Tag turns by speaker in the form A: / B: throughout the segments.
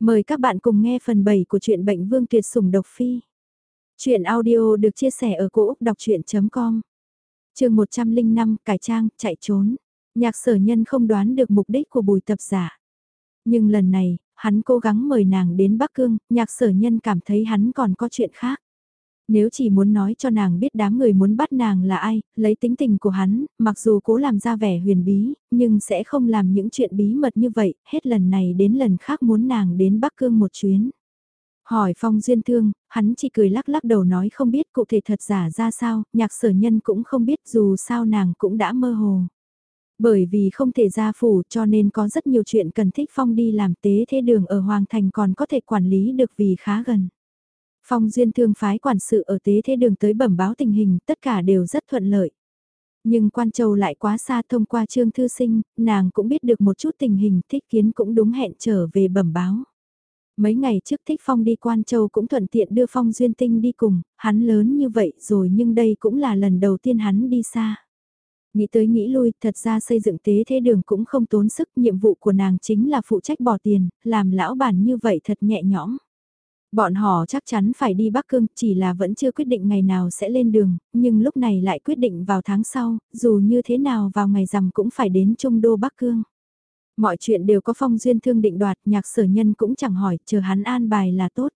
A: Mời các bạn cùng nghe phần 7 của truyện Bệnh Vương Tuyệt Sủng Độc Phi. Chuyện audio được chia sẻ ở cỗ đọc chuyện.com Trường 105 Cải Trang, chạy trốn. Nhạc sở nhân không đoán được mục đích của bùi tập giả. Nhưng lần này, hắn cố gắng mời nàng đến Bắc Cương, nhạc sở nhân cảm thấy hắn còn có chuyện khác. Nếu chỉ muốn nói cho nàng biết đám người muốn bắt nàng là ai, lấy tính tình của hắn, mặc dù cố làm ra vẻ huyền bí, nhưng sẽ không làm những chuyện bí mật như vậy, hết lần này đến lần khác muốn nàng đến Bắc Cương một chuyến. Hỏi Phong Duyên Thương, hắn chỉ cười lắc lắc đầu nói không biết cụ thể thật giả ra sao, nhạc sở nhân cũng không biết dù sao nàng cũng đã mơ hồ. Bởi vì không thể ra phủ cho nên có rất nhiều chuyện cần thích Phong đi làm tế thế đường ở Hoàng Thành còn có thể quản lý được vì khá gần. Phong duyên thương phái quản sự ở tế thế đường tới bẩm báo tình hình, tất cả đều rất thuận lợi. Nhưng quan châu lại quá xa thông qua trương thư sinh, nàng cũng biết được một chút tình hình thích kiến cũng đúng hẹn trở về bẩm báo. Mấy ngày trước thích phong đi quan châu cũng thuận tiện đưa phong duyên tinh đi cùng, hắn lớn như vậy rồi nhưng đây cũng là lần đầu tiên hắn đi xa. Nghĩ tới nghĩ lui, thật ra xây dựng tế thế đường cũng không tốn sức, nhiệm vụ của nàng chính là phụ trách bỏ tiền, làm lão bản như vậy thật nhẹ nhõm. Bọn họ chắc chắn phải đi Bắc Cương, chỉ là vẫn chưa quyết định ngày nào sẽ lên đường, nhưng lúc này lại quyết định vào tháng sau, dù như thế nào vào ngày rằm cũng phải đến Trung Đô Bắc Cương. Mọi chuyện đều có phong duyên thương định đoạt, nhạc sở nhân cũng chẳng hỏi, chờ hắn an bài là tốt.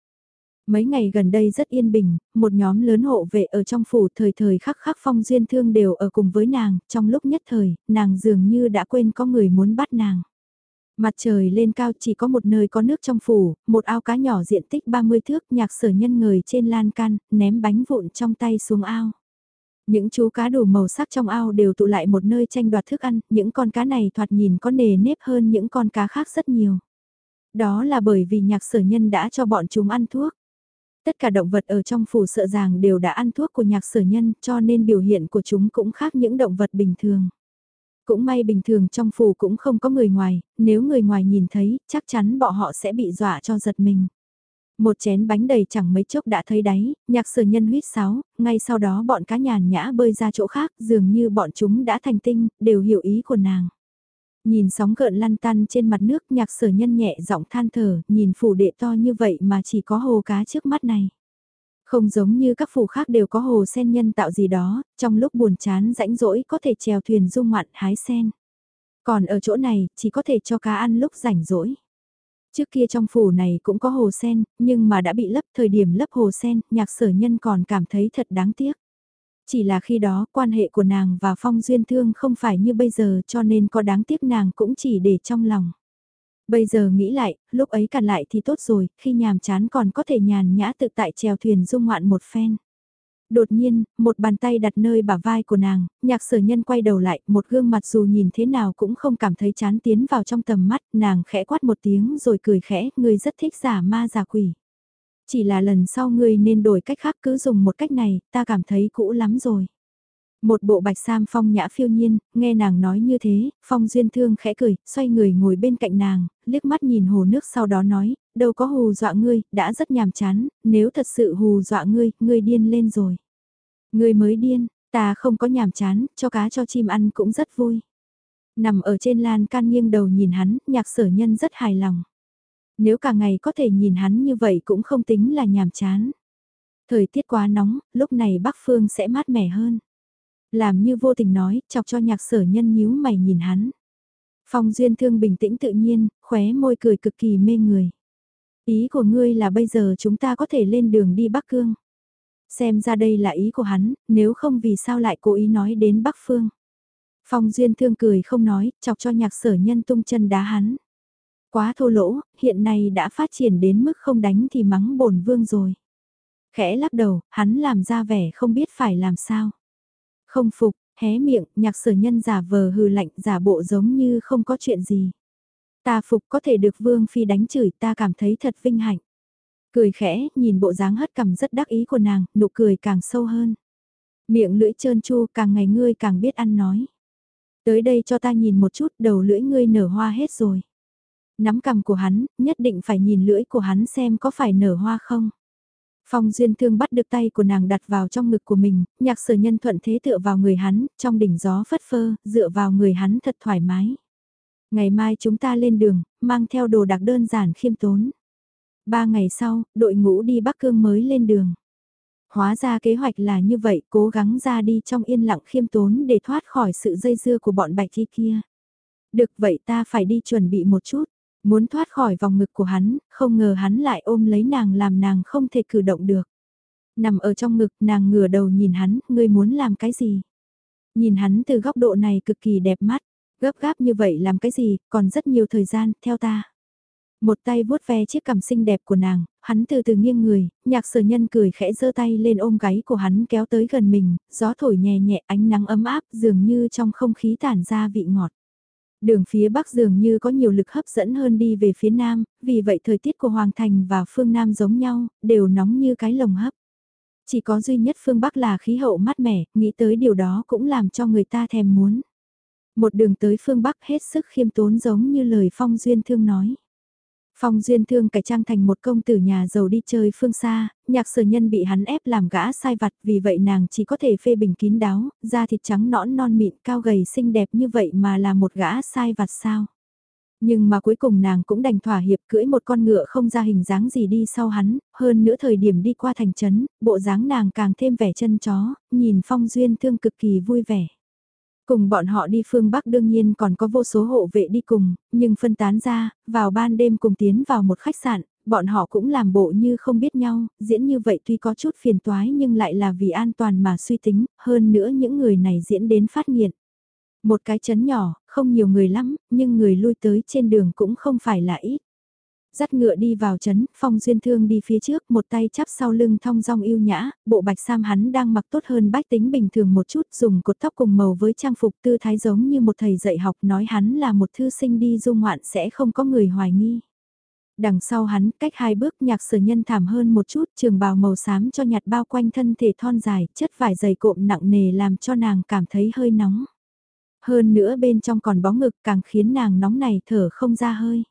A: Mấy ngày gần đây rất yên bình, một nhóm lớn hộ vệ ở trong phủ thời thời khắc khắc phong duyên thương đều ở cùng với nàng, trong lúc nhất thời, nàng dường như đã quên có người muốn bắt nàng. Mặt trời lên cao chỉ có một nơi có nước trong phủ, một ao cá nhỏ diện tích 30 thước nhạc sở nhân người trên lan can, ném bánh vụn trong tay xuống ao. Những chú cá đủ màu sắc trong ao đều tụ lại một nơi tranh đoạt thức ăn, những con cá này thoạt nhìn có nề nếp hơn những con cá khác rất nhiều. Đó là bởi vì nhạc sở nhân đã cho bọn chúng ăn thuốc. Tất cả động vật ở trong phủ sợ ràng đều đã ăn thuốc của nhạc sở nhân cho nên biểu hiện của chúng cũng khác những động vật bình thường. Cũng may bình thường trong phủ cũng không có người ngoài, nếu người ngoài nhìn thấy, chắc chắn bọn họ sẽ bị dọa cho giật mình. Một chén bánh đầy chẳng mấy chốc đã thấy đáy, nhạc sở nhân huyết sáo, ngay sau đó bọn cá nhàn nhã bơi ra chỗ khác, dường như bọn chúng đã thành tinh, đều hiểu ý của nàng. Nhìn sóng gợn lăn tăn trên mặt nước nhạc sở nhân nhẹ giọng than thở, nhìn phủ đệ to như vậy mà chỉ có hồ cá trước mắt này. Không giống như các phủ khác đều có hồ sen nhân tạo gì đó, trong lúc buồn chán rãnh rỗi có thể chèo thuyền du ngoạn hái sen. Còn ở chỗ này, chỉ có thể cho cá ăn lúc rảnh rỗi. Trước kia trong phủ này cũng có hồ sen, nhưng mà đã bị lấp thời điểm lấp hồ sen, nhạc sở nhân còn cảm thấy thật đáng tiếc. Chỉ là khi đó quan hệ của nàng và phong duyên thương không phải như bây giờ cho nên có đáng tiếc nàng cũng chỉ để trong lòng. Bây giờ nghĩ lại, lúc ấy cản lại thì tốt rồi, khi nhàm chán còn có thể nhàn nhã tự tại chèo thuyền dung ngoạn một phen. Đột nhiên, một bàn tay đặt nơi bả vai của nàng, nhạc sở nhân quay đầu lại, một gương mặt dù nhìn thế nào cũng không cảm thấy chán tiến vào trong tầm mắt, nàng khẽ quát một tiếng rồi cười khẽ, người rất thích giả ma giả quỷ. Chỉ là lần sau ngươi nên đổi cách khác cứ dùng một cách này, ta cảm thấy cũ lắm rồi. Một bộ bạch sam phong nhã phiêu nhiên, nghe nàng nói như thế, phong duyên thương khẽ cười, xoay người ngồi bên cạnh nàng, liếc mắt nhìn hồ nước sau đó nói, đâu có hù dọa ngươi, đã rất nhàm chán, nếu thật sự hù dọa ngươi, ngươi điên lên rồi. Ngươi mới điên, ta không có nhàm chán, cho cá cho chim ăn cũng rất vui. Nằm ở trên lan can nghiêng đầu nhìn hắn, nhạc sở nhân rất hài lòng. Nếu cả ngày có thể nhìn hắn như vậy cũng không tính là nhàm chán. Thời tiết quá nóng, lúc này Bắc Phương sẽ mát mẻ hơn. Làm như vô tình nói, chọc cho nhạc sở nhân nhíu mày nhìn hắn. Phong duyên thương bình tĩnh tự nhiên, khóe môi cười cực kỳ mê người. Ý của ngươi là bây giờ chúng ta có thể lên đường đi Bắc Cương. Xem ra đây là ý của hắn, nếu không vì sao lại cố ý nói đến Bắc Phương. Phong duyên thương cười không nói, chọc cho nhạc sở nhân tung chân đá hắn. Quá thô lỗ, hiện nay đã phát triển đến mức không đánh thì mắng bổn vương rồi. Khẽ lắc đầu, hắn làm ra vẻ không biết phải làm sao. Không phục, hé miệng, nhạc sở nhân giả vờ hừ lạnh giả bộ giống như không có chuyện gì. Ta phục có thể được vương phi đánh chửi ta cảm thấy thật vinh hạnh. Cười khẽ, nhìn bộ dáng hất cằm rất đắc ý của nàng, nụ cười càng sâu hơn. Miệng lưỡi trơn chu càng ngày ngươi càng biết ăn nói. Tới đây cho ta nhìn một chút đầu lưỡi ngươi nở hoa hết rồi. Nắm cằm của hắn, nhất định phải nhìn lưỡi của hắn xem có phải nở hoa không. Phong Duyên Thương bắt được tay của nàng đặt vào trong ngực của mình, nhạc sở nhân thuận thế tựa vào người hắn, trong đỉnh gió phất phơ, dựa vào người hắn thật thoải mái. Ngày mai chúng ta lên đường, mang theo đồ đặc đơn giản khiêm tốn. Ba ngày sau, đội ngũ đi Bắc Cương mới lên đường. Hóa ra kế hoạch là như vậy, cố gắng ra đi trong yên lặng khiêm tốn để thoát khỏi sự dây dưa của bọn bạch thi kia. Được vậy ta phải đi chuẩn bị một chút. Muốn thoát khỏi vòng ngực của hắn, không ngờ hắn lại ôm lấy nàng làm nàng không thể cử động được. Nằm ở trong ngực nàng ngửa đầu nhìn hắn, ngươi muốn làm cái gì? Nhìn hắn từ góc độ này cực kỳ đẹp mắt, gấp gáp như vậy làm cái gì, còn rất nhiều thời gian, theo ta. Một tay vuốt ve chiếc cằm xinh đẹp của nàng, hắn từ từ nghiêng người, nhạc sở nhân cười khẽ giơ tay lên ôm gáy của hắn kéo tới gần mình, gió thổi nhẹ nhẹ ánh nắng ấm áp dường như trong không khí tản ra vị ngọt. Đường phía Bắc dường như có nhiều lực hấp dẫn hơn đi về phía Nam, vì vậy thời tiết của Hoàng Thành và phương Nam giống nhau, đều nóng như cái lồng hấp. Chỉ có duy nhất phương Bắc là khí hậu mát mẻ, nghĩ tới điều đó cũng làm cho người ta thèm muốn. Một đường tới phương Bắc hết sức khiêm tốn giống như lời Phong Duyên Thương nói. Phong Duyên Thương cải trang thành một công tử nhà giàu đi chơi phương xa, nhạc sở nhân bị hắn ép làm gã sai vặt vì vậy nàng chỉ có thể phê bình kín đáo, da thịt trắng nõn non mịn cao gầy xinh đẹp như vậy mà là một gã sai vặt sao. Nhưng mà cuối cùng nàng cũng đành thỏa hiệp cưỡi một con ngựa không ra hình dáng gì đi sau hắn, hơn nữa thời điểm đi qua thành trấn, bộ dáng nàng càng thêm vẻ chân chó, nhìn Phong Duyên Thương cực kỳ vui vẻ. Cùng bọn họ đi phương Bắc đương nhiên còn có vô số hộ vệ đi cùng, nhưng phân tán ra, vào ban đêm cùng tiến vào một khách sạn, bọn họ cũng làm bộ như không biết nhau, diễn như vậy tuy có chút phiền toái nhưng lại là vì an toàn mà suy tính, hơn nữa những người này diễn đến phát nghiện. Một cái chấn nhỏ, không nhiều người lắm, nhưng người lui tới trên đường cũng không phải là ít dắt ngựa đi vào trấn, phong duyên thương đi phía trước, một tay chắp sau lưng thong dong yêu nhã, bộ bạch sam hắn đang mặc tốt hơn bách tính bình thường một chút, dùng cột tóc cùng màu với trang phục tư thái giống như một thầy dạy học nói hắn là một thư sinh đi du ngoạn sẽ không có người hoài nghi. Đằng sau hắn, cách hai bước nhạc sở nhân thảm hơn một chút, trường bào màu xám cho nhạt bao quanh thân thể thon dài, chất vải dày cộm nặng nề làm cho nàng cảm thấy hơi nóng. Hơn nữa bên trong còn bó ngực càng khiến nàng nóng này thở không ra hơi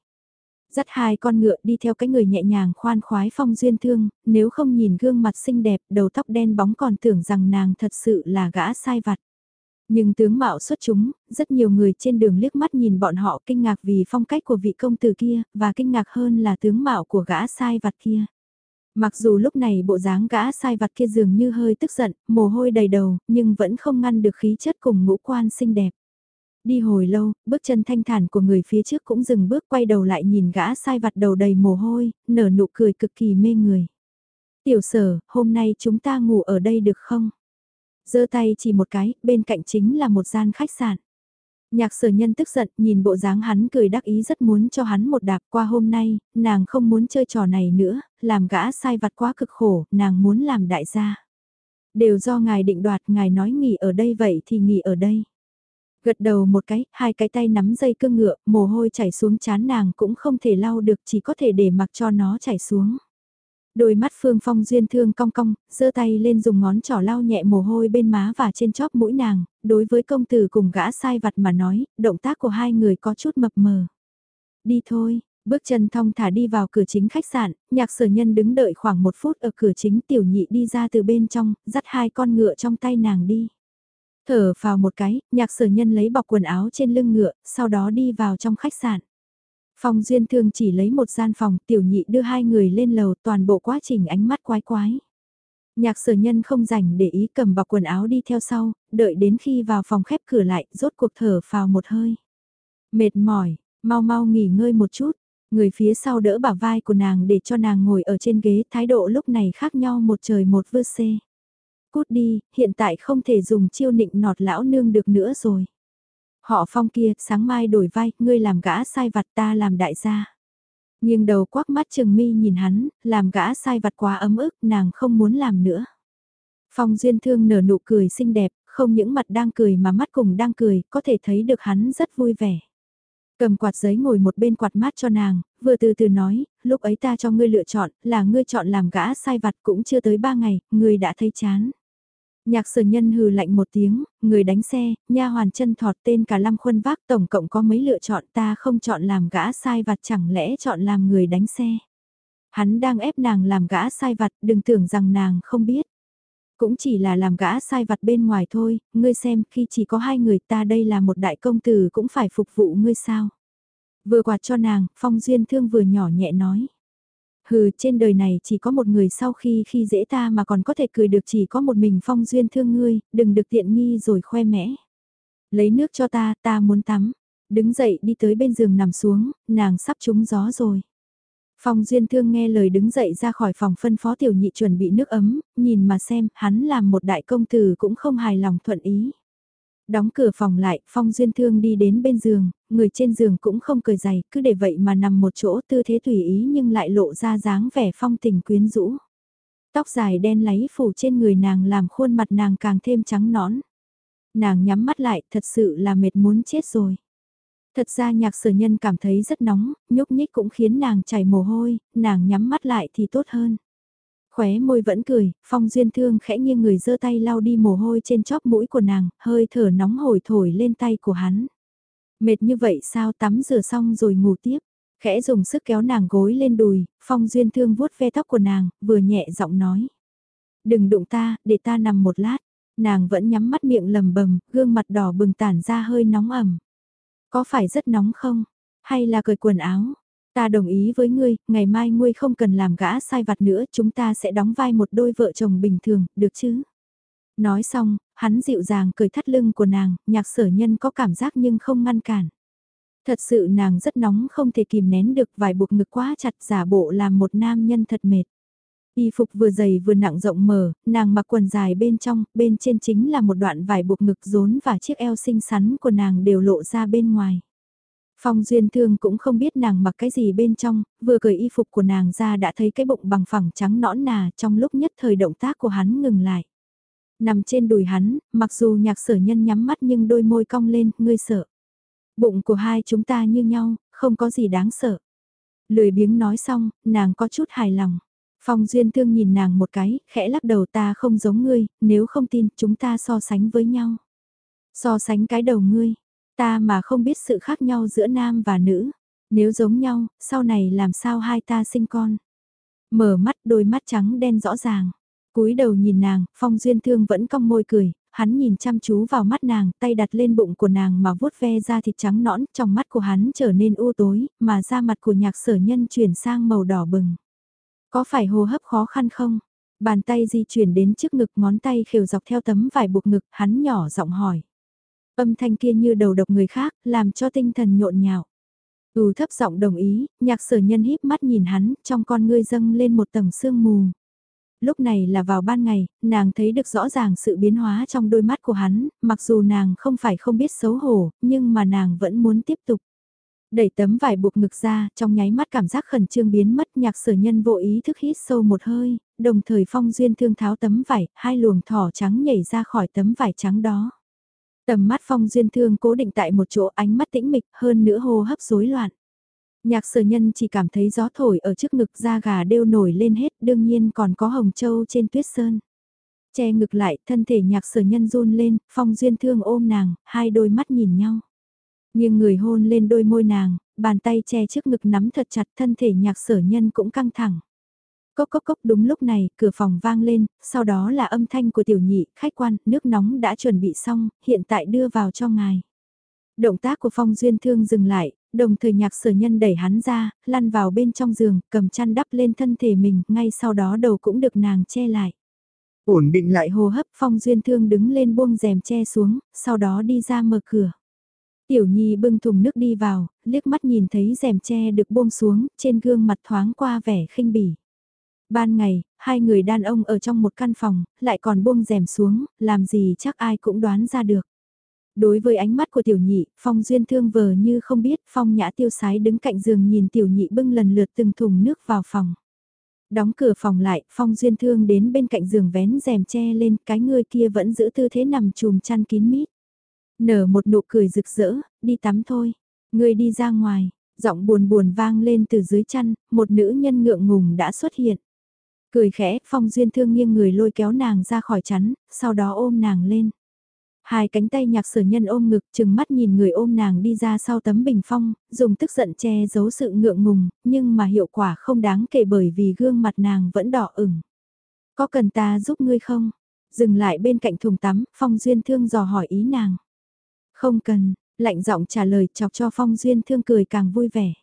A: dắt hai con ngựa đi theo cái người nhẹ nhàng khoan khoái phong duyên thương, nếu không nhìn gương mặt xinh đẹp, đầu tóc đen bóng còn tưởng rằng nàng thật sự là gã sai vặt. Nhưng tướng mạo xuất chúng, rất nhiều người trên đường liếc mắt nhìn bọn họ kinh ngạc vì phong cách của vị công tử kia, và kinh ngạc hơn là tướng mạo của gã sai vặt kia. Mặc dù lúc này bộ dáng gã sai vặt kia dường như hơi tức giận, mồ hôi đầy đầu, nhưng vẫn không ngăn được khí chất cùng ngũ quan xinh đẹp. Đi hồi lâu, bước chân thanh thản của người phía trước cũng dừng bước quay đầu lại nhìn gã sai vặt đầu đầy mồ hôi, nở nụ cười cực kỳ mê người. Tiểu sở, hôm nay chúng ta ngủ ở đây được không? giơ tay chỉ một cái, bên cạnh chính là một gian khách sạn. Nhạc sở nhân tức giận, nhìn bộ dáng hắn cười đắc ý rất muốn cho hắn một đạp qua hôm nay, nàng không muốn chơi trò này nữa, làm gã sai vặt quá cực khổ, nàng muốn làm đại gia. Đều do ngài định đoạt, ngài nói nghỉ ở đây vậy thì nghỉ ở đây. Gật đầu một cái, hai cái tay nắm dây cương ngựa, mồ hôi chảy xuống chán nàng cũng không thể lau được chỉ có thể để mặc cho nó chảy xuống. Đôi mắt Phương Phong duyên thương cong cong, giơ tay lên dùng ngón trỏ lau nhẹ mồ hôi bên má và trên chóp mũi nàng, đối với công tử cùng gã sai vặt mà nói, động tác của hai người có chút mập mờ. Đi thôi, bước chân thong thả đi vào cửa chính khách sạn, nhạc sở nhân đứng đợi khoảng một phút ở cửa chính tiểu nhị đi ra từ bên trong, dắt hai con ngựa trong tay nàng đi. Thở vào một cái, nhạc sở nhân lấy bọc quần áo trên lưng ngựa, sau đó đi vào trong khách sạn. phòng Duyên Thương chỉ lấy một gian phòng, tiểu nhị đưa hai người lên lầu toàn bộ quá trình ánh mắt quái quái. Nhạc sở nhân không rảnh để ý cầm bọc quần áo đi theo sau, đợi đến khi vào phòng khép cửa lại, rốt cuộc thở vào một hơi. Mệt mỏi, mau mau nghỉ ngơi một chút, người phía sau đỡ bả vai của nàng để cho nàng ngồi ở trên ghế, thái độ lúc này khác nhau một trời một vơ xê cút đi, hiện tại không thể dùng chiêu nịnh nọt lão nương được nữa rồi. Họ phong kia, sáng mai đổi vai, ngươi làm gã sai vặt ta làm đại gia. Nhưng đầu quắc mắt trừng mi nhìn hắn, làm gã sai vặt quá ấm ức, nàng không muốn làm nữa. Phong duyên thương nở nụ cười xinh đẹp, không những mặt đang cười mà mắt cùng đang cười, có thể thấy được hắn rất vui vẻ. Cầm quạt giấy ngồi một bên quạt mát cho nàng, vừa từ từ nói, lúc ấy ta cho ngươi lựa chọn, là ngươi chọn làm gã sai vặt cũng chưa tới ba ngày, ngươi đã thấy chán. Nhạc sở nhân hừ lạnh một tiếng, người đánh xe, nha hoàn chân thọt tên cả Lâm Khuân Vác tổng cộng có mấy lựa chọn ta không chọn làm gã sai vặt chẳng lẽ chọn làm người đánh xe. Hắn đang ép nàng làm gã sai vặt đừng tưởng rằng nàng không biết. Cũng chỉ là làm gã sai vặt bên ngoài thôi, ngươi xem khi chỉ có hai người ta đây là một đại công tử cũng phải phục vụ ngươi sao. Vừa quạt cho nàng, phong duyên thương vừa nhỏ nhẹ nói. Hừ trên đời này chỉ có một người sau khi khi dễ ta mà còn có thể cười được chỉ có một mình phong duyên thương ngươi, đừng được tiện nghi rồi khoe mẽ. Lấy nước cho ta, ta muốn tắm. Đứng dậy đi tới bên giường nằm xuống, nàng sắp trúng gió rồi. Phong Duyên Thương nghe lời đứng dậy ra khỏi phòng phân phó tiểu nhị chuẩn bị nước ấm, nhìn mà xem, hắn làm một đại công tử cũng không hài lòng thuận ý. Đóng cửa phòng lại, Phong Duyên Thương đi đến bên giường, người trên giường cũng không cười dày, cứ để vậy mà nằm một chỗ tư thế tùy ý nhưng lại lộ ra dáng vẻ phong tình quyến rũ. Tóc dài đen láy phủ trên người nàng làm khuôn mặt nàng càng thêm trắng nõn. Nàng nhắm mắt lại, thật sự là mệt muốn chết rồi. Thật ra nhạc sở nhân cảm thấy rất nóng, nhúc nhích cũng khiến nàng chảy mồ hôi, nàng nhắm mắt lại thì tốt hơn. Khóe môi vẫn cười, phong duyên thương khẽ nghiêng người giơ tay lau đi mồ hôi trên chóp mũi của nàng, hơi thở nóng hổi thổi lên tay của hắn. Mệt như vậy sao tắm rửa xong rồi ngủ tiếp, khẽ dùng sức kéo nàng gối lên đùi, phong duyên thương vuốt ve tóc của nàng, vừa nhẹ giọng nói. Đừng đụng ta, để ta nằm một lát, nàng vẫn nhắm mắt miệng lầm bầm, gương mặt đỏ bừng tản ra hơi nóng ẩm. Có phải rất nóng không? Hay là cởi quần áo? Ta đồng ý với ngươi, ngày mai ngươi không cần làm gã sai vặt nữa, chúng ta sẽ đóng vai một đôi vợ chồng bình thường, được chứ? Nói xong, hắn dịu dàng cười thắt lưng của nàng, nhạc sở nhân có cảm giác nhưng không ngăn cản. Thật sự nàng rất nóng không thể kìm nén được vài buộc ngực quá chặt giả bộ làm một nam nhân thật mệt. Y phục vừa dày vừa nặng rộng mở, nàng mặc quần dài bên trong, bên trên chính là một đoạn vải buộc ngực rốn và chiếc eo xinh xắn của nàng đều lộ ra bên ngoài. Phong Duyên Thương cũng không biết nàng mặc cái gì bên trong, vừa cởi y phục của nàng ra đã thấy cái bụng bằng phẳng trắng nõn nà trong lúc nhất thời động tác của hắn ngừng lại. Nằm trên đùi hắn, mặc dù nhạc sở nhân nhắm mắt nhưng đôi môi cong lên, ngươi sợ. Bụng của hai chúng ta như nhau, không có gì đáng sợ. Lười biếng nói xong, nàng có chút hài lòng. Phong Duyên Thương nhìn nàng một cái, khẽ lắc đầu ta không giống ngươi, nếu không tin chúng ta so sánh với nhau. So sánh cái đầu ngươi, ta mà không biết sự khác nhau giữa nam và nữ. Nếu giống nhau, sau này làm sao hai ta sinh con. Mở mắt đôi mắt trắng đen rõ ràng. cúi đầu nhìn nàng, Phong Duyên Thương vẫn cong môi cười, hắn nhìn chăm chú vào mắt nàng, tay đặt lên bụng của nàng mà vuốt ve ra thịt trắng nõn, trong mắt của hắn trở nên u tối, mà da mặt của nhạc sở nhân chuyển sang màu đỏ bừng. Có phải hô hấp khó khăn không? Bàn tay di chuyển đến trước ngực ngón tay khều dọc theo tấm vải buộc ngực, hắn nhỏ giọng hỏi. Âm thanh kia như đầu độc người khác, làm cho tinh thần nhộn nhạo. Ừ thấp giọng đồng ý, nhạc sở nhân híp mắt nhìn hắn, trong con ngươi dâng lên một tầng sương mù. Lúc này là vào ban ngày, nàng thấy được rõ ràng sự biến hóa trong đôi mắt của hắn, mặc dù nàng không phải không biết xấu hổ, nhưng mà nàng vẫn muốn tiếp tục. Đẩy tấm vải buộc ngực ra, trong nháy mắt cảm giác khẩn trương biến mất nhạc sở nhân vô ý thức hít sâu một hơi, đồng thời phong duyên thương tháo tấm vải, hai luồng thỏ trắng nhảy ra khỏi tấm vải trắng đó. Tầm mắt phong duyên thương cố định tại một chỗ ánh mắt tĩnh mịch hơn nữa hô hấp rối loạn. Nhạc sở nhân chỉ cảm thấy gió thổi ở trước ngực da gà đều nổi lên hết đương nhiên còn có hồng châu trên tuyết sơn. Che ngực lại thân thể nhạc sở nhân run lên, phong duyên thương ôm nàng, hai đôi mắt nhìn nhau. Nhưng người hôn lên đôi môi nàng, bàn tay che trước ngực nắm thật chặt thân thể nhạc sở nhân cũng căng thẳng. Cốc cốc cốc đúng lúc này, cửa phòng vang lên, sau đó là âm thanh của tiểu nhị, khách quan, nước nóng đã chuẩn bị xong, hiện tại đưa vào cho ngài. Động tác của Phong Duyên Thương dừng lại, đồng thời nhạc sở nhân đẩy hắn ra, lăn vào bên trong giường, cầm chăn đắp lên thân thể mình, ngay sau đó đầu cũng được nàng che lại. Ổn định lại hô hấp, Phong Duyên Thương đứng lên buông rèm che xuống, sau đó đi ra mở cửa. Tiểu Nhi bưng thùng nước đi vào, liếc mắt nhìn thấy rèm che được buông xuống, trên gương mặt thoáng qua vẻ khinh bỉ. Ban ngày, hai người đàn ông ở trong một căn phòng, lại còn buông rèm xuống, làm gì chắc ai cũng đoán ra được. Đối với ánh mắt của tiểu nhị, Phong Duyên thương vờ như không biết, Phong Nhã tiêu sái đứng cạnh giường nhìn tiểu nhị bưng lần lượt từng thùng nước vào phòng. Đóng cửa phòng lại, Phong Duyên thương đến bên cạnh giường vén rèm che lên, cái người kia vẫn giữ tư thế nằm chùm chăn kín mít. Nở một nụ cười rực rỡ, đi tắm thôi. Người đi ra ngoài, giọng buồn buồn vang lên từ dưới chăn, một nữ nhân ngượng ngùng đã xuất hiện. Cười khẽ, Phong Duyên Thương nghiêng người lôi kéo nàng ra khỏi chắn, sau đó ôm nàng lên. Hai cánh tay nhạc sở nhân ôm ngực chừng mắt nhìn người ôm nàng đi ra sau tấm bình phong, dùng tức giận che giấu sự ngượng ngùng, nhưng mà hiệu quả không đáng kể bởi vì gương mặt nàng vẫn đỏ ửng. Có cần ta giúp ngươi không? Dừng lại bên cạnh thùng tắm, Phong Duyên Thương dò hỏi ý nàng. Không cần, lạnh giọng trả lời chọc cho Phong Duyên Thương cười càng vui vẻ.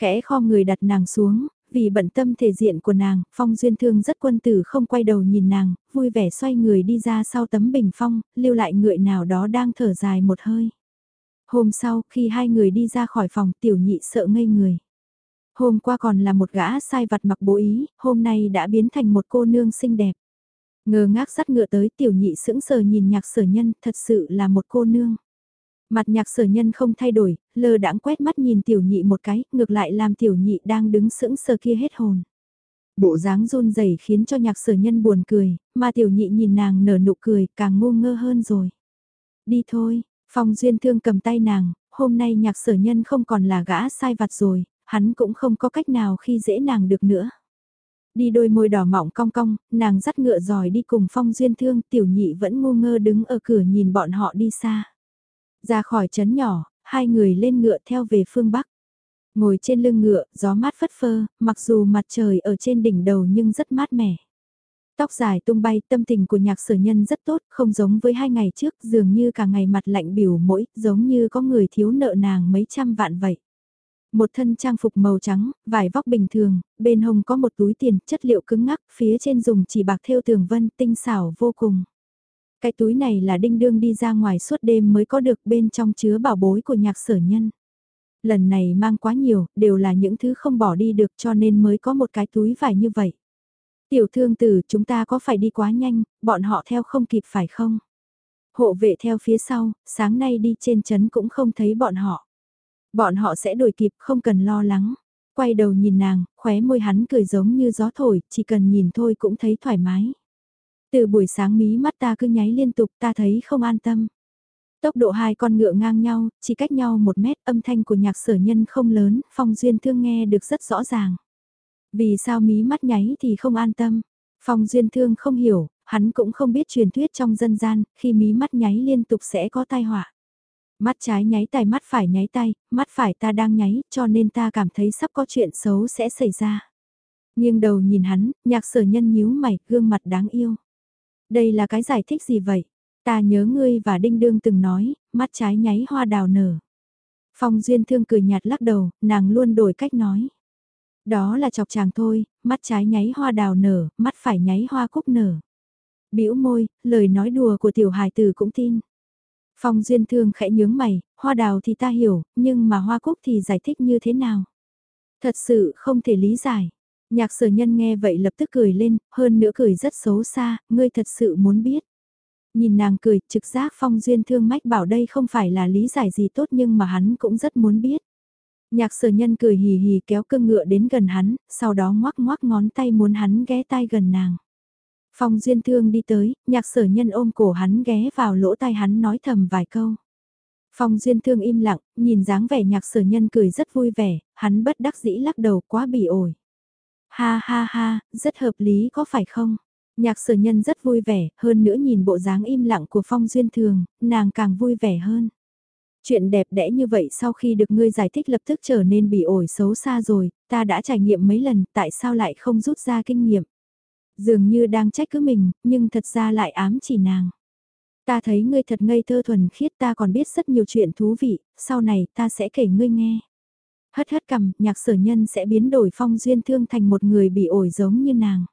A: Khẽ kho người đặt nàng xuống, vì bận tâm thể diện của nàng, Phong Duyên Thương rất quân tử không quay đầu nhìn nàng, vui vẻ xoay người đi ra sau tấm bình phong, lưu lại người nào đó đang thở dài một hơi. Hôm sau, khi hai người đi ra khỏi phòng, tiểu nhị sợ ngây người. Hôm qua còn là một gã sai vặt mặc bố ý, hôm nay đã biến thành một cô nương xinh đẹp. Ngờ ngác sắt ngựa tới tiểu nhị sững sờ nhìn nhạc sở nhân, thật sự là một cô nương. Mặt nhạc sở nhân không thay đổi, lơ đãng quét mắt nhìn tiểu nhị một cái, ngược lại làm tiểu nhị đang đứng sững sờ kia hết hồn. Bộ dáng run rẩy khiến cho nhạc sở nhân buồn cười, mà tiểu nhị nhìn nàng nở nụ cười càng ngu ngơ hơn rồi. Đi thôi, Phong Duyên Thương cầm tay nàng, hôm nay nhạc sở nhân không còn là gã sai vặt rồi, hắn cũng không có cách nào khi dễ nàng được nữa. Đi đôi môi đỏ mỏng cong cong, nàng dắt ngựa giỏi đi cùng Phong Duyên Thương, tiểu nhị vẫn ngu ngơ đứng ở cửa nhìn bọn họ đi xa. Ra khỏi trấn nhỏ, hai người lên ngựa theo về phương Bắc. Ngồi trên lưng ngựa, gió mát phất phơ, mặc dù mặt trời ở trên đỉnh đầu nhưng rất mát mẻ. Tóc dài tung bay, tâm tình của nhạc sở nhân rất tốt, không giống với hai ngày trước, dường như cả ngày mặt lạnh biểu mỗi, giống như có người thiếu nợ nàng mấy trăm vạn vậy. Một thân trang phục màu trắng, vải vóc bình thường, bên hông có một túi tiền, chất liệu cứng ngắc, phía trên dùng chỉ bạc thêu tường vân, tinh xảo vô cùng. Cái túi này là đinh đương đi ra ngoài suốt đêm mới có được bên trong chứa bảo bối của nhạc sở nhân. Lần này mang quá nhiều, đều là những thứ không bỏ đi được cho nên mới có một cái túi vải như vậy. Tiểu thương tử chúng ta có phải đi quá nhanh, bọn họ theo không kịp phải không? Hộ vệ theo phía sau, sáng nay đi trên chấn cũng không thấy bọn họ. Bọn họ sẽ đuổi kịp không cần lo lắng. Quay đầu nhìn nàng, khóe môi hắn cười giống như gió thổi, chỉ cần nhìn thôi cũng thấy thoải mái. Từ buổi sáng mí mắt ta cứ nháy liên tục ta thấy không an tâm. Tốc độ hai con ngựa ngang nhau, chỉ cách nhau một mét âm thanh của nhạc sở nhân không lớn, phong duyên thương nghe được rất rõ ràng. Vì sao mí mắt nháy thì không an tâm? Phong duyên thương không hiểu, hắn cũng không biết truyền thuyết trong dân gian, khi mí mắt nháy liên tục sẽ có tai họa. Mắt trái nháy tay mắt phải nháy tay, mắt phải ta đang nháy, cho nên ta cảm thấy sắp có chuyện xấu sẽ xảy ra. nghiêng đầu nhìn hắn, nhạc sở nhân nhíu mày, gương mặt đáng yêu. Đây là cái giải thích gì vậy? Ta nhớ ngươi và Đinh Đương từng nói, mắt trái nháy hoa đào nở. Phong Duyên Thương cười nhạt lắc đầu, nàng luôn đổi cách nói. Đó là chọc chàng thôi, mắt trái nháy hoa đào nở, mắt phải nháy hoa cúc nở. bĩu môi, lời nói đùa của tiểu hài tử cũng tin. Phong Duyên Thương khẽ nhướng mày, hoa đào thì ta hiểu, nhưng mà hoa cúc thì giải thích như thế nào? Thật sự không thể lý giải. Nhạc sở nhân nghe vậy lập tức cười lên, hơn nữa cười rất xấu xa, ngươi thật sự muốn biết. Nhìn nàng cười, trực giác phong duyên thương mách bảo đây không phải là lý giải gì tốt nhưng mà hắn cũng rất muốn biết. Nhạc sở nhân cười hì hì kéo cương ngựa đến gần hắn, sau đó ngoắc ngoắc ngón tay muốn hắn ghé tai gần nàng. Phong duyên thương đi tới, nhạc sở nhân ôm cổ hắn ghé vào lỗ tai hắn nói thầm vài câu. Phong duyên thương im lặng, nhìn dáng vẻ nhạc sở nhân cười rất vui vẻ, hắn bất đắc dĩ lắc đầu quá bỉ ổi. Ha ha ha, rất hợp lý có phải không? Nhạc sở nhân rất vui vẻ, hơn nữa nhìn bộ dáng im lặng của Phong Duyên Thường, nàng càng vui vẻ hơn. Chuyện đẹp đẽ như vậy sau khi được ngươi giải thích lập tức trở nên bị ổi xấu xa rồi, ta đã trải nghiệm mấy lần, tại sao lại không rút ra kinh nghiệm? Dường như đang trách cứ mình, nhưng thật ra lại ám chỉ nàng. Ta thấy ngươi thật ngây thơ thuần khiết ta còn biết rất nhiều chuyện thú vị, sau này ta sẽ kể ngươi nghe. Hất hất cầm, nhạc sở nhân sẽ biến đổi Phong Duyên Thương thành một người bị ổi giống như nàng.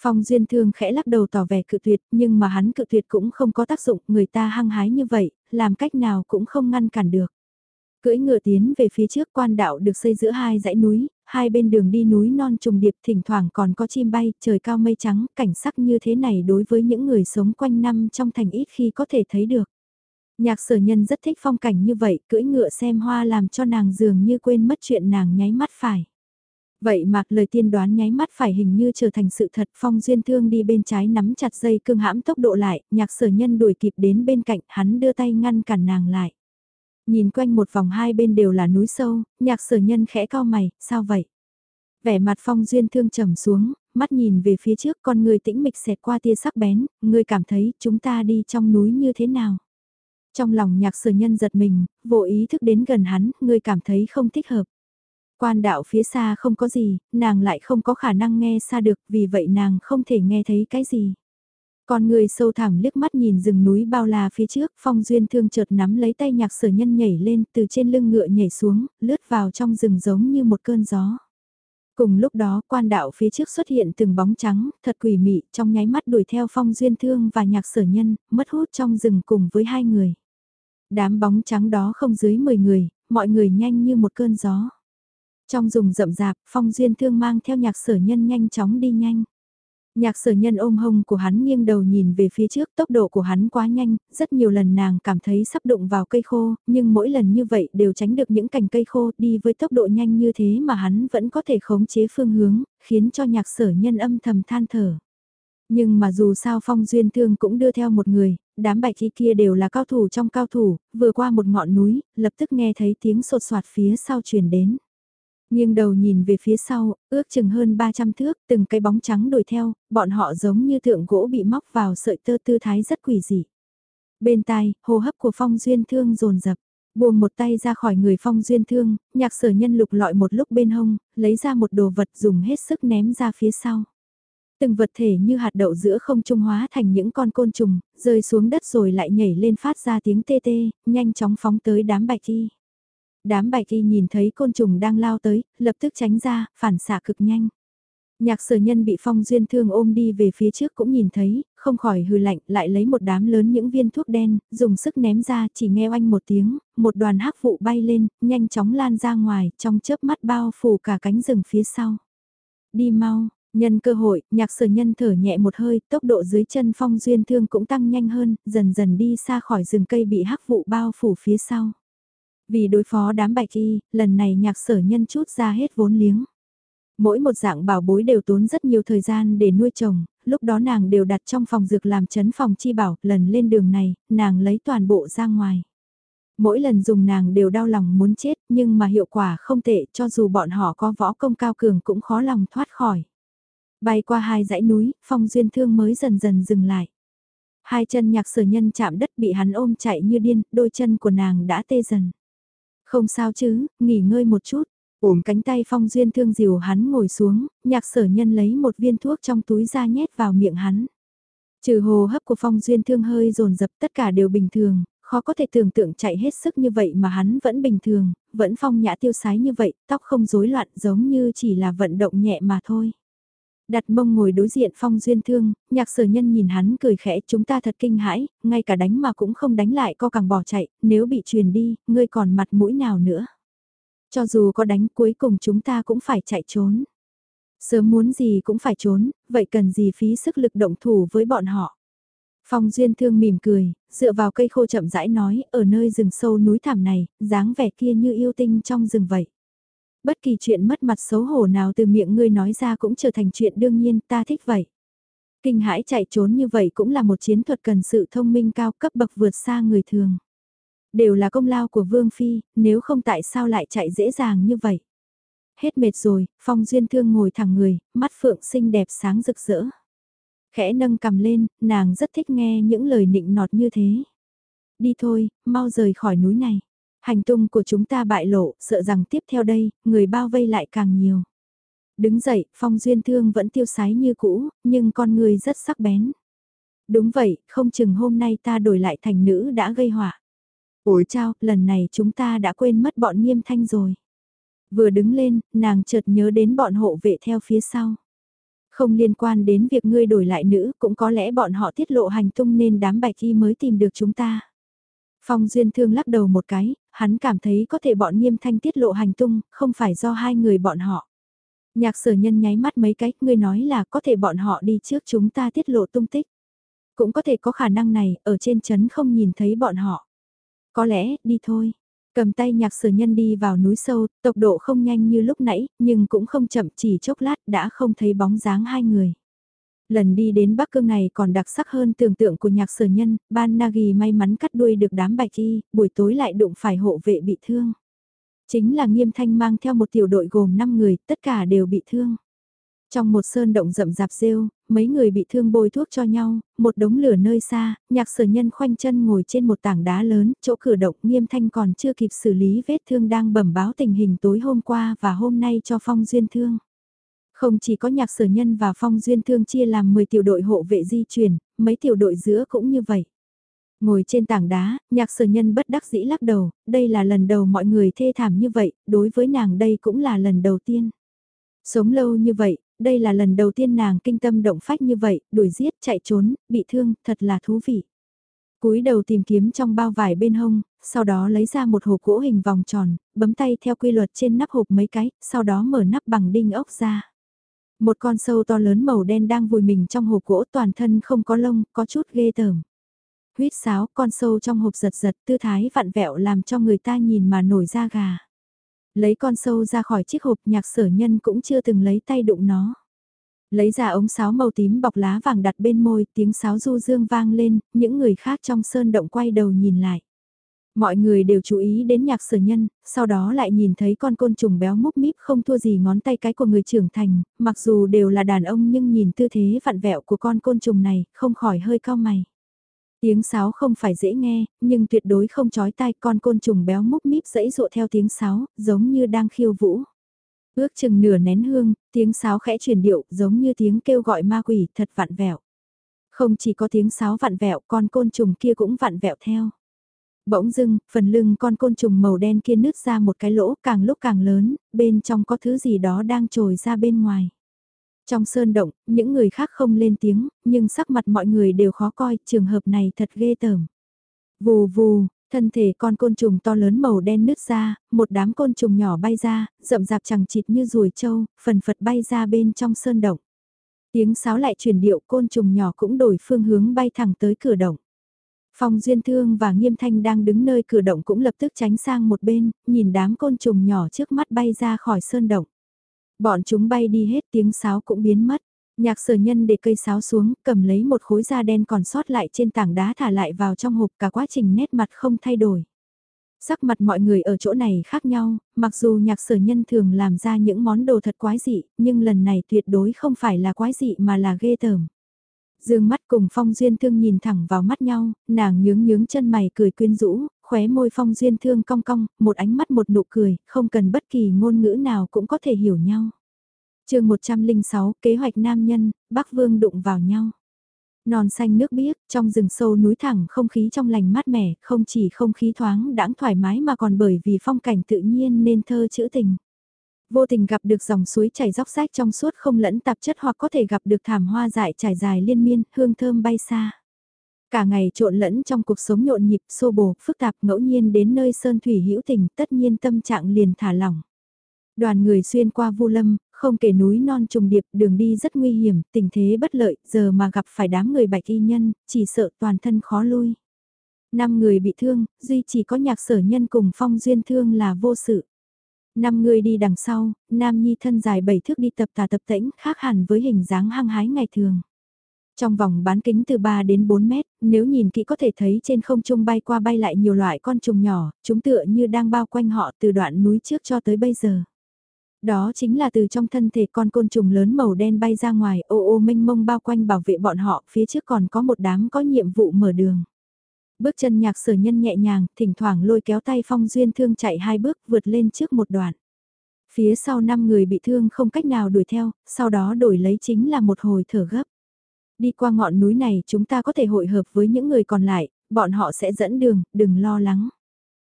A: Phong Duyên Thương khẽ lắc đầu tỏ vẻ cự tuyệt, nhưng mà hắn cự tuyệt cũng không có tác dụng, người ta hăng hái như vậy, làm cách nào cũng không ngăn cản được. Cưỡi ngựa tiến về phía trước quan đạo được xây giữa hai dãy núi, hai bên đường đi núi non trùng điệp thỉnh thoảng còn có chim bay, trời cao mây trắng, cảnh sắc như thế này đối với những người sống quanh năm trong thành ít khi có thể thấy được. Nhạc sở nhân rất thích phong cảnh như vậy, cưỡi ngựa xem hoa làm cho nàng dường như quên mất chuyện nàng nháy mắt phải. Vậy mà lời tiên đoán nháy mắt phải hình như trở thành sự thật phong duyên thương đi bên trái nắm chặt dây cương hãm tốc độ lại, nhạc sở nhân đuổi kịp đến bên cạnh hắn đưa tay ngăn cản nàng lại. Nhìn quanh một vòng hai bên đều là núi sâu, nhạc sở nhân khẽ cao mày, sao vậy? Vẻ mặt phong duyên thương trầm xuống, mắt nhìn về phía trước con người tĩnh mịch xẹt qua tia sắc bén, người cảm thấy chúng ta đi trong núi như thế nào? Trong lòng nhạc sở nhân giật mình, vô ý thức đến gần hắn, người cảm thấy không thích hợp. Quan đạo phía xa không có gì, nàng lại không có khả năng nghe xa được, vì vậy nàng không thể nghe thấy cái gì. Con người sâu thẳm liếc mắt nhìn rừng núi bao la phía trước, phong duyên thương chợt nắm lấy tay nhạc sở nhân nhảy lên từ trên lưng ngựa nhảy xuống, lướt vào trong rừng giống như một cơn gió. Cùng lúc đó quan đạo phía trước xuất hiện từng bóng trắng, thật quỷ mị, trong nháy mắt đuổi theo phong duyên thương và nhạc sở nhân, mất hút trong rừng cùng với hai người. Đám bóng trắng đó không dưới 10 người, mọi người nhanh như một cơn gió. Trong rừng rậm rạp, phong duyên thương mang theo nhạc sở nhân nhanh chóng đi nhanh. Nhạc sở nhân ôm hông của hắn nghiêng đầu nhìn về phía trước tốc độ của hắn quá nhanh, rất nhiều lần nàng cảm thấy sắp đụng vào cây khô, nhưng mỗi lần như vậy đều tránh được những cành cây khô đi với tốc độ nhanh như thế mà hắn vẫn có thể khống chế phương hướng, khiến cho nhạc sở nhân âm thầm than thở. Nhưng mà dù sao phong duyên thương cũng đưa theo một người, đám bạch y kia đều là cao thủ trong cao thủ, vừa qua một ngọn núi, lập tức nghe thấy tiếng sột soạt phía sau truyền đến. Nghiêng đầu nhìn về phía sau, ước chừng hơn 300 thước, từng cái bóng trắng đuổi theo, bọn họ giống như thượng gỗ bị móc vào sợi tơ tư thái rất quỷ dị. Bên tai, hô hấp của Phong Duyên Thương rồn rập, buông một tay ra khỏi người Phong Duyên Thương, nhạc sở nhân lục lọi một lúc bên hông, lấy ra một đồ vật dùng hết sức ném ra phía sau. Từng vật thể như hạt đậu giữa không trung hóa thành những con côn trùng, rơi xuống đất rồi lại nhảy lên phát ra tiếng tê tê, nhanh chóng phóng tới đám bạch y. Đám bạch y nhìn thấy côn trùng đang lao tới, lập tức tránh ra, phản xạ cực nhanh. Nhạc sở nhân bị phong duyên thương ôm đi về phía trước cũng nhìn thấy, không khỏi hư lạnh lại lấy một đám lớn những viên thuốc đen, dùng sức ném ra chỉ nghe oanh một tiếng, một đoàn hắc vụ bay lên, nhanh chóng lan ra ngoài, trong chớp mắt bao phủ cả cánh rừng phía sau. Đi mau, nhân cơ hội, nhạc sở nhân thở nhẹ một hơi, tốc độ dưới chân phong duyên thương cũng tăng nhanh hơn, dần dần đi xa khỏi rừng cây bị hắc vụ bao phủ phía sau. Vì đối phó đám bạch y, lần này nhạc sở nhân chút ra hết vốn liếng. Mỗi một dạng bảo bối đều tốn rất nhiều thời gian để nuôi trồng, lúc đó nàng đều đặt trong phòng dược làm chấn phòng chi bảo, lần lên đường này, nàng lấy toàn bộ ra ngoài. Mỗi lần dùng nàng đều đau lòng muốn chết, nhưng mà hiệu quả không tệ cho dù bọn họ có võ công cao cường cũng khó lòng thoát khỏi. Bay qua hai dãy núi, phong duyên thương mới dần dần dừng lại. Hai chân nhạc sở nhân chạm đất bị hắn ôm chạy như điên, đôi chân của nàng đã tê dần. Không sao chứ, nghỉ ngơi một chút. Ôm cánh tay phong duyên thương dìu hắn ngồi xuống, nhạc sở nhân lấy một viên thuốc trong túi ra nhét vào miệng hắn. Trừ hồ hấp của phong duyên thương hơi dồn dập tất cả đều bình thường, khó có thể tưởng tượng chạy hết sức như vậy mà hắn vẫn bình thường, vẫn phong nhã tiêu sái như vậy, tóc không rối loạn giống như chỉ là vận động nhẹ mà thôi. Đặt mông ngồi đối diện phong duyên thương, nhạc sở nhân nhìn hắn cười khẽ chúng ta thật kinh hãi, ngay cả đánh mà cũng không đánh lại co càng bỏ chạy, nếu bị truyền đi, ngươi còn mặt mũi nào nữa. Cho dù có đánh cuối cùng chúng ta cũng phải chạy trốn. Sớm muốn gì cũng phải trốn, vậy cần gì phí sức lực động thủ với bọn họ. Phong Duyên Thương mỉm cười, dựa vào cây khô chậm rãi nói, ở nơi rừng sâu núi thảm này, dáng vẻ kia như yêu tinh trong rừng vậy. Bất kỳ chuyện mất mặt xấu hổ nào từ miệng ngươi nói ra cũng trở thành chuyện đương nhiên ta thích vậy. Kinh hãi chạy trốn như vậy cũng là một chiến thuật cần sự thông minh cao cấp bậc vượt xa người thường. Đều là công lao của Vương Phi, nếu không tại sao lại chạy dễ dàng như vậy. Hết mệt rồi, Phong Duyên Thương ngồi thẳng người, mắt phượng xinh đẹp sáng rực rỡ. Khẽ nâng cầm lên, nàng rất thích nghe những lời nịnh nọt như thế. Đi thôi, mau rời khỏi núi này. Hành tung của chúng ta bại lộ, sợ rằng tiếp theo đây, người bao vây lại càng nhiều. Đứng dậy, Phong Duyên Thương vẫn tiêu sái như cũ, nhưng con người rất sắc bén. Đúng vậy, không chừng hôm nay ta đổi lại thành nữ đã gây họa. Ủi chao, lần này chúng ta đã quên mất bọn nghiêm thanh rồi. Vừa đứng lên, nàng chợt nhớ đến bọn hộ vệ theo phía sau. Không liên quan đến việc ngươi đổi lại nữ, cũng có lẽ bọn họ tiết lộ hành tung nên đám bạch y mới tìm được chúng ta. Phong Duyên Thương lắc đầu một cái, hắn cảm thấy có thể bọn nghiêm thanh tiết lộ hành tung, không phải do hai người bọn họ. Nhạc sở nhân nháy mắt mấy cái, ngươi nói là có thể bọn họ đi trước chúng ta tiết lộ tung tích. Cũng có thể có khả năng này, ở trên chấn không nhìn thấy bọn họ. Có lẽ, đi thôi. Cầm tay nhạc sở nhân đi vào núi sâu, tốc độ không nhanh như lúc nãy, nhưng cũng không chậm chỉ chốc lát đã không thấy bóng dáng hai người. Lần đi đến Bắc Cương này còn đặc sắc hơn tưởng tượng của nhạc sở nhân, ban Nagi may mắn cắt đuôi được đám bạch y, buổi tối lại đụng phải hộ vệ bị thương. Chính là nghiêm thanh mang theo một tiểu đội gồm 5 người, tất cả đều bị thương. Trong một sơn động rậm rạp rêu, mấy người bị thương bôi thuốc cho nhau, một đống lửa nơi xa, nhạc sở nhân khoanh chân ngồi trên một tảng đá lớn, chỗ cửa động nghiêm thanh còn chưa kịp xử lý vết thương đang bẩm báo tình hình tối hôm qua và hôm nay cho phong duyên thương. Không chỉ có nhạc sở nhân và phong duyên thương chia làm 10 tiểu đội hộ vệ di chuyển, mấy tiểu đội giữa cũng như vậy. Ngồi trên tảng đá, nhạc sở nhân bất đắc dĩ lắc đầu, đây là lần đầu mọi người thê thảm như vậy, đối với nàng đây cũng là lần đầu tiên. Sống lâu như vậy, đây là lần đầu tiên nàng kinh tâm động phách như vậy, đuổi giết, chạy trốn, bị thương, thật là thú vị. cúi đầu tìm kiếm trong bao vải bên hông, sau đó lấy ra một hộp gỗ hình vòng tròn, bấm tay theo quy luật trên nắp hộp mấy cái, sau đó mở nắp bằng đinh ốc ra. Một con sâu to lớn màu đen đang vùi mình trong hộp gỗ toàn thân không có lông, có chút ghê tởm. Huyết sáo, con sâu trong hộp giật giật, tư thái vặn vẹo làm cho người ta nhìn mà nổi da gà. Lấy con sâu ra khỏi chiếc hộp nhạc sở nhân cũng chưa từng lấy tay đụng nó. Lấy ra ống sáo màu tím bọc lá vàng đặt bên môi, tiếng sáo du dương vang lên, những người khác trong sơn động quay đầu nhìn lại. Mọi người đều chú ý đến nhạc sở nhân, sau đó lại nhìn thấy con côn trùng béo múc míp không thua gì ngón tay cái của người trưởng thành, mặc dù đều là đàn ông nhưng nhìn tư thế vặn vẹo của con côn trùng này, không khỏi hơi cao mày. Tiếng sáo không phải dễ nghe, nhưng tuyệt đối không chói tai con côn trùng béo múc míp dẫy dụa theo tiếng sáo, giống như đang khiêu vũ. Ước chừng nửa nén hương, tiếng sáo khẽ truyền điệu, giống như tiếng kêu gọi ma quỷ, thật vặn vẹo. Không chỉ có tiếng sáo vặn vẹo, con côn trùng kia cũng vặn vẹo theo. Bỗng dưng, phần lưng con côn trùng màu đen kia nứt ra một cái lỗ càng lúc càng lớn, bên trong có thứ gì đó đang trồi ra bên ngoài. Trong sơn động, những người khác không lên tiếng, nhưng sắc mặt mọi người đều khó coi, trường hợp này thật ghê tởm. Vù vù, thân thể con côn trùng to lớn màu đen nứt ra, một đám côn trùng nhỏ bay ra, rậm rạp chẳng chịt như ruồi trâu, phần phật bay ra bên trong sơn động. Tiếng sáo lại chuyển điệu côn trùng nhỏ cũng đổi phương hướng bay thẳng tới cửa động. Phong Duyên Thương và Nghiêm Thanh đang đứng nơi cửa động cũng lập tức tránh sang một bên, nhìn đám côn trùng nhỏ trước mắt bay ra khỏi sơn động. Bọn chúng bay đi hết tiếng sáo cũng biến mất. Nhạc sở nhân để cây sáo xuống, cầm lấy một khối da đen còn sót lại trên tảng đá thả lại vào trong hộp cả quá trình nét mặt không thay đổi. Sắc mặt mọi người ở chỗ này khác nhau, mặc dù nhạc sở nhân thường làm ra những món đồ thật quái dị, nhưng lần này tuyệt đối không phải là quái dị mà là ghê tởm. Dương mắt cùng Phong Duyên Thương nhìn thẳng vào mắt nhau, nàng nhướng nhướng chân mày cười quyến rũ, khóe môi Phong Duyên Thương cong cong, một ánh mắt một nụ cười, không cần bất kỳ ngôn ngữ nào cũng có thể hiểu nhau. chương 106, kế hoạch nam nhân, Bắc Vương đụng vào nhau. Non xanh nước biếc, trong rừng sâu núi thẳng không khí trong lành mát mẻ, không chỉ không khí thoáng đãng thoải mái mà còn bởi vì phong cảnh tự nhiên nên thơ chữ tình. Vô tình gặp được dòng suối chảy róc rách trong suốt không lẫn tạp chất hoặc có thể gặp được thảm hoa dại trải dài liên miên, hương thơm bay xa. Cả ngày trộn lẫn trong cuộc sống nhộn nhịp, xô bồ, phức tạp ngẫu nhiên đến nơi sơn thủy hữu tình, tất nhiên tâm trạng liền thả lỏng. Đoàn người xuyên qua vu lâm, không kể núi non trùng điệp, đường đi rất nguy hiểm, tình thế bất lợi, giờ mà gặp phải đám người bạch y nhân, chỉ sợ toàn thân khó lui. Năm người bị thương, duy chỉ có nhạc sở nhân cùng phong duyên thương là vô sự. Năm người đi đằng sau, Nam Nhi thân dài bảy thước đi tập tà tập tĩnh khác hẳn với hình dáng hăng hái ngày thường. Trong vòng bán kính từ 3 đến 4 mét, nếu nhìn kỹ có thể thấy trên không trung bay qua bay lại nhiều loại con trùng nhỏ, chúng tựa như đang bao quanh họ từ đoạn núi trước cho tới bây giờ. Đó chính là từ trong thân thể con côn trùng lớn màu đen bay ra ngoài ô ô mênh mông bao quanh bảo vệ bọn họ, phía trước còn có một đám có nhiệm vụ mở đường. Bước chân nhạc sở nhân nhẹ nhàng, thỉnh thoảng lôi kéo tay phong duyên thương chạy hai bước vượt lên trước một đoạn. Phía sau năm người bị thương không cách nào đuổi theo, sau đó đổi lấy chính là một hồi thở gấp. Đi qua ngọn núi này chúng ta có thể hội hợp với những người còn lại, bọn họ sẽ dẫn đường, đừng lo lắng.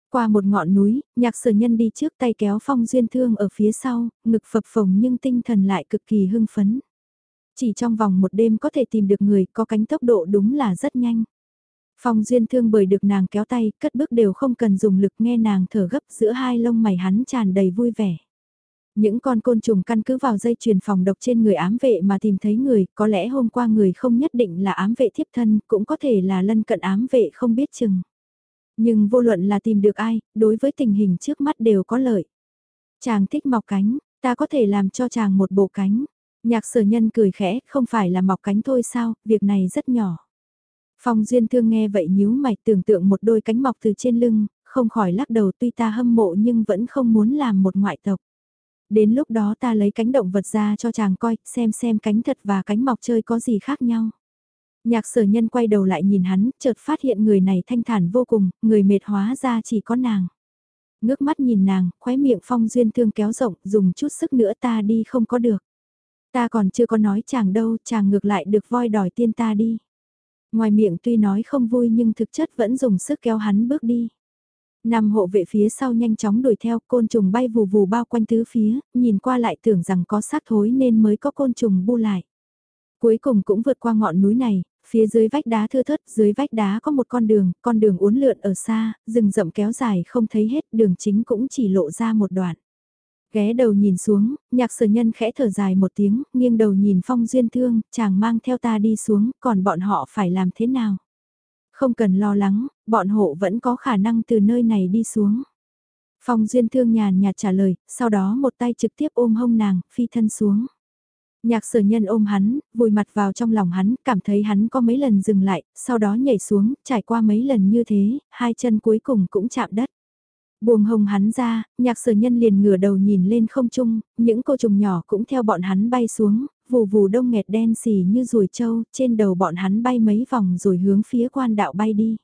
A: Qua một ngọn núi, nhạc sở nhân đi trước tay kéo phong duyên thương ở phía sau, ngực phập phồng nhưng tinh thần lại cực kỳ hưng phấn. Chỉ trong vòng một đêm có thể tìm được người có cánh tốc độ đúng là rất nhanh. Phong duyên thương bởi được nàng kéo tay, cất bước đều không cần dùng lực nghe nàng thở gấp giữa hai lông mày hắn tràn đầy vui vẻ. Những con côn trùng căn cứ vào dây truyền phòng độc trên người ám vệ mà tìm thấy người, có lẽ hôm qua người không nhất định là ám vệ thiếp thân, cũng có thể là lân cận ám vệ không biết chừng. Nhưng vô luận là tìm được ai, đối với tình hình trước mắt đều có lợi. Chàng thích mọc cánh, ta có thể làm cho chàng một bộ cánh. Nhạc sở nhân cười khẽ, không phải là mọc cánh thôi sao, việc này rất nhỏ. Phong Duyên Thương nghe vậy nhíu mày tưởng tượng một đôi cánh mọc từ trên lưng, không khỏi lắc đầu tuy ta hâm mộ nhưng vẫn không muốn làm một ngoại tộc. Đến lúc đó ta lấy cánh động vật ra cho chàng coi, xem xem cánh thật và cánh mọc chơi có gì khác nhau. Nhạc sở nhân quay đầu lại nhìn hắn, chợt phát hiện người này thanh thản vô cùng, người mệt hóa ra chỉ có nàng. Ngước mắt nhìn nàng, khóe miệng phong duyên thương kéo rộng, dùng chút sức nữa ta đi không có được. Ta còn chưa có nói chàng đâu, chàng ngược lại được voi đòi tiên ta đi. Ngoài miệng tuy nói không vui nhưng thực chất vẫn dùng sức kéo hắn bước đi. Năm hộ vệ phía sau nhanh chóng đuổi theo, côn trùng bay vù vù bao quanh tứ phía, nhìn qua lại tưởng rằng có xác thối nên mới có côn trùng bu lại. Cuối cùng cũng vượt qua ngọn núi này, phía dưới vách đá thưa thớt, dưới vách đá có một con đường, con đường uốn lượn ở xa, rừng rậm kéo dài không thấy hết, đường chính cũng chỉ lộ ra một đoạn. Ghé đầu nhìn xuống, nhạc sở nhân khẽ thở dài một tiếng, nghiêng đầu nhìn phong duyên thương, chàng mang theo ta đi xuống, còn bọn họ phải làm thế nào? Không cần lo lắng, bọn hộ vẫn có khả năng từ nơi này đi xuống. Phong duyên thương nhàn nhạt trả lời, sau đó một tay trực tiếp ôm hông nàng, phi thân xuống. Nhạc sở nhân ôm hắn, vùi mặt vào trong lòng hắn, cảm thấy hắn có mấy lần dừng lại, sau đó nhảy xuống, trải qua mấy lần như thế, hai chân cuối cùng cũng chạm đất. Buông hồng hắn ra, nhạc sở nhân liền ngửa đầu nhìn lên không trung, những cô trùng nhỏ cũng theo bọn hắn bay xuống, vù vù đông nghẹt đen xì như ruồi trâu, trên đầu bọn hắn bay mấy vòng rồi hướng phía quan đạo bay đi.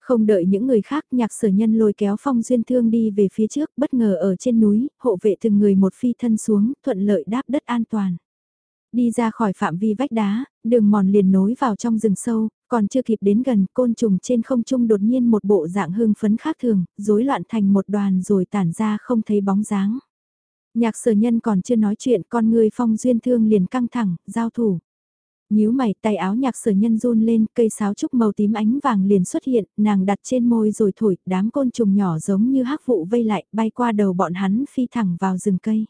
A: Không đợi những người khác nhạc sở nhân lôi kéo phong duyên thương đi về phía trước bất ngờ ở trên núi, hộ vệ từng người một phi thân xuống, thuận lợi đáp đất an toàn. Đi ra khỏi phạm vi vách đá, đường mòn liền nối vào trong rừng sâu, còn chưa kịp đến gần, côn trùng trên không trung đột nhiên một bộ dạng hưng phấn khác thường, rối loạn thành một đoàn rồi tản ra không thấy bóng dáng. Nhạc sở nhân còn chưa nói chuyện, con người phong duyên thương liền căng thẳng, giao thủ. nhíu mày tay áo nhạc sở nhân run lên, cây sáo trúc màu tím ánh vàng liền xuất hiện, nàng đặt trên môi rồi thổi, đám côn trùng nhỏ giống như hắc vụ vây lại, bay qua đầu bọn hắn phi thẳng vào rừng cây.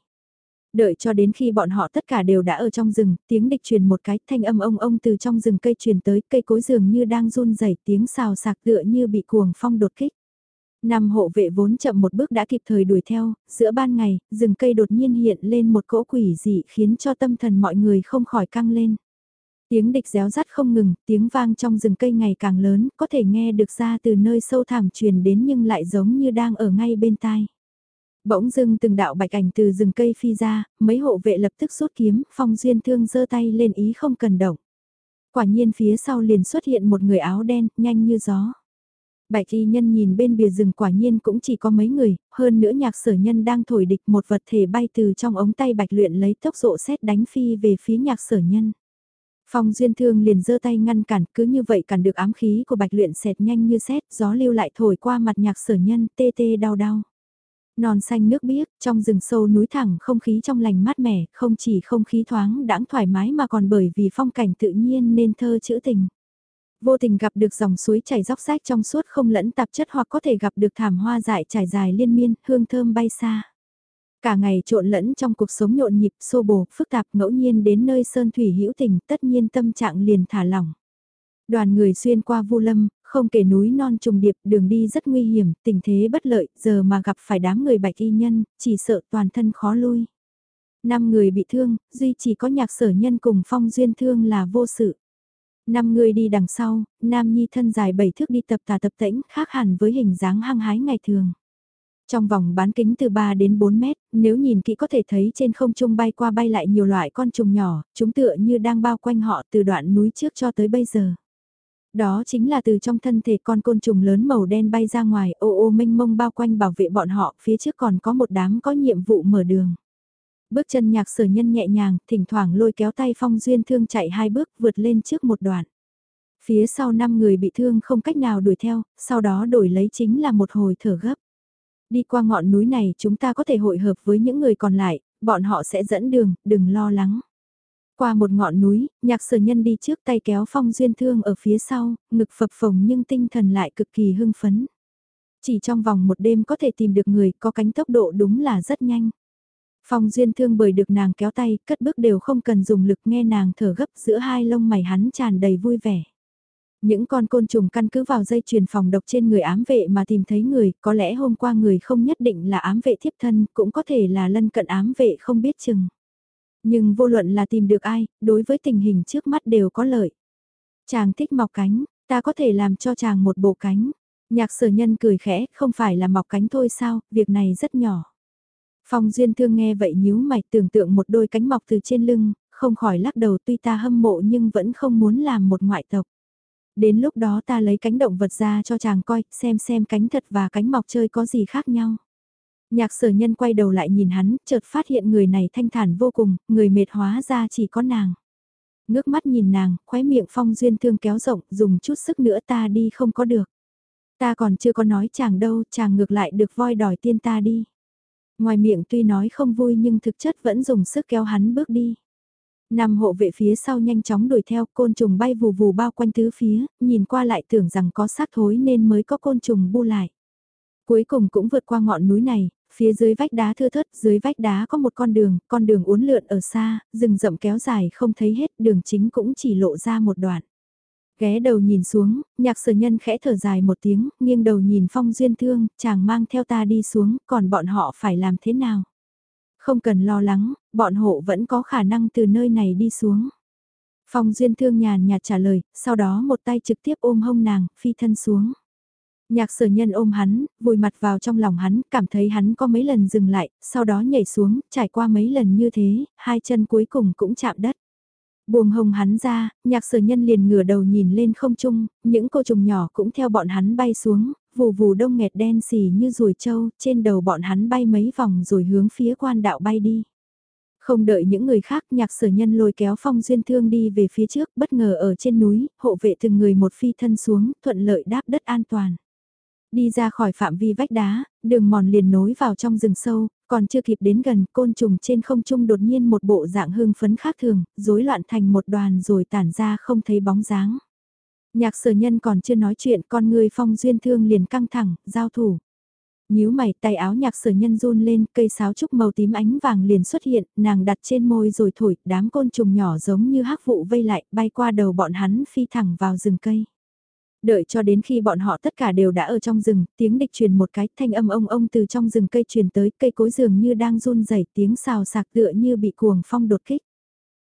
A: Đợi cho đến khi bọn họ tất cả đều đã ở trong rừng, tiếng địch truyền một cái thanh âm ông ông từ trong rừng cây truyền tới, cây cối dường như đang run rẩy tiếng xào sạc tựa như bị cuồng phong đột kích. Năm hộ vệ vốn chậm một bước đã kịp thời đuổi theo, giữa ban ngày, rừng cây đột nhiên hiện lên một cỗ quỷ dị khiến cho tâm thần mọi người không khỏi căng lên. Tiếng địch réo rắt không ngừng, tiếng vang trong rừng cây ngày càng lớn, có thể nghe được ra từ nơi sâu thẳm truyền đến nhưng lại giống như đang ở ngay bên tai. Bỗng dưng từng đạo bạch ảnh từ rừng cây phi ra, mấy hộ vệ lập tức rút kiếm, phong duyên thương giơ tay lên ý không cần động. Quả nhiên phía sau liền xuất hiện một người áo đen, nhanh như gió. Bạch y nhân nhìn bên bìa rừng quả nhiên cũng chỉ có mấy người, hơn nữa nhạc sở nhân đang thổi địch một vật thể bay từ trong ống tay bạch luyện lấy tốc độ xét đánh phi về phía nhạc sở nhân. Phong duyên thương liền giơ tay ngăn cản, cứ như vậy cản được ám khí của bạch luyện xẹt nhanh như xét, gió lưu lại thổi qua mặt nhạc sở nhân, tê tê đau đau. Non xanh nước biếc, trong rừng sâu núi thẳng không khí trong lành mát mẻ, không chỉ không khí thoáng đãng thoải mái mà còn bởi vì phong cảnh tự nhiên nên thơ chữ tình. Vô tình gặp được dòng suối chảy róc rách trong suốt không lẫn tạp chất hoặc có thể gặp được thảm hoa dại trải dài liên miên, hương thơm bay xa. Cả ngày trộn lẫn trong cuộc sống nhộn nhịp, xô bồ, phức tạp ngẫu nhiên đến nơi sơn thủy hữu tình, tất nhiên tâm trạng liền thả lỏng. Đoàn người xuyên qua vu lâm, không kể núi non trùng điệp, đường đi rất nguy hiểm, tình thế bất lợi, giờ mà gặp phải đám người bạch y nhân, chỉ sợ toàn thân khó lui. Năm người bị thương, duy chỉ có nhạc sở nhân cùng phong duyên thương là vô sự. Năm người đi đằng sau, nam nhi thân dài bảy thước đi tập tà tập tĩnh khác hẳn với hình dáng hăng hái ngày thường. Trong vòng bán kính từ 3 đến 4 mét, nếu nhìn kỹ có thể thấy trên không trung bay qua bay lại nhiều loại con trùng nhỏ, chúng tựa như đang bao quanh họ từ đoạn núi trước cho tới bây giờ. Đó chính là từ trong thân thể con côn trùng lớn màu đen bay ra ngoài ô ô mênh mông bao quanh bảo vệ bọn họ, phía trước còn có một đám có nhiệm vụ mở đường. Bước chân nhạc sở nhân nhẹ nhàng, thỉnh thoảng lôi kéo tay phong duyên thương chạy hai bước vượt lên trước một đoạn. Phía sau năm người bị thương không cách nào đuổi theo, sau đó đổi lấy chính là một hồi thở gấp. Đi qua ngọn núi này chúng ta có thể hội hợp với những người còn lại, bọn họ sẽ dẫn đường, đừng lo lắng. Qua một ngọn núi, nhạc sở nhân đi trước tay kéo phong duyên thương ở phía sau, ngực phập phồng nhưng tinh thần lại cực kỳ hưng phấn. Chỉ trong vòng một đêm có thể tìm được người có cánh tốc độ đúng là rất nhanh. Phong duyên thương bởi được nàng kéo tay, cất bước đều không cần dùng lực nghe nàng thở gấp giữa hai lông mày hắn tràn đầy vui vẻ. Những con côn trùng căn cứ vào dây truyền phòng độc trên người ám vệ mà tìm thấy người, có lẽ hôm qua người không nhất định là ám vệ thiếp thân, cũng có thể là lân cận ám vệ không biết chừng. Nhưng vô luận là tìm được ai, đối với tình hình trước mắt đều có lợi. Chàng thích mọc cánh, ta có thể làm cho chàng một bộ cánh. Nhạc sở nhân cười khẽ, không phải là mọc cánh thôi sao, việc này rất nhỏ. Phong Duyên Thương nghe vậy nhíu mày tưởng tượng một đôi cánh mọc từ trên lưng, không khỏi lắc đầu tuy ta hâm mộ nhưng vẫn không muốn làm một ngoại tộc. Đến lúc đó ta lấy cánh động vật ra cho chàng coi, xem xem cánh thật và cánh mọc chơi có gì khác nhau. Nhạc sở nhân quay đầu lại nhìn hắn, chợt phát hiện người này thanh thản vô cùng, người mệt hóa ra chỉ có nàng. Ngước mắt nhìn nàng, khóe miệng phong duyên thương kéo rộng, dùng chút sức nữa ta đi không có được. Ta còn chưa có nói chàng đâu, chàng ngược lại được voi đòi tiên ta đi. Ngoài miệng tuy nói không vui nhưng thực chất vẫn dùng sức kéo hắn bước đi. Năm hộ vệ phía sau nhanh chóng đuổi theo, côn trùng bay vù vù bao quanh tứ phía, nhìn qua lại tưởng rằng có xác thối nên mới có côn trùng bu lại. Cuối cùng cũng vượt qua ngọn núi này, phía dưới vách đá thưa thớt, dưới vách đá có một con đường, con đường uốn lượn ở xa, rừng rậm kéo dài không thấy hết, đường chính cũng chỉ lộ ra một đoạn. Ghé đầu nhìn xuống, nhạc sở nhân khẽ thở dài một tiếng, nghiêng đầu nhìn phong duyên thương, chàng mang theo ta đi xuống, còn bọn họ phải làm thế nào? Không cần lo lắng, bọn hộ vẫn có khả năng từ nơi này đi xuống. Phong duyên thương nhàn nhạt trả lời, sau đó một tay trực tiếp ôm hông nàng, phi thân xuống. Nhạc sở nhân ôm hắn, vùi mặt vào trong lòng hắn, cảm thấy hắn có mấy lần dừng lại, sau đó nhảy xuống, trải qua mấy lần như thế, hai chân cuối cùng cũng chạm đất. Buông hồng hắn ra, nhạc sở nhân liền ngửa đầu nhìn lên không trung, những cô trùng nhỏ cũng theo bọn hắn bay xuống, vù vù đông nghẹt đen xì như ruồi trâu, trên đầu bọn hắn bay mấy vòng rồi hướng phía quan đạo bay đi. Không đợi những người khác nhạc sở nhân lôi kéo phong duyên thương đi về phía trước bất ngờ ở trên núi, hộ vệ từng người một phi thân xuống, thuận lợi đáp đất an toàn. Đi ra khỏi phạm vi vách đá, đường mòn liền nối vào trong rừng sâu, còn chưa kịp đến gần, côn trùng trên không trung đột nhiên một bộ dạng hưng phấn khác thường, rối loạn thành một đoàn rồi tản ra không thấy bóng dáng. Nhạc sở nhân còn chưa nói chuyện, con người phong duyên thương liền căng thẳng, giao thủ. nhíu mày tay áo nhạc sở nhân run lên, cây sáo trúc màu tím ánh vàng liền xuất hiện, nàng đặt trên môi rồi thổi, đám côn trùng nhỏ giống như hắc vụ vây lại, bay qua đầu bọn hắn phi thẳng vào rừng cây. Đợi cho đến khi bọn họ tất cả đều đã ở trong rừng, tiếng địch truyền một cái thanh âm ông ông từ trong rừng cây truyền tới, cây cối dường như đang run rẩy tiếng xào sạc tựa như bị cuồng phong đột kích.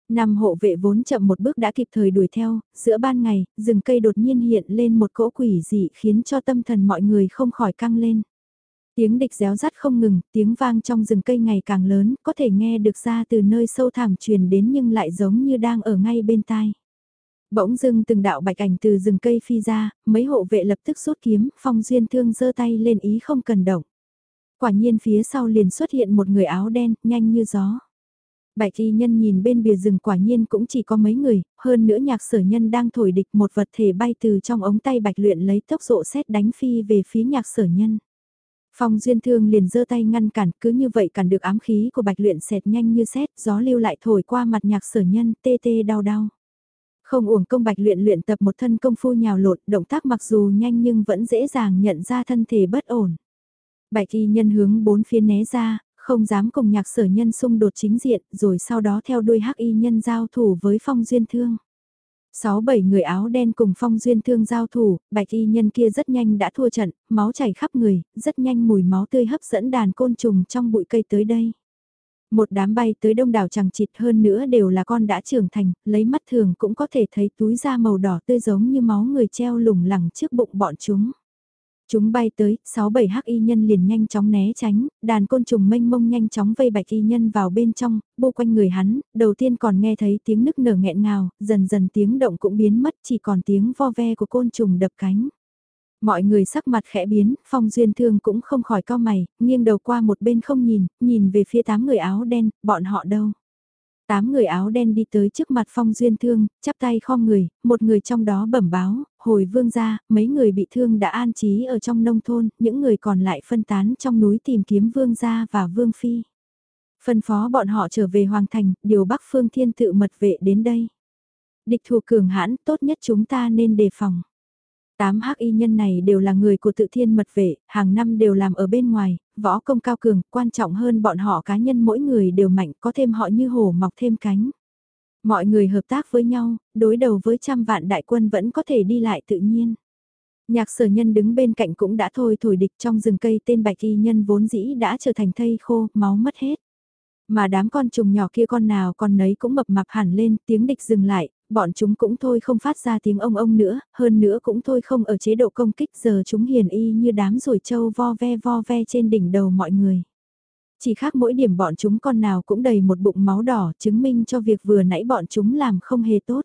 A: Năm hộ vệ vốn chậm một bước đã kịp thời đuổi theo, giữa ban ngày, rừng cây đột nhiên hiện lên một cỗ quỷ dị khiến cho tâm thần mọi người không khỏi căng lên. Tiếng địch réo rắt không ngừng, tiếng vang trong rừng cây ngày càng lớn, có thể nghe được ra từ nơi sâu thẳm truyền đến nhưng lại giống như đang ở ngay bên tai. Bỗng dưng từng đạo bạch ảnh từ rừng cây phi ra, mấy hộ vệ lập tức rút kiếm, phong duyên thương giơ tay lên ý không cần động. Quả nhiên phía sau liền xuất hiện một người áo đen, nhanh như gió. Bạch y nhân nhìn bên bìa rừng quả nhiên cũng chỉ có mấy người, hơn nữa nhạc sở nhân đang thổi địch một vật thể bay từ trong ống tay bạch luyện lấy tốc độ xét đánh phi về phía nhạc sở nhân. Phong duyên thương liền giơ tay ngăn cản, cứ như vậy cản được ám khí của bạch luyện xẹt nhanh như xét, gió lưu lại thổi qua mặt nhạc sở nhân, tê tê đau đau. Không uổng công bạch luyện luyện tập một thân công phu nhào lột, động tác mặc dù nhanh nhưng vẫn dễ dàng nhận ra thân thể bất ổn. Bạch y nhân hướng bốn phía né ra, không dám cùng nhạc sở nhân xung đột chính diện, rồi sau đó theo đuôi hắc y nhân giao thủ với phong duyên thương. Sáu bảy người áo đen cùng phong duyên thương giao thủ, bạch y nhân kia rất nhanh đã thua trận, máu chảy khắp người, rất nhanh mùi máu tươi hấp dẫn đàn côn trùng trong bụi cây tới đây. Một đám bay tới đông đảo chẳng chịt hơn nữa đều là con đã trưởng thành, lấy mắt thường cũng có thể thấy túi da màu đỏ tươi giống như máu người treo lủng lẳng trước bụng bọn chúng. Chúng bay tới, 6-7 hắc y nhân liền nhanh chóng né tránh, đàn côn trùng mênh mông nhanh chóng vây bạch y nhân vào bên trong, bô quanh người hắn, đầu tiên còn nghe thấy tiếng nức nở nghẹn ngào, dần dần tiếng động cũng biến mất chỉ còn tiếng vo ve của côn trùng đập cánh. Mọi người sắc mặt khẽ biến, phong duyên thương cũng không khỏi cao mày, nghiêng đầu qua một bên không nhìn, nhìn về phía tám người áo đen, bọn họ đâu. Tám người áo đen đi tới trước mặt phong duyên thương, chắp tay khom người, một người trong đó bẩm báo, hồi vương gia, mấy người bị thương đã an trí ở trong nông thôn, những người còn lại phân tán trong núi tìm kiếm vương gia và vương phi. Phân phó bọn họ trở về hoàng thành, điều bắc phương thiên tự mật vệ đến đây. Địch thù cường hãn, tốt nhất chúng ta nên đề phòng. Tám hắc y nhân này đều là người của tự thiên mật vệ, hàng năm đều làm ở bên ngoài, võ công cao cường, quan trọng hơn bọn họ cá nhân mỗi người đều mạnh, có thêm họ như hổ mọc thêm cánh. Mọi người hợp tác với nhau, đối đầu với trăm vạn đại quân vẫn có thể đi lại tự nhiên. Nhạc sở nhân đứng bên cạnh cũng đã thôi thổi địch trong rừng cây tên bạch y nhân vốn dĩ đã trở thành thây khô, máu mất hết. Mà đám con trùng nhỏ kia con nào con nấy cũng mập mạp hẳn lên, tiếng địch dừng lại, bọn chúng cũng thôi không phát ra tiếng ông ông nữa, hơn nữa cũng thôi không ở chế độ công kích giờ chúng hiền y như đám ruồi trâu vo ve vo ve trên đỉnh đầu mọi người. Chỉ khác mỗi điểm bọn chúng con nào cũng đầy một bụng máu đỏ chứng minh cho việc vừa nãy bọn chúng làm không hề tốt.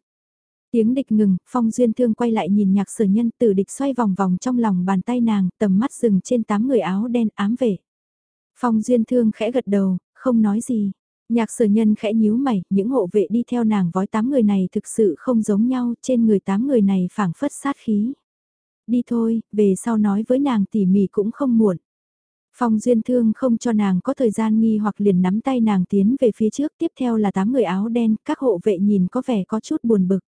A: Tiếng địch ngừng, phong duyên thương quay lại nhìn nhạc sở nhân tử địch xoay vòng vòng trong lòng bàn tay nàng, tầm mắt dừng trên tám người áo đen ám vệ. Phong duyên thương khẽ gật đầu, không nói gì. Nhạc sở nhân khẽ nhíu mày, những hộ vệ đi theo nàng vói tám người này thực sự không giống nhau, trên người tám người này phảng phất sát khí. Đi thôi, về sau nói với nàng tỉ mỉ cũng không muộn. Phong Duyên Thương không cho nàng có thời gian nghi hoặc liền nắm tay nàng tiến về phía trước, tiếp theo là tám người áo đen, các hộ vệ nhìn có vẻ có chút buồn bực.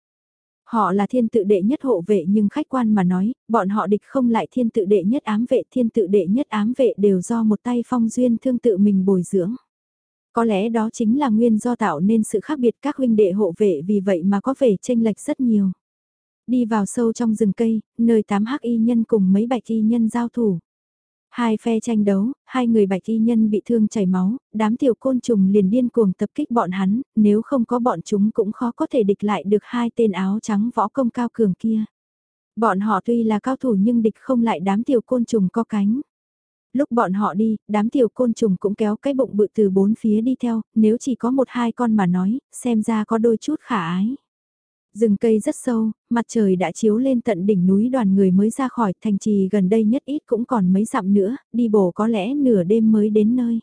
A: Họ là thiên tự đệ nhất hộ vệ nhưng khách quan mà nói, bọn họ địch không lại thiên tự đệ nhất ám vệ, thiên tự đệ nhất ám vệ đều do một tay Phong Duyên Thương tự mình bồi dưỡng. Có lẽ đó chính là nguyên do tạo nên sự khác biệt các huynh đệ hộ vệ vì vậy mà có vẻ tranh lệch rất nhiều. Đi vào sâu trong rừng cây, nơi tám hắc y nhân cùng mấy bạch y nhân giao thủ. Hai phe tranh đấu, hai người bạch y nhân bị thương chảy máu, đám tiểu côn trùng liền điên cuồng tập kích bọn hắn, nếu không có bọn chúng cũng khó có thể địch lại được hai tên áo trắng võ công cao cường kia. Bọn họ tuy là cao thủ nhưng địch không lại đám tiểu côn trùng có cánh. Lúc bọn họ đi, đám tiểu côn trùng cũng kéo cái bụng bự từ bốn phía đi theo, nếu chỉ có một hai con mà nói, xem ra có đôi chút khả ái. Rừng cây rất sâu, mặt trời đã chiếu lên tận đỉnh núi đoàn người mới ra khỏi thành trì gần đây nhất ít cũng còn mấy dặm nữa, đi bộ có lẽ nửa đêm mới đến nơi.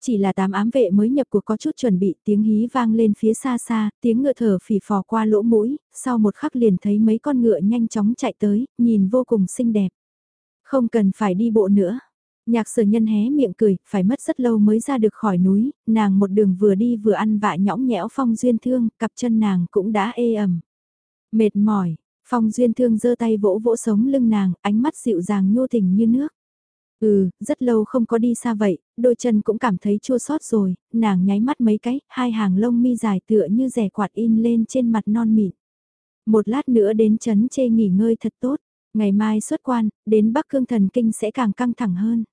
A: Chỉ là tám ám vệ mới nhập cuộc có chút chuẩn bị tiếng hí vang lên phía xa xa, tiếng ngựa thở phì phò qua lỗ mũi, sau một khắc liền thấy mấy con ngựa nhanh chóng chạy tới, nhìn vô cùng xinh đẹp. Không cần phải đi bộ nữa. Nhạc sở nhân hé miệng cười, phải mất rất lâu mới ra được khỏi núi, nàng một đường vừa đi vừa ăn vạ nhõng nhẽo phong duyên thương, cặp chân nàng cũng đã ê ẩm. Mệt mỏi, phong duyên thương giơ tay vỗ vỗ sống lưng nàng, ánh mắt dịu dàng nhô tình như nước. Ừ, rất lâu không có đi xa vậy, đôi chân cũng cảm thấy chua xót rồi, nàng nháy mắt mấy cái, hai hàng lông mi dài tựa như rẻ quạt in lên trên mặt non mịn. Một lát nữa đến chấn chê nghỉ ngơi thật tốt, ngày mai xuất quan, đến Bắc Cương Thần Kinh sẽ càng căng thẳng hơn.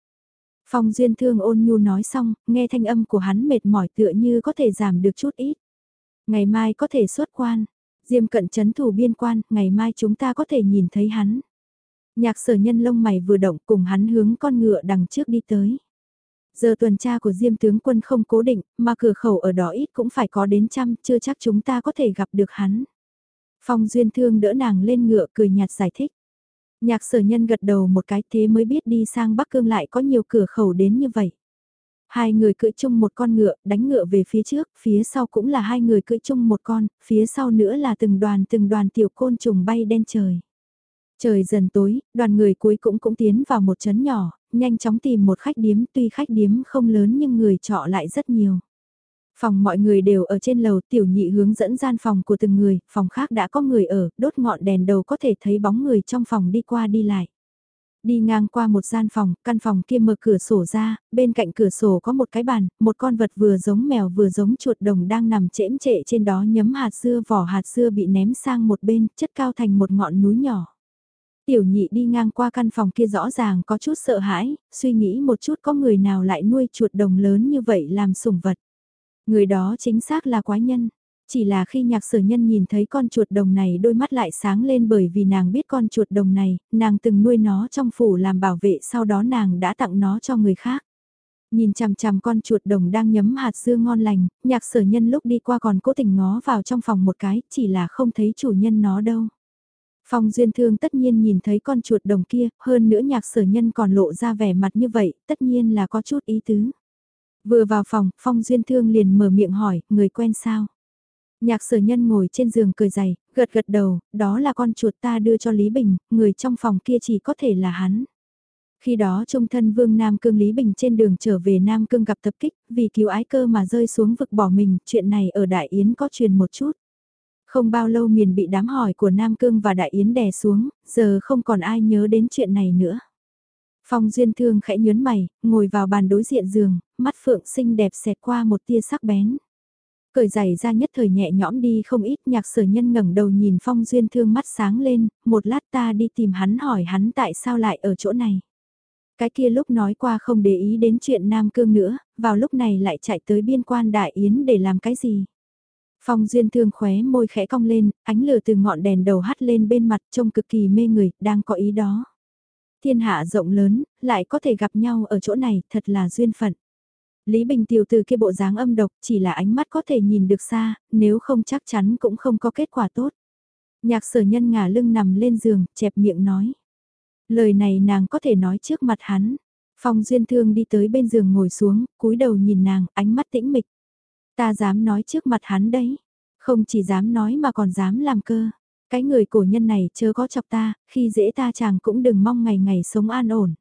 A: Phong Duyên Thương ôn nhu nói xong, nghe thanh âm của hắn mệt mỏi tựa như có thể giảm được chút ít. Ngày mai có thể xuất quan, Diêm cận chấn thủ biên quan, ngày mai chúng ta có thể nhìn thấy hắn. Nhạc sở nhân lông mày vừa động cùng hắn hướng con ngựa đằng trước đi tới. Giờ tuần tra của Diêm tướng quân không cố định, mà cửa khẩu ở đó ít cũng phải có đến trăm, chưa chắc chúng ta có thể gặp được hắn. Phong Duyên Thương đỡ nàng lên ngựa cười nhạt giải thích. Nhạc sở nhân gật đầu một cái thế mới biết đi sang Bắc Cương lại có nhiều cửa khẩu đến như vậy. Hai người cưỡi chung một con ngựa, đánh ngựa về phía trước, phía sau cũng là hai người cưỡi chung một con, phía sau nữa là từng đoàn từng đoàn tiểu côn trùng bay đen trời. Trời dần tối, đoàn người cuối cũng cũng tiến vào một trấn nhỏ, nhanh chóng tìm một khách điếm tuy khách điếm không lớn nhưng người trọ lại rất nhiều. Phòng mọi người đều ở trên lầu tiểu nhị hướng dẫn gian phòng của từng người, phòng khác đã có người ở, đốt ngọn đèn đầu có thể thấy bóng người trong phòng đi qua đi lại. Đi ngang qua một gian phòng, căn phòng kia mở cửa sổ ra, bên cạnh cửa sổ có một cái bàn, một con vật vừa giống mèo vừa giống chuột đồng đang nằm chễm trệ trên đó nhấm hạt dưa vỏ hạt dưa bị ném sang một bên, chất cao thành một ngọn núi nhỏ. Tiểu nhị đi ngang qua căn phòng kia rõ ràng có chút sợ hãi, suy nghĩ một chút có người nào lại nuôi chuột đồng lớn như vậy làm sủng vật. Người đó chính xác là quái nhân. Chỉ là khi nhạc sở nhân nhìn thấy con chuột đồng này đôi mắt lại sáng lên bởi vì nàng biết con chuột đồng này, nàng từng nuôi nó trong phủ làm bảo vệ sau đó nàng đã tặng nó cho người khác. Nhìn chằm chằm con chuột đồng đang nhấm hạt dưa ngon lành, nhạc sở nhân lúc đi qua còn cố tình ngó vào trong phòng một cái, chỉ là không thấy chủ nhân nó đâu. Phong Duyên Thương tất nhiên nhìn thấy con chuột đồng kia, hơn nữa nhạc sở nhân còn lộ ra vẻ mặt như vậy, tất nhiên là có chút ý tứ. Vừa vào phòng, Phong Duyên Thương liền mở miệng hỏi, người quen sao? Nhạc sở nhân ngồi trên giường cười dày, gật gật đầu, đó là con chuột ta đưa cho Lý Bình, người trong phòng kia chỉ có thể là hắn. Khi đó trung thân vương Nam Cương Lý Bình trên đường trở về Nam Cương gặp tập kích, vì cứu ái cơ mà rơi xuống vực bỏ mình, chuyện này ở Đại Yến có truyền một chút. Không bao lâu miền bị đám hỏi của Nam Cương và Đại Yến đè xuống, giờ không còn ai nhớ đến chuyện này nữa. Phong Duyên Thương khẽ nhớn mày, ngồi vào bàn đối diện giường, mắt phượng xinh đẹp xẹt qua một tia sắc bén. Cởi giày ra nhất thời nhẹ nhõm đi không ít nhạc sở nhân ngẩng đầu nhìn Phong Duyên Thương mắt sáng lên, một lát ta đi tìm hắn hỏi hắn tại sao lại ở chỗ này. Cái kia lúc nói qua không để ý đến chuyện Nam Cương nữa, vào lúc này lại chạy tới biên quan Đại Yến để làm cái gì. Phong Duyên Thương khóe môi khẽ cong lên, ánh lửa từ ngọn đèn đầu hắt lên bên mặt trông cực kỳ mê người, đang có ý đó. Thiên hạ rộng lớn, lại có thể gặp nhau ở chỗ này, thật là duyên phận. Lý Bình tiểu từ kia bộ dáng âm độc chỉ là ánh mắt có thể nhìn được xa, nếu không chắc chắn cũng không có kết quả tốt. Nhạc sở nhân ngả lưng nằm lên giường, chẹp miệng nói. Lời này nàng có thể nói trước mặt hắn. Phong Duyên Thương đi tới bên giường ngồi xuống, cúi đầu nhìn nàng, ánh mắt tĩnh mịch. Ta dám nói trước mặt hắn đấy. Không chỉ dám nói mà còn dám làm cơ. Cái người cổ nhân này chớ có chọc ta, khi dễ ta chàng cũng đừng mong ngày ngày sống an ổn.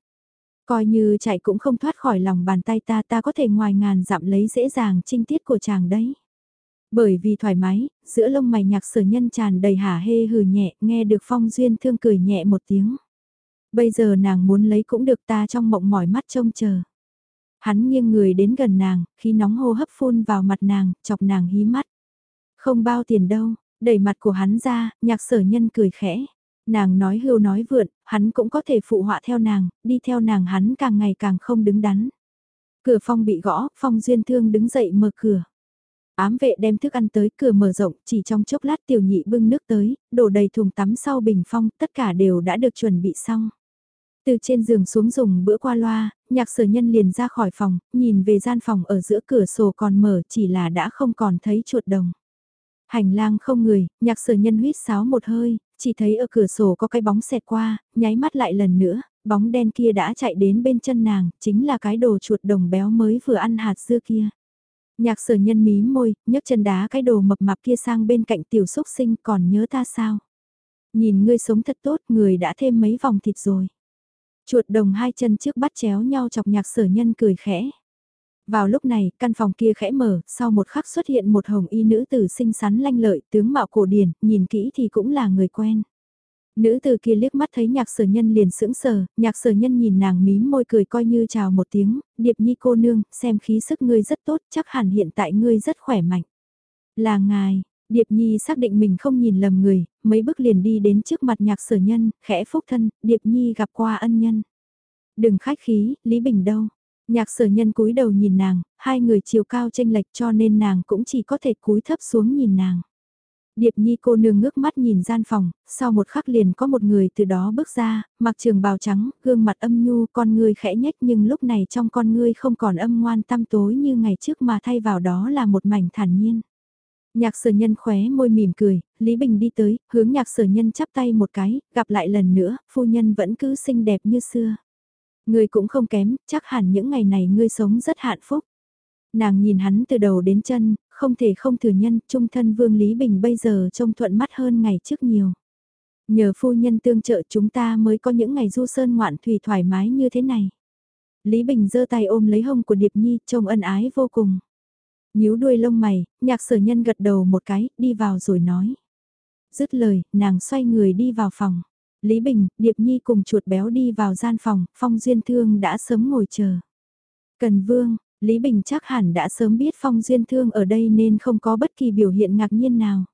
A: Coi như chạy cũng không thoát khỏi lòng bàn tay ta ta có thể ngoài ngàn dặm lấy dễ dàng trinh tiết của chàng đấy. Bởi vì thoải mái, giữa lông mày nhạc sở nhân tràn đầy hả hê hừ nhẹ, nghe được phong duyên thương cười nhẹ một tiếng. Bây giờ nàng muốn lấy cũng được ta trong mộng mỏi mắt trông chờ. Hắn nghiêng người đến gần nàng, khi nóng hô hấp phun vào mặt nàng, chọc nàng hí mắt. Không bao tiền đâu, đẩy mặt của hắn ra, nhạc sở nhân cười khẽ. Nàng nói hưu nói vượn, hắn cũng có thể phụ họa theo nàng, đi theo nàng hắn càng ngày càng không đứng đắn. Cửa phong bị gõ, phong duyên thương đứng dậy mở cửa. Ám vệ đem thức ăn tới cửa mở rộng, chỉ trong chốc lát tiểu nhị bưng nước tới, đổ đầy thùng tắm sau bình phong, tất cả đều đã được chuẩn bị xong. Từ trên giường xuống dùng bữa qua loa, nhạc sở nhân liền ra khỏi phòng, nhìn về gian phòng ở giữa cửa sổ còn mở chỉ là đã không còn thấy chuột đồng. Hành lang không người, nhạc sở nhân huyết sáo một hơi, chỉ thấy ở cửa sổ có cái bóng xẹt qua, nháy mắt lại lần nữa, bóng đen kia đã chạy đến bên chân nàng, chính là cái đồ chuột đồng béo mới vừa ăn hạt dưa kia. Nhạc sở nhân mí môi, nhấc chân đá cái đồ mập mạp kia sang bên cạnh tiểu xúc sinh còn nhớ ta sao. Nhìn ngươi sống thật tốt, người đã thêm mấy vòng thịt rồi. Chuột đồng hai chân trước bắt chéo nhau chọc nhạc sở nhân cười khẽ. Vào lúc này, căn phòng kia khẽ mở, sau một khắc xuất hiện một hồng y nữ tử xinh xắn lanh lợi, tướng mạo cổ điển, nhìn kỹ thì cũng là người quen. Nữ tử kia liếc mắt thấy nhạc sở nhân liền sững sờ, nhạc sở nhân nhìn nàng mím môi cười coi như chào một tiếng, điệp nhi cô nương, xem khí sức ngươi rất tốt, chắc hẳn hiện tại ngươi rất khỏe mạnh. Là ngài, Điệp Nhi xác định mình không nhìn lầm người, mấy bước liền đi đến trước mặt nhạc sở nhân, khẽ phúc thân, Điệp Nhi gặp qua ân nhân. Đừng khách khí, Lý Bình đâu. Nhạc sở nhân cúi đầu nhìn nàng, hai người chiều cao tranh lệch cho nên nàng cũng chỉ có thể cúi thấp xuống nhìn nàng. Điệp Nhi cô nương ngước mắt nhìn gian phòng, sau một khắc liền có một người từ đó bước ra, mặc trường bào trắng, gương mặt âm nhu, con ngươi khẽ nhếch nhưng lúc này trong con ngươi không còn âm ngoan tăm tối như ngày trước mà thay vào đó là một mảnh thản nhiên. Nhạc sở nhân khóe môi mỉm cười, Lý Bình đi tới, hướng nhạc sở nhân chắp tay một cái, gặp lại lần nữa, phu nhân vẫn cứ xinh đẹp như xưa. Ngươi cũng không kém, chắc hẳn những ngày này ngươi sống rất hạnh phúc. Nàng nhìn hắn từ đầu đến chân, không thể không thừa nhân, trung thân vương Lý Bình bây giờ trông thuận mắt hơn ngày trước nhiều. Nhờ phu nhân tương trợ chúng ta mới có những ngày du sơn ngoạn thủy thoải mái như thế này. Lý Bình giơ tay ôm lấy hông của Điệp Nhi, trông ân ái vô cùng. nhíu đuôi lông mày, nhạc sở nhân gật đầu một cái, đi vào rồi nói. Dứt lời, nàng xoay người đi vào phòng. Lý Bình, Điệp Nhi cùng chuột béo đi vào gian phòng, Phong Duyên Thương đã sớm ngồi chờ. Cần Vương, Lý Bình chắc hẳn đã sớm biết Phong Duyên Thương ở đây nên không có bất kỳ biểu hiện ngạc nhiên nào.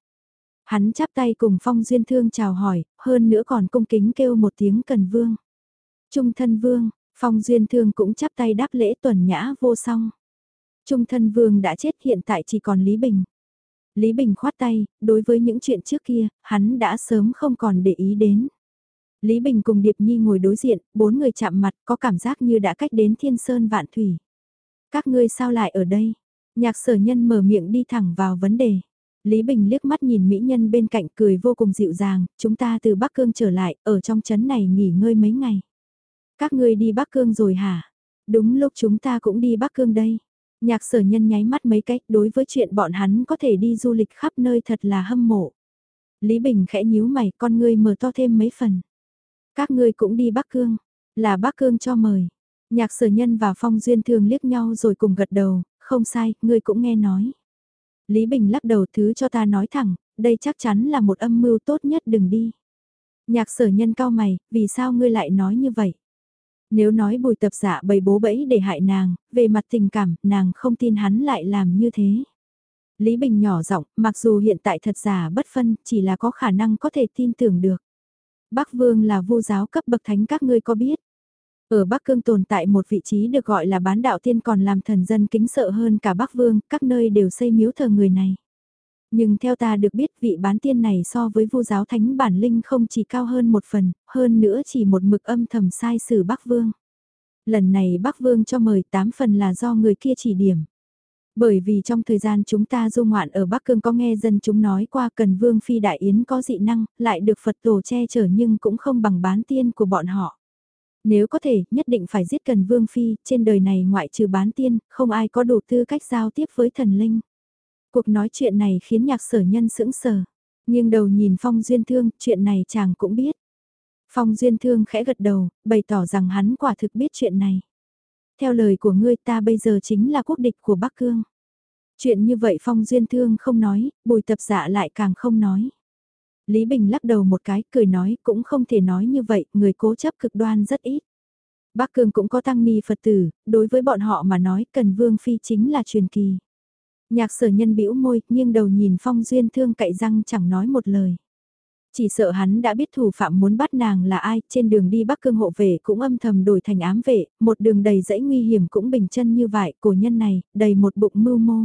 A: Hắn chắp tay cùng Phong Duyên Thương chào hỏi, hơn nữa còn cung kính kêu một tiếng Cần Vương. Trung thân Vương, Phong Duyên Thương cũng chắp tay đáp lễ tuần nhã vô song. Trung thân Vương đã chết hiện tại chỉ còn Lý Bình. Lý Bình khoát tay, đối với những chuyện trước kia, hắn đã sớm không còn để ý đến. Lý Bình cùng Điệp Nhi ngồi đối diện, bốn người chạm mặt có cảm giác như đã cách đến thiên sơn vạn thủy. Các ngươi sao lại ở đây? Nhạc sở nhân mở miệng đi thẳng vào vấn đề. Lý Bình liếc mắt nhìn mỹ nhân bên cạnh cười vô cùng dịu dàng, chúng ta từ Bắc Cương trở lại, ở trong trấn này nghỉ ngơi mấy ngày. Các ngươi đi Bắc Cương rồi hả? Đúng lúc chúng ta cũng đi Bắc Cương đây. Nhạc sở nhân nháy mắt mấy cách đối với chuyện bọn hắn có thể đi du lịch khắp nơi thật là hâm mộ. Lý Bình khẽ nhíu mày con ngươi mở to thêm mấy phần. Các ngươi cũng đi Bắc Cương, là Bắc Cương cho mời. Nhạc sở nhân và Phong Duyên thường liếc nhau rồi cùng gật đầu, không sai, ngươi cũng nghe nói. Lý Bình lắc đầu thứ cho ta nói thẳng, đây chắc chắn là một âm mưu tốt nhất đừng đi. Nhạc sở nhân cao mày, vì sao ngươi lại nói như vậy? Nếu nói bùi tập giả bày bố bẫy để hại nàng, về mặt tình cảm, nàng không tin hắn lại làm như thế. Lý Bình nhỏ giọng, mặc dù hiện tại thật giả bất phân, chỉ là có khả năng có thể tin tưởng được. Bắc Vương là vô giáo cấp bậc thánh các ngươi có biết. Ở Bắc Cương tồn tại một vị trí được gọi là bán đạo tiên còn làm thần dân kính sợ hơn cả Bắc Vương, các nơi đều xây miếu thờ người này. Nhưng theo ta được biết vị bán tiên này so với vu giáo thánh bản linh không chỉ cao hơn một phần, hơn nữa chỉ một mực âm thầm sai sử Bắc Vương. Lần này Bắc Vương cho mời tám phần là do người kia chỉ điểm. Bởi vì trong thời gian chúng ta du ngoạn ở Bắc Cương có nghe dân chúng nói qua cần Vương Phi Đại Yến có dị năng, lại được Phật tổ che chở nhưng cũng không bằng bán tiên của bọn họ. Nếu có thể, nhất định phải giết cần Vương Phi, trên đời này ngoại trừ bán tiên, không ai có đủ tư cách giao tiếp với thần linh. Cuộc nói chuyện này khiến nhạc sở nhân sững sờ. Nhưng đầu nhìn Phong Duyên Thương, chuyện này chàng cũng biết. Phong Duyên Thương khẽ gật đầu, bày tỏ rằng hắn quả thực biết chuyện này. Theo lời của ngươi ta bây giờ chính là quốc địch của Bắc Cương. Chuyện như vậy Phong Duyên Thương không nói, bùi tập dạ lại càng không nói. Lý Bình lắc đầu một cái, cười nói cũng không thể nói như vậy, người cố chấp cực đoan rất ít. Bắc Cương cũng có tăng ni Phật tử, đối với bọn họ mà nói cần Vương Phi chính là truyền kỳ. Nhạc sở nhân bĩu môi, nghiêng đầu nhìn Phong Duyên Thương cậy răng chẳng nói một lời. Chỉ sợ hắn đã biết thủ phạm muốn bắt nàng là ai, trên đường đi Bắc Cương hộ vệ cũng âm thầm đổi thành ám vệ, một đường đầy dãy nguy hiểm cũng bình chân như vậy, cổ nhân này, đầy một bụng mưu mô.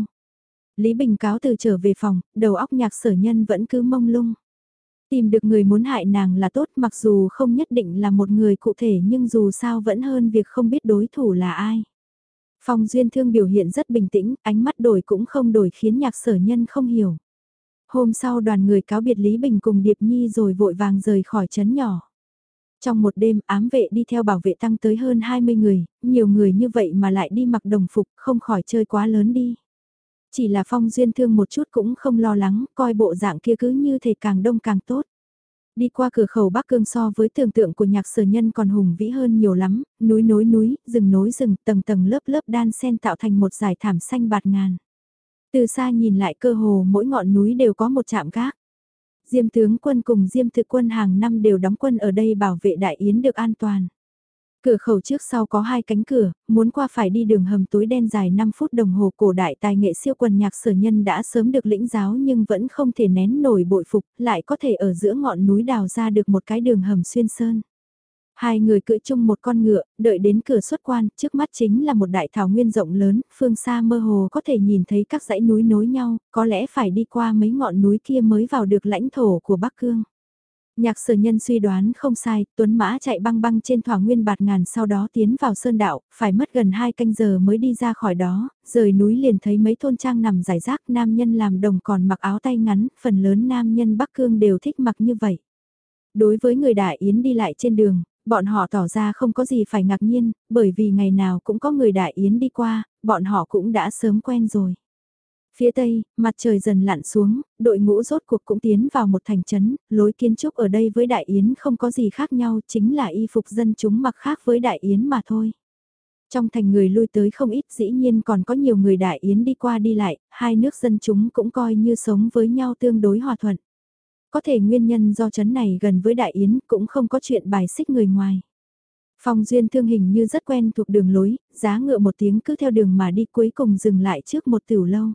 A: Lý Bình cáo từ trở về phòng, đầu óc nhạc sở nhân vẫn cứ mông lung. Tìm được người muốn hại nàng là tốt mặc dù không nhất định là một người cụ thể nhưng dù sao vẫn hơn việc không biết đối thủ là ai. Phong Duyên Thương biểu hiện rất bình tĩnh, ánh mắt đổi cũng không đổi khiến nhạc sở nhân không hiểu. Hôm sau đoàn người cáo biệt Lý Bình cùng Điệp Nhi rồi vội vàng rời khỏi trấn nhỏ. Trong một đêm ám vệ đi theo bảo vệ tăng tới hơn 20 người, nhiều người như vậy mà lại đi mặc đồng phục không khỏi chơi quá lớn đi. Chỉ là Phong Duyên Thương một chút cũng không lo lắng, coi bộ dạng kia cứ như thể càng đông càng tốt. Đi qua cửa khẩu Bắc Cương so với tưởng tượng của nhạc sở nhân còn hùng vĩ hơn nhiều lắm, núi nối núi, rừng nối rừng, tầng tầng lớp lớp đan sen tạo thành một dải thảm xanh bạt ngàn. Từ xa nhìn lại cơ hồ mỗi ngọn núi đều có một trạm gác. Diêm tướng quân cùng Diêm thực quân hàng năm đều đóng quân ở đây bảo vệ đại yến được an toàn. Cửa khẩu trước sau có hai cánh cửa, muốn qua phải đi đường hầm tối đen dài 5 phút đồng hồ cổ đại tài nghệ siêu quần nhạc sở nhân đã sớm được lĩnh giáo nhưng vẫn không thể nén nổi bội phục, lại có thể ở giữa ngọn núi đào ra được một cái đường hầm xuyên sơn. Hai người cưỡi chung một con ngựa, đợi đến cửa xuất quan, trước mắt chính là một đại thảo nguyên rộng lớn, phương xa mơ hồ có thể nhìn thấy các dãy núi nối nhau, có lẽ phải đi qua mấy ngọn núi kia mới vào được lãnh thổ của Bắc Cương. Nhạc sở nhân suy đoán không sai, Tuấn Mã chạy băng băng trên thỏa nguyên bạt ngàn sau đó tiến vào sơn đạo, phải mất gần hai canh giờ mới đi ra khỏi đó, rời núi liền thấy mấy thôn trang nằm giải rác nam nhân làm đồng còn mặc áo tay ngắn, phần lớn nam nhân Bắc Cương đều thích mặc như vậy. Đối với người đại yến đi lại trên đường, bọn họ tỏ ra không có gì phải ngạc nhiên, bởi vì ngày nào cũng có người đại yến đi qua, bọn họ cũng đã sớm quen rồi. Phía tây, mặt trời dần lặn xuống, đội ngũ rốt cuộc cũng tiến vào một thành trấn, lối kiến trúc ở đây với Đại Yến không có gì khác nhau, chính là y phục dân chúng mặc khác với Đại Yến mà thôi. Trong thành người lui tới không ít dĩ nhiên còn có nhiều người Đại Yến đi qua đi lại, hai nước dân chúng cũng coi như sống với nhau tương đối hòa thuận. Có thể nguyên nhân do chấn này gần với Đại Yến cũng không có chuyện bài xích người ngoài. Phong Duyên thương hình như rất quen thuộc đường lối, giá ngựa một tiếng cứ theo đường mà đi cuối cùng dừng lại trước một tiểu lâu.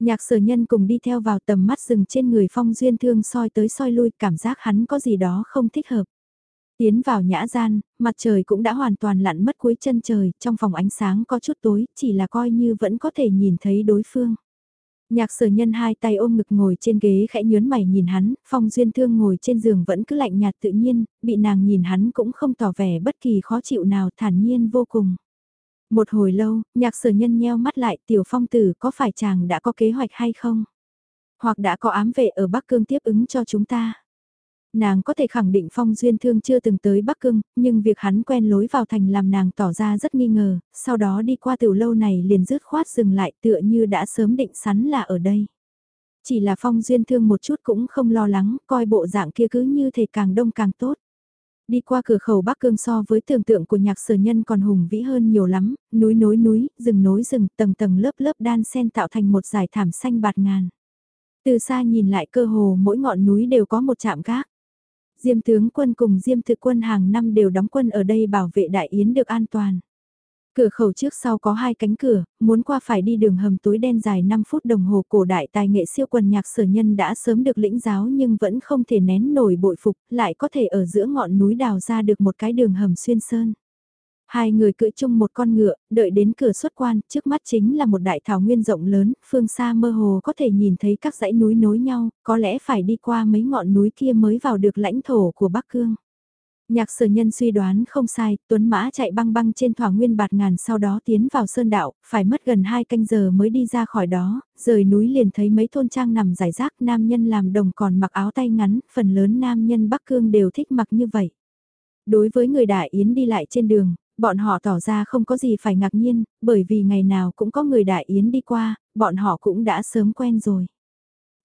A: Nhạc sở nhân cùng đi theo vào tầm mắt rừng trên người phong duyên thương soi tới soi lui cảm giác hắn có gì đó không thích hợp. Tiến vào nhã gian, mặt trời cũng đã hoàn toàn lặn mất cuối chân trời, trong phòng ánh sáng có chút tối, chỉ là coi như vẫn có thể nhìn thấy đối phương. Nhạc sở nhân hai tay ôm ngực ngồi trên ghế khẽ nhớn mày nhìn hắn, phong duyên thương ngồi trên giường vẫn cứ lạnh nhạt tự nhiên, bị nàng nhìn hắn cũng không tỏ vẻ bất kỳ khó chịu nào thản nhiên vô cùng. Một hồi lâu, nhạc sở nhân nheo mắt lại tiểu phong tử có phải chàng đã có kế hoạch hay không? Hoặc đã có ám vệ ở Bắc Cương tiếp ứng cho chúng ta? Nàng có thể khẳng định Phong Duyên Thương chưa từng tới Bắc Cương, nhưng việc hắn quen lối vào thành làm nàng tỏ ra rất nghi ngờ, sau đó đi qua tiểu lâu này liền dứt khoát dừng lại tựa như đã sớm định sắn là ở đây. Chỉ là Phong Duyên Thương một chút cũng không lo lắng, coi bộ dạng kia cứ như thể càng đông càng tốt. Đi qua cửa khẩu Bắc Cương so với tưởng tượng của nhạc sở nhân còn hùng vĩ hơn nhiều lắm, núi nối núi, rừng nối rừng, tầng tầng lớp lớp đan sen tạo thành một dải thảm xanh bạt ngàn. Từ xa nhìn lại cơ hồ mỗi ngọn núi đều có một trạm gác. Diêm tướng quân cùng Diêm thực quân hàng năm đều đóng quân ở đây bảo vệ đại yến được an toàn. Cửa khẩu trước sau có hai cánh cửa, muốn qua phải đi đường hầm tối đen dài 5 phút đồng hồ cổ đại tài nghệ siêu quần nhạc sở nhân đã sớm được lĩnh giáo nhưng vẫn không thể nén nổi bội phục, lại có thể ở giữa ngọn núi đào ra được một cái đường hầm xuyên sơn. Hai người cưỡi chung một con ngựa, đợi đến cửa xuất quan, trước mắt chính là một đại thảo nguyên rộng lớn, phương xa mơ hồ có thể nhìn thấy các dãy núi nối nhau, có lẽ phải đi qua mấy ngọn núi kia mới vào được lãnh thổ của Bắc Cương. Nhạc sở nhân suy đoán không sai, Tuấn Mã chạy băng băng trên thỏa nguyên bạt ngàn sau đó tiến vào sơn đạo, phải mất gần hai canh giờ mới đi ra khỏi đó, rời núi liền thấy mấy thôn trang nằm giải rác nam nhân làm đồng còn mặc áo tay ngắn, phần lớn nam nhân Bắc Cương đều thích mặc như vậy. Đối với người đại yến đi lại trên đường, bọn họ tỏ ra không có gì phải ngạc nhiên, bởi vì ngày nào cũng có người đại yến đi qua, bọn họ cũng đã sớm quen rồi.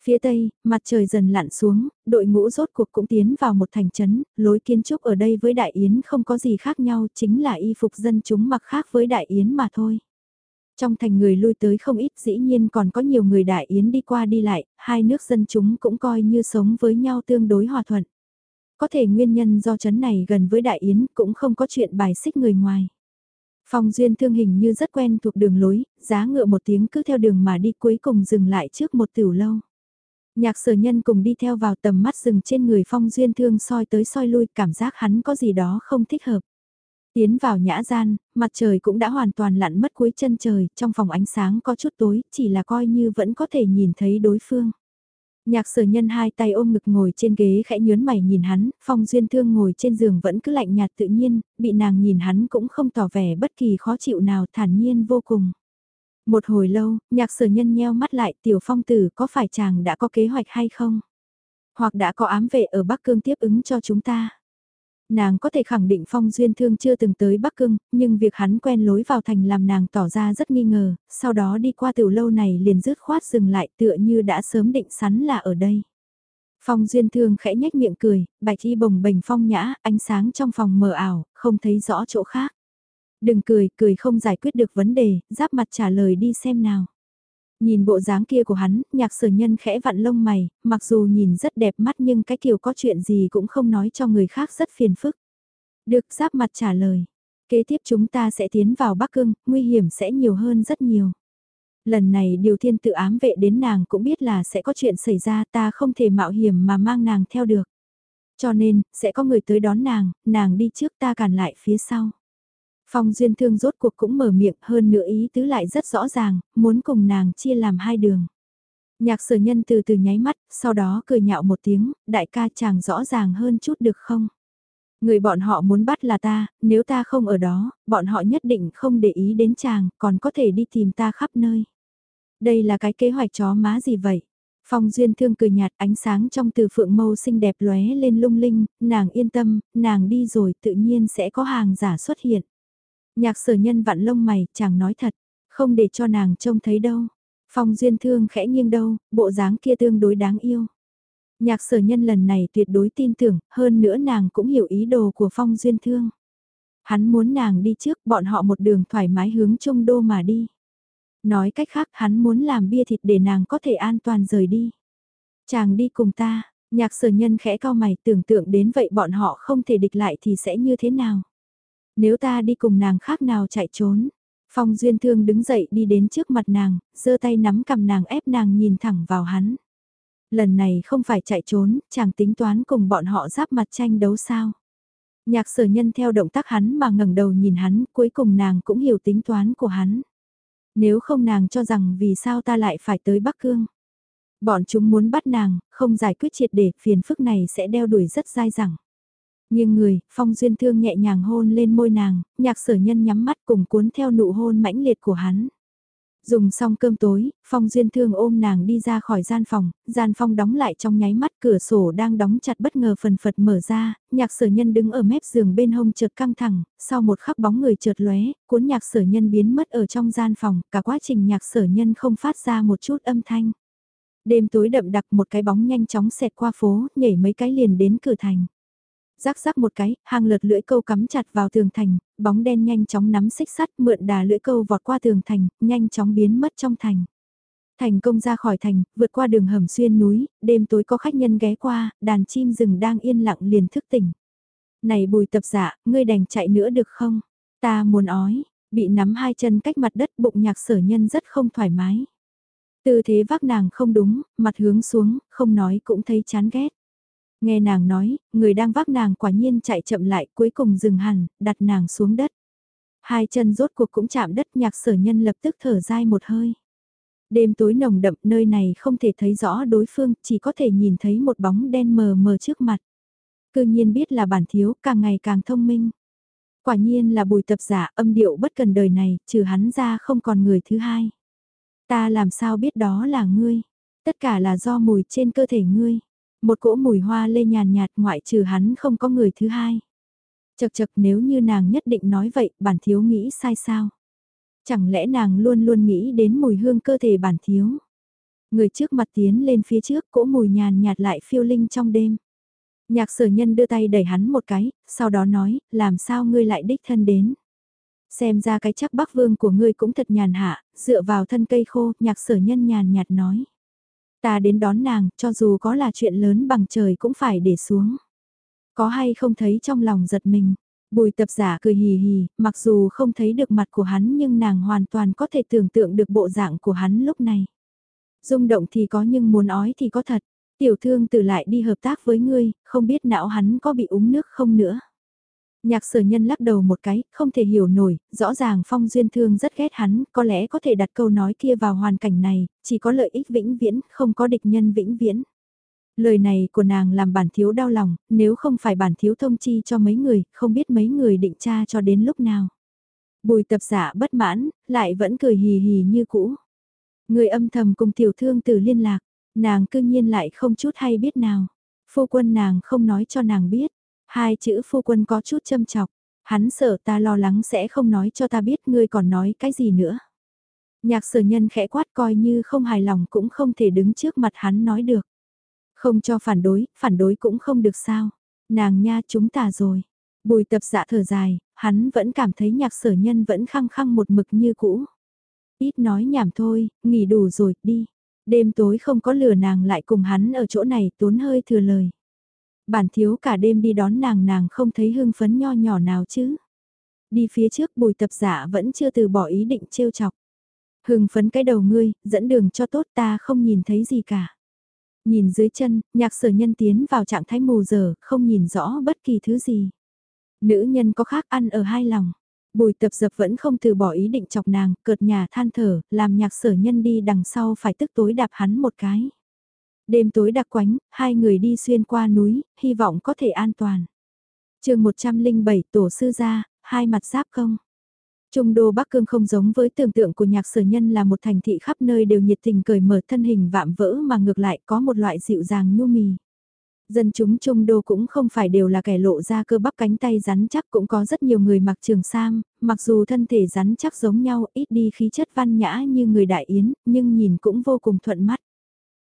A: Phía tây, mặt trời dần lặn xuống, đội ngũ rốt cuộc cũng tiến vào một thành trấn, lối kiến trúc ở đây với Đại Yến không có gì khác nhau, chính là y phục dân chúng mặc khác với Đại Yến mà thôi. Trong thành người lui tới không ít dĩ nhiên còn có nhiều người Đại Yến đi qua đi lại, hai nước dân chúng cũng coi như sống với nhau tương đối hòa thuận. Có thể nguyên nhân do chấn này gần với Đại Yến cũng không có chuyện bài xích người ngoài. Phong Duyên Thương hình như rất quen thuộc đường lối, giá ngựa một tiếng cứ theo đường mà đi cuối cùng dừng lại trước một tiểu lâu. Nhạc sở nhân cùng đi theo vào tầm mắt rừng trên người Phong Duyên Thương soi tới soi lui cảm giác hắn có gì đó không thích hợp. Tiến vào nhã gian, mặt trời cũng đã hoàn toàn lặn mất cuối chân trời, trong phòng ánh sáng có chút tối, chỉ là coi như vẫn có thể nhìn thấy đối phương. Nhạc sở nhân hai tay ôm ngực ngồi trên ghế khẽ nhớn mày nhìn hắn, phong duyên thương ngồi trên giường vẫn cứ lạnh nhạt tự nhiên, bị nàng nhìn hắn cũng không tỏ vẻ bất kỳ khó chịu nào thản nhiên vô cùng. Một hồi lâu, nhạc sở nhân nheo mắt lại tiểu phong tử có phải chàng đã có kế hoạch hay không? Hoặc đã có ám vệ ở Bắc Cương tiếp ứng cho chúng ta? Nàng có thể khẳng định Phong Duyên Thương chưa từng tới Bắc Cương, nhưng việc hắn quen lối vào thành làm nàng tỏ ra rất nghi ngờ, sau đó đi qua tiểu lâu này liền dứt khoát dừng lại tựa như đã sớm định sắn là ở đây. Phong Duyên Thương khẽ nhếch miệng cười, bạch y bồng bềnh phong nhã, ánh sáng trong phòng mờ ảo, không thấy rõ chỗ khác. Đừng cười, cười không giải quyết được vấn đề, giáp mặt trả lời đi xem nào. Nhìn bộ dáng kia của hắn, nhạc sở nhân khẽ vặn lông mày, mặc dù nhìn rất đẹp mắt nhưng cái kiểu có chuyện gì cũng không nói cho người khác rất phiền phức. Được giáp mặt trả lời. Kế tiếp chúng ta sẽ tiến vào Bắc Cương, nguy hiểm sẽ nhiều hơn rất nhiều. Lần này điều thiên tự ám vệ đến nàng cũng biết là sẽ có chuyện xảy ra ta không thể mạo hiểm mà mang nàng theo được. Cho nên, sẽ có người tới đón nàng, nàng đi trước ta cản lại phía sau. Phong Duyên Thương rốt cuộc cũng mở miệng hơn nữa ý tứ lại rất rõ ràng, muốn cùng nàng chia làm hai đường. Nhạc sở nhân từ từ nháy mắt, sau đó cười nhạo một tiếng, đại ca chàng rõ ràng hơn chút được không? Người bọn họ muốn bắt là ta, nếu ta không ở đó, bọn họ nhất định không để ý đến chàng, còn có thể đi tìm ta khắp nơi. Đây là cái kế hoạch chó má gì vậy? Phong Duyên Thương cười nhạt ánh sáng trong từ phượng mâu xinh đẹp lóe lên lung linh, nàng yên tâm, nàng đi rồi tự nhiên sẽ có hàng giả xuất hiện. Nhạc sở nhân vặn lông mày, chàng nói thật, không để cho nàng trông thấy đâu. Phong duyên thương khẽ nghiêng đâu, bộ dáng kia tương đối đáng yêu. Nhạc sở nhân lần này tuyệt đối tin tưởng, hơn nữa nàng cũng hiểu ý đồ của phong duyên thương. Hắn muốn nàng đi trước, bọn họ một đường thoải mái hướng trung đô mà đi. Nói cách khác hắn muốn làm bia thịt để nàng có thể an toàn rời đi. Chàng đi cùng ta, nhạc sở nhân khẽ cao mày tưởng tượng đến vậy bọn họ không thể địch lại thì sẽ như thế nào. Nếu ta đi cùng nàng khác nào chạy trốn. Phong Duyên Thương đứng dậy đi đến trước mặt nàng, giơ tay nắm cầm nàng ép nàng nhìn thẳng vào hắn. Lần này không phải chạy trốn, chàng tính toán cùng bọn họ giáp mặt tranh đấu sao. Nhạc sở nhân theo động tác hắn mà ngẩng đầu nhìn hắn, cuối cùng nàng cũng hiểu tính toán của hắn. Nếu không nàng cho rằng vì sao ta lại phải tới Bắc Cương. Bọn chúng muốn bắt nàng, không giải quyết triệt để, phiền phức này sẽ đeo đuổi rất dai dẳng. Nhưng người, phong duyên thương nhẹ nhàng hôn lên môi nàng, nhạc sở nhân nhắm mắt cùng cuốn theo nụ hôn mãnh liệt của hắn. Dùng xong cơm tối, phong duyên thương ôm nàng đi ra khỏi gian phòng, gian phòng đóng lại trong nháy mắt cửa sổ đang đóng chặt bất ngờ phần phật mở ra, nhạc sở nhân đứng ở mép giường bên hông chợt căng thẳng, sau một khắc bóng người chợt lóe, cuốn nhạc sở nhân biến mất ở trong gian phòng, cả quá trình nhạc sở nhân không phát ra một chút âm thanh. Đêm tối đậm đặc một cái bóng nhanh chóng xẹt qua phố, nhảy mấy cái liền đến cửa thành rắc rắc một cái, hàng lượt lưỡi câu cắm chặt vào tường thành, bóng đen nhanh chóng nắm xích sắt mượn đà lưỡi câu vọt qua tường thành, nhanh chóng biến mất trong thành. Thành công ra khỏi thành, vượt qua đường hầm xuyên núi, đêm tối có khách nhân ghé qua, đàn chim rừng đang yên lặng liền thức tỉnh. Này bùi tập dạ, ngươi đành chạy nữa được không? Ta muốn ói, bị nắm hai chân cách mặt đất bụng nhạc sở nhân rất không thoải mái. Tư thế vác nàng không đúng, mặt hướng xuống, không nói cũng thấy chán ghét. Nghe nàng nói, người đang vác nàng quả nhiên chạy chậm lại cuối cùng dừng hẳn, đặt nàng xuống đất. Hai chân rốt cuộc cũng chạm đất nhạc sở nhân lập tức thở dai một hơi. Đêm tối nồng đậm nơi này không thể thấy rõ đối phương, chỉ có thể nhìn thấy một bóng đen mờ mờ trước mặt. Cư nhiên biết là bản thiếu, càng ngày càng thông minh. Quả nhiên là bùi tập giả âm điệu bất cần đời này, trừ hắn ra không còn người thứ hai. Ta làm sao biết đó là ngươi? Tất cả là do mùi trên cơ thể ngươi. Một cỗ mùi hoa lê nhàn nhạt ngoại trừ hắn không có người thứ hai. Chật chật nếu như nàng nhất định nói vậy, bản thiếu nghĩ sai sao? Chẳng lẽ nàng luôn luôn nghĩ đến mùi hương cơ thể bản thiếu? Người trước mặt tiến lên phía trước, cỗ mùi nhàn nhạt lại phiêu linh trong đêm. Nhạc sở nhân đưa tay đẩy hắn một cái, sau đó nói, làm sao ngươi lại đích thân đến. Xem ra cái chắc bắc vương của ngươi cũng thật nhàn hạ, dựa vào thân cây khô, nhạc sở nhân nhàn nhạt nói. Ta đến đón nàng, cho dù có là chuyện lớn bằng trời cũng phải để xuống. Có hay không thấy trong lòng giật mình. Bùi tập giả cười hì hì, mặc dù không thấy được mặt của hắn nhưng nàng hoàn toàn có thể tưởng tượng được bộ dạng của hắn lúc này. Dung động thì có nhưng muốn ói thì có thật. Tiểu thương từ lại đi hợp tác với ngươi, không biết não hắn có bị uống nước không nữa. Nhạc sở nhân lắc đầu một cái, không thể hiểu nổi, rõ ràng phong duyên thương rất ghét hắn, có lẽ có thể đặt câu nói kia vào hoàn cảnh này, chỉ có lợi ích vĩnh viễn, không có địch nhân vĩnh viễn. Lời này của nàng làm bản thiếu đau lòng, nếu không phải bản thiếu thông chi cho mấy người, không biết mấy người định tra cho đến lúc nào. Bùi tập giả bất mãn, lại vẫn cười hì hì như cũ. Người âm thầm cùng tiểu thương từ liên lạc, nàng cư nhiên lại không chút hay biết nào. Phu quân nàng không nói cho nàng biết. Hai chữ phu quân có chút châm chọc. Hắn sợ ta lo lắng sẽ không nói cho ta biết ngươi còn nói cái gì nữa. Nhạc sở nhân khẽ quát coi như không hài lòng cũng không thể đứng trước mặt hắn nói được. Không cho phản đối, phản đối cũng không được sao. Nàng nha chúng ta rồi. Bùi tập dạ thở dài, hắn vẫn cảm thấy nhạc sở nhân vẫn khăng khăng một mực như cũ. Ít nói nhảm thôi, nghỉ đủ rồi, đi. Đêm tối không có lửa nàng lại cùng hắn ở chỗ này tốn hơi thừa lời. Bản thiếu cả đêm đi đón nàng nàng không thấy hưng phấn nho nhỏ nào chứ. Đi phía trước bùi tập giả vẫn chưa từ bỏ ý định trêu chọc. Hưng phấn cái đầu ngươi, dẫn đường cho tốt ta không nhìn thấy gì cả. Nhìn dưới chân, nhạc sở nhân tiến vào trạng thái mù giờ, không nhìn rõ bất kỳ thứ gì. Nữ nhân có khác ăn ở hai lòng. Bùi tập dập vẫn không từ bỏ ý định chọc nàng, cợt nhà than thở, làm nhạc sở nhân đi đằng sau phải tức tối đạp hắn một cái. Đêm tối đặc quánh, hai người đi xuyên qua núi, hy vọng có thể an toàn. chương 107 Tổ sư gia, hai mặt giáp công. Trung đô Bắc Cương không giống với tưởng tượng của nhạc sở nhân là một thành thị khắp nơi đều nhiệt tình cởi mở thân hình vạm vỡ mà ngược lại có một loại dịu dàng nhu mì. Dân chúng Trung Đô cũng không phải đều là kẻ lộ ra cơ bắp cánh tay rắn chắc cũng có rất nhiều người mặc trường sam, mặc dù thân thể rắn chắc giống nhau ít đi khí chất văn nhã như người đại yến, nhưng nhìn cũng vô cùng thuận mắt.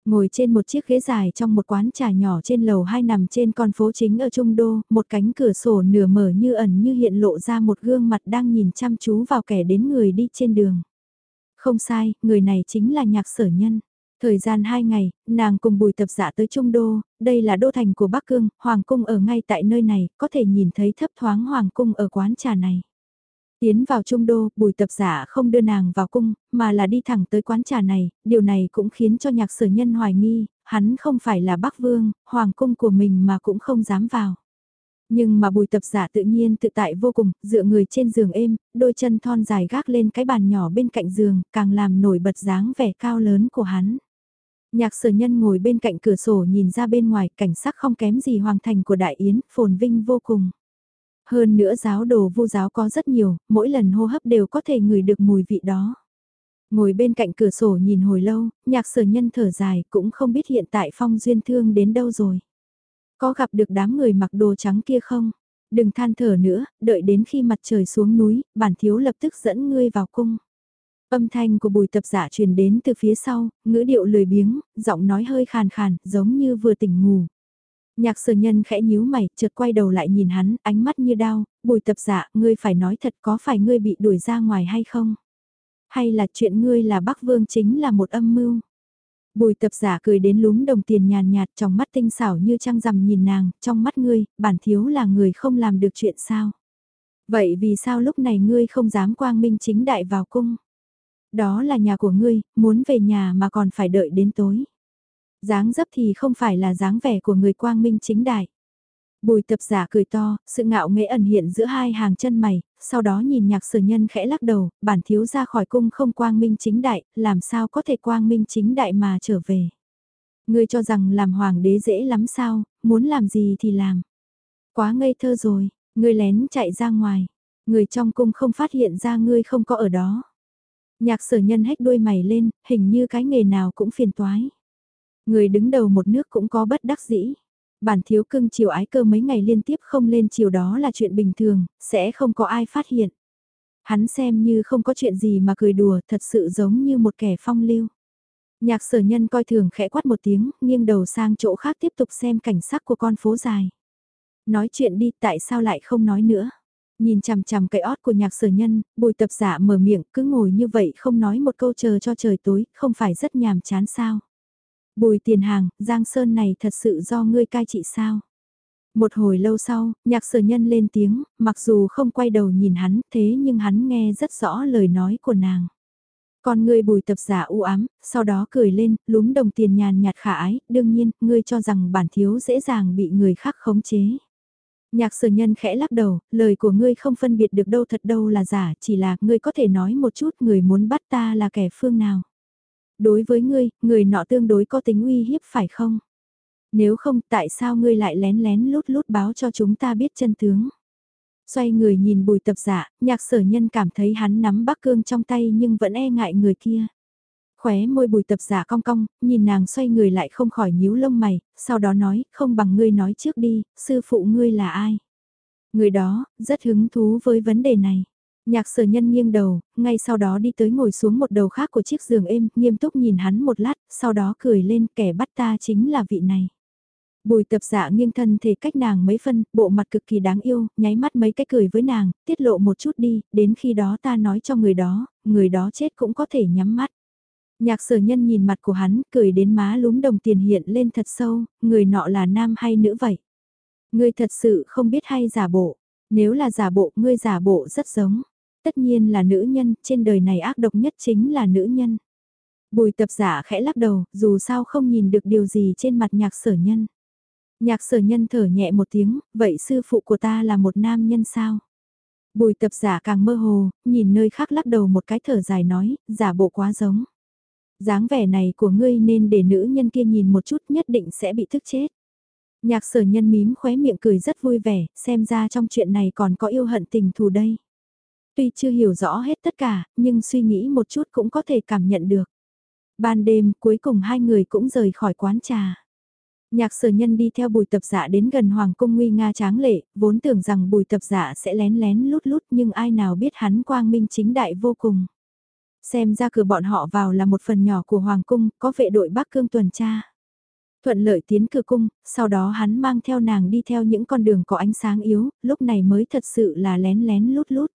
A: Ngồi trên một chiếc ghế dài trong một quán trà nhỏ trên lầu hai nằm trên con phố chính ở Trung Đô, một cánh cửa sổ nửa mở như ẩn như hiện lộ ra một gương mặt đang nhìn chăm chú vào kẻ đến người đi trên đường. Không sai, người này chính là nhạc sở nhân. Thời gian 2 ngày, nàng cùng bùi tập giả tới Trung Đô, đây là đô thành của Bắc Cương, Hoàng cung ở ngay tại nơi này, có thể nhìn thấy thấp thoáng Hoàng cung ở quán trà này. Tiến vào Trung Đô, bùi tập giả không đưa nàng vào cung, mà là đi thẳng tới quán trà này, điều này cũng khiến cho nhạc sở nhân hoài nghi, hắn không phải là Bắc Vương, Hoàng cung của mình mà cũng không dám vào. Nhưng mà bùi tập giả tự nhiên tự tại vô cùng, dựa người trên giường êm, đôi chân thon dài gác lên cái bàn nhỏ bên cạnh giường, càng làm nổi bật dáng vẻ cao lớn của hắn. Nhạc sở nhân ngồi bên cạnh cửa sổ nhìn ra bên ngoài cảnh sắc không kém gì hoàng thành của Đại Yến, phồn vinh vô cùng. Hơn nữa giáo đồ vu giáo có rất nhiều, mỗi lần hô hấp đều có thể ngửi được mùi vị đó. Ngồi bên cạnh cửa sổ nhìn hồi lâu, nhạc sở nhân thở dài cũng không biết hiện tại phong duyên thương đến đâu rồi. Có gặp được đám người mặc đồ trắng kia không? Đừng than thở nữa, đợi đến khi mặt trời xuống núi, bản thiếu lập tức dẫn ngươi vào cung. Âm thanh của bùi tập giả truyền đến từ phía sau, ngữ điệu lười biếng, giọng nói hơi khàn khàn, giống như vừa tỉnh ngủ. Nhạc sở nhân khẽ nhíu mày, chợt quay đầu lại nhìn hắn, ánh mắt như đau, bùi tập giả, ngươi phải nói thật có phải ngươi bị đuổi ra ngoài hay không? Hay là chuyện ngươi là Bắc Vương chính là một âm mưu? Bùi tập giả cười đến lúm đồng tiền nhàn nhạt trong mắt tinh xảo như trăng rằm nhìn nàng, trong mắt ngươi, bản thiếu là người không làm được chuyện sao? Vậy vì sao lúc này ngươi không dám quang minh chính đại vào cung? Đó là nhà của ngươi, muốn về nhà mà còn phải đợi đến tối dáng dấp thì không phải là dáng vẻ của người quang minh chính đại. Bùi tập giả cười to, sự ngạo nghễ ẩn hiện giữa hai hàng chân mày, sau đó nhìn nhạc sở nhân khẽ lắc đầu, bản thiếu ra khỏi cung không quang minh chính đại, làm sao có thể quang minh chính đại mà trở về. Ngươi cho rằng làm hoàng đế dễ lắm sao, muốn làm gì thì làm. Quá ngây thơ rồi, ngươi lén chạy ra ngoài, người trong cung không phát hiện ra ngươi không có ở đó. Nhạc sở nhân hét đuôi mày lên, hình như cái nghề nào cũng phiền toái. Người đứng đầu một nước cũng có bất đắc dĩ. Bản thiếu cưng chiều ái cơ mấy ngày liên tiếp không lên chiều đó là chuyện bình thường, sẽ không có ai phát hiện. Hắn xem như không có chuyện gì mà cười đùa thật sự giống như một kẻ phong lưu. Nhạc sở nhân coi thường khẽ quát một tiếng, nghiêng đầu sang chỗ khác tiếp tục xem cảnh sắc của con phố dài. Nói chuyện đi tại sao lại không nói nữa. Nhìn chằm chằm cái ót của nhạc sở nhân, bùi tập giả mở miệng cứ ngồi như vậy không nói một câu chờ cho trời tối, không phải rất nhàm chán sao. Bùi tiền hàng, Giang Sơn này thật sự do ngươi cai trị sao. Một hồi lâu sau, nhạc sở nhân lên tiếng, mặc dù không quay đầu nhìn hắn thế nhưng hắn nghe rất rõ lời nói của nàng. Còn ngươi bùi tập giả u ám, sau đó cười lên, lúm đồng tiền nhàn nhạt khả ái, đương nhiên, ngươi cho rằng bản thiếu dễ dàng bị người khác khống chế. Nhạc sở nhân khẽ lắc đầu, lời của ngươi không phân biệt được đâu thật đâu là giả, chỉ là ngươi có thể nói một chút người muốn bắt ta là kẻ phương nào. Đối với ngươi, người nọ tương đối có tính uy hiếp phải không? Nếu không tại sao ngươi lại lén lén lút lút báo cho chúng ta biết chân tướng? Xoay người nhìn bùi tập giả, nhạc sở nhân cảm thấy hắn nắm bắc cương trong tay nhưng vẫn e ngại người kia. Khóe môi bùi tập giả cong cong, nhìn nàng xoay người lại không khỏi nhíu lông mày, sau đó nói, không bằng ngươi nói trước đi, sư phụ ngươi là ai? Người đó, rất hứng thú với vấn đề này. Nhạc sở nhân nghiêng đầu, ngay sau đó đi tới ngồi xuống một đầu khác của chiếc giường êm, nghiêm túc nhìn hắn một lát, sau đó cười lên kẻ bắt ta chính là vị này. Bùi tập dạ nghiêng thân thể cách nàng mấy phân, bộ mặt cực kỳ đáng yêu, nháy mắt mấy cái cười với nàng, tiết lộ một chút đi, đến khi đó ta nói cho người đó, người đó chết cũng có thể nhắm mắt. Nhạc sở nhân nhìn mặt của hắn, cười đến má lúm đồng tiền hiện lên thật sâu, người nọ là nam hay nữ vậy? Ngươi thật sự không biết hay giả bộ, nếu là giả bộ, ngươi giả bộ rất giống. Tất nhiên là nữ nhân, trên đời này ác độc nhất chính là nữ nhân. Bùi tập giả khẽ lắc đầu, dù sao không nhìn được điều gì trên mặt nhạc sở nhân. Nhạc sở nhân thở nhẹ một tiếng, vậy sư phụ của ta là một nam nhân sao? Bùi tập giả càng mơ hồ, nhìn nơi khác lắc đầu một cái thở dài nói, giả bộ quá giống. dáng vẻ này của ngươi nên để nữ nhân kia nhìn một chút nhất định sẽ bị thức chết. Nhạc sở nhân mím khóe miệng cười rất vui vẻ, xem ra trong chuyện này còn có yêu hận tình thù đây. Tuy chưa hiểu rõ hết tất cả, nhưng suy nghĩ một chút cũng có thể cảm nhận được. Ban đêm cuối cùng hai người cũng rời khỏi quán trà. Nhạc sở nhân đi theo bùi tập dạ đến gần Hoàng cung nguy nga tráng lệ, vốn tưởng rằng bùi tập dạ sẽ lén lén lút lút nhưng ai nào biết hắn quang minh chính đại vô cùng. Xem ra cửa bọn họ vào là một phần nhỏ của Hoàng cung, có vệ đội Bắc Cương tuần tra. Thuận lợi tiến cửa cung, sau đó hắn mang theo nàng đi theo những con đường có ánh sáng yếu, lúc này mới thật sự là lén lén lút lút.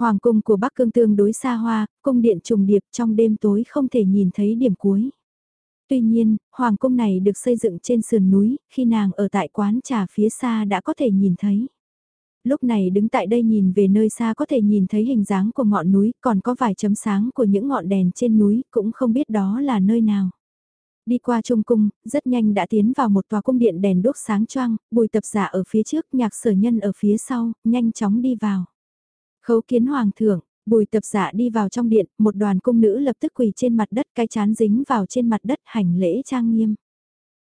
A: Hoàng cung của Bắc Cương tương đối xa hoa, cung điện trùng điệp trong đêm tối không thể nhìn thấy điểm cuối. Tuy nhiên, hoàng cung này được xây dựng trên sườn núi, khi nàng ở tại quán trà phía xa đã có thể nhìn thấy. Lúc này đứng tại đây nhìn về nơi xa có thể nhìn thấy hình dáng của ngọn núi, còn có vài chấm sáng của những ngọn đèn trên núi, cũng không biết đó là nơi nào. Đi qua trung cung, rất nhanh đã tiến vào một tòa cung điện đèn đốt sáng choang, bùi tập giả ở phía trước, nhạc sở nhân ở phía sau, nhanh chóng đi vào. Khấu kiến hoàng thượng, Bùi tập giả đi vào trong điện, một đoàn cung nữ lập tức quỳ trên mặt đất cái chán dính vào trên mặt đất hành lễ trang nghiêm.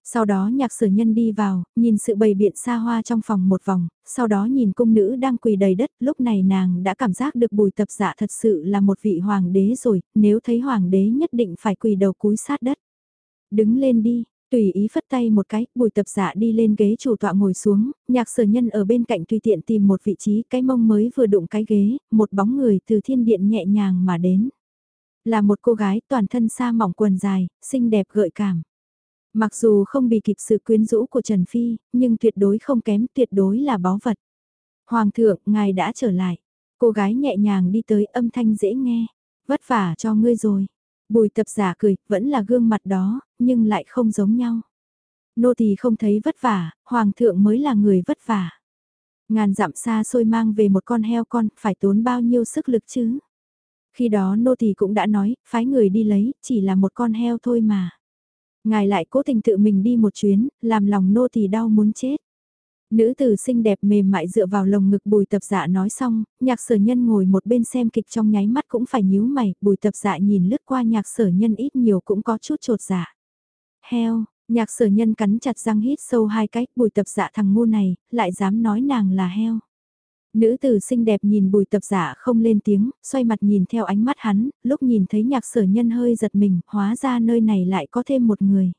A: Sau đó nhạc sở nhân đi vào, nhìn sự bày biện xa hoa trong phòng một vòng, sau đó nhìn cung nữ đang quỳ đầy đất, lúc này nàng đã cảm giác được bùi tập giả thật sự là một vị hoàng đế rồi, nếu thấy hoàng đế nhất định phải quỳ đầu cúi sát đất. Đứng lên đi, Tùy ý phất tay một cái, bùi tập giả đi lên ghế chủ tọa ngồi xuống, nhạc sở nhân ở bên cạnh tùy tiện tìm một vị trí, cái mông mới vừa đụng cái ghế, một bóng người từ thiên điện nhẹ nhàng mà đến. Là một cô gái toàn thân xa mỏng quần dài, xinh đẹp gợi cảm. Mặc dù không bị kịp sự quyến rũ của Trần Phi, nhưng tuyệt đối không kém, tuyệt đối là báu vật. Hoàng thượng, ngài đã trở lại. Cô gái nhẹ nhàng đi tới âm thanh dễ nghe. Vất vả cho ngươi rồi. Bùi tập giả cười, vẫn là gương mặt đó, nhưng lại không giống nhau. Nô tỳ không thấy vất vả, hoàng thượng mới là người vất vả. Ngàn dặm xa xôi mang về một con heo con, phải tốn bao nhiêu sức lực chứ? Khi đó nô tỳ cũng đã nói, phái người đi lấy, chỉ là một con heo thôi mà. Ngài lại cố tình tự mình đi một chuyến, làm lòng nô tỳ đau muốn chết. Nữ tử xinh đẹp mềm mại dựa vào lồng ngực bùi tập dạ nói xong, nhạc sở nhân ngồi một bên xem kịch trong nháy mắt cũng phải nhíu mày, bùi tập dạ nhìn lướt qua nhạc sở nhân ít nhiều cũng có chút trột dạ. Heo, nhạc sở nhân cắn chặt răng hít sâu hai cách, bùi tập dạ thằng ngu này, lại dám nói nàng là heo. Nữ tử xinh đẹp nhìn bùi tập giả không lên tiếng, xoay mặt nhìn theo ánh mắt hắn, lúc nhìn thấy nhạc sở nhân hơi giật mình, hóa ra nơi này lại có thêm một người.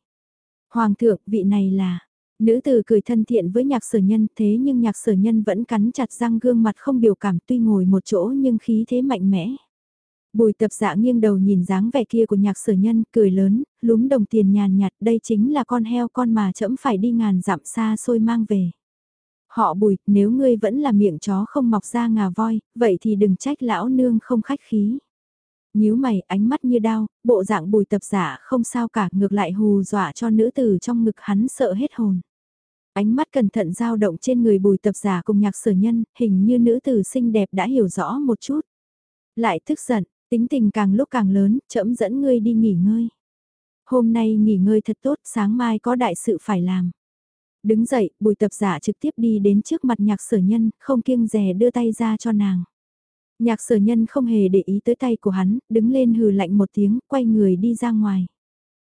A: Hoàng thượng, vị này là, Nữ tử cười thân thiện với nhạc sở nhân thế nhưng nhạc sở nhân vẫn cắn chặt răng gương mặt không biểu cảm tuy ngồi một chỗ nhưng khí thế mạnh mẽ. Bùi tập dạ nghiêng đầu nhìn dáng vẻ kia của nhạc sở nhân, cười lớn, lúm đồng tiền nhàn nhạt, đây chính là con heo con mà chậm phải đi ngàn dặm xa xôi mang về. Họ bùi, nếu ngươi vẫn là miệng chó không mọc ra ngà voi, vậy thì đừng trách lão nương không khách khí. nhíu mày, ánh mắt như đau bộ dạng bùi tập giả không sao cả, ngược lại hù dọa cho nữ tử trong ngực hắn sợ hết hồn. Ánh mắt cẩn thận dao động trên người bùi tập giả cùng nhạc sở nhân, hình như nữ tử xinh đẹp đã hiểu rõ một chút. Lại tức giận, tính tình càng lúc càng lớn, chậm dẫn ngươi đi nghỉ ngơi. Hôm nay nghỉ ngơi thật tốt, sáng mai có đại sự phải làm. Đứng dậy, bùi tập giả trực tiếp đi đến trước mặt nhạc sở nhân, không kiêng rè đưa tay ra cho nàng. Nhạc sở nhân không hề để ý tới tay của hắn, đứng lên hừ lạnh một tiếng, quay người đi ra ngoài.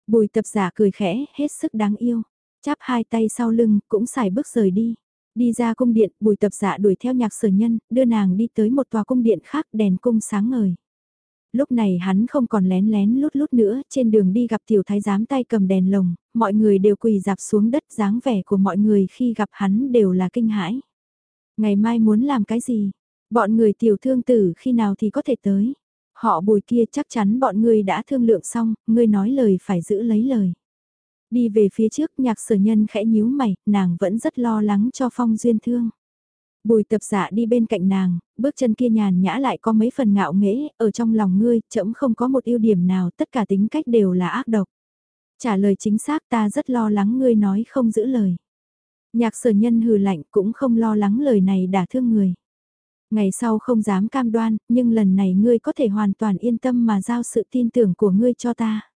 A: Bùi tập giả cười khẽ, hết sức đáng yêu. Chắp hai tay sau lưng, cũng xài bước rời đi. Đi ra cung điện, bùi tập giả đuổi theo nhạc sở nhân, đưa nàng đi tới một tòa cung điện khác đèn cung sáng ngời lúc này hắn không còn lén lén lút lút nữa, trên đường đi gặp tiểu thái giám tay cầm đèn lồng, mọi người đều quỳ dạp xuống đất dáng vẻ của mọi người khi gặp hắn đều là kinh hãi. Ngày mai muốn làm cái gì? Bọn người tiểu thương tử khi nào thì có thể tới? Họ bùi kia chắc chắn bọn ngươi đã thương lượng xong, ngươi nói lời phải giữ lấy lời. Đi về phía trước nhạc sở nhân khẽ nhíu mày, nàng vẫn rất lo lắng cho phong duyên thương. Bùi tập giả đi bên cạnh nàng, bước chân kia nhàn nhã lại có mấy phần ngạo nghễ, ở trong lòng ngươi, chậm không có một ưu điểm nào, tất cả tính cách đều là ác độc. Trả lời chính xác ta rất lo lắng ngươi nói không giữ lời. Nhạc sở nhân hừ lạnh cũng không lo lắng lời này đả thương người. Ngày sau không dám cam đoan, nhưng lần này ngươi có thể hoàn toàn yên tâm mà giao sự tin tưởng của ngươi cho ta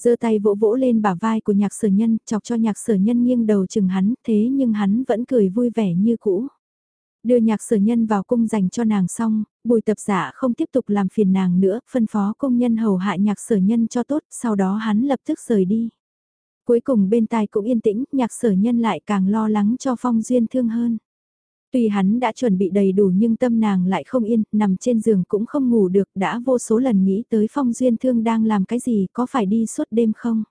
A: giơ tay vỗ vỗ lên bả vai của nhạc sở nhân, chọc cho nhạc sở nhân nghiêng đầu chừng hắn, thế nhưng hắn vẫn cười vui vẻ như cũ. Đưa nhạc sở nhân vào cung dành cho nàng xong, bùi tập giả không tiếp tục làm phiền nàng nữa, phân phó công nhân hầu hạ nhạc sở nhân cho tốt, sau đó hắn lập tức rời đi. Cuối cùng bên tai cũng yên tĩnh, nhạc sở nhân lại càng lo lắng cho phong duyên thương hơn. Tuy hắn đã chuẩn bị đầy đủ nhưng tâm nàng lại không yên, nằm trên giường cũng không ngủ được, đã vô số lần nghĩ tới phong duyên thương đang làm cái gì, có phải đi suốt đêm không?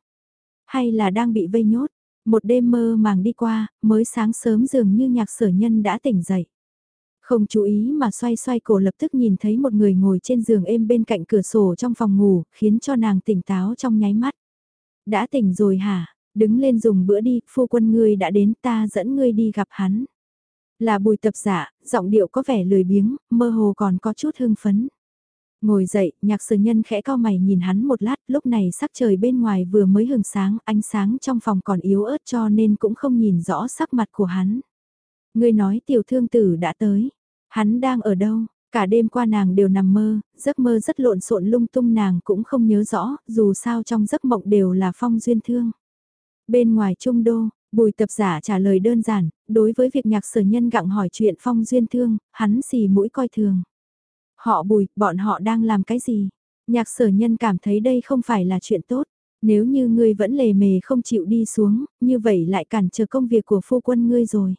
A: Hay là đang bị vây nhốt? Một đêm mơ màng đi qua, mới sáng sớm dường như nhạc sở nhân đã tỉnh dậy. Không chú ý mà xoay xoay cổ lập tức nhìn thấy một người ngồi trên giường êm bên cạnh cửa sổ trong phòng ngủ, khiến cho nàng tỉnh táo trong nháy mắt. Đã tỉnh rồi hả? Đứng lên dùng bữa đi, phu quân ngươi đã đến ta dẫn ngươi đi gặp hắn. Là bùi tập giả, giọng điệu có vẻ lười biếng, mơ hồ còn có chút hưng phấn. Ngồi dậy, nhạc sở nhân khẽ cao mày nhìn hắn một lát, lúc này sắc trời bên ngoài vừa mới hừng sáng, ánh sáng trong phòng còn yếu ớt cho nên cũng không nhìn rõ sắc mặt của hắn. Ngươi nói tiểu thương tử đã tới, Hắn đang ở đâu? Cả đêm qua nàng đều nằm mơ, giấc mơ rất lộn xộn lung tung nàng cũng không nhớ rõ, dù sao trong giấc mộng đều là phong duyên thương. Bên ngoài trung đô, bùi tập giả trả lời đơn giản, đối với việc nhạc sở nhân gặng hỏi chuyện phong duyên thương, hắn xì mũi coi thường. Họ bùi, bọn họ đang làm cái gì? Nhạc sở nhân cảm thấy đây không phải là chuyện tốt. Nếu như ngươi vẫn lề mề không chịu đi xuống, như vậy lại cản trở công việc của phu quân ngươi rồi.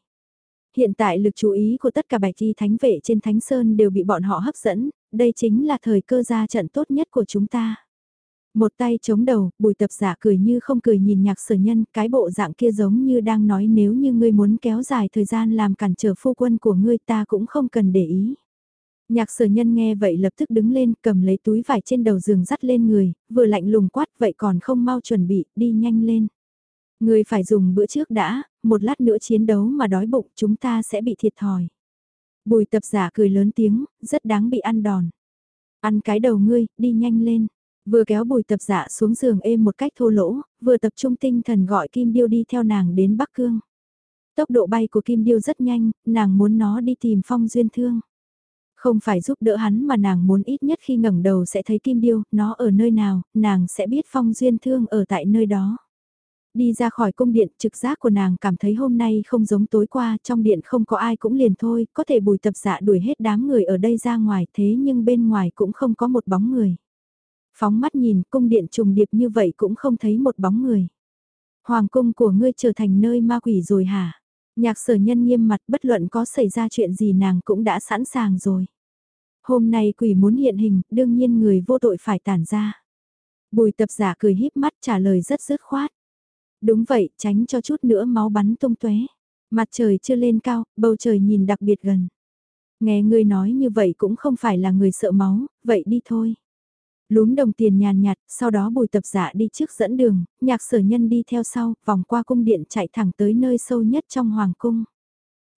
A: Hiện tại lực chú ý của tất cả bạch y thánh vệ trên Thánh Sơn đều bị bọn họ hấp dẫn, đây chính là thời cơ ra trận tốt nhất của chúng ta. Một tay chống đầu, bùi tập giả cười như không cười nhìn nhạc sở nhân, cái bộ dạng kia giống như đang nói nếu như ngươi muốn kéo dài thời gian làm cản trở phu quân của ngươi ta cũng không cần để ý. Nhạc sở nhân nghe vậy lập tức đứng lên cầm lấy túi vải trên đầu giường dắt lên người, vừa lạnh lùng quát vậy còn không mau chuẩn bị, đi nhanh lên. Người phải dùng bữa trước đã, một lát nữa chiến đấu mà đói bụng chúng ta sẽ bị thiệt thòi. Bùi tập giả cười lớn tiếng, rất đáng bị ăn đòn. Ăn cái đầu ngươi, đi nhanh lên. Vừa kéo bùi tập dạ xuống giường êm một cách thô lỗ, vừa tập trung tinh thần gọi Kim Điêu đi theo nàng đến Bắc Cương. Tốc độ bay của Kim Điêu rất nhanh, nàng muốn nó đi tìm phong duyên thương. Không phải giúp đỡ hắn mà nàng muốn ít nhất khi ngẩng đầu sẽ thấy Kim Điêu, nó ở nơi nào, nàng sẽ biết phong duyên thương ở tại nơi đó. Đi ra khỏi cung điện, trực giác của nàng cảm thấy hôm nay không giống tối qua, trong điện không có ai cũng liền thôi, có thể bùi tập dạ đuổi hết đám người ở đây ra ngoài thế nhưng bên ngoài cũng không có một bóng người. Phóng mắt nhìn, cung điện trùng điệp như vậy cũng không thấy một bóng người. Hoàng cung của ngươi trở thành nơi ma quỷ rồi hả? Nhạc sở nhân nghiêm mặt bất luận có xảy ra chuyện gì nàng cũng đã sẵn sàng rồi. Hôm nay quỷ muốn hiện hình, đương nhiên người vô tội phải tản ra. Bùi tập giả cười híp mắt trả lời rất dứt khoát. Đúng vậy, tránh cho chút nữa máu bắn tung tóe. Mặt trời chưa lên cao, bầu trời nhìn đặc biệt gần. Nghe ngươi nói như vậy cũng không phải là người sợ máu, vậy đi thôi. Lúm đồng tiền nhàn nhạt, sau đó bùi tập giả đi trước dẫn đường, nhạc sở nhân đi theo sau, vòng qua cung điện chạy thẳng tới nơi sâu nhất trong hoàng cung.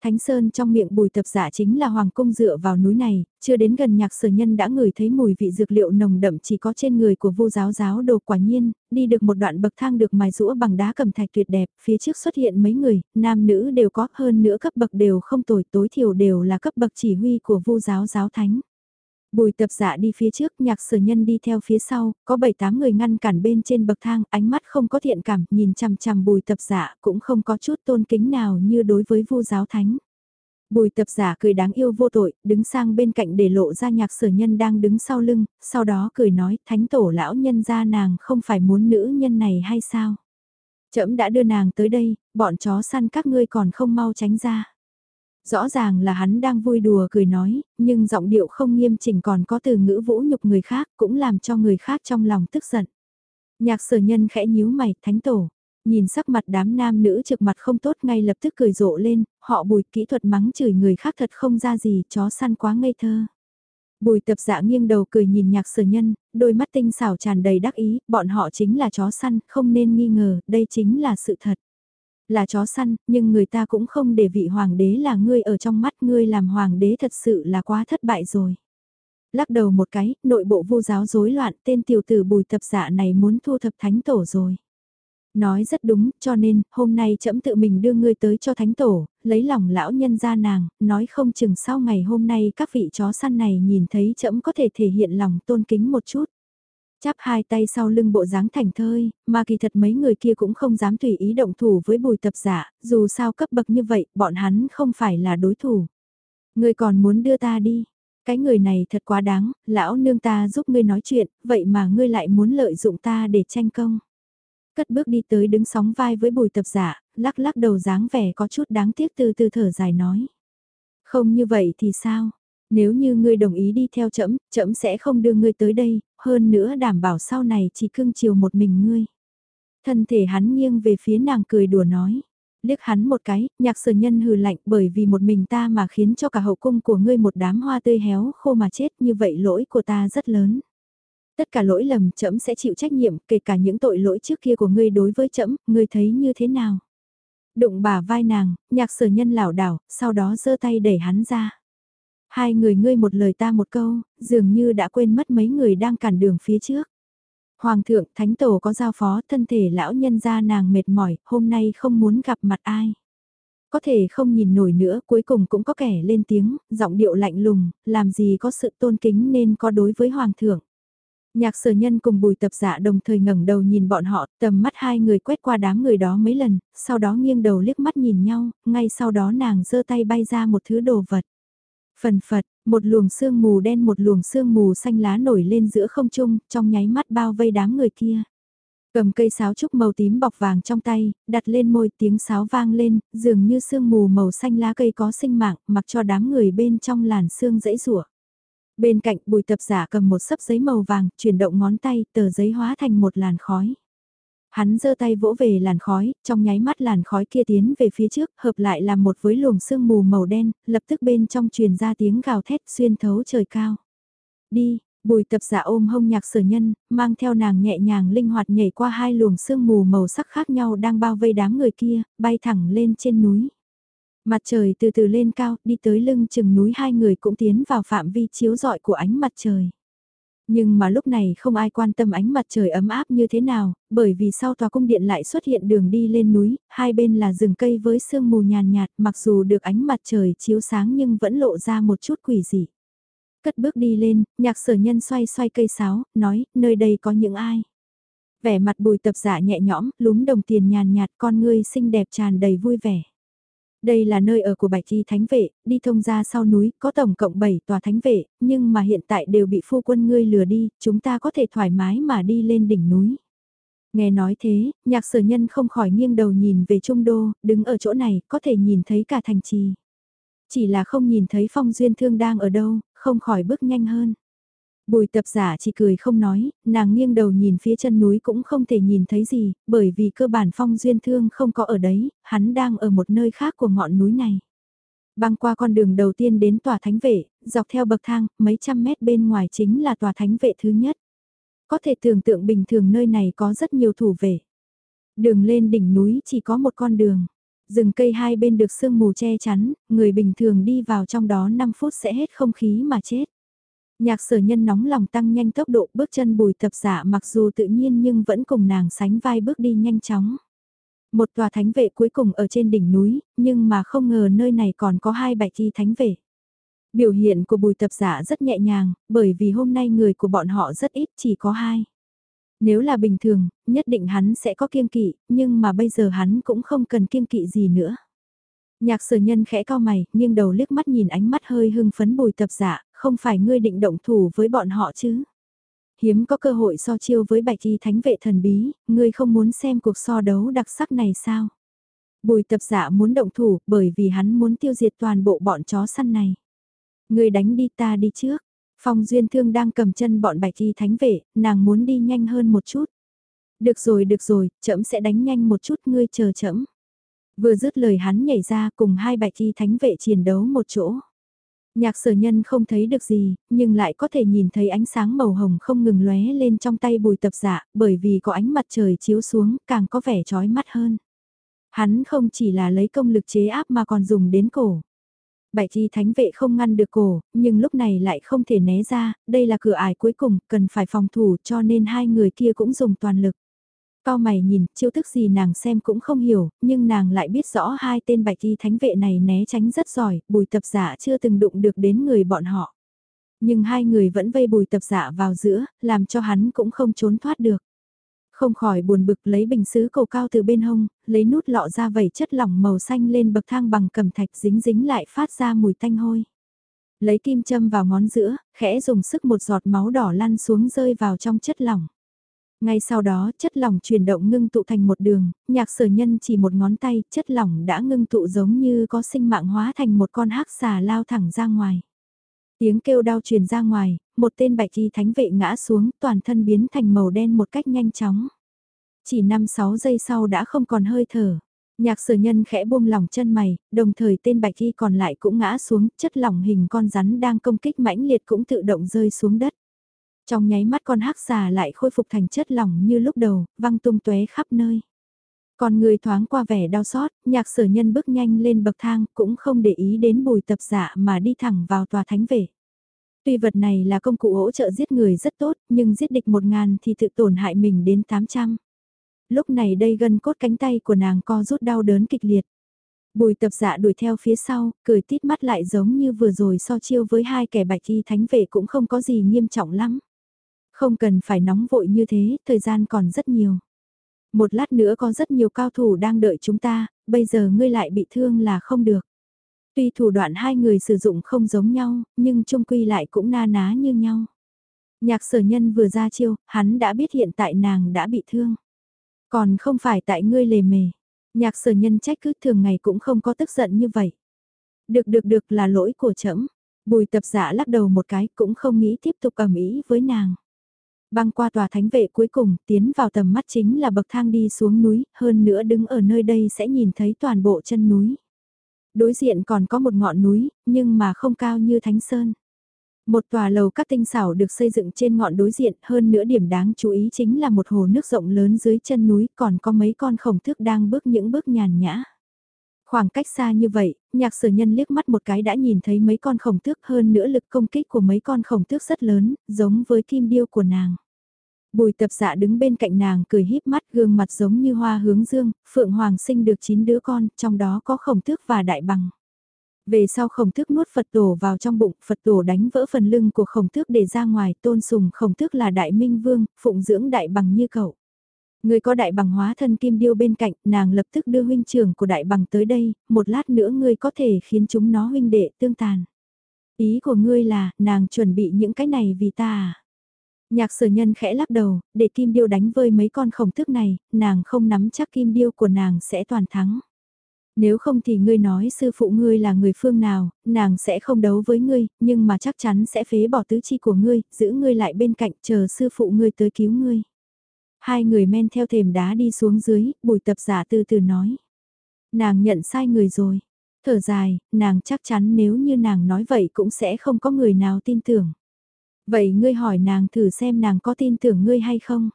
A: Thánh Sơn trong miệng bùi tập giả chính là hoàng cung dựa vào núi này, chưa đến gần nhạc sở nhân đã ngửi thấy mùi vị dược liệu nồng đậm chỉ có trên người của vô giáo giáo đồ quả nhiên, đi được một đoạn bậc thang được mài rũa bằng đá cầm thạch tuyệt đẹp, phía trước xuất hiện mấy người, nam nữ đều có hơn nữa cấp bậc đều không tồi tối thiểu đều là cấp bậc chỉ huy của vô giáo giáo thánh. Bùi tập dạ đi phía trước, nhạc sở nhân đi theo phía sau, có 7-8 người ngăn cản bên trên bậc thang, ánh mắt không có thiện cảm, nhìn chằm chằm bùi tập dạ cũng không có chút tôn kính nào như đối với vu giáo thánh. Bùi tập giả cười đáng yêu vô tội, đứng sang bên cạnh để lộ ra nhạc sở nhân đang đứng sau lưng, sau đó cười nói, thánh tổ lão nhân ra nàng không phải muốn nữ nhân này hay sao? Trẫm đã đưa nàng tới đây, bọn chó săn các ngươi còn không mau tránh ra. Rõ ràng là hắn đang vui đùa cười nói, nhưng giọng điệu không nghiêm chỉnh còn có từ ngữ vũ nhục người khác cũng làm cho người khác trong lòng tức giận. Nhạc sở nhân khẽ nhíu mày, thánh tổ. Nhìn sắc mặt đám nam nữ trực mặt không tốt ngay lập tức cười rộ lên, họ bùi kỹ thuật mắng chửi người khác thật không ra gì, chó săn quá ngây thơ. Bùi tập dạ nghiêng đầu cười nhìn nhạc sở nhân, đôi mắt tinh xảo tràn đầy đắc ý, bọn họ chính là chó săn, không nên nghi ngờ, đây chính là sự thật là chó săn, nhưng người ta cũng không để vị hoàng đế là ngươi ở trong mắt ngươi làm hoàng đế thật sự là quá thất bại rồi. Lắc đầu một cái, nội bộ vô giáo rối loạn, tên tiểu tử bùi tập dạ này muốn thu thập thánh tổ rồi. Nói rất đúng, cho nên, hôm nay trẫm tự mình đưa ngươi tới cho thánh tổ, lấy lòng lão nhân ra nàng, nói không chừng sau ngày hôm nay các vị chó săn này nhìn thấy trẫm có thể thể hiện lòng tôn kính một chút. Chắp hai tay sau lưng bộ dáng thành thơi, mà kỳ thật mấy người kia cũng không dám tùy ý động thủ với bùi tập giả, dù sao cấp bậc như vậy, bọn hắn không phải là đối thủ. Ngươi còn muốn đưa ta đi, cái người này thật quá đáng, lão nương ta giúp ngươi nói chuyện, vậy mà ngươi lại muốn lợi dụng ta để tranh công. Cất bước đi tới đứng sóng vai với bùi tập giả, lắc lắc đầu dáng vẻ có chút đáng tiếc từ từ thở dài nói. Không như vậy thì sao? Nếu như ngươi đồng ý đi theo trẫm, trẫm sẽ không đưa ngươi tới đây, hơn nữa đảm bảo sau này chỉ cưng chiều một mình ngươi. Thân thể hắn nghiêng về phía nàng cười đùa nói. Liếc hắn một cái, nhạc sở nhân hừ lạnh bởi vì một mình ta mà khiến cho cả hậu cung của ngươi một đám hoa tươi héo khô mà chết như vậy lỗi của ta rất lớn. Tất cả lỗi lầm trẫm sẽ chịu trách nhiệm, kể cả những tội lỗi trước kia của ngươi đối với trẫm, ngươi thấy như thế nào? Đụng bà vai nàng, nhạc sở nhân lảo đảo, sau đó giơ tay đẩy hắn ra. Hai người ngươi một lời ta một câu, dường như đã quên mất mấy người đang cản đường phía trước. Hoàng thượng, thánh tổ có giao phó, thân thể lão nhân ra nàng mệt mỏi, hôm nay không muốn gặp mặt ai. Có thể không nhìn nổi nữa, cuối cùng cũng có kẻ lên tiếng, giọng điệu lạnh lùng, làm gì có sự tôn kính nên có đối với hoàng thượng. Nhạc sở nhân cùng bùi tập giả đồng thời ngẩng đầu nhìn bọn họ, tầm mắt hai người quét qua đám người đó mấy lần, sau đó nghiêng đầu liếc mắt nhìn nhau, ngay sau đó nàng giơ tay bay ra một thứ đồ vật. Phần phật, một luồng sương mù đen một luồng sương mù xanh lá nổi lên giữa không trung, trong nháy mắt bao vây đám người kia. Cầm cây sáo trúc màu tím bọc vàng trong tay, đặt lên môi tiếng sáo vang lên, dường như sương mù màu xanh lá cây có sinh mạng, mặc cho đám người bên trong làn sương dãy rủa. Bên cạnh bùi tập giả cầm một sấp giấy màu vàng, chuyển động ngón tay, tờ giấy hóa thành một làn khói. Hắn giơ tay vỗ về làn khói, trong nháy mắt làn khói kia tiến về phía trước, hợp lại làm một với luồng sương mù màu đen, lập tức bên trong truyền ra tiếng gào thét xuyên thấu trời cao. Đi, bùi tập giả ôm hông nhạc sở nhân, mang theo nàng nhẹ nhàng linh hoạt nhảy qua hai luồng sương mù màu sắc khác nhau đang bao vây đám người kia, bay thẳng lên trên núi. Mặt trời từ từ lên cao, đi tới lưng chừng núi hai người cũng tiến vào phạm vi chiếu rọi của ánh mặt trời. Nhưng mà lúc này không ai quan tâm ánh mặt trời ấm áp như thế nào, bởi vì sau tòa cung điện lại xuất hiện đường đi lên núi, hai bên là rừng cây với sương mù nhàn nhạt, mặc dù được ánh mặt trời chiếu sáng nhưng vẫn lộ ra một chút quỷ dị. Cất bước đi lên, nhạc sở nhân xoay xoay cây sáo, nói, nơi đây có những ai. Vẻ mặt bùi tập giả nhẹ nhõm, lúm đồng tiền nhàn nhạt con ngươi xinh đẹp tràn đầy vui vẻ. Đây là nơi ở của bạch thi thánh vệ, đi thông ra sau núi, có tổng cộng 7 tòa thánh vệ, nhưng mà hiện tại đều bị phu quân ngươi lừa đi, chúng ta có thể thoải mái mà đi lên đỉnh núi. Nghe nói thế, nhạc sở nhân không khỏi nghiêng đầu nhìn về trung đô, đứng ở chỗ này, có thể nhìn thấy cả thành trì. Chỉ là không nhìn thấy phong duyên thương đang ở đâu, không khỏi bước nhanh hơn. Bùi tập giả chỉ cười không nói, nàng nghiêng đầu nhìn phía chân núi cũng không thể nhìn thấy gì, bởi vì cơ bản phong duyên thương không có ở đấy, hắn đang ở một nơi khác của ngọn núi này. Băng qua con đường đầu tiên đến tòa thánh vệ, dọc theo bậc thang, mấy trăm mét bên ngoài chính là tòa thánh vệ thứ nhất. Có thể tưởng tượng bình thường nơi này có rất nhiều thủ vệ. Đường lên đỉnh núi chỉ có một con đường. Rừng cây hai bên được sương mù che chắn, người bình thường đi vào trong đó 5 phút sẽ hết không khí mà chết. Nhạc sở nhân nóng lòng tăng nhanh tốc độ bước chân bùi tập giả mặc dù tự nhiên nhưng vẫn cùng nàng sánh vai bước đi nhanh chóng. Một tòa thánh vệ cuối cùng ở trên đỉnh núi, nhưng mà không ngờ nơi này còn có hai bạch thi thánh vệ. Biểu hiện của bùi tập giả rất nhẹ nhàng, bởi vì hôm nay người của bọn họ rất ít chỉ có hai. Nếu là bình thường, nhất định hắn sẽ có kiêng kỵ, nhưng mà bây giờ hắn cũng không cần kiêng kỵ gì nữa. Nhạc sở nhân khẽ cao mày, nghiêng đầu liếc mắt nhìn ánh mắt hơi hưng phấn bùi tập giả, không phải ngươi định động thủ với bọn họ chứ. Hiếm có cơ hội so chiêu với bạch y thánh vệ thần bí, ngươi không muốn xem cuộc so đấu đặc sắc này sao? Bùi tập giả muốn động thủ bởi vì hắn muốn tiêu diệt toàn bộ bọn chó săn này. Ngươi đánh đi ta đi trước. Phong Duyên Thương đang cầm chân bọn bạch y thánh vệ, nàng muốn đi nhanh hơn một chút. Được rồi được rồi, trẫm sẽ đánh nhanh một chút ngươi chờ trẫm. Vừa dứt lời hắn nhảy ra cùng hai bạch y thánh vệ chiến đấu một chỗ. Nhạc sở nhân không thấy được gì, nhưng lại có thể nhìn thấy ánh sáng màu hồng không ngừng lóe lên trong tay bùi tập dạ, bởi vì có ánh mặt trời chiếu xuống càng có vẻ trói mắt hơn. Hắn không chỉ là lấy công lực chế áp mà còn dùng đến cổ. Bạch chi thánh vệ không ngăn được cổ, nhưng lúc này lại không thể né ra, đây là cửa ải cuối cùng, cần phải phòng thủ cho nên hai người kia cũng dùng toàn lực. Cao mày nhìn, chiêu thức gì nàng xem cũng không hiểu, nhưng nàng lại biết rõ hai tên bạch y thánh vệ này né tránh rất giỏi, bùi tập giả chưa từng đụng được đến người bọn họ. Nhưng hai người vẫn vây bùi tập giả vào giữa, làm cho hắn cũng không trốn thoát được. Không khỏi buồn bực lấy bình sứ cầu cao từ bên hông, lấy nút lọ ra vẩy chất lỏng màu xanh lên bậc thang bằng cầm thạch dính dính lại phát ra mùi tanh hôi. Lấy kim châm vào ngón giữa, khẽ dùng sức một giọt máu đỏ lăn xuống rơi vào trong chất lỏng. Ngay sau đó, chất lỏng chuyển động ngưng tụ thành một đường, nhạc sở nhân chỉ một ngón tay, chất lỏng đã ngưng tụ giống như có sinh mạng hóa thành một con hắc xà lao thẳng ra ngoài. Tiếng kêu đau truyền ra ngoài, một tên bạch y thánh vệ ngã xuống, toàn thân biến thành màu đen một cách nhanh chóng. Chỉ 5-6 giây sau đã không còn hơi thở. Nhạc sở nhân khẽ buông lỏng chân mày, đồng thời tên bạch y còn lại cũng ngã xuống, chất lỏng hình con rắn đang công kích mãnh liệt cũng tự động rơi xuống đất. Trong nháy mắt con hắc xà lại khôi phục thành chất lỏng như lúc đầu, văng tung tóe khắp nơi. Còn người thoáng qua vẻ đau xót, nhạc sở nhân bước nhanh lên bậc thang cũng không để ý đến bùi tập dạ mà đi thẳng vào tòa thánh vệ. Tuy vật này là công cụ hỗ trợ giết người rất tốt, nhưng giết địch một ngàn thì tự tổn hại mình đến 800. Lúc này đây gần cốt cánh tay của nàng co rút đau đớn kịch liệt. Bùi tập dạ đuổi theo phía sau, cười tít mắt lại giống như vừa rồi so chiêu với hai kẻ bạch y thánh vệ cũng không có gì nghiêm trọng lắm. Không cần phải nóng vội như thế, thời gian còn rất nhiều. Một lát nữa có rất nhiều cao thủ đang đợi chúng ta, bây giờ ngươi lại bị thương là không được. Tuy thủ đoạn hai người sử dụng không giống nhau, nhưng chung quy lại cũng na ná như nhau. Nhạc sở nhân vừa ra chiêu, hắn đã biết hiện tại nàng đã bị thương. Còn không phải tại ngươi lề mề. Nhạc sở nhân trách cứ thường ngày cũng không có tức giận như vậy. Được được được là lỗi của trẫm Bùi tập giả lắc đầu một cái cũng không nghĩ tiếp tục ẩm ý với nàng. Băng qua tòa thánh vệ cuối cùng, tiến vào tầm mắt chính là bậc thang đi xuống núi, hơn nữa đứng ở nơi đây sẽ nhìn thấy toàn bộ chân núi. Đối diện còn có một ngọn núi, nhưng mà không cao như Thánh Sơn. Một tòa lầu các tinh xảo được xây dựng trên ngọn đối diện, hơn nữa điểm đáng chú ý chính là một hồ nước rộng lớn dưới chân núi, còn có mấy con khổng thước đang bước những bước nhàn nhã. Khoảng cách xa như vậy, nhạc sở nhân liếc mắt một cái đã nhìn thấy mấy con khổng tước hơn nữa lực công kích của mấy con khổng tước rất lớn, giống với kim điêu của nàng. Bùi tập dạ đứng bên cạnh nàng cười híp mắt gương mặt giống như hoa hướng dương, Phượng Hoàng sinh được 9 đứa con, trong đó có khổng tước và đại bằng. Về sau khổng tước nuốt Phật tổ vào trong bụng, Phật tổ đánh vỡ phần lưng của khổng tước để ra ngoài, tôn sùng khổng tước là đại minh vương, phụng dưỡng đại bằng như cậu. Người có đại bằng hóa thân kim điêu bên cạnh, nàng lập tức đưa huynh trưởng của đại bằng tới đây, một lát nữa ngươi có thể khiến chúng nó huynh đệ tương tàn. Ý của ngươi là, nàng chuẩn bị những cái này vì ta à? Nhạc sở nhân khẽ lắc đầu, để kim điêu đánh vơi mấy con khổng thức này, nàng không nắm chắc kim điêu của nàng sẽ toàn thắng. Nếu không thì ngươi nói sư phụ ngươi là người phương nào, nàng sẽ không đấu với ngươi, nhưng mà chắc chắn sẽ phế bỏ tứ chi của ngươi, giữ ngươi lại bên cạnh chờ sư phụ ngươi tới cứu ngươi. Hai người men theo thềm đá đi xuống dưới, bùi tập giả từ từ nói. Nàng nhận sai người rồi. Thở dài, nàng chắc chắn nếu như nàng nói vậy cũng sẽ không có người nào tin tưởng. Vậy ngươi hỏi nàng thử xem nàng có tin tưởng ngươi hay không?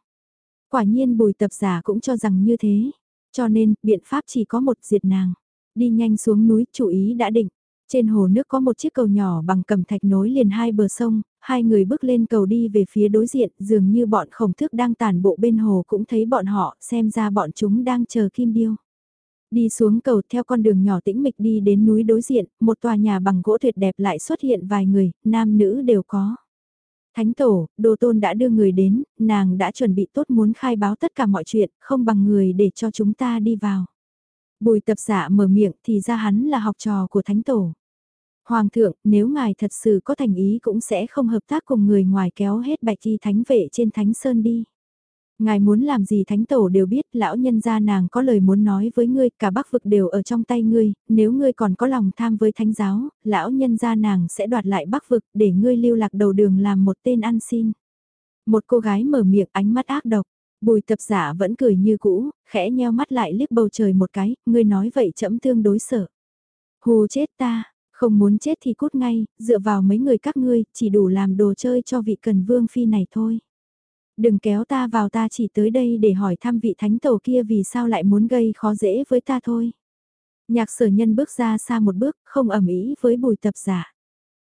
A: Quả nhiên bùi tập giả cũng cho rằng như thế. Cho nên, biện pháp chỉ có một diệt nàng. Đi nhanh xuống núi, chủ ý đã định. Trên hồ nước có một chiếc cầu nhỏ bằng cầm thạch nối liền hai bờ sông, hai người bước lên cầu đi về phía đối diện, dường như bọn khổng thước đang tàn bộ bên hồ cũng thấy bọn họ, xem ra bọn chúng đang chờ kim điêu. Đi xuống cầu theo con đường nhỏ tĩnh mịch đi đến núi đối diện, một tòa nhà bằng gỗ tuyệt đẹp lại xuất hiện vài người, nam nữ đều có. Thánh tổ, đồ tôn đã đưa người đến, nàng đã chuẩn bị tốt muốn khai báo tất cả mọi chuyện, không bằng người để cho chúng ta đi vào. Bùi tập giả mở miệng thì ra hắn là học trò của thánh tổ. Hoàng thượng, nếu ngài thật sự có thành ý cũng sẽ không hợp tác cùng người ngoài kéo hết bạch y thánh vệ trên thánh sơn đi. Ngài muốn làm gì thánh tổ đều biết lão nhân gia nàng có lời muốn nói với ngươi, cả bắc vực đều ở trong tay ngươi, nếu ngươi còn có lòng tham với thánh giáo, lão nhân gia nàng sẽ đoạt lại bắc vực để ngươi lưu lạc đầu đường làm một tên ăn xin. Một cô gái mở miệng ánh mắt ác độc, bùi tập giả vẫn cười như cũ, khẽ nheo mắt lại liếc bầu trời một cái, ngươi nói vậy chậm tương đối sợ. Hù chết ta, không muốn chết thì cút ngay, dựa vào mấy người các ngươi, chỉ đủ làm đồ chơi cho vị cần vương phi này thôi. Đừng kéo ta vào ta chỉ tới đây để hỏi thăm vị thánh tổ kia vì sao lại muốn gây khó dễ với ta thôi. Nhạc sở nhân bước ra xa một bước, không ẩm ý với bùi tập giả.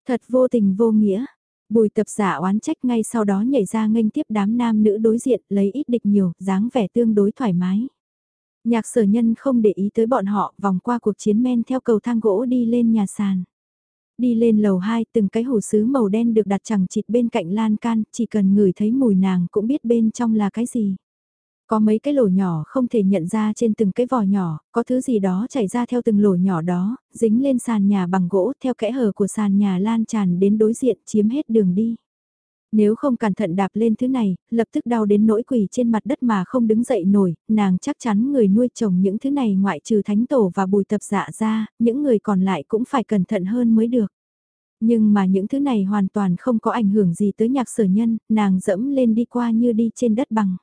A: Thật vô tình vô nghĩa. Bùi tập giả oán trách ngay sau đó nhảy ra nghênh tiếp đám nam nữ đối diện lấy ít địch nhiều, dáng vẻ tương đối thoải mái. Nhạc sở nhân không để ý tới bọn họ vòng qua cuộc chiến men theo cầu thang gỗ đi lên nhà sàn. Đi lên lầu 2 từng cái hủ sứ màu đen được đặt chẳng chịt bên cạnh lan can, chỉ cần ngửi thấy mùi nàng cũng biết bên trong là cái gì. Có mấy cái lỗ nhỏ không thể nhận ra trên từng cái vò nhỏ, có thứ gì đó chảy ra theo từng lỗ nhỏ đó, dính lên sàn nhà bằng gỗ theo kẽ hở của sàn nhà lan tràn đến đối diện chiếm hết đường đi. Nếu không cẩn thận đạp lên thứ này, lập tức đau đến nỗi quỳ trên mặt đất mà không đứng dậy nổi, nàng chắc chắn người nuôi trồng những thứ này ngoại trừ thánh tổ và bùi tập dạ ra, những người còn lại cũng phải cẩn thận hơn mới được. Nhưng mà những thứ này hoàn toàn không có ảnh hưởng gì tới nhạc sở nhân, nàng dẫm lên đi qua như đi trên đất bằng.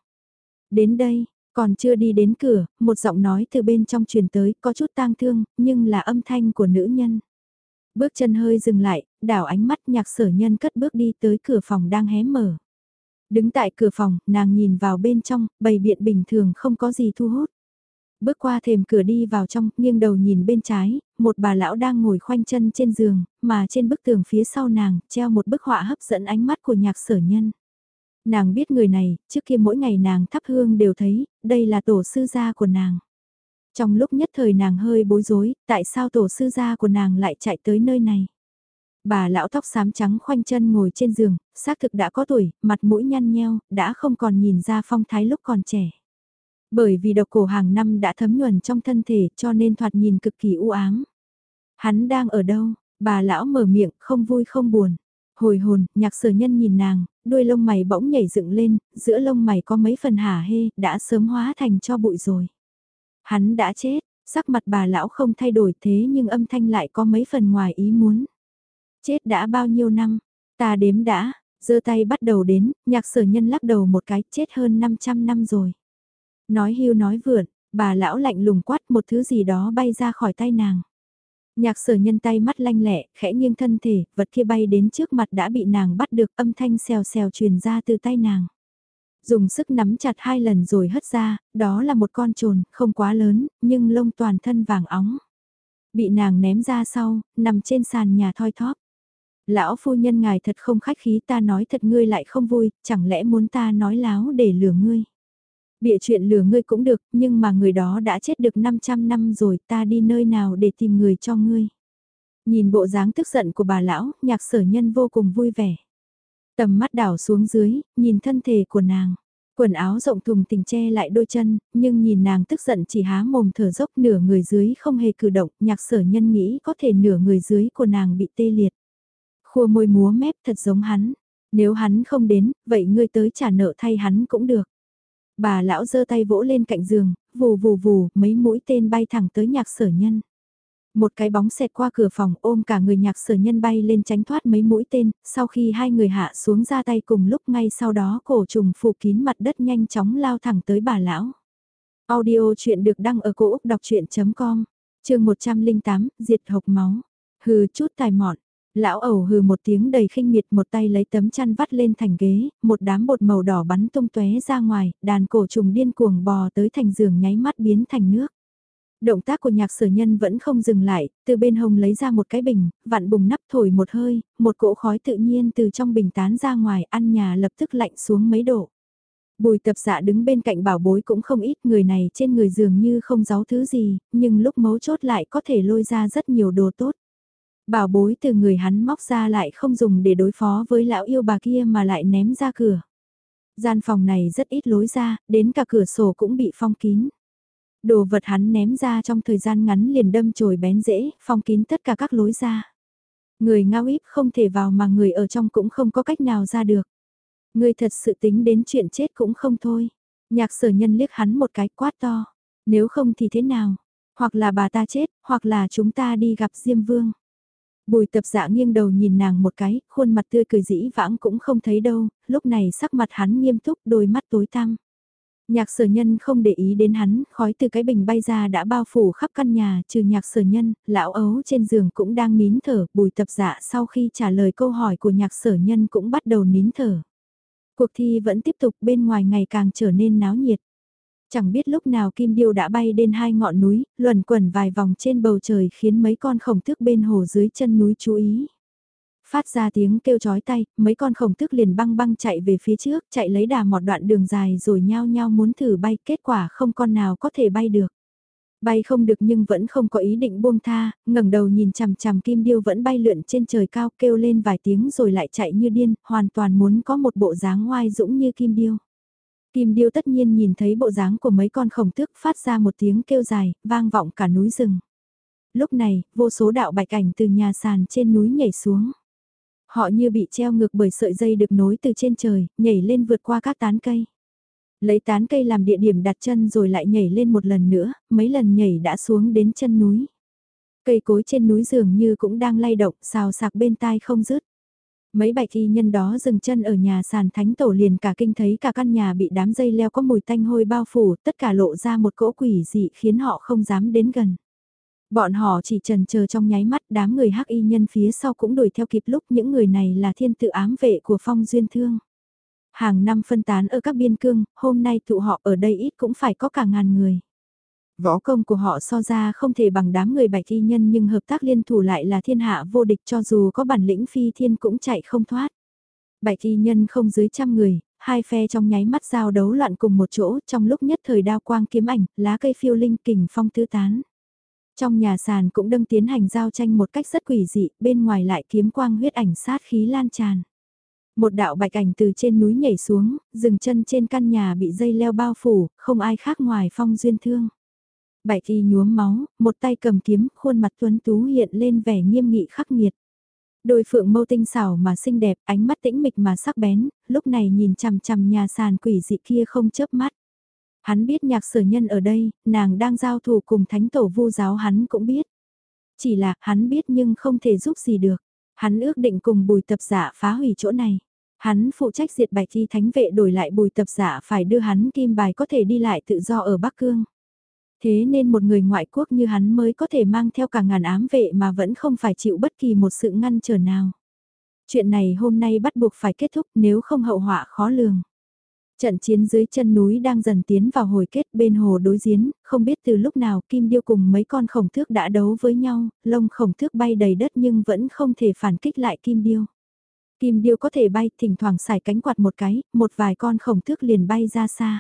A: Đến đây, còn chưa đi đến cửa, một giọng nói từ bên trong truyền tới có chút tang thương, nhưng là âm thanh của nữ nhân. Bước chân hơi dừng lại, đảo ánh mắt nhạc sở nhân cất bước đi tới cửa phòng đang hé mở. Đứng tại cửa phòng, nàng nhìn vào bên trong, bầy biện bình thường không có gì thu hút. Bước qua thềm cửa đi vào trong, nghiêng đầu nhìn bên trái, một bà lão đang ngồi khoanh chân trên giường, mà trên bức tường phía sau nàng, treo một bức họa hấp dẫn ánh mắt của nhạc sở nhân. Nàng biết người này, trước kia mỗi ngày nàng thắp hương đều thấy, đây là tổ sư gia của nàng. Trong lúc nhất thời nàng hơi bối rối, tại sao tổ sư gia của nàng lại chạy tới nơi này? Bà lão tóc xám trắng khoanh chân ngồi trên giường, xác thực đã có tuổi, mặt mũi nhăn nheo, đã không còn nhìn ra phong thái lúc còn trẻ. Bởi vì độc cổ hàng năm đã thấm nhuần trong thân thể cho nên thoạt nhìn cực kỳ u ám. Hắn đang ở đâu? Bà lão mở miệng, không vui không buồn. Hồi hồn, nhạc sở nhân nhìn nàng, đuôi lông mày bỗng nhảy dựng lên, giữa lông mày có mấy phần hả hê, đã sớm hóa thành cho bụi rồi. Hắn đã chết, sắc mặt bà lão không thay đổi thế nhưng âm thanh lại có mấy phần ngoài ý muốn. Chết đã bao nhiêu năm, ta đếm đã, giơ tay bắt đầu đến, nhạc sở nhân lắc đầu một cái, chết hơn 500 năm rồi. Nói hưu nói vượn, bà lão lạnh lùng quát một thứ gì đó bay ra khỏi tay nàng. Nhạc sở nhân tay mắt lanh lẹ, khẽ nghiêng thân thể, vật kia bay đến trước mặt đã bị nàng bắt được âm thanh xèo xèo truyền ra từ tay nàng. Dùng sức nắm chặt hai lần rồi hất ra, đó là một con trồn, không quá lớn, nhưng lông toàn thân vàng óng. Bị nàng ném ra sau, nằm trên sàn nhà thoi thóp. Lão phu nhân ngài thật không khách khí ta nói thật ngươi lại không vui, chẳng lẽ muốn ta nói láo để lừa ngươi. Bịa chuyện lừa ngươi cũng được, nhưng mà người đó đã chết được 500 năm rồi, ta đi nơi nào để tìm người cho ngươi. Nhìn bộ dáng tức giận của bà lão, nhạc sở nhân vô cùng vui vẻ. Tầm mắt đảo xuống dưới, nhìn thân thể của nàng. Quần áo rộng thùng tình che lại đôi chân, nhưng nhìn nàng tức giận chỉ há mồm thở dốc nửa người dưới không hề cử động, nhạc sở nhân nghĩ có thể nửa người dưới của nàng bị tê liệt. Khua môi múa mép thật giống hắn, nếu hắn không đến, vậy ngươi tới trả nợ thay hắn cũng được. Bà lão giơ tay vỗ lên cạnh giường, vù vù vù, mấy mũi tên bay thẳng tới nhạc sở nhân. Một cái bóng xẹt qua cửa phòng ôm cả người nhạc sở nhân bay lên tránh thoát mấy mũi tên, sau khi hai người hạ xuống ra tay cùng lúc ngay sau đó cổ trùng phủ kín mặt đất nhanh chóng lao thẳng tới bà lão. Audio chuyện được đăng ở cổ Úc đọc chuyện.com, trường 108, diệt hộc máu. Hừ chút tài mọn, Lão ẩu hừ một tiếng đầy khinh miệt một tay lấy tấm chăn vắt lên thành ghế, một đám bột màu đỏ bắn tung tóe ra ngoài, đàn cổ trùng điên cuồng bò tới thành giường nháy mắt biến thành nước. Động tác của nhạc sở nhân vẫn không dừng lại, từ bên hông lấy ra một cái bình, vặn bùng nắp thổi một hơi, một cỗ khói tự nhiên từ trong bình tán ra ngoài, ăn nhà lập tức lạnh xuống mấy độ. Bùi tập dạ đứng bên cạnh bảo bối cũng không ít người này trên người dường như không giấu thứ gì, nhưng lúc mấu chốt lại có thể lôi ra rất nhiều đồ tốt. Bảo bối từ người hắn móc ra lại không dùng để đối phó với lão yêu bà kia mà lại ném ra cửa. Gian phòng này rất ít lối ra, đến cả cửa sổ cũng bị phong kín. Đồ vật hắn ném ra trong thời gian ngắn liền đâm chồi bén dễ, phong kín tất cả các lối ra. Người ngao íp không thể vào mà người ở trong cũng không có cách nào ra được. Người thật sự tính đến chuyện chết cũng không thôi. Nhạc sở nhân liếc hắn một cái quát to. Nếu không thì thế nào? Hoặc là bà ta chết, hoặc là chúng ta đi gặp Diêm Vương. Bùi tập dạ nghiêng đầu nhìn nàng một cái, khuôn mặt tươi cười dĩ vãng cũng không thấy đâu, lúc này sắc mặt hắn nghiêm túc đôi mắt tối tăm. Nhạc sở nhân không để ý đến hắn, khói từ cái bình bay ra đã bao phủ khắp căn nhà, trừ nhạc sở nhân, lão ấu trên giường cũng đang nín thở, bùi tập dạ sau khi trả lời câu hỏi của nhạc sở nhân cũng bắt đầu nín thở. Cuộc thi vẫn tiếp tục bên ngoài ngày càng trở nên náo nhiệt. Chẳng biết lúc nào kim điêu đã bay đến hai ngọn núi, luẩn quẩn vài vòng trên bầu trời khiến mấy con khổng tước bên hồ dưới chân núi chú ý. Phát ra tiếng kêu chói tay, mấy con khổng tước liền băng băng chạy về phía trước, chạy lấy đà một đoạn đường dài rồi nhao nhao muốn thử bay, kết quả không con nào có thể bay được. Bay không được nhưng vẫn không có ý định buông tha, ngẩng đầu nhìn chằm chằm kim điêu vẫn bay lượn trên trời cao kêu lên vài tiếng rồi lại chạy như điên, hoàn toàn muốn có một bộ dáng ngoai dũng như kim điêu. Kim điêu tất nhiên nhìn thấy bộ dáng của mấy con khổng tước phát ra một tiếng kêu dài, vang vọng cả núi rừng. Lúc này, vô số đạo bạch ảnh từ nhà sàn trên núi nhảy xuống. Họ như bị treo ngược bởi sợi dây được nối từ trên trời, nhảy lên vượt qua các tán cây. Lấy tán cây làm địa điểm đặt chân rồi lại nhảy lên một lần nữa, mấy lần nhảy đã xuống đến chân núi. Cây cối trên núi dường như cũng đang lay động, xào sạc bên tai không dứt. Mấy bạch y nhân đó dừng chân ở nhà sàn thánh tổ liền cả kinh thấy cả căn nhà bị đám dây leo có mùi tanh hôi bao phủ, tất cả lộ ra một cỗ quỷ dị khiến họ không dám đến gần. Bọn họ chỉ trần chờ trong nháy mắt đám người hắc y nhân phía sau cũng đuổi theo kịp lúc những người này là thiên tự ám vệ của phong duyên thương. Hàng năm phân tán ở các biên cương, hôm nay tụ họ ở đây ít cũng phải có cả ngàn người. Võ công của họ so ra không thể bằng đám người bạch y nhân nhưng hợp tác liên thủ lại là thiên hạ vô địch cho dù có bản lĩnh phi thiên cũng chạy không thoát. Bạch y nhân không dưới trăm người, hai phe trong nháy mắt giao đấu loạn cùng một chỗ trong lúc nhất thời đao quang kiếm ảnh, lá cây phiêu linh kình phong tứ tán. Trong nhà sàn cũng đâm tiến hành giao tranh một cách rất quỷ dị, bên ngoài lại kiếm quang huyết ảnh sát khí lan tràn. Một đạo bạch ảnh từ trên núi nhảy xuống, dừng chân trên căn nhà bị dây leo bao phủ, không ai khác ngoài phong duyên thương. Bạch y nhuốm máu, một tay cầm kiếm, khuôn mặt tuấn tú hiện lên vẻ nghiêm nghị khắc nghiệt. Đôi phượng mâu tinh xảo mà xinh đẹp, ánh mắt tĩnh mịch mà sắc bén, lúc này nhìn chằm chằm nhà sàn quỷ dị kia không chớp mắt. Hắn biết nhạc sở nhân ở đây, nàng đang giao thủ cùng thánh tổ vu giáo hắn cũng biết. Chỉ là hắn biết nhưng không thể giúp gì được. Hắn ước định cùng bùi tập giả phá hủy chỗ này. Hắn phụ trách diệt bạch thi thánh vệ đổi lại bùi tập giả phải đưa hắn kim bài có thể đi lại tự do ở Bắc Cương. Thế nên một người ngoại quốc như hắn mới có thể mang theo cả ngàn ám vệ mà vẫn không phải chịu bất kỳ một sự ngăn trở nào. Chuyện này hôm nay bắt buộc phải kết thúc nếu không hậu họa khó lường. Trận chiến dưới chân núi đang dần tiến vào hồi kết bên hồ đối diễn, không biết từ lúc nào Kim Điêu cùng mấy con khổng thước đã đấu với nhau, lông khổng thước bay đầy đất nhưng vẫn không thể phản kích lại Kim Điêu. Kim Điêu có thể bay, thỉnh thoảng xài cánh quạt một cái, một vài con khổng thước liền bay ra xa.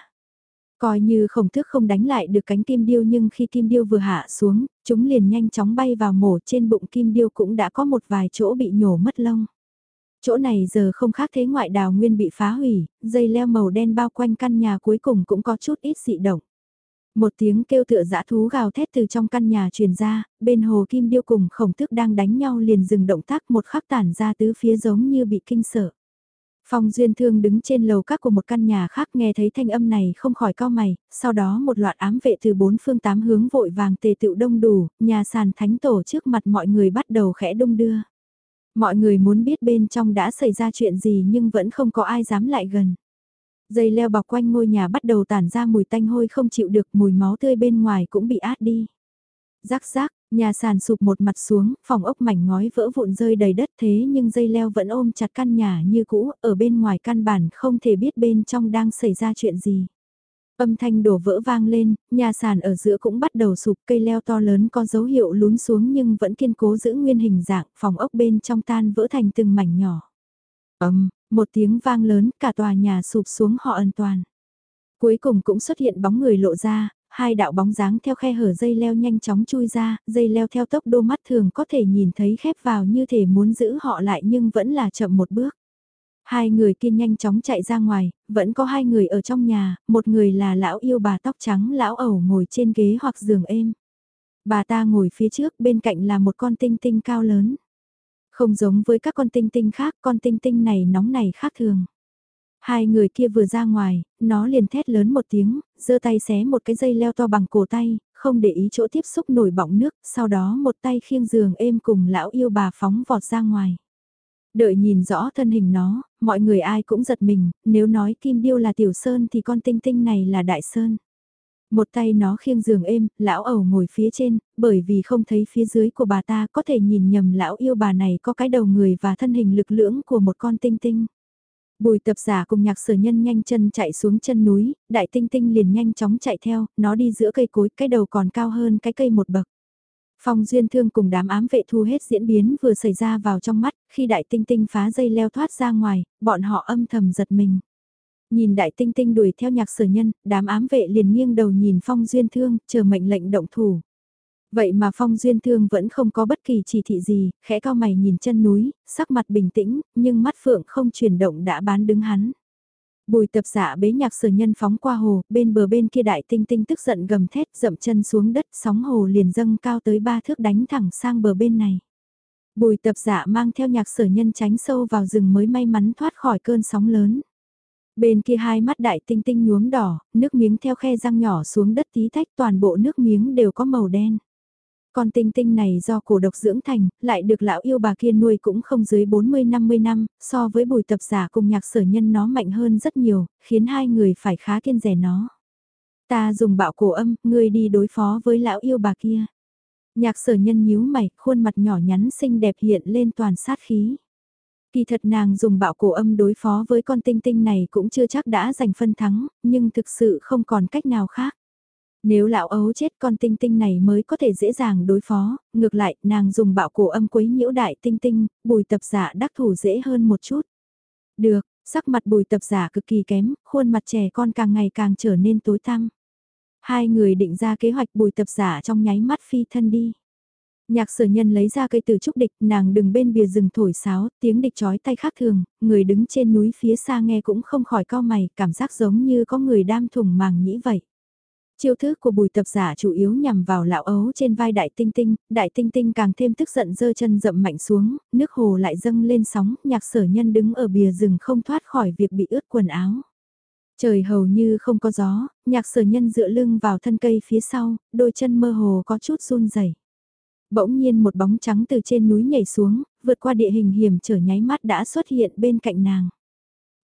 A: Coi như khổng thước không đánh lại được cánh kim điêu nhưng khi kim điêu vừa hạ xuống, chúng liền nhanh chóng bay vào mổ trên bụng kim điêu cũng đã có một vài chỗ bị nhổ mất lông. Chỗ này giờ không khác thế ngoại đào nguyên bị phá hủy, dây leo màu đen bao quanh căn nhà cuối cùng cũng có chút ít dị động. Một tiếng kêu tựa dã thú gào thét từ trong căn nhà truyền ra, bên hồ kim điêu cùng khổng tước đang đánh nhau liền dừng động tác một khắc tản ra tứ phía giống như bị kinh sợ. Phong Duyên Thương đứng trên lầu các của một căn nhà khác nghe thấy thanh âm này không khỏi cao mày, sau đó một loạt ám vệ từ bốn phương tám hướng vội vàng tề tựu đông đủ, nhà sàn thánh tổ trước mặt mọi người bắt đầu khẽ đông đưa. Mọi người muốn biết bên trong đã xảy ra chuyện gì nhưng vẫn không có ai dám lại gần. Dây leo bọc quanh ngôi nhà bắt đầu tản ra mùi tanh hôi không chịu được mùi máu tươi bên ngoài cũng bị át đi. Rắc rắc, Nhà sàn sụp một mặt xuống, phòng ốc mảnh ngói vỡ vụn rơi đầy đất thế nhưng dây leo vẫn ôm chặt căn nhà như cũ, ở bên ngoài căn bản không thể biết bên trong đang xảy ra chuyện gì. Âm thanh đổ vỡ vang lên, nhà sàn ở giữa cũng bắt đầu sụp cây leo to lớn có dấu hiệu lún xuống nhưng vẫn kiên cố giữ nguyên hình dạng, phòng ốc bên trong tan vỡ thành từng mảnh nhỏ. Âm, một tiếng vang lớn, cả tòa nhà sụp xuống họ an toàn. Cuối cùng cũng xuất hiện bóng người lộ ra, hai đạo bóng dáng theo khe hở dây leo nhanh chóng chui ra, dây leo theo tốc độ mắt thường có thể nhìn thấy khép vào như thể muốn giữ họ lại nhưng vẫn là chậm một bước. Hai người kia nhanh chóng chạy ra ngoài, vẫn có hai người ở trong nhà, một người là lão yêu bà tóc trắng lão ẩu ngồi trên ghế hoặc giường êm. Bà ta ngồi phía trước bên cạnh là một con tinh tinh cao lớn. Không giống với các con tinh tinh khác, con tinh tinh này nóng này khác thường. Hai người kia vừa ra ngoài, nó liền thét lớn một tiếng, giơ tay xé một cái dây leo to bằng cổ tay, không để ý chỗ tiếp xúc nổi bọng nước, sau đó một tay khiêng giường êm cùng lão yêu bà phóng vọt ra ngoài. Đợi nhìn rõ thân hình nó, mọi người ai cũng giật mình, nếu nói Kim Điêu là Tiểu Sơn thì con tinh tinh này là Đại Sơn. Một tay nó khiêng giường êm, lão ẩu ngồi phía trên, bởi vì không thấy phía dưới của bà ta có thể nhìn nhầm lão yêu bà này có cái đầu người và thân hình lực lưỡng của một con tinh tinh. Bùi tập giả cùng nhạc sở nhân nhanh chân chạy xuống chân núi, đại tinh tinh liền nhanh chóng chạy theo, nó đi giữa cây cối, cái đầu còn cao hơn cái cây một bậc. Phong duyên thương cùng đám ám vệ thu hết diễn biến vừa xảy ra vào trong mắt, khi đại tinh tinh phá dây leo thoát ra ngoài, bọn họ âm thầm giật mình. Nhìn đại tinh tinh đuổi theo nhạc sở nhân, đám ám vệ liền nghiêng đầu nhìn phong duyên thương, chờ mệnh lệnh động thủ. Vậy mà Phong Duyên Thương vẫn không có bất kỳ chỉ thị gì, khẽ cao mày nhìn chân núi, sắc mặt bình tĩnh, nhưng mắt phượng không chuyển động đã bán đứng hắn. Bùi tập giả bế nhạc sở nhân phóng qua hồ, bên bờ bên kia đại tinh tinh tức giận gầm thét dậm chân xuống đất sóng hồ liền dâng cao tới ba thước đánh thẳng sang bờ bên này. Bùi tập giả mang theo nhạc sở nhân tránh sâu vào rừng mới may mắn thoát khỏi cơn sóng lớn. Bên kia hai mắt đại tinh tinh nhuốm đỏ, nước miếng theo khe răng nhỏ xuống đất tí tách toàn bộ nước miếng đều có màu đen. Con tinh tinh này do cổ độc dưỡng thành, lại được lão yêu bà kia nuôi cũng không dưới 40-50 năm, so với bùi tập giả cùng nhạc sở nhân nó mạnh hơn rất nhiều, khiến hai người phải khá kiên rẻ nó. Ta dùng bạo cổ âm, ngươi đi đối phó với lão yêu bà kia. Nhạc sở nhân nhíu mày, khuôn mặt nhỏ nhắn xinh đẹp hiện lên toàn sát khí. Kỳ thật nàng dùng bạo cổ âm đối phó với con tinh tinh này cũng chưa chắc đã giành phân thắng, nhưng thực sự không còn cách nào khác. Nếu lão ấu chết con tinh tinh này mới có thể dễ dàng đối phó, ngược lại nàng dùng bạo cổ âm quấy nhiễu đại tinh tinh, bùi tập giả đắc thủ dễ hơn một chút. Được, sắc mặt bùi tập giả cực kỳ kém, khuôn mặt trẻ con càng ngày càng trở nên tối tăm. Hai người định ra kế hoạch bùi tập giả trong nháy mắt phi thân đi. Nhạc sở nhân lấy ra cây từ trúc địch, nàng đừng bên bìa rừng thổi sáo, tiếng địch chói tay khác thường, người đứng trên núi phía xa nghe cũng không khỏi cao mày, cảm giác giống như có người đam thủng màng nhĩ vậy. Chiêu thức của bùi tập giả chủ yếu nhằm vào lão ấu trên vai đại tinh tinh, đại tinh tinh càng thêm tức giận dơ chân rậm mạnh xuống, nước hồ lại dâng lên sóng, nhạc sở nhân đứng ở bìa rừng không thoát khỏi việc bị ướt quần áo. Trời hầu như không có gió, nhạc sở nhân dựa lưng vào thân cây phía sau, đôi chân mơ hồ có chút run rẩy. Bỗng nhiên một bóng trắng từ trên núi nhảy xuống, vượt qua địa hình hiểm trở nháy mắt đã xuất hiện bên cạnh nàng.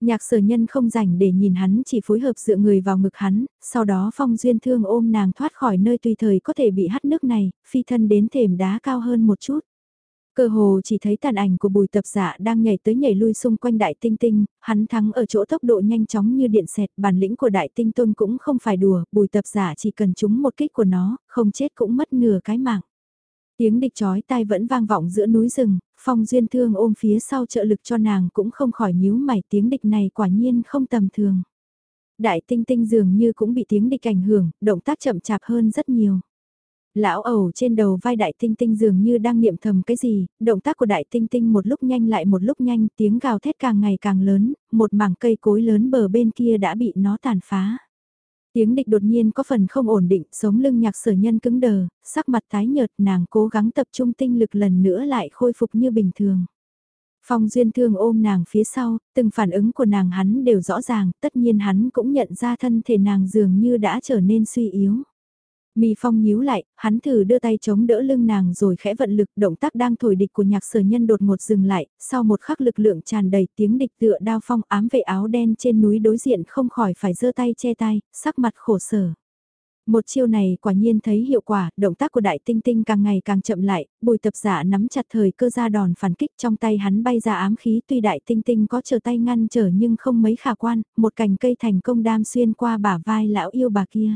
A: Nhạc sở nhân không rảnh để nhìn hắn chỉ phối hợp dựa người vào ngực hắn, sau đó phong duyên thương ôm nàng thoát khỏi nơi tùy thời có thể bị hắt nước này, phi thân đến thềm đá cao hơn một chút. Cơ hồ chỉ thấy tàn ảnh của bùi tập giả đang nhảy tới nhảy lui xung quanh đại tinh tinh, hắn thắng ở chỗ tốc độ nhanh chóng như điện xẹt, bản lĩnh của đại tinh tôn cũng không phải đùa, bùi tập giả chỉ cần trúng một kích của nó, không chết cũng mất nửa cái mạng. Tiếng địch chói tai vẫn vang vọng giữa núi rừng, phong duyên thương ôm phía sau trợ lực cho nàng cũng không khỏi nhíu mày tiếng địch này quả nhiên không tầm thường. Đại tinh tinh dường như cũng bị tiếng địch ảnh hưởng, động tác chậm chạp hơn rất nhiều. Lão ẩu trên đầu vai đại tinh tinh dường như đang niệm thầm cái gì, động tác của đại tinh tinh một lúc nhanh lại một lúc nhanh, tiếng gào thét càng ngày càng lớn, một mảng cây cối lớn bờ bên kia đã bị nó tàn phá. Tiếng địch đột nhiên có phần không ổn định, sống lưng nhạc sở nhân cứng đờ, sắc mặt tái nhợt nàng cố gắng tập trung tinh lực lần nữa lại khôi phục như bình thường. Phong duyên thương ôm nàng phía sau, từng phản ứng của nàng hắn đều rõ ràng, tất nhiên hắn cũng nhận ra thân thể nàng dường như đã trở nên suy yếu. Mi Phong nhíu lại, hắn thử đưa tay chống đỡ lưng nàng rồi khẽ vận lực động tác đang thổi địch của nhạc sở nhân đột ngột dừng lại, sau một khắc lực lượng tràn đầy tiếng địch tựa đao phong ám vệ áo đen trên núi đối diện không khỏi phải giơ tay che tay, sắc mặt khổ sở. Một chiêu này quả nhiên thấy hiệu quả, động tác của đại tinh tinh càng ngày càng chậm lại, bùi tập giả nắm chặt thời cơ ra đòn phản kích trong tay hắn bay ra ám khí tuy đại tinh tinh có chờ tay ngăn trở nhưng không mấy khả quan, một cành cây thành công đam xuyên qua bả vai lão yêu bà kia.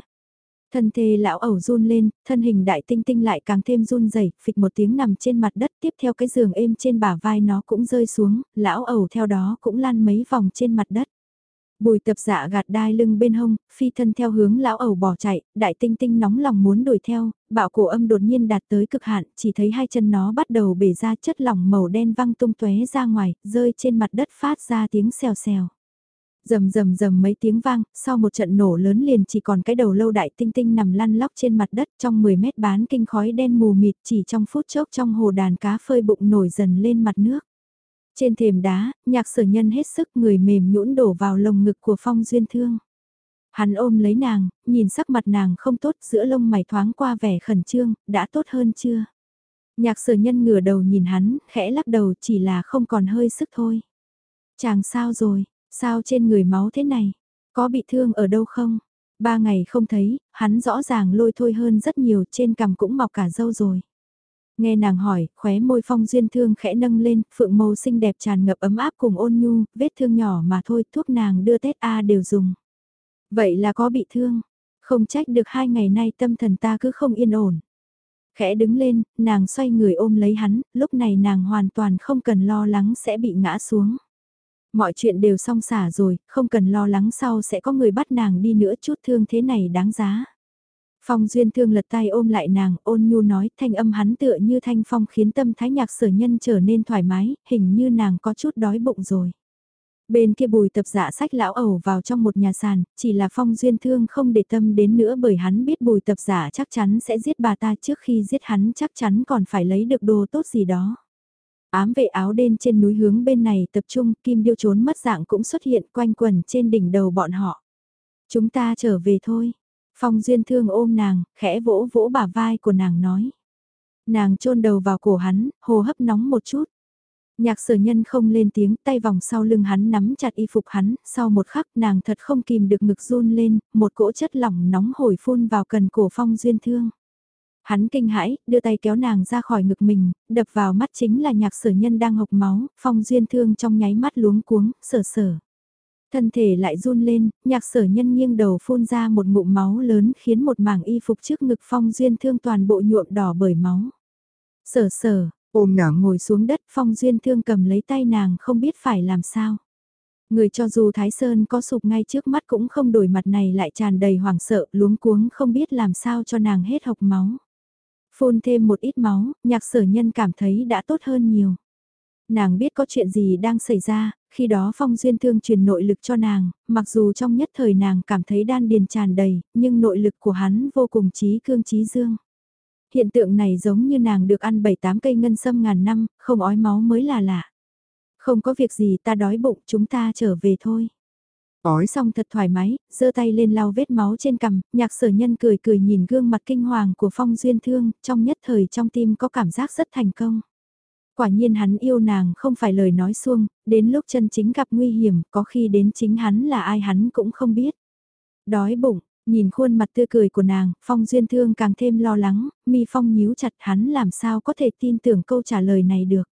A: Thân thề lão ẩu run lên, thân hình đại tinh tinh lại càng thêm run rẩy, phịch một tiếng nằm trên mặt đất tiếp theo cái giường êm trên bả vai nó cũng rơi xuống, lão ẩu theo đó cũng lan mấy vòng trên mặt đất. Bùi tập dạ gạt đai lưng bên hông, phi thân theo hướng lão ẩu bỏ chạy, đại tinh tinh nóng lòng muốn đuổi theo, bạo cổ âm đột nhiên đạt tới cực hạn, chỉ thấy hai chân nó bắt đầu bể ra chất lỏng màu đen văng tung tóe ra ngoài, rơi trên mặt đất phát ra tiếng xèo xèo. Rầm rầm rầm mấy tiếng vang, sau một trận nổ lớn liền chỉ còn cái đầu lâu đại tinh tinh nằm lăn lóc trên mặt đất trong 10 mét bán kinh khói đen mù mịt chỉ trong phút chốc trong hồ đàn cá phơi bụng nổi dần lên mặt nước. Trên thềm đá, nhạc sở nhân hết sức người mềm nhũn đổ vào lồng ngực của phong duyên thương. Hắn ôm lấy nàng, nhìn sắc mặt nàng không tốt giữa lông mày thoáng qua vẻ khẩn trương, đã tốt hơn chưa? Nhạc sở nhân ngửa đầu nhìn hắn, khẽ lắc đầu chỉ là không còn hơi sức thôi. Chàng sao rồi, sao trên người máu thế này? Có bị thương ở đâu không? Ba ngày không thấy, hắn rõ ràng lôi thôi hơn rất nhiều trên cằm cũng mọc cả dâu rồi. Nghe nàng hỏi, khóe môi phong duyên thương khẽ nâng lên, phượng màu xinh đẹp tràn ngập ấm áp cùng ôn nhu, vết thương nhỏ mà thôi, thuốc nàng đưa Tết A đều dùng. Vậy là có bị thương, không trách được hai ngày nay tâm thần ta cứ không yên ổn. Khẽ đứng lên, nàng xoay người ôm lấy hắn, lúc này nàng hoàn toàn không cần lo lắng sẽ bị ngã xuống. Mọi chuyện đều xong xả rồi, không cần lo lắng sau sẽ có người bắt nàng đi nữa chút thương thế này đáng giá. Phong Duyên Thương lật tay ôm lại nàng, ôn nhu nói, thanh âm hắn tựa như thanh phong khiến tâm thái nhạc sở nhân trở nên thoải mái, hình như nàng có chút đói bụng rồi. Bên kia bùi tập dạ sách lão ẩu vào trong một nhà sàn, chỉ là Phong Duyên Thương không để tâm đến nữa bởi hắn biết bùi tập giả chắc chắn sẽ giết bà ta trước khi giết hắn chắc chắn còn phải lấy được đồ tốt gì đó. Ám vệ áo đen trên núi hướng bên này tập trung, kim điêu trốn mất dạng cũng xuất hiện quanh quần trên đỉnh đầu bọn họ. Chúng ta trở về thôi, Phong Duyên Thương ôm nàng, khẽ vỗ vỗ bả vai của nàng nói. Nàng chôn đầu vào cổ hắn, hồ hấp nóng một chút. Nhạc sở nhân không lên tiếng, tay vòng sau lưng hắn nắm chặt y phục hắn, sau một khắc nàng thật không kìm được ngực run lên, một cỗ chất lỏng nóng hổi phun vào cần cổ phong duyên thương. Hắn kinh hãi, đưa tay kéo nàng ra khỏi ngực mình, đập vào mắt chính là nhạc sở nhân đang hộc máu, phong duyên thương trong nháy mắt luống cuống, sở sở. Thân thể lại run lên, nhạc sở nhân nghiêng đầu phun ra một ngụm máu lớn khiến một mảng y phục trước ngực phong duyên thương toàn bộ nhuộm đỏ bởi máu. Sở sở, ôm nàng ngồi xuống đất phong duyên thương cầm lấy tay nàng không biết phải làm sao. Người cho dù Thái Sơn có sụp ngay trước mắt cũng không đổi mặt này lại tràn đầy hoảng sợ luống cuống không biết làm sao cho nàng hết hộc máu. Phun thêm một ít máu, nhạc sở nhân cảm thấy đã tốt hơn nhiều. Nàng biết có chuyện gì đang xảy ra, khi đó Phong Duyên Thương truyền nội lực cho nàng, mặc dù trong nhất thời nàng cảm thấy đan điền tràn đầy, nhưng nội lực của hắn vô cùng trí cương trí dương. Hiện tượng này giống như nàng được ăn 7-8 cây ngân sâm ngàn năm, không ói máu mới là lạ. Không có việc gì ta đói bụng, chúng ta trở về thôi. Ói xong thật thoải mái, giơ tay lên lau vết máu trên cằm, nhạc sở nhân cười cười nhìn gương mặt kinh hoàng của Phong Duyên Thương, trong nhất thời trong tim có cảm giác rất thành công. Quả nhiên hắn yêu nàng không phải lời nói xuông, đến lúc chân chính gặp nguy hiểm, có khi đến chính hắn là ai hắn cũng không biết. Đói bụng, nhìn khuôn mặt tươi cười của nàng, Phong Duyên Thương càng thêm lo lắng, mi Phong nhíu chặt hắn làm sao có thể tin tưởng câu trả lời này được.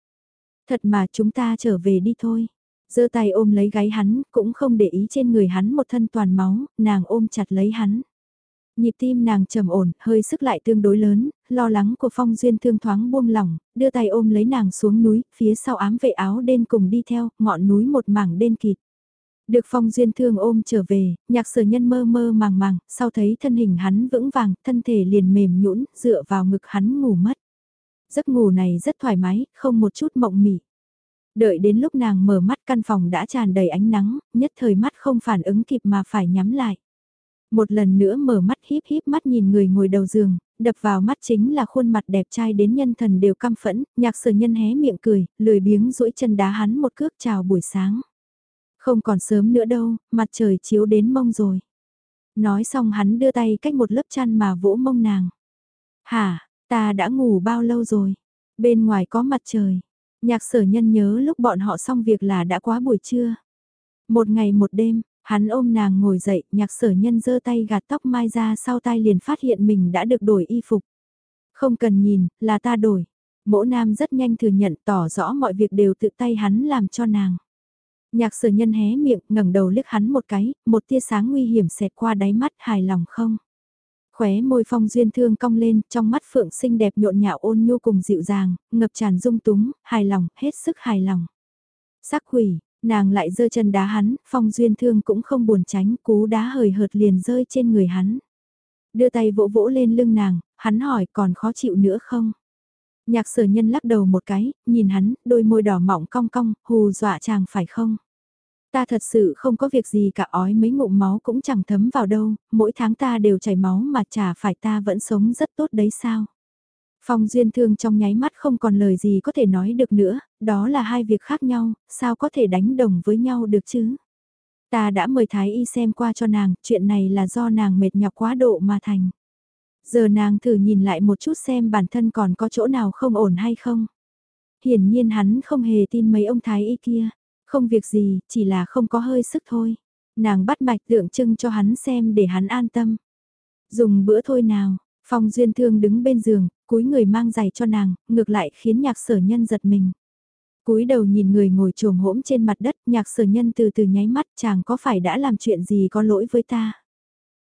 A: Thật mà chúng ta trở về đi thôi giơ tay ôm lấy gáy hắn, cũng không để ý trên người hắn một thân toàn máu, nàng ôm chặt lấy hắn. Nhịp tim nàng trầm ổn, hơi sức lại tương đối lớn, lo lắng của Phong Duyên thương thoáng buông lỏng, đưa tay ôm lấy nàng xuống núi, phía sau ám vệ áo đen cùng đi theo, ngọn núi một mảng đen kịt. Được Phong Duyên thương ôm trở về, nhạc sở nhân mơ mơ màng màng, sau thấy thân hình hắn vững vàng, thân thể liền mềm nhũn dựa vào ngực hắn ngủ mất. Giấc ngủ này rất thoải mái, không một chút mộng mị. Đợi đến lúc nàng mở mắt căn phòng đã tràn đầy ánh nắng, nhất thời mắt không phản ứng kịp mà phải nhắm lại. Một lần nữa mở mắt híp híp mắt nhìn người ngồi đầu giường, đập vào mắt chính là khuôn mặt đẹp trai đến nhân thần đều căm phẫn, nhạc sở nhân hé miệng cười, lười biếng duỗi chân đá hắn một cước chào buổi sáng. Không còn sớm nữa đâu, mặt trời chiếu đến mông rồi. Nói xong hắn đưa tay cách một lớp chăn mà vỗ mông nàng. Hả, ta đã ngủ bao lâu rồi? Bên ngoài có mặt trời. Nhạc sở nhân nhớ lúc bọn họ xong việc là đã quá buổi trưa. Một ngày một đêm, Hắn ôm nàng ngồi dậy, nhạc sở nhân giơ tay gạt tóc mai ra sau tai liền phát hiện mình đã được đổi y phục. Không cần nhìn, là ta đổi. Mỗ nam rất nhanh thừa nhận tỏ rõ mọi việc đều tự tay hắn làm cho nàng. Nhạc sở nhân hé miệng, ngẩng đầu liếc hắn một cái, một tia sáng nguy hiểm xẹt qua đáy mắt hài lòng không. Khóe môi phong duyên thương cong lên, trong mắt phượng xinh đẹp nhộn nhạo ôn nhu cùng dịu dàng, ngập tràn dung túng, hài lòng, hết sức hài lòng. Sắc quỷ, nàng lại giơ chân đá hắn, phong duyên thương cũng không buồn tránh, cú đá hời hợt liền rơi trên người hắn. Đưa tay vỗ vỗ lên lưng nàng, hắn hỏi còn khó chịu nữa không? Nhạc sở nhân lắc đầu một cái, nhìn hắn, đôi môi đỏ mỏng cong cong, hù dọa chàng phải không? Ta thật sự không có việc gì cả ói mấy ngụm máu cũng chẳng thấm vào đâu, mỗi tháng ta đều chảy máu mà chả phải ta vẫn sống rất tốt đấy sao? Phong duyên thương trong nháy mắt không còn lời gì có thể nói được nữa, đó là hai việc khác nhau, sao có thể đánh đồng với nhau được chứ? Ta đã mời Thái Y xem qua cho nàng, chuyện này là do nàng mệt nhọc quá độ mà thành. Giờ nàng thử nhìn lại một chút xem bản thân còn có chỗ nào không ổn hay không. Hiển nhiên hắn không hề tin mấy ông Thái Y kia, không việc gì, chỉ là không có hơi sức thôi. Nàng bắt mạch tượng trưng cho hắn xem để hắn an tâm. Dùng bữa thôi nào, Phong Duyên Thương đứng bên giường, cúi người mang giày cho nàng, ngược lại khiến nhạc sở nhân giật mình. cúi đầu nhìn người ngồi trồm hỗn trên mặt đất, nhạc sở nhân từ từ nháy mắt chàng có phải đã làm chuyện gì có lỗi với ta.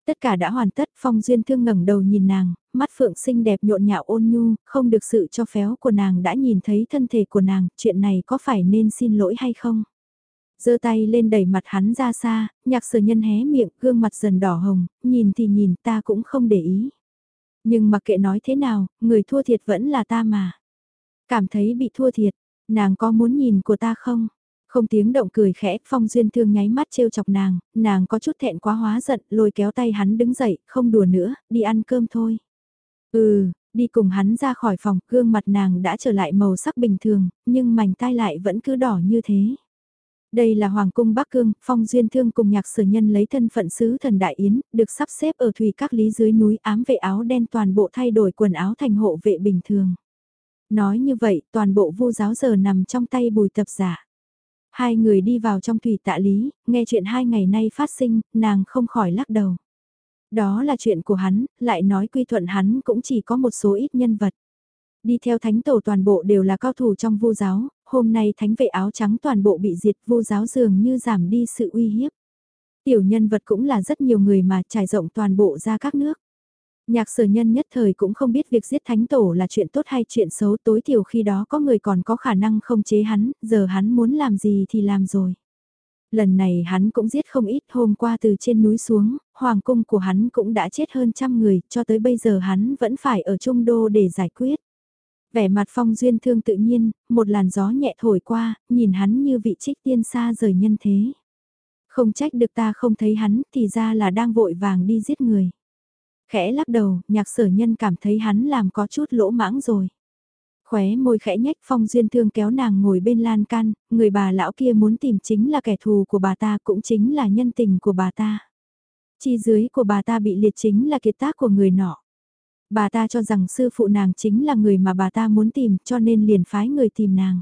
A: Tất cả đã hoàn tất, Phong Duyên Thương ngẩng đầu nhìn nàng, mắt phượng xinh đẹp nhộn nhạo ôn nhu, không được sự cho phép của nàng đã nhìn thấy thân thể của nàng, chuyện này có phải nên xin lỗi hay không? Giơ tay lên đẩy mặt hắn ra xa, nhạc sở nhân hé miệng, gương mặt dần đỏ hồng, nhìn thì nhìn ta cũng không để ý. Nhưng mặc kệ nói thế nào, người thua thiệt vẫn là ta mà. Cảm thấy bị thua thiệt, nàng có muốn nhìn của ta không? Không tiếng động cười khẽ, phong duyên thương nháy mắt trêu chọc nàng, nàng có chút thẹn quá hóa giận, lôi kéo tay hắn đứng dậy, không đùa nữa, đi ăn cơm thôi. Ừ, đi cùng hắn ra khỏi phòng, gương mặt nàng đã trở lại màu sắc bình thường, nhưng mảnh tai lại vẫn cứ đỏ như thế. Đây là Hoàng cung Bắc Cương, Phong Duyên Thương cùng nhạc sở nhân lấy thân phận sứ thần Đại Yến, được sắp xếp ở thủy các lý dưới núi ám vệ áo đen toàn bộ thay đổi quần áo thành hộ vệ bình thường. Nói như vậy, toàn bộ vu giáo giờ nằm trong tay bùi tập giả. Hai người đi vào trong thủy tạ lý, nghe chuyện hai ngày nay phát sinh, nàng không khỏi lắc đầu. Đó là chuyện của hắn, lại nói quy thuận hắn cũng chỉ có một số ít nhân vật. Đi theo thánh tổ toàn bộ đều là cao thủ trong vu giáo, hôm nay thánh vệ áo trắng toàn bộ bị diệt vô giáo dường như giảm đi sự uy hiếp. Tiểu nhân vật cũng là rất nhiều người mà trải rộng toàn bộ ra các nước. Nhạc sở nhân nhất thời cũng không biết việc giết thánh tổ là chuyện tốt hay chuyện xấu tối thiểu khi đó có người còn có khả năng không chế hắn, giờ hắn muốn làm gì thì làm rồi. Lần này hắn cũng giết không ít hôm qua từ trên núi xuống, hoàng cung của hắn cũng đã chết hơn trăm người, cho tới bây giờ hắn vẫn phải ở trung đô để giải quyết. Vẻ mặt phong duyên thương tự nhiên, một làn gió nhẹ thổi qua, nhìn hắn như vị trích tiên xa rời nhân thế. Không trách được ta không thấy hắn, thì ra là đang vội vàng đi giết người. Khẽ lắc đầu, nhạc sở nhân cảm thấy hắn làm có chút lỗ mãng rồi. Khóe môi khẽ nhách phong duyên thương kéo nàng ngồi bên lan can, người bà lão kia muốn tìm chính là kẻ thù của bà ta cũng chính là nhân tình của bà ta. Chi dưới của bà ta bị liệt chính là kiệt tác của người nọ. Bà ta cho rằng sư phụ nàng chính là người mà bà ta muốn tìm cho nên liền phái người tìm nàng.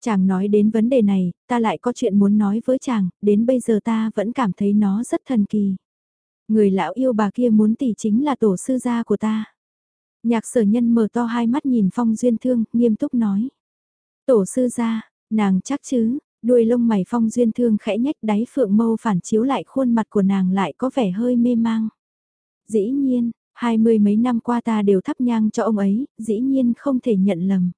A: Chàng nói đến vấn đề này, ta lại có chuyện muốn nói với chàng, đến bây giờ ta vẫn cảm thấy nó rất thần kỳ. Người lão yêu bà kia muốn tỷ chính là tổ sư gia của ta. Nhạc sở nhân mở to hai mắt nhìn phong duyên thương, nghiêm túc nói. Tổ sư gia, nàng chắc chứ, đuôi lông mày phong duyên thương khẽ nhách đáy phượng mâu phản chiếu lại khuôn mặt của nàng lại có vẻ hơi mê mang. Dĩ nhiên, hai mươi mấy năm qua ta đều thắp nhang cho ông ấy, dĩ nhiên không thể nhận lầm.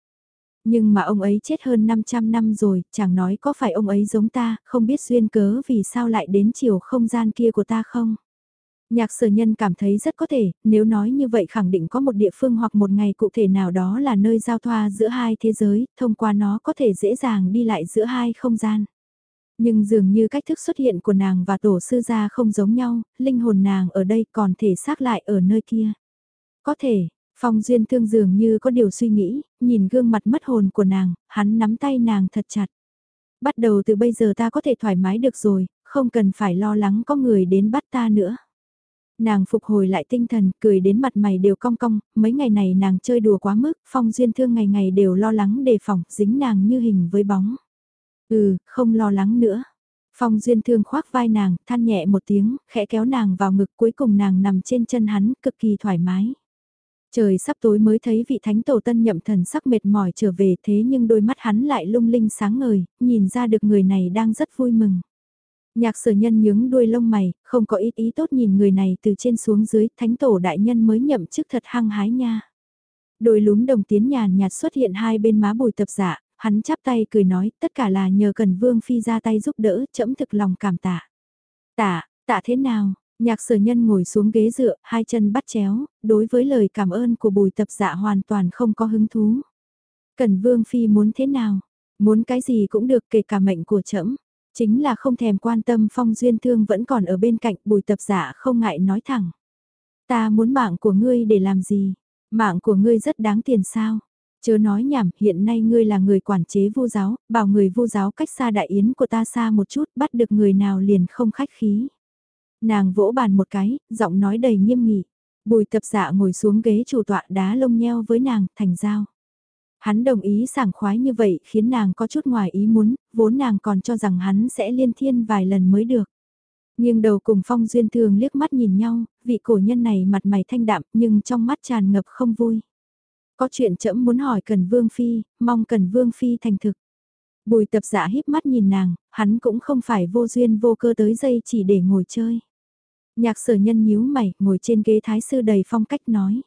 A: Nhưng mà ông ấy chết hơn 500 năm rồi, chẳng nói có phải ông ấy giống ta, không biết duyên cớ vì sao lại đến chiều không gian kia của ta không. Nhạc sở nhân cảm thấy rất có thể, nếu nói như vậy khẳng định có một địa phương hoặc một ngày cụ thể nào đó là nơi giao thoa giữa hai thế giới, thông qua nó có thể dễ dàng đi lại giữa hai không gian. Nhưng dường như cách thức xuất hiện của nàng và tổ sư gia không giống nhau, linh hồn nàng ở đây còn thể xác lại ở nơi kia. Có thể, Phong Duyên Thương dường như có điều suy nghĩ, nhìn gương mặt mất hồn của nàng, hắn nắm tay nàng thật chặt. Bắt đầu từ bây giờ ta có thể thoải mái được rồi, không cần phải lo lắng có người đến bắt ta nữa. Nàng phục hồi lại tinh thần, cười đến mặt mày đều cong cong, mấy ngày này nàng chơi đùa quá mức, Phong Duyên Thương ngày ngày đều lo lắng đề phòng, dính nàng như hình với bóng. Ừ, không lo lắng nữa. Phong Duyên Thương khoác vai nàng, than nhẹ một tiếng, khẽ kéo nàng vào ngực cuối cùng nàng nằm trên chân hắn, cực kỳ thoải mái. Trời sắp tối mới thấy vị thánh tổ tân nhậm thần sắc mệt mỏi trở về thế nhưng đôi mắt hắn lại lung linh sáng ngời, nhìn ra được người này đang rất vui mừng. Nhạc sở nhân nhướng đuôi lông mày, không có ý ý tốt nhìn người này từ trên xuống dưới, thánh tổ đại nhân mới nhậm chức thật hăng hái nha. Đôi lúm đồng tiến nhàn nhạt xuất hiện hai bên má bùi tập giả, hắn chắp tay cười nói tất cả là nhờ cần vương phi ra tay giúp đỡ, chẫm thực lòng cảm tạ. Tạ, tạ thế nào? Nhạc sở nhân ngồi xuống ghế dựa, hai chân bắt chéo, đối với lời cảm ơn của bùi tập dạ hoàn toàn không có hứng thú. Cần vương phi muốn thế nào? Muốn cái gì cũng được kể cả mệnh của trẫm Chính là không thèm quan tâm phong duyên thương vẫn còn ở bên cạnh bùi tập giả không ngại nói thẳng. Ta muốn mạng của ngươi để làm gì? Mạng của ngươi rất đáng tiền sao? Chớ nói nhảm, hiện nay ngươi là người quản chế vu giáo, bảo người vu giáo cách xa đại yến của ta xa một chút, bắt được người nào liền không khách khí. Nàng vỗ bàn một cái, giọng nói đầy nghiêm nghị. Bùi tập dạ ngồi xuống ghế chủ tọa đá lông nheo với nàng, thành giao. Hắn đồng ý sảng khoái như vậy khiến nàng có chút ngoài ý muốn, vốn nàng còn cho rằng hắn sẽ liên thiên vài lần mới được. Nhưng đầu cùng phong duyên thường liếc mắt nhìn nhau, vị cổ nhân này mặt mày thanh đạm nhưng trong mắt tràn ngập không vui. Có chuyện chậm muốn hỏi Cần Vương Phi, mong Cần Vương Phi thành thực. Bùi tập giả híp mắt nhìn nàng, hắn cũng không phải vô duyên vô cơ tới dây chỉ để ngồi chơi. Nhạc sở nhân nhíu mày, ngồi trên ghế thái sư đầy phong cách nói.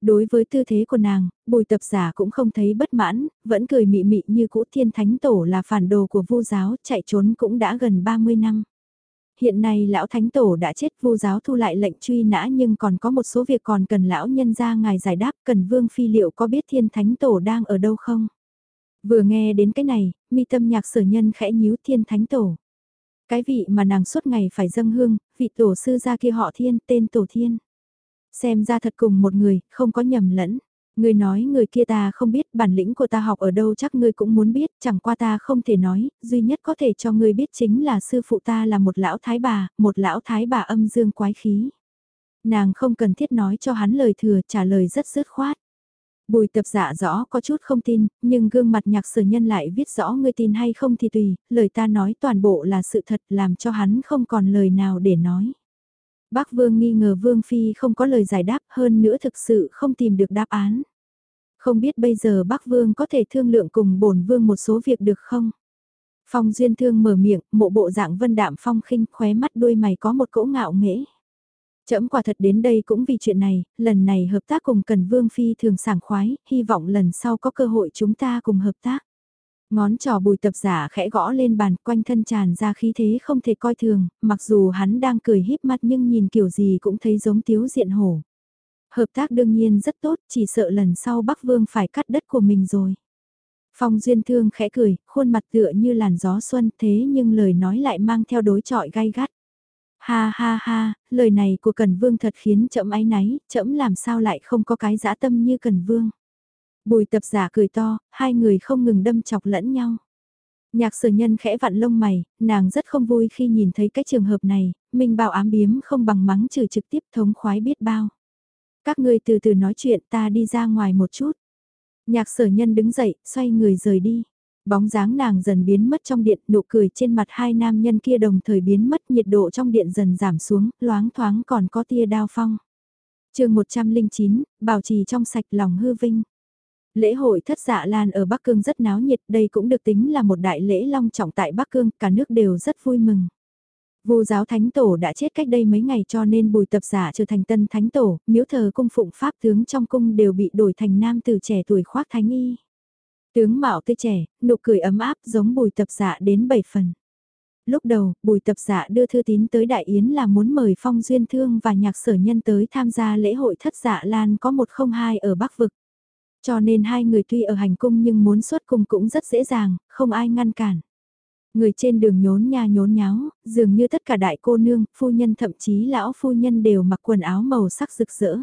A: Đối với tư thế của nàng, bùi tập giả cũng không thấy bất mãn, vẫn cười mị mị như cũ thiên thánh tổ là phản đồ của vu giáo, chạy trốn cũng đã gần 30 năm. Hiện nay lão thánh tổ đã chết vô giáo thu lại lệnh truy nã nhưng còn có một số việc còn cần lão nhân ra ngài giải đáp cần vương phi liệu có biết thiên thánh tổ đang ở đâu không? Vừa nghe đến cái này, mi tâm nhạc sở nhân khẽ nhíu thiên thánh tổ. Cái vị mà nàng suốt ngày phải dâng hương, vị tổ sư gia kia họ thiên tên tổ thiên. Xem ra thật cùng một người, không có nhầm lẫn. Người nói người kia ta không biết bản lĩnh của ta học ở đâu chắc ngươi cũng muốn biết, chẳng qua ta không thể nói, duy nhất có thể cho ngươi biết chính là sư phụ ta là một lão thái bà, một lão thái bà âm dương quái khí. Nàng không cần thiết nói cho hắn lời thừa trả lời rất dứt khoát. Bùi tập dạ rõ có chút không tin, nhưng gương mặt nhạc sở nhân lại viết rõ ngươi tin hay không thì tùy, lời ta nói toàn bộ là sự thật làm cho hắn không còn lời nào để nói. Bác Vương nghi ngờ Vương Phi không có lời giải đáp hơn nữa thực sự không tìm được đáp án. Không biết bây giờ bác Vương có thể thương lượng cùng bổn Vương một số việc được không? Phong Duyên Thương mở miệng, mộ bộ dạng vân đạm phong khinh khóe mắt đôi mày có một cỗ ngạo nghễ. Chấm quả thật đến đây cũng vì chuyện này, lần này hợp tác cùng Cần Vương Phi thường sảng khoái, hy vọng lần sau có cơ hội chúng ta cùng hợp tác. Ngón trò bùi tập giả khẽ gõ lên bàn quanh thân tràn ra khí thế không thể coi thường, mặc dù hắn đang cười híp mắt nhưng nhìn kiểu gì cũng thấy giống tiếu diện hổ. Hợp tác đương nhiên rất tốt, chỉ sợ lần sau Bắc Vương phải cắt đất của mình rồi. Phong Duyên Thương khẽ cười, khuôn mặt tựa như làn gió xuân thế nhưng lời nói lại mang theo đối trọi gai gắt. Ha ha ha, lời này của Cần Vương thật khiến chậm áy náy, chậm làm sao lại không có cái dã tâm như Cần Vương. Bùi tập giả cười to, hai người không ngừng đâm chọc lẫn nhau. Nhạc sở nhân khẽ vặn lông mày, nàng rất không vui khi nhìn thấy cái trường hợp này, mình bảo ám biếm không bằng mắng trừ trực tiếp thống khoái biết bao. Các ngươi từ từ nói chuyện ta đi ra ngoài một chút. Nhạc sở nhân đứng dậy, xoay người rời đi. Bóng dáng nàng dần biến mất trong điện, nụ cười trên mặt hai nam nhân kia đồng thời biến mất nhiệt độ trong điện dần giảm xuống, loáng thoáng còn có tia đao phong. chương 109, bảo trì trong sạch lòng hư vinh. Lễ hội thất dạ lan ở Bắc Cương rất náo nhiệt, đây cũng được tính là một đại lễ long trọng tại Bắc Cương, cả nước đều rất vui mừng. Vô giáo thánh tổ đã chết cách đây mấy ngày cho nên bùi tập giả trở thành tân thánh tổ, miếu thờ cung phụng pháp tướng trong cung đều bị đổi thành nam từ trẻ tuổi khoác thánh y. Tướng mạo tươi trẻ, nụ cười ấm áp giống bùi tập giả đến 7 phần. Lúc đầu, bùi tập giả đưa thư tín tới Đại Yến là muốn mời Phong Duyên Thương và nhạc sở nhân tới tham gia lễ hội thất dạ lan có 102 ở Bắc Vực. Cho nên hai người tuy ở hành cung nhưng muốn xuất cung cũng rất dễ dàng, không ai ngăn cản. Người trên đường nhốn nha nhốn nháo, dường như tất cả đại cô nương, phu nhân thậm chí lão phu nhân đều mặc quần áo màu sắc rực rỡ.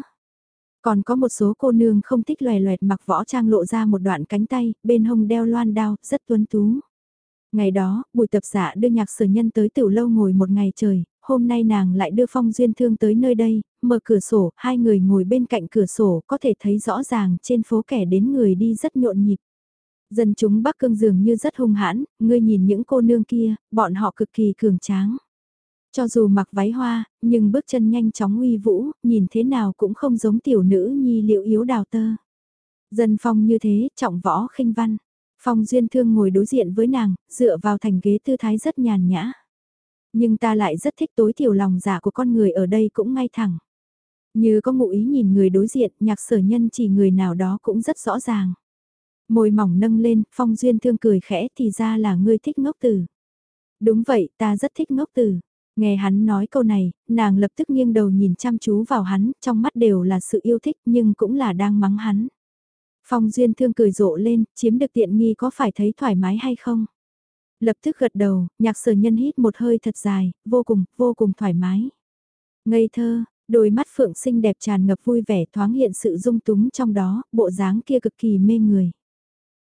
A: Còn có một số cô nương không thích loè loẹt mặc võ trang lộ ra một đoạn cánh tay, bên hông đeo loan đao, rất tuấn tú. Ngày đó, buổi tập giả đưa nhạc sở nhân tới tiểu lâu ngồi một ngày trời, hôm nay nàng lại đưa phong duyên thương tới nơi đây, mở cửa sổ, hai người ngồi bên cạnh cửa sổ có thể thấy rõ ràng trên phố kẻ đến người đi rất nhộn nhịp. Dân chúng Bắc Cương dường như rất hung hãn, ngươi nhìn những cô nương kia, bọn họ cực kỳ cường tráng. Cho dù mặc váy hoa, nhưng bước chân nhanh chóng uy vũ, nhìn thế nào cũng không giống tiểu nữ nhi liệu yếu đào tơ. Dân phong như thế, trọng võ khinh văn. Phong duyên thương ngồi đối diện với nàng, dựa vào thành ghế tư thái rất nhàn nhã. Nhưng ta lại rất thích tối thiểu lòng giả của con người ở đây cũng ngay thẳng. Như có ngụ ý nhìn người đối diện, nhạc sở nhân chỉ người nào đó cũng rất rõ ràng. Môi mỏng nâng lên, phong duyên thương cười khẽ thì ra là ngươi thích ngốc tử. Đúng vậy, ta rất thích ngốc tử. Nghe hắn nói câu này, nàng lập tức nghiêng đầu nhìn chăm chú vào hắn, trong mắt đều là sự yêu thích nhưng cũng là đang mắng hắn. Phong duyên thương cười rộ lên, chiếm được tiện nghi có phải thấy thoải mái hay không? Lập tức gật đầu, nhạc sở nhân hít một hơi thật dài, vô cùng, vô cùng thoải mái. Ngây thơ, đôi mắt phượng xinh đẹp tràn ngập vui vẻ thoáng hiện sự dung túng trong đó, bộ dáng kia cực kỳ mê người.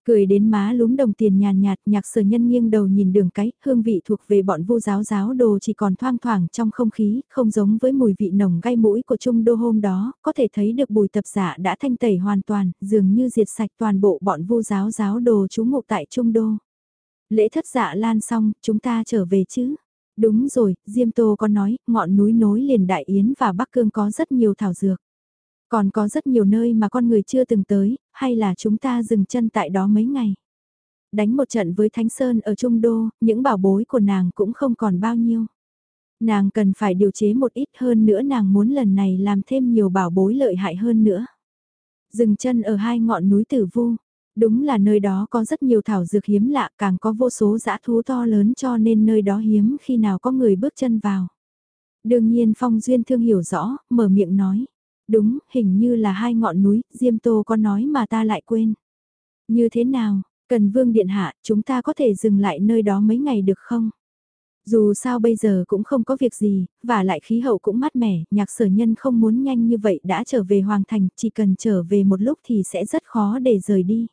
A: Cười đến má lúm đồng tiền nhàn nhạt, nhạc sở nhân nghiêng đầu nhìn đường cái, hương vị thuộc về bọn vu giáo giáo đồ chỉ còn thoang thoảng trong không khí, không giống với mùi vị nồng gai mũi của trung đô hôm đó, có thể thấy được bùi tập giả đã thanh tẩy hoàn toàn, dường như diệt sạch toàn bộ bọn vu giáo giáo đồ trú ngụ tại trung đô. Lễ thất dạ lan xong, chúng ta trở về chứ? Đúng rồi, Diêm Tô có nói, ngọn núi nối liền Đại Yến và Bắc Cương có rất nhiều thảo dược. Còn có rất nhiều nơi mà con người chưa từng tới, hay là chúng ta dừng chân tại đó mấy ngày. Đánh một trận với Thánh Sơn ở Trung Đô, những bảo bối của nàng cũng không còn bao nhiêu. Nàng cần phải điều chế một ít hơn nữa nàng muốn lần này làm thêm nhiều bảo bối lợi hại hơn nữa. Dừng chân ở hai ngọn núi tử vu, Đúng là nơi đó có rất nhiều thảo dược hiếm lạ càng có vô số dã thú to lớn cho nên nơi đó hiếm khi nào có người bước chân vào. Đương nhiên Phong Duyên Thương hiểu rõ, mở miệng nói. Đúng, hình như là hai ngọn núi, Diêm Tô có nói mà ta lại quên. Như thế nào, cần vương điện hạ, chúng ta có thể dừng lại nơi đó mấy ngày được không? Dù sao bây giờ cũng không có việc gì, và lại khí hậu cũng mát mẻ, nhạc sở nhân không muốn nhanh như vậy đã trở về Hoàng Thành, chỉ cần trở về một lúc thì sẽ rất khó để rời đi.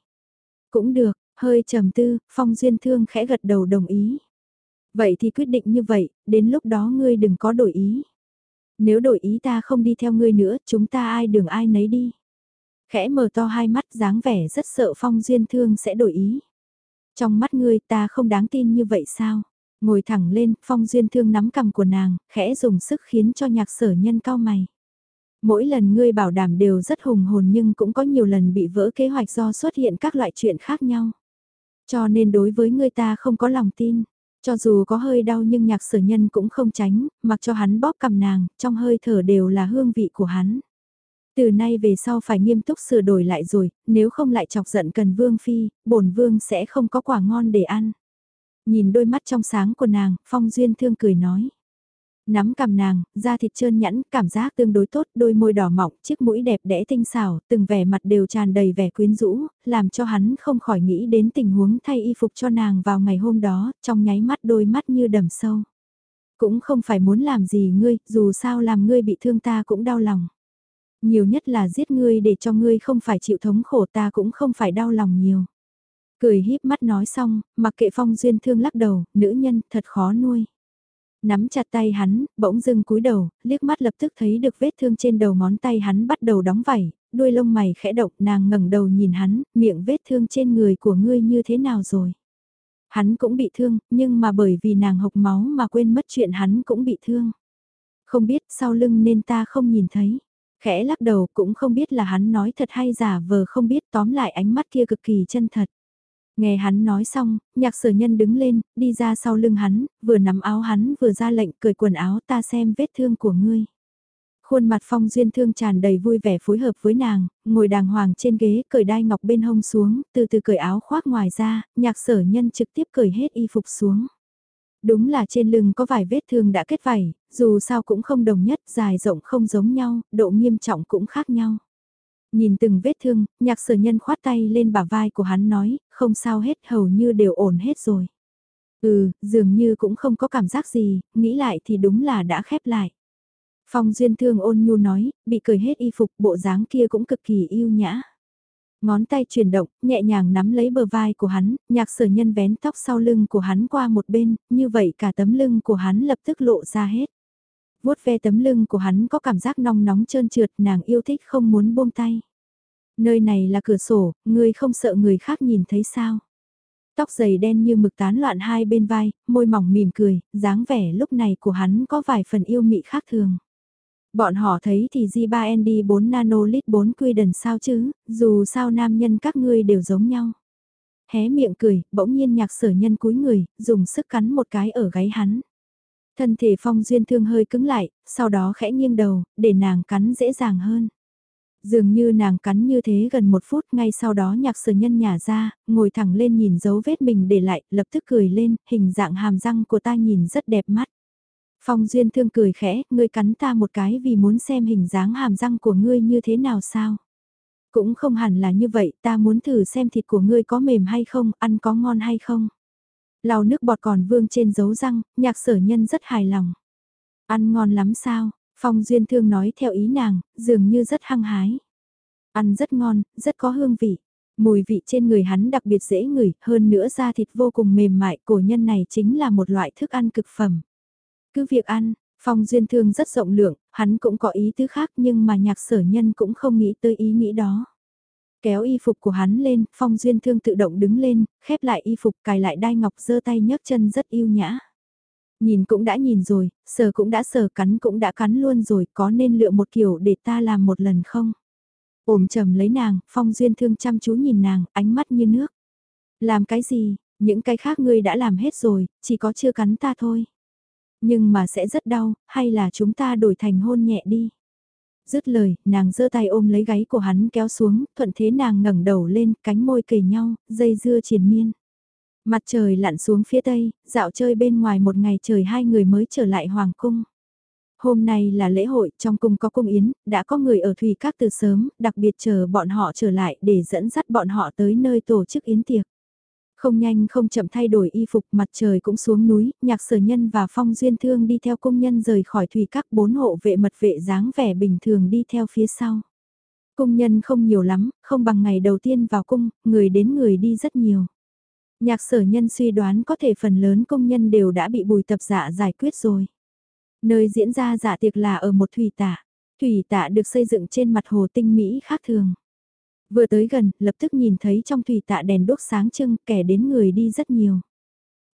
A: Cũng được, hơi trầm tư, Phong Duyên Thương khẽ gật đầu đồng ý. Vậy thì quyết định như vậy, đến lúc đó ngươi đừng có đổi ý. Nếu đổi ý ta không đi theo ngươi nữa, chúng ta ai đường ai nấy đi. Khẽ mở to hai mắt dáng vẻ rất sợ Phong Duyên Thương sẽ đổi ý. Trong mắt ngươi ta không đáng tin như vậy sao? Ngồi thẳng lên, Phong Duyên Thương nắm cầm của nàng, khẽ dùng sức khiến cho nhạc sở nhân cao mày. Mỗi lần ngươi bảo đảm đều rất hùng hồn nhưng cũng có nhiều lần bị vỡ kế hoạch do xuất hiện các loại chuyện khác nhau. Cho nên đối với ngươi ta không có lòng tin. Cho dù có hơi đau nhưng nhạc sở nhân cũng không tránh, mặc cho hắn bóp cầm nàng, trong hơi thở đều là hương vị của hắn. Từ nay về sau phải nghiêm túc sửa đổi lại rồi, nếu không lại chọc giận cần vương phi, bổn vương sẽ không có quả ngon để ăn. Nhìn đôi mắt trong sáng của nàng, Phong Duyên thương cười nói. Nắm cầm nàng, da thịt trơn nhẵn, cảm giác tương đối tốt, đôi môi đỏ mọng, chiếc mũi đẹp đẽ tinh xảo, từng vẻ mặt đều tràn đầy vẻ quyến rũ, làm cho hắn không khỏi nghĩ đến tình huống thay y phục cho nàng vào ngày hôm đó, trong nháy mắt đôi mắt như đầm sâu. Cũng không phải muốn làm gì ngươi, dù sao làm ngươi bị thương ta cũng đau lòng. Nhiều nhất là giết ngươi để cho ngươi không phải chịu thống khổ ta cũng không phải đau lòng nhiều. Cười híp mắt nói xong, mặc kệ phong duyên thương lắc đầu, nữ nhân thật khó nuôi. Nắm chặt tay hắn, bỗng dưng cúi đầu, liếc mắt lập tức thấy được vết thương trên đầu ngón tay hắn bắt đầu đóng vảy, đuôi lông mày khẽ động nàng ngẩng đầu nhìn hắn, miệng vết thương trên người của ngươi như thế nào rồi. Hắn cũng bị thương, nhưng mà bởi vì nàng hộc máu mà quên mất chuyện hắn cũng bị thương. Không biết sau lưng nên ta không nhìn thấy. Khẽ lắc đầu cũng không biết là hắn nói thật hay giả vờ không biết tóm lại ánh mắt kia cực kỳ chân thật. Nghe hắn nói xong, nhạc sở nhân đứng lên, đi ra sau lưng hắn, vừa nắm áo hắn vừa ra lệnh cởi quần áo ta xem vết thương của ngươi. Khuôn mặt phong duyên thương tràn đầy vui vẻ phối hợp với nàng, ngồi đàng hoàng trên ghế cởi đai ngọc bên hông xuống, từ từ cởi áo khoác ngoài ra, nhạc sở nhân trực tiếp cởi hết y phục xuống. Đúng là trên lưng có vài vết thương đã kết vảy, dù sao cũng không đồng nhất, dài rộng không giống nhau, độ nghiêm trọng cũng khác nhau. Nhìn từng vết thương, nhạc sở nhân khoát tay lên bả vai của hắn nói, không sao hết hầu như đều ổn hết rồi. Ừ, dường như cũng không có cảm giác gì, nghĩ lại thì đúng là đã khép lại. Phong duyên thương ôn nhu nói, bị cười hết y phục bộ dáng kia cũng cực kỳ yêu nhã. Ngón tay chuyển động, nhẹ nhàng nắm lấy bờ vai của hắn, nhạc sở nhân vén tóc sau lưng của hắn qua một bên, như vậy cả tấm lưng của hắn lập tức lộ ra hết vuốt ve tấm lưng của hắn có cảm giác nong nóng trơn trượt nàng yêu thích không muốn buông tay. Nơi này là cửa sổ, ngươi không sợ người khác nhìn thấy sao? Tóc dày đen như mực tán loạn hai bên vai, môi mỏng mỉm cười, dáng vẻ lúc này của hắn có vài phần yêu mị khác thường. Bọn họ thấy thì G3ND 4 nanolit 4 quy đần sao chứ, dù sao nam nhân các ngươi đều giống nhau. Hé miệng cười, bỗng nhiên nhạc sở nhân cúi người, dùng sức cắn một cái ở gáy hắn. Thân thể phong duyên thương hơi cứng lại, sau đó khẽ nghiêng đầu, để nàng cắn dễ dàng hơn. Dường như nàng cắn như thế gần một phút ngay sau đó nhạc sở nhân nhả ra, ngồi thẳng lên nhìn dấu vết mình để lại, lập tức cười lên, hình dạng hàm răng của ta nhìn rất đẹp mắt. Phong Duyên Thương cười khẽ, ngươi cắn ta một cái vì muốn xem hình dáng hàm răng của ngươi như thế nào sao? Cũng không hẳn là như vậy, ta muốn thử xem thịt của ngươi có mềm hay không, ăn có ngon hay không. Lau nước bọt còn vương trên dấu răng, nhạc sở nhân rất hài lòng. Ăn ngon lắm sao, Phong Duyên Thương nói theo ý nàng, dường như rất hăng hái. Ăn rất ngon, rất có hương vị. Mùi vị trên người hắn đặc biệt dễ ngửi, hơn nữa da thịt vô cùng mềm mại, cổ nhân này chính là một loại thức ăn cực phẩm. Cứ việc ăn, Phong Duyên Thương rất rộng lượng, hắn cũng có ý tứ khác nhưng mà nhạc sở nhân cũng không nghĩ tới ý nghĩ đó. Kéo y phục của hắn lên, Phong Duyên Thương tự động đứng lên, khép lại y phục cài lại đai ngọc giơ tay nhấc chân rất yêu nhã. Nhìn cũng đã nhìn rồi, sờ cũng đã sờ cắn cũng đã cắn luôn rồi, có nên lựa một kiểu để ta làm một lần không? Ôm trầm lấy nàng, Phong Duyên Thương chăm chú nhìn nàng, ánh mắt như nước. Làm cái gì, những cái khác ngươi đã làm hết rồi, chỉ có chưa cắn ta thôi. Nhưng mà sẽ rất đau, hay là chúng ta đổi thành hôn nhẹ đi. Dứt lời, nàng giơ tay ôm lấy gáy của hắn kéo xuống, thuận thế nàng ngẩng đầu lên, cánh môi kề nhau, dây dưa triền miên. Mặt trời lặn xuống phía tây, dạo chơi bên ngoài một ngày trời hai người mới trở lại hoàng cung. Hôm nay là lễ hội, trong cung có cung yến, đã có người ở thủy các từ sớm, đặc biệt chờ bọn họ trở lại để dẫn dắt bọn họ tới nơi tổ chức yến tiệc. Không nhanh không chậm thay đổi y phục mặt trời cũng xuống núi, nhạc sở nhân và phong duyên thương đi theo công nhân rời khỏi thủy các bốn hộ vệ mật vệ dáng vẻ bình thường đi theo phía sau. Công nhân không nhiều lắm, không bằng ngày đầu tiên vào cung, người đến người đi rất nhiều. Nhạc sở nhân suy đoán có thể phần lớn công nhân đều đã bị bùi tập dạ giải quyết rồi. Nơi diễn ra dạ tiệc là ở một thủy tạ. Thủy tạ được xây dựng trên mặt hồ tinh mỹ khác thường. Vừa tới gần, lập tức nhìn thấy trong thủy tạ đèn đốt sáng trưng, kẻ đến người đi rất nhiều.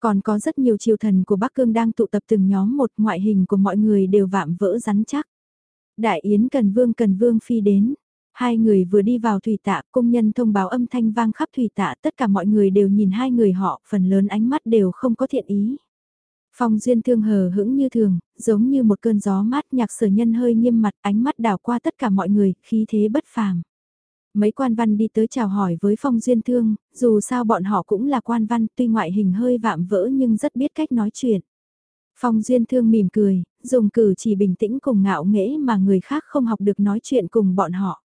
A: Còn có rất nhiều triều thần của Bắc Cương đang tụ tập từng nhóm một ngoại hình của mọi người đều vạm vỡ rắn chắc. Đại Yến Cần Vương Cần Vương Phi đến. Hai người vừa đi vào thủy tạ, công nhân thông báo âm thanh vang khắp thủy tạ, tất cả mọi người đều nhìn hai người họ, phần lớn ánh mắt đều không có thiện ý. Phong duyên thương hờ hững như thường, giống như một cơn gió mát nhạc sở nhân hơi nghiêm mặt ánh mắt đảo qua tất cả mọi người, khí thế bất phàm. Mấy quan văn đi tới chào hỏi với phong duyên thương, dù sao bọn họ cũng là quan văn tuy ngoại hình hơi vạm vỡ nhưng rất biết cách nói chuyện. Phong duyên thương mỉm cười, dùng cử chỉ bình tĩnh cùng ngạo nghễ mà người khác không học được nói chuyện cùng bọn họ.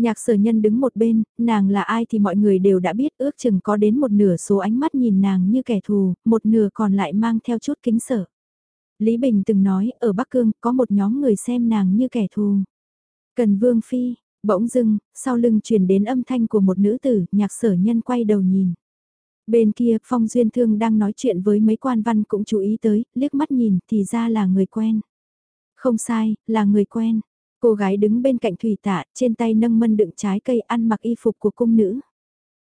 A: Nhạc sở nhân đứng một bên, nàng là ai thì mọi người đều đã biết ước chừng có đến một nửa số ánh mắt nhìn nàng như kẻ thù, một nửa còn lại mang theo chút kính sợ. Lý Bình từng nói ở Bắc Cương có một nhóm người xem nàng như kẻ thù. Cần Vương Phi, bỗng dưng, sau lưng truyền đến âm thanh của một nữ tử, nhạc sở nhân quay đầu nhìn. Bên kia, Phong Duyên Thương đang nói chuyện với mấy quan văn cũng chú ý tới, liếc mắt nhìn thì ra là người quen. Không sai, là người quen. Cô gái đứng bên cạnh thủy tạ, trên tay nâng mân đựng trái cây ăn mặc y phục của cung nữ.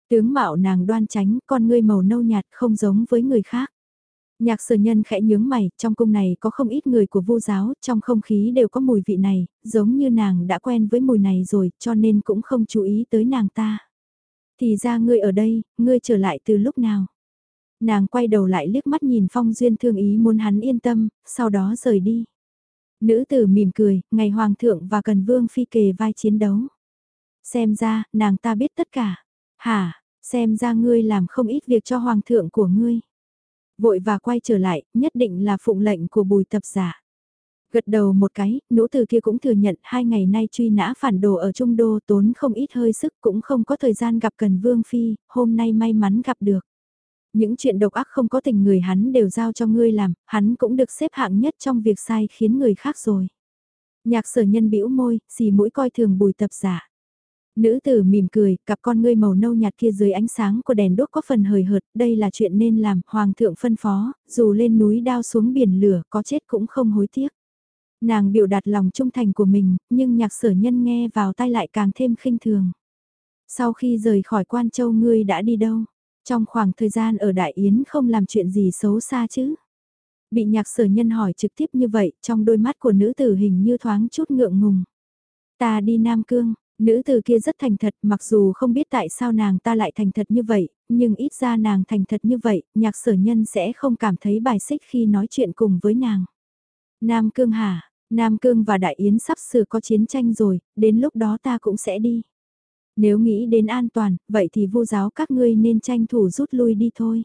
A: Tướng mạo nàng đoan tránh, con ngươi màu nâu nhạt không giống với người khác. Nhạc sở nhân khẽ nhướng mày, trong cung này có không ít người của vô giáo, trong không khí đều có mùi vị này, giống như nàng đã quen với mùi này rồi, cho nên cũng không chú ý tới nàng ta. Thì ra ngươi ở đây, ngươi trở lại từ lúc nào? Nàng quay đầu lại liếc mắt nhìn phong duyên thương ý muốn hắn yên tâm, sau đó rời đi. Nữ tử mỉm cười, ngày hoàng thượng và cần vương phi kề vai chiến đấu. Xem ra, nàng ta biết tất cả. Hả, xem ra ngươi làm không ít việc cho hoàng thượng của ngươi. Vội và quay trở lại, nhất định là phụng lệnh của bùi tập giả. Gật đầu một cái, nữ tử kia cũng thừa nhận hai ngày nay truy nã phản đồ ở Trung Đô tốn không ít hơi sức cũng không có thời gian gặp Cần Vương Phi, hôm nay may mắn gặp được. Những chuyện độc ác không có tình người hắn đều giao cho ngươi làm, hắn cũng được xếp hạng nhất trong việc sai khiến người khác rồi. Nhạc sở nhân bĩu môi, xì mũi coi thường bùi tập giả. Nữ tử mỉm cười, cặp con ngươi màu nâu nhạt kia dưới ánh sáng của đèn đốt có phần hời hợt, đây là chuyện nên làm, hoàng thượng phân phó, dù lên núi đao xuống biển lửa, có chết cũng không hối tiếc. Nàng biểu đạt lòng trung thành của mình, nhưng nhạc sở nhân nghe vào tai lại càng thêm khinh thường. Sau khi rời khỏi quan châu ngươi đã đi đâu? Trong khoảng thời gian ở Đại Yến không làm chuyện gì xấu xa chứ? Bị nhạc sở nhân hỏi trực tiếp như vậy, trong đôi mắt của nữ tử hình như thoáng chút ngượng ngùng. Ta đi Nam Cương, nữ tử kia rất thành thật, mặc dù không biết tại sao nàng ta lại thành thật như vậy, nhưng ít ra nàng thành thật như vậy, nhạc sở nhân sẽ không cảm thấy bài xích khi nói chuyện cùng với nàng. Nam Cương hả? Nam Cương và Đại Yến sắp sửa có chiến tranh rồi, đến lúc đó ta cũng sẽ đi. Nếu nghĩ đến an toàn, vậy thì vô giáo các ngươi nên tranh thủ rút lui đi thôi.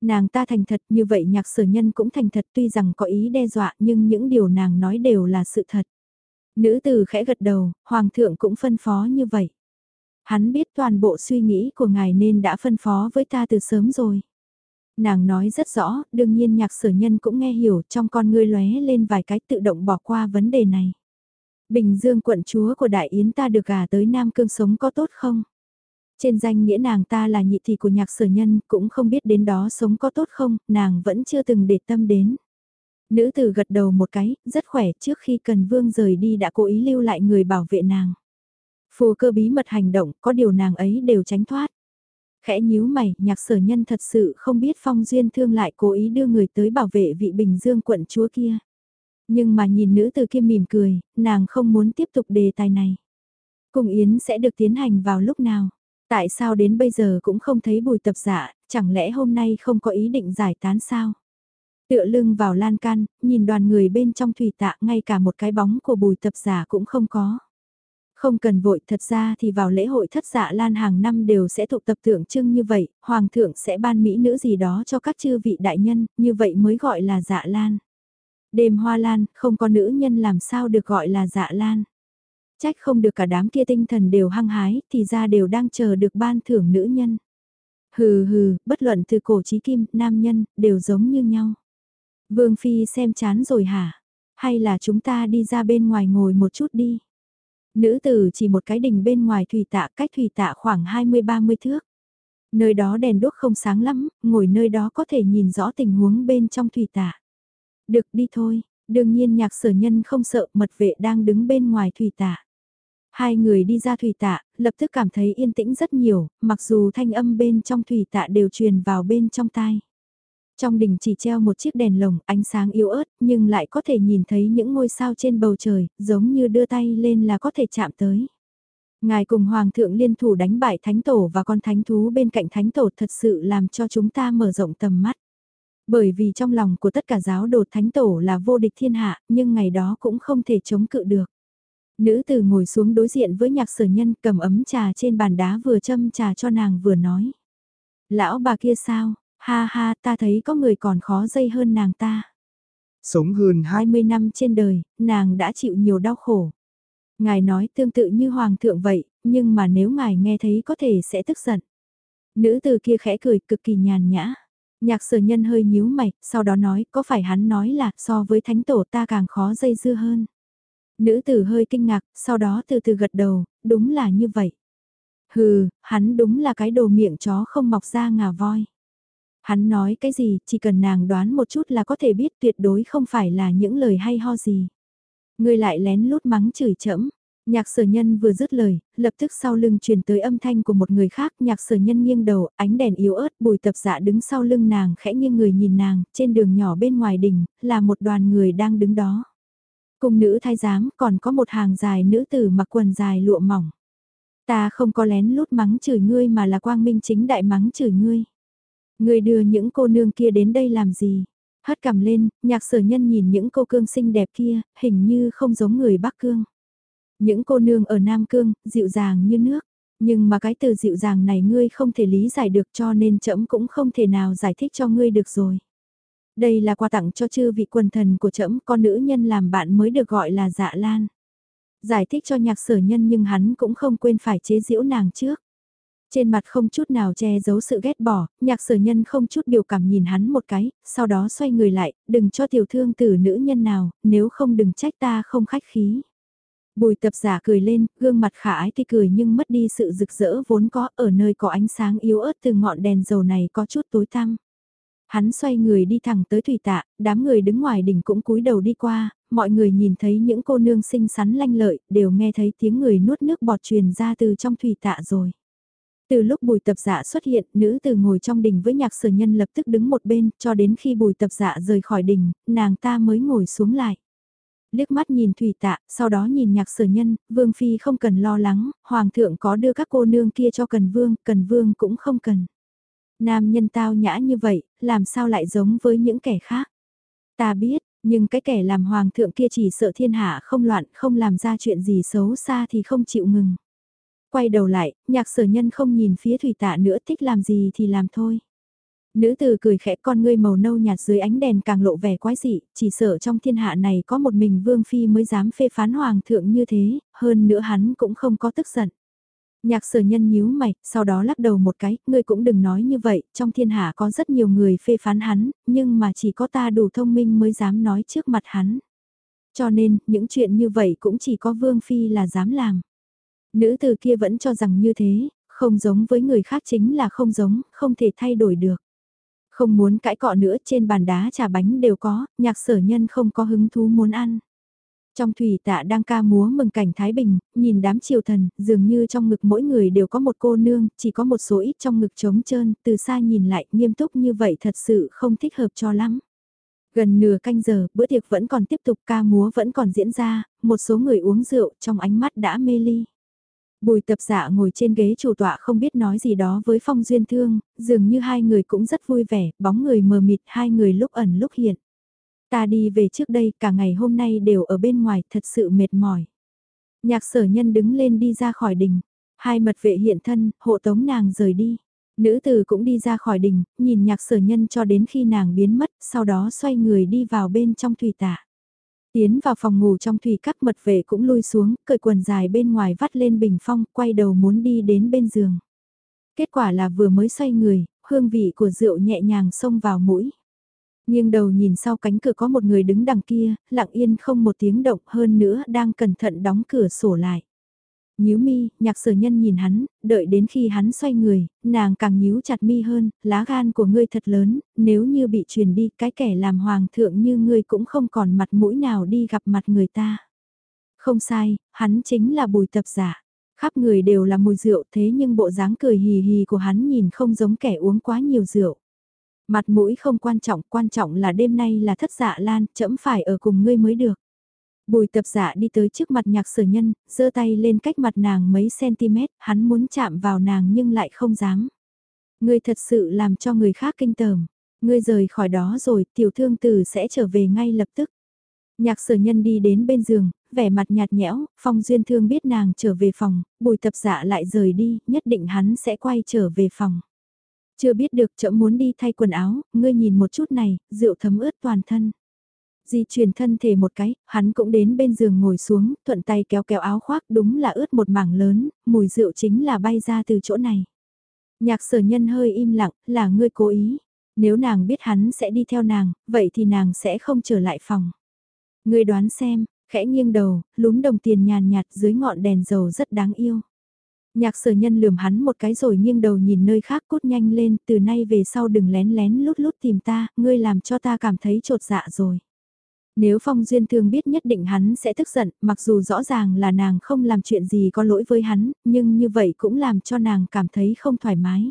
A: Nàng ta thành thật như vậy nhạc sở nhân cũng thành thật tuy rằng có ý đe dọa nhưng những điều nàng nói đều là sự thật. Nữ tử khẽ gật đầu, hoàng thượng cũng phân phó như vậy. Hắn biết toàn bộ suy nghĩ của ngài nên đã phân phó với ta từ sớm rồi. Nàng nói rất rõ, đương nhiên nhạc sở nhân cũng nghe hiểu trong con ngươi lóe lên vài cái tự động bỏ qua vấn đề này. Bình Dương quận chúa của Đại Yến ta được gả tới Nam Cương sống có tốt không? Trên danh nghĩa nàng ta là nhị thị của nhạc sở nhân, cũng không biết đến đó sống có tốt không, nàng vẫn chưa từng để tâm đến. Nữ tử gật đầu một cái, rất khỏe trước khi cần vương rời đi đã cố ý lưu lại người bảo vệ nàng. Phù cơ bí mật hành động, có điều nàng ấy đều tránh thoát. Khẽ nhíu mày, nhạc sở nhân thật sự không biết phong duyên thương lại cố ý đưa người tới bảo vệ vị bình dương quận chúa kia. Nhưng mà nhìn nữ từ kia mỉm cười, nàng không muốn tiếp tục đề tài này. Cùng Yến sẽ được tiến hành vào lúc nào? Tại sao đến bây giờ cũng không thấy bùi tập giả, chẳng lẽ hôm nay không có ý định giải tán sao? Tựa lưng vào lan can, nhìn đoàn người bên trong thủy tạ ngay cả một cái bóng của bùi tập giả cũng không có. Không cần vội, thật ra thì vào lễ hội thất dạ lan hàng năm đều sẽ tụ tập tượng trưng như vậy, hoàng thượng sẽ ban mỹ nữ gì đó cho các chư vị đại nhân, như vậy mới gọi là dạ lan. Đêm hoa lan, không có nữ nhân làm sao được gọi là dạ lan. Trách không được cả đám kia tinh thần đều hăng hái, thì ra đều đang chờ được ban thưởng nữ nhân. Hừ hừ, bất luận từ cổ chí kim, nam nhân, đều giống như nhau. Vương Phi xem chán rồi hả? Hay là chúng ta đi ra bên ngoài ngồi một chút đi? Nữ tử chỉ một cái đỉnh bên ngoài thủy tạ cách thủy tạ khoảng 20-30 thước. Nơi đó đèn đốt không sáng lắm, ngồi nơi đó có thể nhìn rõ tình huống bên trong thủy tạ. Được đi thôi, đương nhiên nhạc sở nhân không sợ mật vệ đang đứng bên ngoài thủy tạ. Hai người đi ra thủy tạ, lập tức cảm thấy yên tĩnh rất nhiều, mặc dù thanh âm bên trong thủy tạ đều truyền vào bên trong tai. Trong đỉnh chỉ treo một chiếc đèn lồng, ánh sáng yếu ớt, nhưng lại có thể nhìn thấy những ngôi sao trên bầu trời, giống như đưa tay lên là có thể chạm tới. Ngài cùng Hoàng thượng liên thủ đánh bại thánh tổ và con thánh thú bên cạnh thánh tổ thật sự làm cho chúng ta mở rộng tầm mắt. Bởi vì trong lòng của tất cả giáo đồ thánh tổ là vô địch thiên hạ, nhưng ngày đó cũng không thể chống cự được. Nữ tử ngồi xuống đối diện với nhạc sở nhân cầm ấm trà trên bàn đá vừa châm trà cho nàng vừa nói. Lão bà kia sao, ha ha ta thấy có người còn khó dây hơn nàng ta.
B: Sống hơn
A: 20 năm trên đời, nàng đã chịu nhiều đau khổ. Ngài nói tương tự như hoàng thượng vậy, nhưng mà nếu ngài nghe thấy có thể sẽ tức giận. Nữ từ kia khẽ cười cực kỳ nhàn nhã. Nhạc sở nhân hơi nhíu mày, sau đó nói có phải hắn nói là so với thánh tổ ta càng khó dây dưa hơn. Nữ tử hơi kinh ngạc, sau đó từ từ gật đầu, đúng là như vậy. Hừ, hắn đúng là cái đồ miệng chó không mọc ra ngà voi. Hắn nói cái gì, chỉ cần nàng đoán một chút là có thể biết tuyệt đối không phải là những lời hay ho gì. Người lại lén lút mắng chửi chẫm. Nhạc sở nhân vừa dứt lời, lập tức sau lưng truyền tới âm thanh của một người khác, nhạc sở nhân nghiêng đầu, ánh đèn yếu ớt, bùi tập dạ đứng sau lưng nàng khẽ nghiêng người nhìn nàng, trên đường nhỏ bên ngoài đỉnh, là một đoàn người đang đứng đó. Cùng nữ thái giám còn có một hàng dài nữ tử mặc quần dài lụa mỏng. Ta không có lén lút mắng chửi ngươi mà là quang minh chính đại mắng chửi ngươi. Ngươi đưa những cô nương kia đến đây làm gì? Hất cằm lên, nhạc sở nhân nhìn những cô cương xinh đẹp kia, hình như không giống người Bắc Cương. Những cô nương ở Nam Cương, dịu dàng như nước. Nhưng mà cái từ dịu dàng này ngươi không thể lý giải được cho nên trẫm cũng không thể nào giải thích cho ngươi được rồi. Đây là quà tặng cho chư vị quần thần của trẫm con nữ nhân làm bạn mới được gọi là dạ lan. Giải thích cho nhạc sở nhân nhưng hắn cũng không quên phải chế giễu nàng trước. Trên mặt không chút nào che giấu sự ghét bỏ, nhạc sở nhân không chút biểu cảm nhìn hắn một cái, sau đó xoay người lại, đừng cho tiểu thương tử nữ nhân nào, nếu không đừng trách ta không khách khí. Bùi tập giả cười lên, gương mặt khả ái thì cười nhưng mất đi sự rực rỡ vốn có ở nơi có ánh sáng yếu ớt từ ngọn đèn dầu này có chút tối tăm. Hắn xoay người đi thẳng tới thủy tạ, đám người đứng ngoài đỉnh cũng cúi đầu đi qua, mọi người nhìn thấy những cô nương xinh xắn lanh lợi, đều nghe thấy tiếng người nuốt nước bọt truyền ra từ trong thủy tạ rồi. Từ lúc bùi tập dạ xuất hiện, nữ từ ngồi trong đình với nhạc sở nhân lập tức đứng một bên, cho đến khi bùi tập dạ rời khỏi đình, nàng ta mới ngồi xuống lại. Liếc mắt nhìn thủy tạ, sau đó nhìn nhạc sở nhân, vương phi không cần lo lắng, hoàng thượng có đưa các cô nương kia cho cần vương, cần vương cũng không cần. Nam nhân tao nhã như vậy, làm sao lại giống với những kẻ khác? Ta biết, nhưng cái kẻ làm hoàng thượng kia chỉ sợ thiên hạ không loạn, không làm ra chuyện gì xấu xa thì không chịu ngừng. Quay đầu lại, nhạc sở nhân không nhìn phía thủy tạ nữa thích làm gì thì làm thôi. Nữ từ cười khẽ con ngươi màu nâu nhạt dưới ánh đèn càng lộ vẻ quái dị, chỉ sợ trong thiên hạ này có một mình vương phi mới dám phê phán hoàng thượng như thế, hơn nữa hắn cũng không có tức giận. Nhạc sở nhân nhíu mày, sau đó lắc đầu một cái, ngươi cũng đừng nói như vậy, trong thiên hạ có rất nhiều người phê phán hắn, nhưng mà chỉ có ta đủ thông minh mới dám nói trước mặt hắn. Cho nên, những chuyện như vậy cũng chỉ có Vương Phi là dám làm. Nữ từ kia vẫn cho rằng như thế, không giống với người khác chính là không giống, không thể thay đổi được. Không muốn cãi cọ nữa trên bàn đá trà bánh đều có, nhạc sở nhân không có hứng thú muốn ăn. Trong thủy tạ đang ca múa mừng cảnh Thái Bình, nhìn đám triều thần, dường như trong ngực mỗi người đều có một cô nương, chỉ có một số ít trong ngực trống trơn, từ xa nhìn lại nghiêm túc như vậy thật sự không thích hợp cho lắm. Gần nửa canh giờ, bữa tiệc vẫn còn tiếp tục ca múa vẫn còn diễn ra, một số người uống rượu trong ánh mắt đã mê ly. Bùi tập dạ ngồi trên ghế chủ tọa không biết nói gì đó với phong duyên thương, dường như hai người cũng rất vui vẻ, bóng người mờ mịt hai người lúc ẩn lúc hiện. Ta đi về trước đây, cả ngày hôm nay đều ở bên ngoài, thật sự mệt mỏi. Nhạc sở nhân đứng lên đi ra khỏi đình. Hai mật vệ hiện thân, hộ tống nàng rời đi. Nữ tử cũng đi ra khỏi đình, nhìn nhạc sở nhân cho đến khi nàng biến mất, sau đó xoay người đi vào bên trong thủy tạ. Tiến vào phòng ngủ trong thủy các mật vệ cũng lui xuống, cởi quần dài bên ngoài vắt lên bình phong, quay đầu muốn đi đến bên giường. Kết quả là vừa mới xoay người, hương vị của rượu nhẹ nhàng xông vào mũi. Nhưng đầu nhìn sau cánh cửa có một người đứng đằng kia, lặng yên không một tiếng động hơn nữa đang cẩn thận đóng cửa sổ lại. Nhíu mi, nhạc sở nhân nhìn hắn, đợi đến khi hắn xoay người, nàng càng nhíu chặt mi hơn, lá gan của ngươi thật lớn, nếu như bị truyền đi, cái kẻ làm hoàng thượng như ngươi cũng không còn mặt mũi nào đi gặp mặt người ta. Không sai, hắn chính là bùi tập giả. Khắp người đều là mùi rượu thế nhưng bộ dáng cười hì hì của hắn nhìn không giống kẻ uống quá nhiều rượu. Mặt mũi không quan trọng, quan trọng là đêm nay là thất dạ lan, chậm phải ở cùng ngươi mới được. Bùi tập dạ đi tới trước mặt nhạc sở nhân, giơ tay lên cách mặt nàng mấy cm, hắn muốn chạm vào nàng nhưng lại không dám. Ngươi thật sự làm cho người khác kinh tởm. Ngươi rời khỏi đó rồi, tiểu thương tử sẽ trở về ngay lập tức. Nhạc sở nhân đi đến bên giường, vẻ mặt nhạt nhẽo, phong duyên thương biết nàng trở về phòng, bùi tập dạ lại rời đi, nhất định hắn sẽ quay trở về phòng. Chưa biết được chậm muốn đi thay quần áo, ngươi nhìn một chút này, rượu thấm ướt toàn thân. Di chuyển thân thể một cái, hắn cũng đến bên giường ngồi xuống, thuận tay kéo kéo áo khoác đúng là ướt một mảng lớn, mùi rượu chính là bay ra từ chỗ này. Nhạc sở nhân hơi im lặng, là ngươi cố ý. Nếu nàng biết hắn sẽ đi theo nàng, vậy thì nàng sẽ không trở lại phòng. Ngươi đoán xem, khẽ nghiêng đầu, lúm đồng tiền nhàn nhạt dưới ngọn đèn dầu rất đáng yêu. Nhạc sở nhân lườm hắn một cái rồi nghiêng đầu nhìn nơi khác cút nhanh lên, từ nay về sau đừng lén lén lút lút tìm ta, ngươi làm cho ta cảm thấy trột dạ rồi. Nếu Phong Duyên Thương biết nhất định hắn sẽ tức giận, mặc dù rõ ràng là nàng không làm chuyện gì có lỗi với hắn, nhưng như vậy cũng làm cho nàng cảm thấy không thoải mái.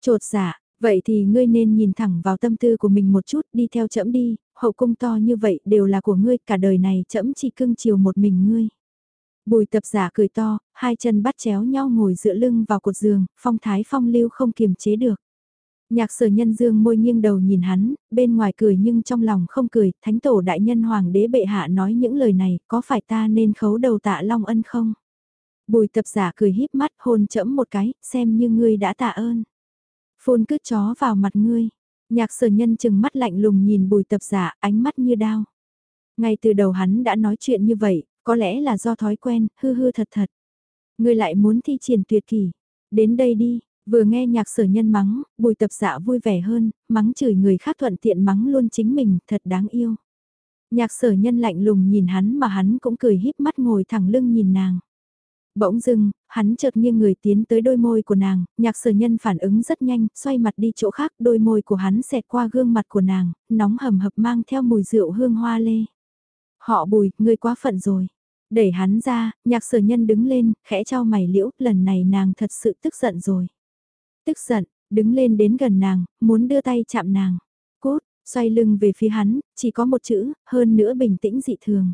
A: Trột dạ, vậy thì ngươi nên nhìn thẳng vào tâm tư của mình một chút, đi theo chậm đi, hậu cung to như vậy đều là của ngươi, cả đời này chậm chỉ cưng chiều một mình ngươi. Bùi tập giả cười to, hai chân bắt chéo nhau ngồi dựa lưng vào cột giường, phong thái phong lưu không kiềm chế được. Nhạc sở nhân dương môi nghiêng đầu nhìn hắn, bên ngoài cười nhưng trong lòng không cười, thánh tổ đại nhân hoàng đế bệ hạ nói những lời này, có phải ta nên khấu đầu tạ long ân không? Bùi tập giả cười híp mắt hôn chẫm một cái, xem như ngươi đã tạ ơn. Phun cứ chó vào mặt ngươi, nhạc sở nhân chừng mắt lạnh lùng nhìn bùi tập giả, ánh mắt như đao. Ngay từ đầu hắn đã nói chuyện như vậy, có lẽ là do thói quen, hư hư thật thật. Ngươi lại muốn thi triển tuyệt kỳ, Đến đây đi, vừa nghe nhạc sở nhân mắng, bùi tập dạ vui vẻ hơn, mắng chửi người khác thuận tiện mắng luôn chính mình, thật đáng yêu. Nhạc sở nhân lạnh lùng nhìn hắn mà hắn cũng cười híp mắt ngồi thẳng lưng nhìn nàng. Bỗng dưng, hắn chợt nghiêng người tiến tới đôi môi của nàng, nhạc sở nhân phản ứng rất nhanh, xoay mặt đi chỗ khác, đôi môi của hắn xẹt qua gương mặt của nàng, nóng hầm hập mang theo mùi rượu hương hoa lê. Họ bùi, ngươi quá phận rồi. Đẩy hắn ra, nhạc sở nhân đứng lên, khẽ cho mày liễu, lần này nàng thật sự tức giận rồi. Tức giận, đứng lên đến gần nàng, muốn đưa tay chạm nàng. Cốt, xoay lưng về phía hắn, chỉ có một chữ, hơn nữa bình tĩnh dị thường.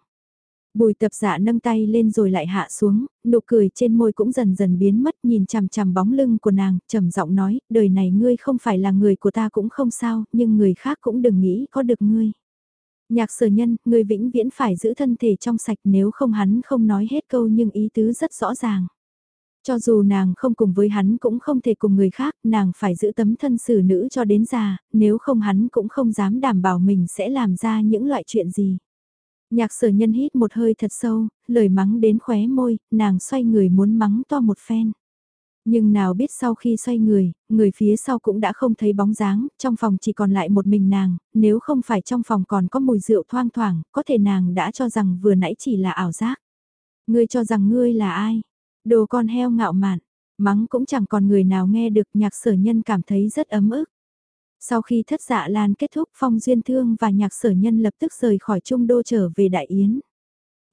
A: Bùi tập dạ nâng tay lên rồi lại hạ xuống, nụ cười trên môi cũng dần dần biến mất nhìn chằm chằm bóng lưng của nàng, trầm giọng nói, đời này ngươi không phải là người của ta cũng không sao, nhưng người khác cũng đừng nghĩ có được ngươi. Nhạc sở nhân, ngươi vĩnh viễn phải giữ thân thể trong sạch nếu không hắn không nói hết câu nhưng ý tứ rất rõ ràng. Cho dù nàng không cùng với hắn cũng không thể cùng người khác, nàng phải giữ tấm thân xử nữ cho đến già, nếu không hắn cũng không dám đảm bảo mình sẽ làm ra những loại chuyện gì. Nhạc sở nhân hít một hơi thật sâu, lời mắng đến khóe môi, nàng xoay người muốn mắng to một phen. Nhưng nào biết sau khi xoay người, người phía sau cũng đã không thấy bóng dáng, trong phòng chỉ còn lại một mình nàng, nếu không phải trong phòng còn có mùi rượu thoang thoảng, có thể nàng đã cho rằng vừa nãy chỉ là ảo giác. Ngươi cho rằng ngươi là ai? Đồ con heo ngạo mạn, mắng cũng chẳng còn người nào nghe được nhạc sở nhân cảm thấy rất ấm ức. Sau khi thất dạ lan kết thúc phong duyên thương và nhạc sở nhân lập tức rời khỏi trung đô trở về Đại Yến.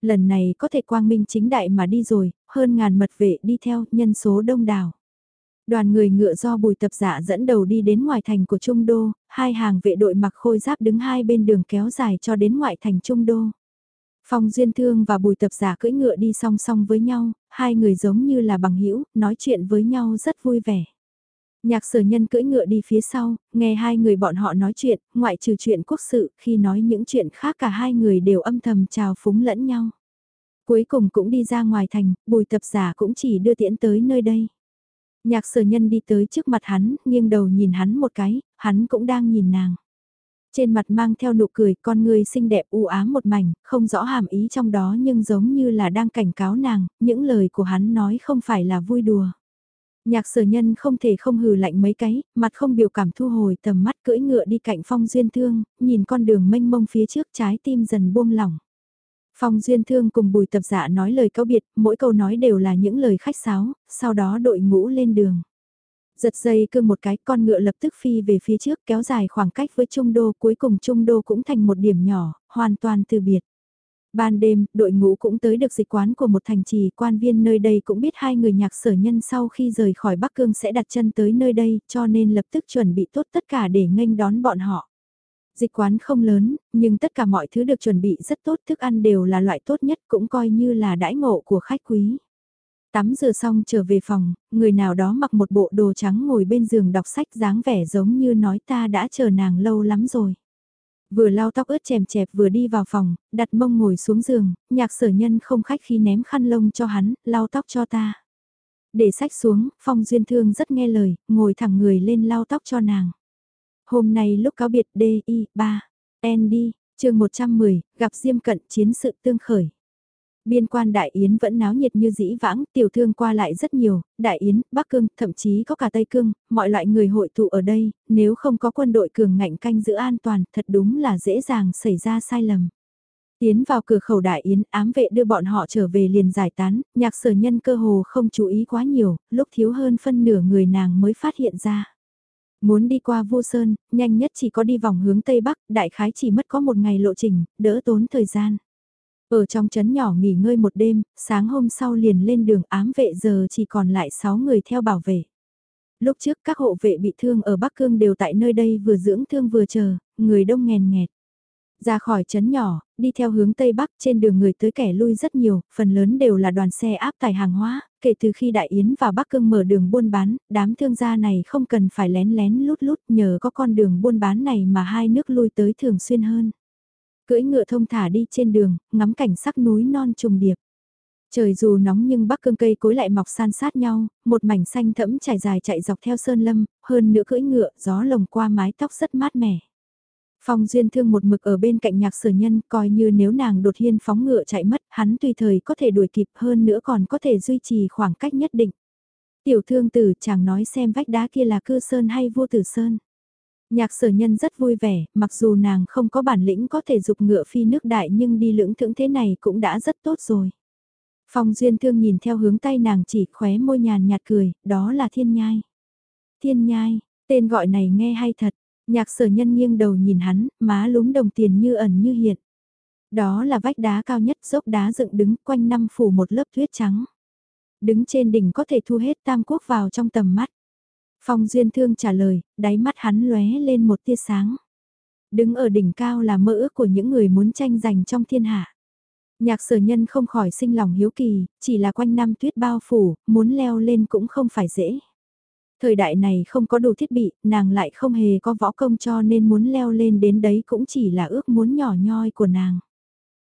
A: Lần này có thể quang minh chính đại mà đi rồi, hơn ngàn mật vệ đi theo nhân số đông đảo. Đoàn người ngựa do bùi tập dạ dẫn đầu đi đến ngoài thành của Trung Đô, hai hàng vệ đội mặc khôi giáp đứng hai bên đường kéo dài cho đến ngoại thành Trung Đô. Phong Duyên Thương và Bùi Tập Giả cưỡi ngựa đi song song với nhau, hai người giống như là bằng hữu nói chuyện với nhau rất vui vẻ. Nhạc sở nhân cưỡi ngựa đi phía sau, nghe hai người bọn họ nói chuyện, ngoại trừ chuyện quốc sự, khi nói những chuyện khác cả hai người đều âm thầm chào phúng lẫn nhau. Cuối cùng cũng đi ra ngoài thành, bùi tập giả cũng chỉ đưa tiễn tới nơi đây. Nhạc sở nhân đi tới trước mặt hắn, nghiêng đầu nhìn hắn một cái, hắn cũng đang nhìn nàng. Trên mặt mang theo nụ cười, con người xinh đẹp u ám một mảnh, không rõ hàm ý trong đó nhưng giống như là đang cảnh cáo nàng, những lời của hắn nói không phải là vui đùa. Nhạc sở nhân không thể không hừ lạnh mấy cái, mặt không biểu cảm thu hồi tầm mắt cưỡi ngựa đi cạnh phong duyên thương, nhìn con đường mênh mông phía trước trái tim dần buông lỏng. Phong duyên thương cùng bùi tập dạ nói lời cáo biệt, mỗi câu nói đều là những lời khách sáo, sau đó đội ngũ lên đường. Giật dây cương một cái con ngựa lập tức phi về phía trước kéo dài khoảng cách với Trung Đô cuối cùng Trung Đô cũng thành một điểm nhỏ, hoàn toàn từ biệt. Ban đêm, đội ngũ cũng tới được dịch quán của một thành trì quan viên nơi đây cũng biết hai người nhạc sở nhân sau khi rời khỏi Bắc Cương sẽ đặt chân tới nơi đây cho nên lập tức chuẩn bị tốt tất cả để nghênh đón bọn họ. Dịch quán không lớn, nhưng tất cả mọi thứ được chuẩn bị rất tốt, thức ăn đều là loại tốt nhất cũng coi như là đãi ngộ của khách quý. Tắm rửa xong trở về phòng, người nào đó mặc một bộ đồ trắng ngồi bên giường đọc sách dáng vẻ giống như nói ta đã chờ nàng lâu lắm rồi. Vừa lau tóc ướt chèm chẹp vừa đi vào phòng, đặt mông ngồi xuống giường, nhạc sở nhân không khách khi ném khăn lông cho hắn, lau tóc cho ta. Để sách xuống, phong duyên thương rất nghe lời, ngồi thẳng người lên lau tóc cho nàng. Hôm nay lúc cáo biệt D, I, 3, N đi, chương 110, gặp Diêm Cận chiến sự tương khởi. Biên quan Đại Yến vẫn náo nhiệt như dĩ vãng, tiểu thương qua lại rất nhiều, Đại Yến, Bắc Cương, thậm chí có cả Tây Cương, mọi loại người hội tụ ở đây, nếu không có quân đội cường ngạnh canh giữ an toàn, thật đúng là dễ dàng xảy ra sai lầm. Tiến vào cửa khẩu Đại Yến, ám vệ đưa bọn họ trở về liền giải tán, nhạc sở nhân cơ hồ không chú ý quá nhiều, lúc thiếu hơn phân nửa người nàng mới phát hiện ra. Muốn đi qua Vu Sơn, nhanh nhất chỉ có đi vòng hướng Tây Bắc, đại khái chỉ mất có một ngày lộ trình, đỡ tốn thời gian. Ở trong trấn nhỏ nghỉ ngơi một đêm, sáng hôm sau liền lên đường ám vệ giờ chỉ còn lại 6 người theo bảo vệ. Lúc trước các hộ vệ bị thương ở Bắc Cương đều tại nơi đây vừa dưỡng thương vừa chờ, người đông nghèn nghẹt. Ra khỏi trấn nhỏ, đi theo hướng Tây Bắc trên đường người tới kẻ lui rất nhiều, phần lớn đều là đoàn xe áp tải hàng hóa, kể từ khi Đại Yến và Bắc Cương mở đường buôn bán, đám thương gia này không cần phải lén lén lút lút nhờ có con đường buôn bán này mà hai nước lui tới thường xuyên hơn cưỡi ngựa thông thả đi trên đường, ngắm cảnh sắc núi non trùng điệp. Trời dù nóng nhưng bắc cương cây cối lại mọc san sát nhau, một mảnh xanh thẫm trải dài chạy dọc theo sơn lâm, hơn nữa cưỡi ngựa, gió lồng qua mái tóc rất mát mẻ. Phong duyên thương một mực ở bên cạnh nhạc sở nhân coi như nếu nàng đột nhiên phóng ngựa chạy mất, hắn tùy thời có thể đuổi kịp hơn nữa còn có thể duy trì khoảng cách nhất định. Tiểu thương tử chàng nói xem vách đá kia là cư sơn hay vua tử sơn. Nhạc sở nhân rất vui vẻ, mặc dù nàng không có bản lĩnh có thể dục ngựa phi nước đại nhưng đi lưỡng thưởng thế này cũng đã rất tốt rồi. Phong duyên thương nhìn theo hướng tay nàng chỉ khóe môi nhàn nhạt cười, đó là thiên nhai. Thiên nhai, tên gọi này nghe hay thật, nhạc sở nhân nghiêng đầu nhìn hắn, má lúm đồng tiền như ẩn như hiện. Đó là vách đá cao nhất dốc đá dựng đứng quanh năm phủ một lớp tuyết trắng. Đứng trên đỉnh có thể thu hết tam quốc vào trong tầm mắt. Phong Duyên Thương trả lời, đáy mắt hắn lóe lên một tia sáng. Đứng ở đỉnh cao là mơ ước của những người muốn tranh giành trong thiên hạ. Nhạc sở nhân không khỏi sinh lòng hiếu kỳ, chỉ là quanh năm tuyết bao phủ, muốn leo lên cũng không phải dễ. Thời đại này không có đủ thiết bị, nàng lại không hề có võ công cho nên muốn leo lên đến đấy cũng chỉ là ước muốn nhỏ nhoi của nàng.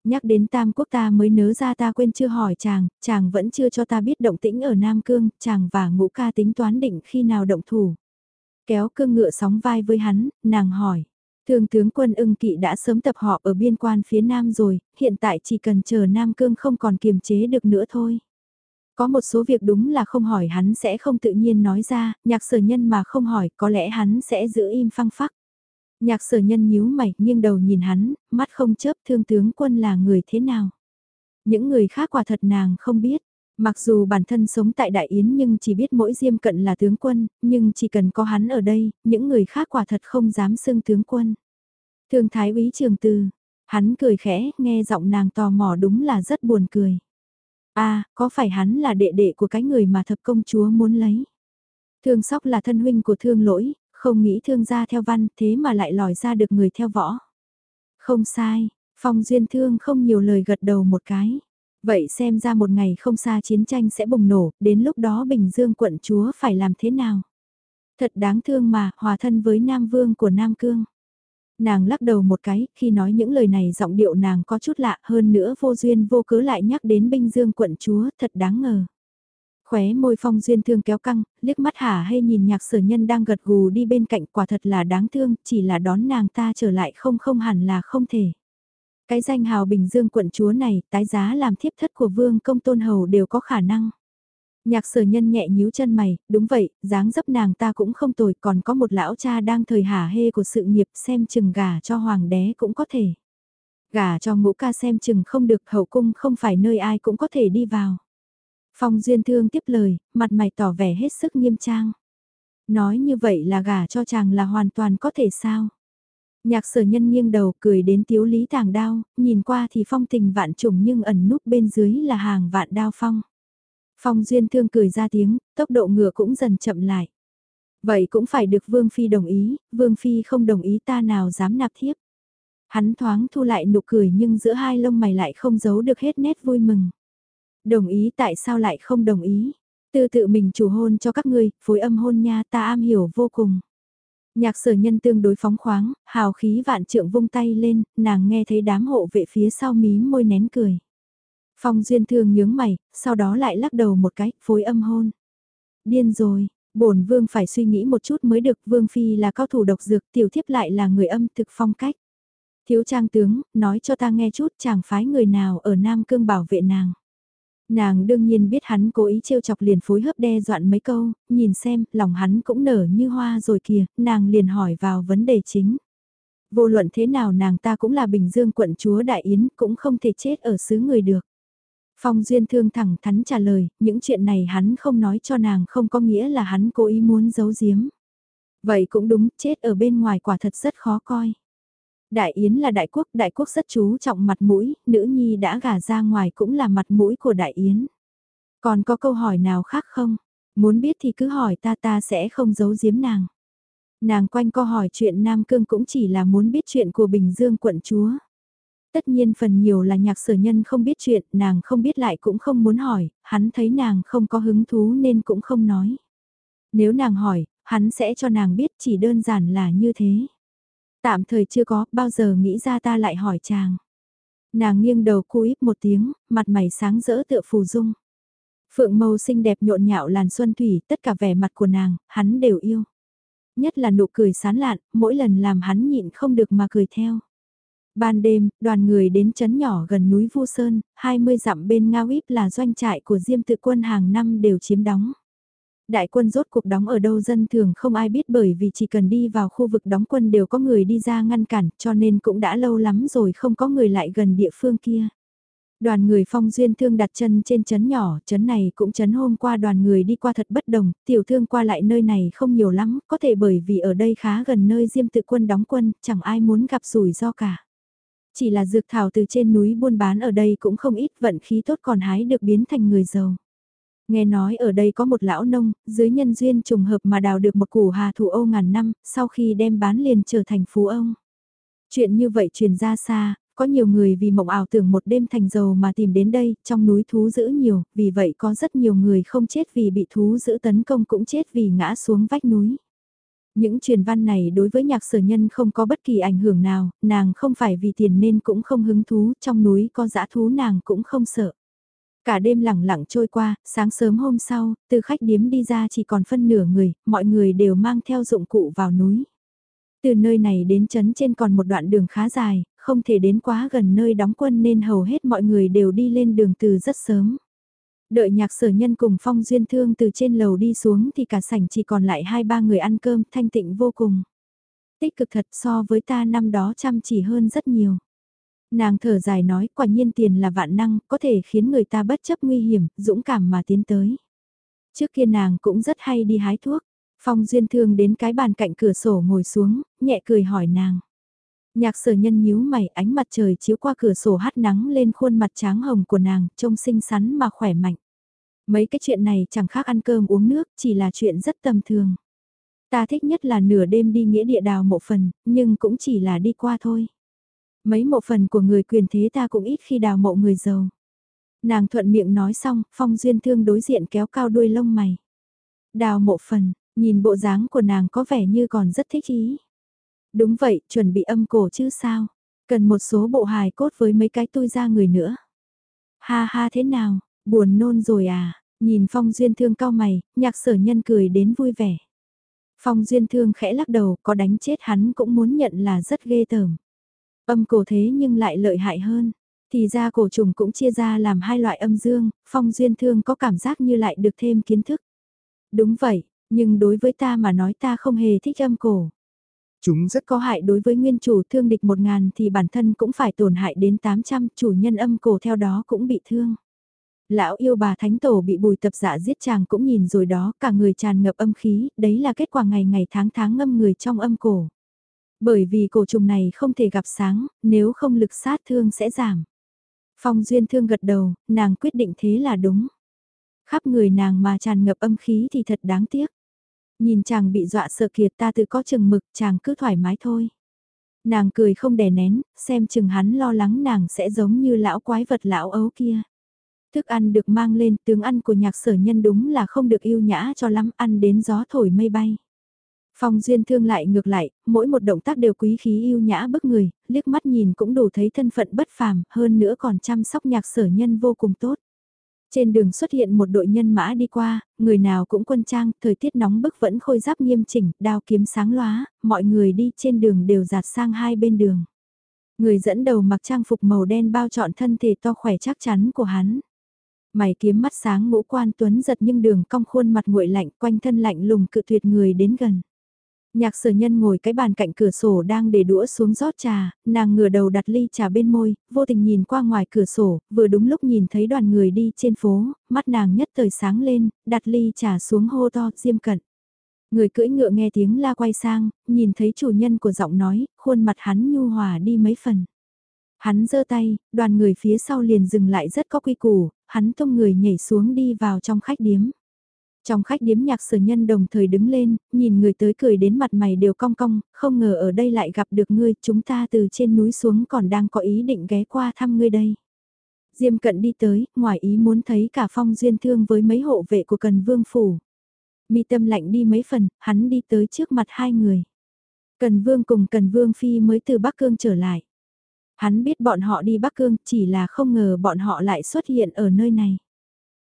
A: Nhắc đến Tam Quốc ta mới nớ ra ta quên chưa hỏi chàng, chàng vẫn chưa cho ta biết động tĩnh ở Nam Cương, chàng và ngũ ca tính toán định khi nào động thủ. Kéo cương ngựa sóng vai với hắn, nàng hỏi. Thường tướng quân ưng kỵ đã sớm tập họ ở biên quan phía Nam rồi, hiện tại chỉ cần chờ Nam Cương không còn kiềm chế được nữa thôi. Có một số việc đúng là không hỏi hắn sẽ không tự nhiên nói ra, nhạc sở nhân mà không hỏi có lẽ hắn sẽ giữ im phăng phắc. Nhạc sở nhân nhíu mày nghiêng đầu nhìn hắn, mắt không chớp thương tướng quân là người thế nào. Những người khác quả thật nàng không biết. Mặc dù bản thân sống tại Đại Yến nhưng chỉ biết mỗi Diêm Cận là tướng quân, nhưng chỉ cần có hắn ở đây, những người khác quả thật không dám xưng tướng quân. Thương Thái úy Trường tư hắn cười khẽ, nghe giọng nàng tò mò đúng là rất buồn cười. a à, có phải hắn là đệ đệ của cái người mà thập công chúa muốn lấy? Thương Sóc là thân huynh của Thương Lỗi, không nghĩ thương gia theo văn thế mà lại lòi ra được người theo võ. Không sai, Phong Duyên Thương không nhiều lời gật đầu một cái. Vậy xem ra một ngày không xa chiến tranh sẽ bùng nổ, đến lúc đó Bình Dương quận chúa phải làm thế nào? Thật đáng thương mà, hòa thân với Nam Vương của Nam Cương. Nàng lắc đầu một cái, khi nói những lời này giọng điệu nàng có chút lạ hơn nữa vô duyên vô cớ lại nhắc đến Bình Dương quận chúa, thật đáng ngờ. Khóe môi phong duyên thương kéo căng, liếc mắt hả hay nhìn nhạc sở nhân đang gật gù đi bên cạnh quả thật là đáng thương, chỉ là đón nàng ta trở lại không không hẳn là không thể. Cái danh hào Bình Dương quận chúa này, tái giá làm thiếp thất của vương công tôn hầu đều có khả năng. Nhạc sở nhân nhẹ nhíu chân mày, đúng vậy, dáng dấp nàng ta cũng không tồi, còn có một lão cha đang thời hả hê của sự nghiệp xem chừng gà cho hoàng đế cũng có thể. Gà cho ngũ ca xem chừng không được hậu cung không phải nơi ai cũng có thể đi vào. Phong Duyên Thương tiếp lời, mặt mày tỏ vẻ hết sức nghiêm trang. Nói như vậy là gả cho chàng là hoàn toàn có thể sao? Nhạc sở nhân nghiêng đầu cười đến tiếu lý tàng đao, nhìn qua thì phong tình vạn trùng nhưng ẩn núp bên dưới là hàng vạn đao phong. Phong Duyên Thương cười ra tiếng, tốc độ ngựa cũng dần chậm lại. Vậy cũng phải được Vương Phi đồng ý, Vương Phi không đồng ý ta nào dám nạp thiếp. Hắn thoáng thu lại nụ cười nhưng giữa hai lông mày lại không giấu được hết nét vui mừng. Đồng ý tại sao lại không đồng ý? Tư tự mình chủ hôn cho các ngươi, phối âm hôn nha ta am hiểu vô cùng. Nhạc sở nhân tương đối phóng khoáng, hào khí vạn trượng vung tay lên, nàng nghe thấy đám hộ vệ phía sau mí môi nén cười. Phong duyên thương nhướng mày, sau đó lại lắc đầu một cái, phối âm hôn. Điên rồi, bổn vương phải suy nghĩ một chút mới được, vương phi là cao thủ độc dược, tiểu thiếp lại là người âm thực phong cách. Thiếu trang tướng, nói cho ta nghe chút chàng phái người nào ở Nam Cương bảo vệ nàng. Nàng đương nhiên biết hắn cố ý trêu chọc liền phối hợp đe dọa mấy câu, nhìn xem, lòng hắn cũng nở như hoa rồi kìa, nàng liền hỏi vào vấn đề chính. Vô luận thế nào nàng ta cũng là Bình Dương quận chúa Đại Yến, cũng không thể chết ở xứ người được. Phong Duyên Thương thẳng thắn trả lời, những chuyện này hắn không nói cho nàng không có nghĩa là hắn cố ý muốn giấu giếm. Vậy cũng đúng, chết ở bên ngoài quả thật rất khó coi. Đại Yến là đại quốc, đại quốc rất chú trọng mặt mũi, nữ nhi đã gả ra ngoài cũng là mặt mũi của Đại Yến. Còn có câu hỏi nào khác không? Muốn biết thì cứ hỏi ta ta sẽ không giấu giếm nàng. Nàng quanh co hỏi chuyện Nam Cương cũng chỉ là muốn biết chuyện của Bình Dương quận chúa. Tất nhiên phần nhiều là nhạc sở nhân không biết chuyện, nàng không biết lại cũng không muốn hỏi, hắn thấy nàng không có hứng thú nên cũng không nói. Nếu nàng hỏi, hắn sẽ cho nàng biết chỉ đơn giản là như thế. Tạm thời chưa có, bao giờ nghĩ ra ta lại hỏi chàng. Nàng nghiêng đầu cúi một tiếng, mặt mày sáng rỡ tựa phù dung. Phượng màu xinh đẹp nhộn nhạo làn xuân thủy, tất cả vẻ mặt của nàng, hắn đều yêu. Nhất là nụ cười sán lạn, mỗi lần làm hắn nhịn không được mà cười theo. Ban đêm, đoàn người đến chấn nhỏ gần núi Vu Sơn, 20 dặm bên Ngao Íp là doanh trại của Diêm tự quân hàng năm đều chiếm đóng đại quân rốt cuộc đóng ở đâu dân thường không ai biết bởi vì chỉ cần đi vào khu vực đóng quân đều có người đi ra ngăn cản cho nên cũng đã lâu lắm rồi không có người lại gần địa phương kia. Đoàn người phong duyên thương đặt chân trên chấn nhỏ, chấn này cũng chấn hôm qua đoàn người đi qua thật bất đồng, tiểu thương qua lại nơi này không nhiều lắm, có thể bởi vì ở đây khá gần nơi diêm tự quân đóng quân, chẳng ai muốn gặp rủi ro cả. Chỉ là dược thảo từ trên núi buôn bán ở đây cũng không ít vận khí tốt còn hái được biến thành người giàu. Nghe nói ở đây có một lão nông, dưới nhân duyên trùng hợp mà đào được một củ hà thủ ô ngàn năm, sau khi đem bán liền trở thành phú ông. Chuyện như vậy truyền ra xa, có nhiều người vì mộng ảo tưởng một đêm thành giàu mà tìm đến đây, trong núi thú dữ nhiều, vì vậy có rất nhiều người không chết vì bị thú dữ tấn công cũng chết vì ngã xuống vách núi. Những truyền văn này đối với nhạc sở nhân không có bất kỳ ảnh hưởng nào, nàng không phải vì tiền nên cũng không hứng thú, trong núi có dã thú nàng cũng không sợ. Cả đêm lẳng lặng trôi qua, sáng sớm hôm sau, từ khách điếm đi ra chỉ còn phân nửa người, mọi người đều mang theo dụng cụ vào núi. Từ nơi này đến chấn trên còn một đoạn đường khá dài, không thể đến quá gần nơi đóng quân nên hầu hết mọi người đều đi lên đường từ rất sớm. Đợi nhạc sở nhân cùng phong duyên thương từ trên lầu đi xuống thì cả sảnh chỉ còn lại hai ba người ăn cơm thanh tịnh vô cùng. Tích cực thật so với ta năm đó chăm chỉ hơn rất nhiều. Nàng thở dài nói quả nhiên tiền là vạn năng, có thể khiến người ta bất chấp nguy hiểm, dũng cảm mà tiến tới. Trước kia nàng cũng rất hay đi hái thuốc, Phong Duyên Thương đến cái bàn cạnh cửa sổ ngồi xuống, nhẹ cười hỏi nàng. Nhạc sở nhân nhíu mày ánh mặt trời chiếu qua cửa sổ hắt nắng lên khuôn mặt tráng hồng của nàng, trông xinh xắn mà khỏe mạnh. Mấy cái chuyện này chẳng khác ăn cơm uống nước, chỉ là chuyện rất tầm thường. Ta thích nhất là nửa đêm đi nghĩa địa đào mộ phần, nhưng cũng chỉ là đi qua thôi. Mấy mộ phần của người quyền thế ta cũng ít khi đào mộ người giàu. Nàng thuận miệng nói xong, phong duyên thương đối diện kéo cao đuôi lông mày. Đào mộ phần, nhìn bộ dáng của nàng có vẻ như còn rất thích ý. Đúng vậy, chuẩn bị âm cổ chứ sao? Cần một số bộ hài cốt với mấy cái tôi ra người nữa. Ha ha thế nào, buồn nôn rồi à? Nhìn Phong Duyên Thương cao mày, nhạc sở nhân cười đến vui vẻ. Phong Duyên Thương khẽ lắc đầu, có đánh chết hắn cũng muốn nhận là rất ghê tởm. Âm cổ thế nhưng lại lợi hại hơn. Thì ra cổ trùng cũng chia ra làm hai loại âm dương, Phong Duyên Thương có cảm giác như lại được thêm kiến thức. Đúng vậy, nhưng đối với ta mà nói ta không hề thích âm cổ. Chúng rất có hại đối với nguyên chủ thương địch một ngàn thì bản thân cũng phải tổn hại đến 800, chủ nhân âm cổ theo đó cũng bị thương. Lão yêu bà thánh tổ bị bùi tập giả giết chàng cũng nhìn rồi đó, cả người tràn ngập âm khí, đấy là kết quả ngày ngày tháng tháng ngâm người trong âm cổ. Bởi vì cổ trùng này không thể gặp sáng, nếu không lực sát thương sẽ giảm. Phong duyên thương gật đầu, nàng quyết định thế là đúng. Khắp người nàng mà tràn ngập âm khí thì thật đáng tiếc. Nhìn chàng bị dọa sợ kiệt ta tự có chừng mực chàng cứ thoải mái thôi. Nàng cười không đè nén, xem chừng hắn lo lắng nàng sẽ giống như lão quái vật lão ấu kia. Thức ăn được mang lên tướng ăn của nhạc sở nhân đúng là không được yêu nhã cho lắm ăn đến gió thổi mây bay. Phong duyên thương lại ngược lại, mỗi một động tác đều quý khí yêu nhã bức người, liếc mắt nhìn cũng đủ thấy thân phận bất phàm, hơn nữa còn chăm sóc nhạc sở nhân vô cùng tốt. Trên đường xuất hiện một đội nhân mã đi qua, người nào cũng quân trang, thời tiết nóng bức vẫn khôi giáp nghiêm chỉnh, đao kiếm sáng lóa, mọi người đi trên đường đều giạt sang hai bên đường. Người dẫn đầu mặc trang phục màu đen bao trọn thân thể to khỏe chắc chắn của hắn. Mày kiếm mắt sáng ngũ quan tuấn giật nhưng đường cong khuôn mặt nguội lạnh quanh thân lạnh lùng cự tuyệt người đến gần. Nhạc sở nhân ngồi cái bàn cạnh cửa sổ đang để đũa xuống rót trà, nàng ngửa đầu đặt ly trà bên môi, vô tình nhìn qua ngoài cửa sổ, vừa đúng lúc nhìn thấy đoàn người đi trên phố, mắt nàng nhất thời sáng lên, đặt ly trà xuống hô to, diêm cận. Người cưỡi ngựa nghe tiếng la quay sang, nhìn thấy chủ nhân của giọng nói, khuôn mặt hắn nhu hòa đi mấy phần. Hắn giơ tay, đoàn người phía sau liền dừng lại rất có quy củ, hắn tung người nhảy xuống đi vào trong khách điếm. Trong khách điếm nhạc sở nhân đồng thời đứng lên, nhìn người tới cười đến mặt mày đều cong cong, không ngờ ở đây lại gặp được ngươi, chúng ta từ trên núi xuống còn đang có ý định ghé qua thăm ngươi đây. Diêm cận đi tới, ngoài ý muốn thấy cả phong duyên thương với mấy hộ vệ của cần vương phủ. Mi tâm lạnh đi mấy phần, hắn đi tới trước mặt hai người. Cần vương cùng cần vương phi mới từ Bắc Cương trở lại. Hắn biết bọn họ đi Bắc Cương chỉ là không ngờ bọn họ lại xuất hiện ở nơi này.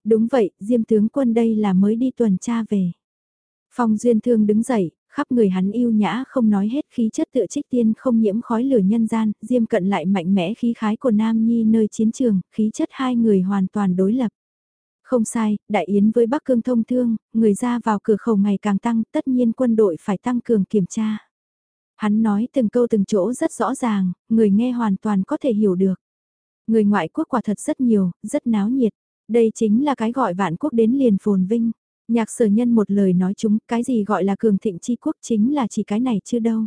A: Đúng vậy, Diêm tướng quân đây là mới đi tuần tra về. Phong Duyên Thương đứng dậy, khắp người hắn yêu nhã không nói hết khí chất tựa trích tiên không nhiễm khói lửa nhân gian, Diêm cận lại mạnh mẽ khí khái của Nam Nhi nơi chiến trường, khí chất hai người hoàn toàn đối lập. Không sai, đại yến với Bắc Cương thông thương, người ra vào cửa khẩu ngày càng tăng, tất nhiên quân đội phải tăng cường kiểm tra. Hắn nói từng câu từng chỗ rất rõ ràng, người nghe hoàn toàn có thể hiểu được. Người ngoại quốc quả thật rất nhiều, rất náo nhiệt. Đây chính là cái gọi vạn quốc đến liền phồn vinh. Nhạc sở nhân một lời nói chúng cái gì gọi là cường thịnh chi quốc chính là chỉ cái này chưa đâu.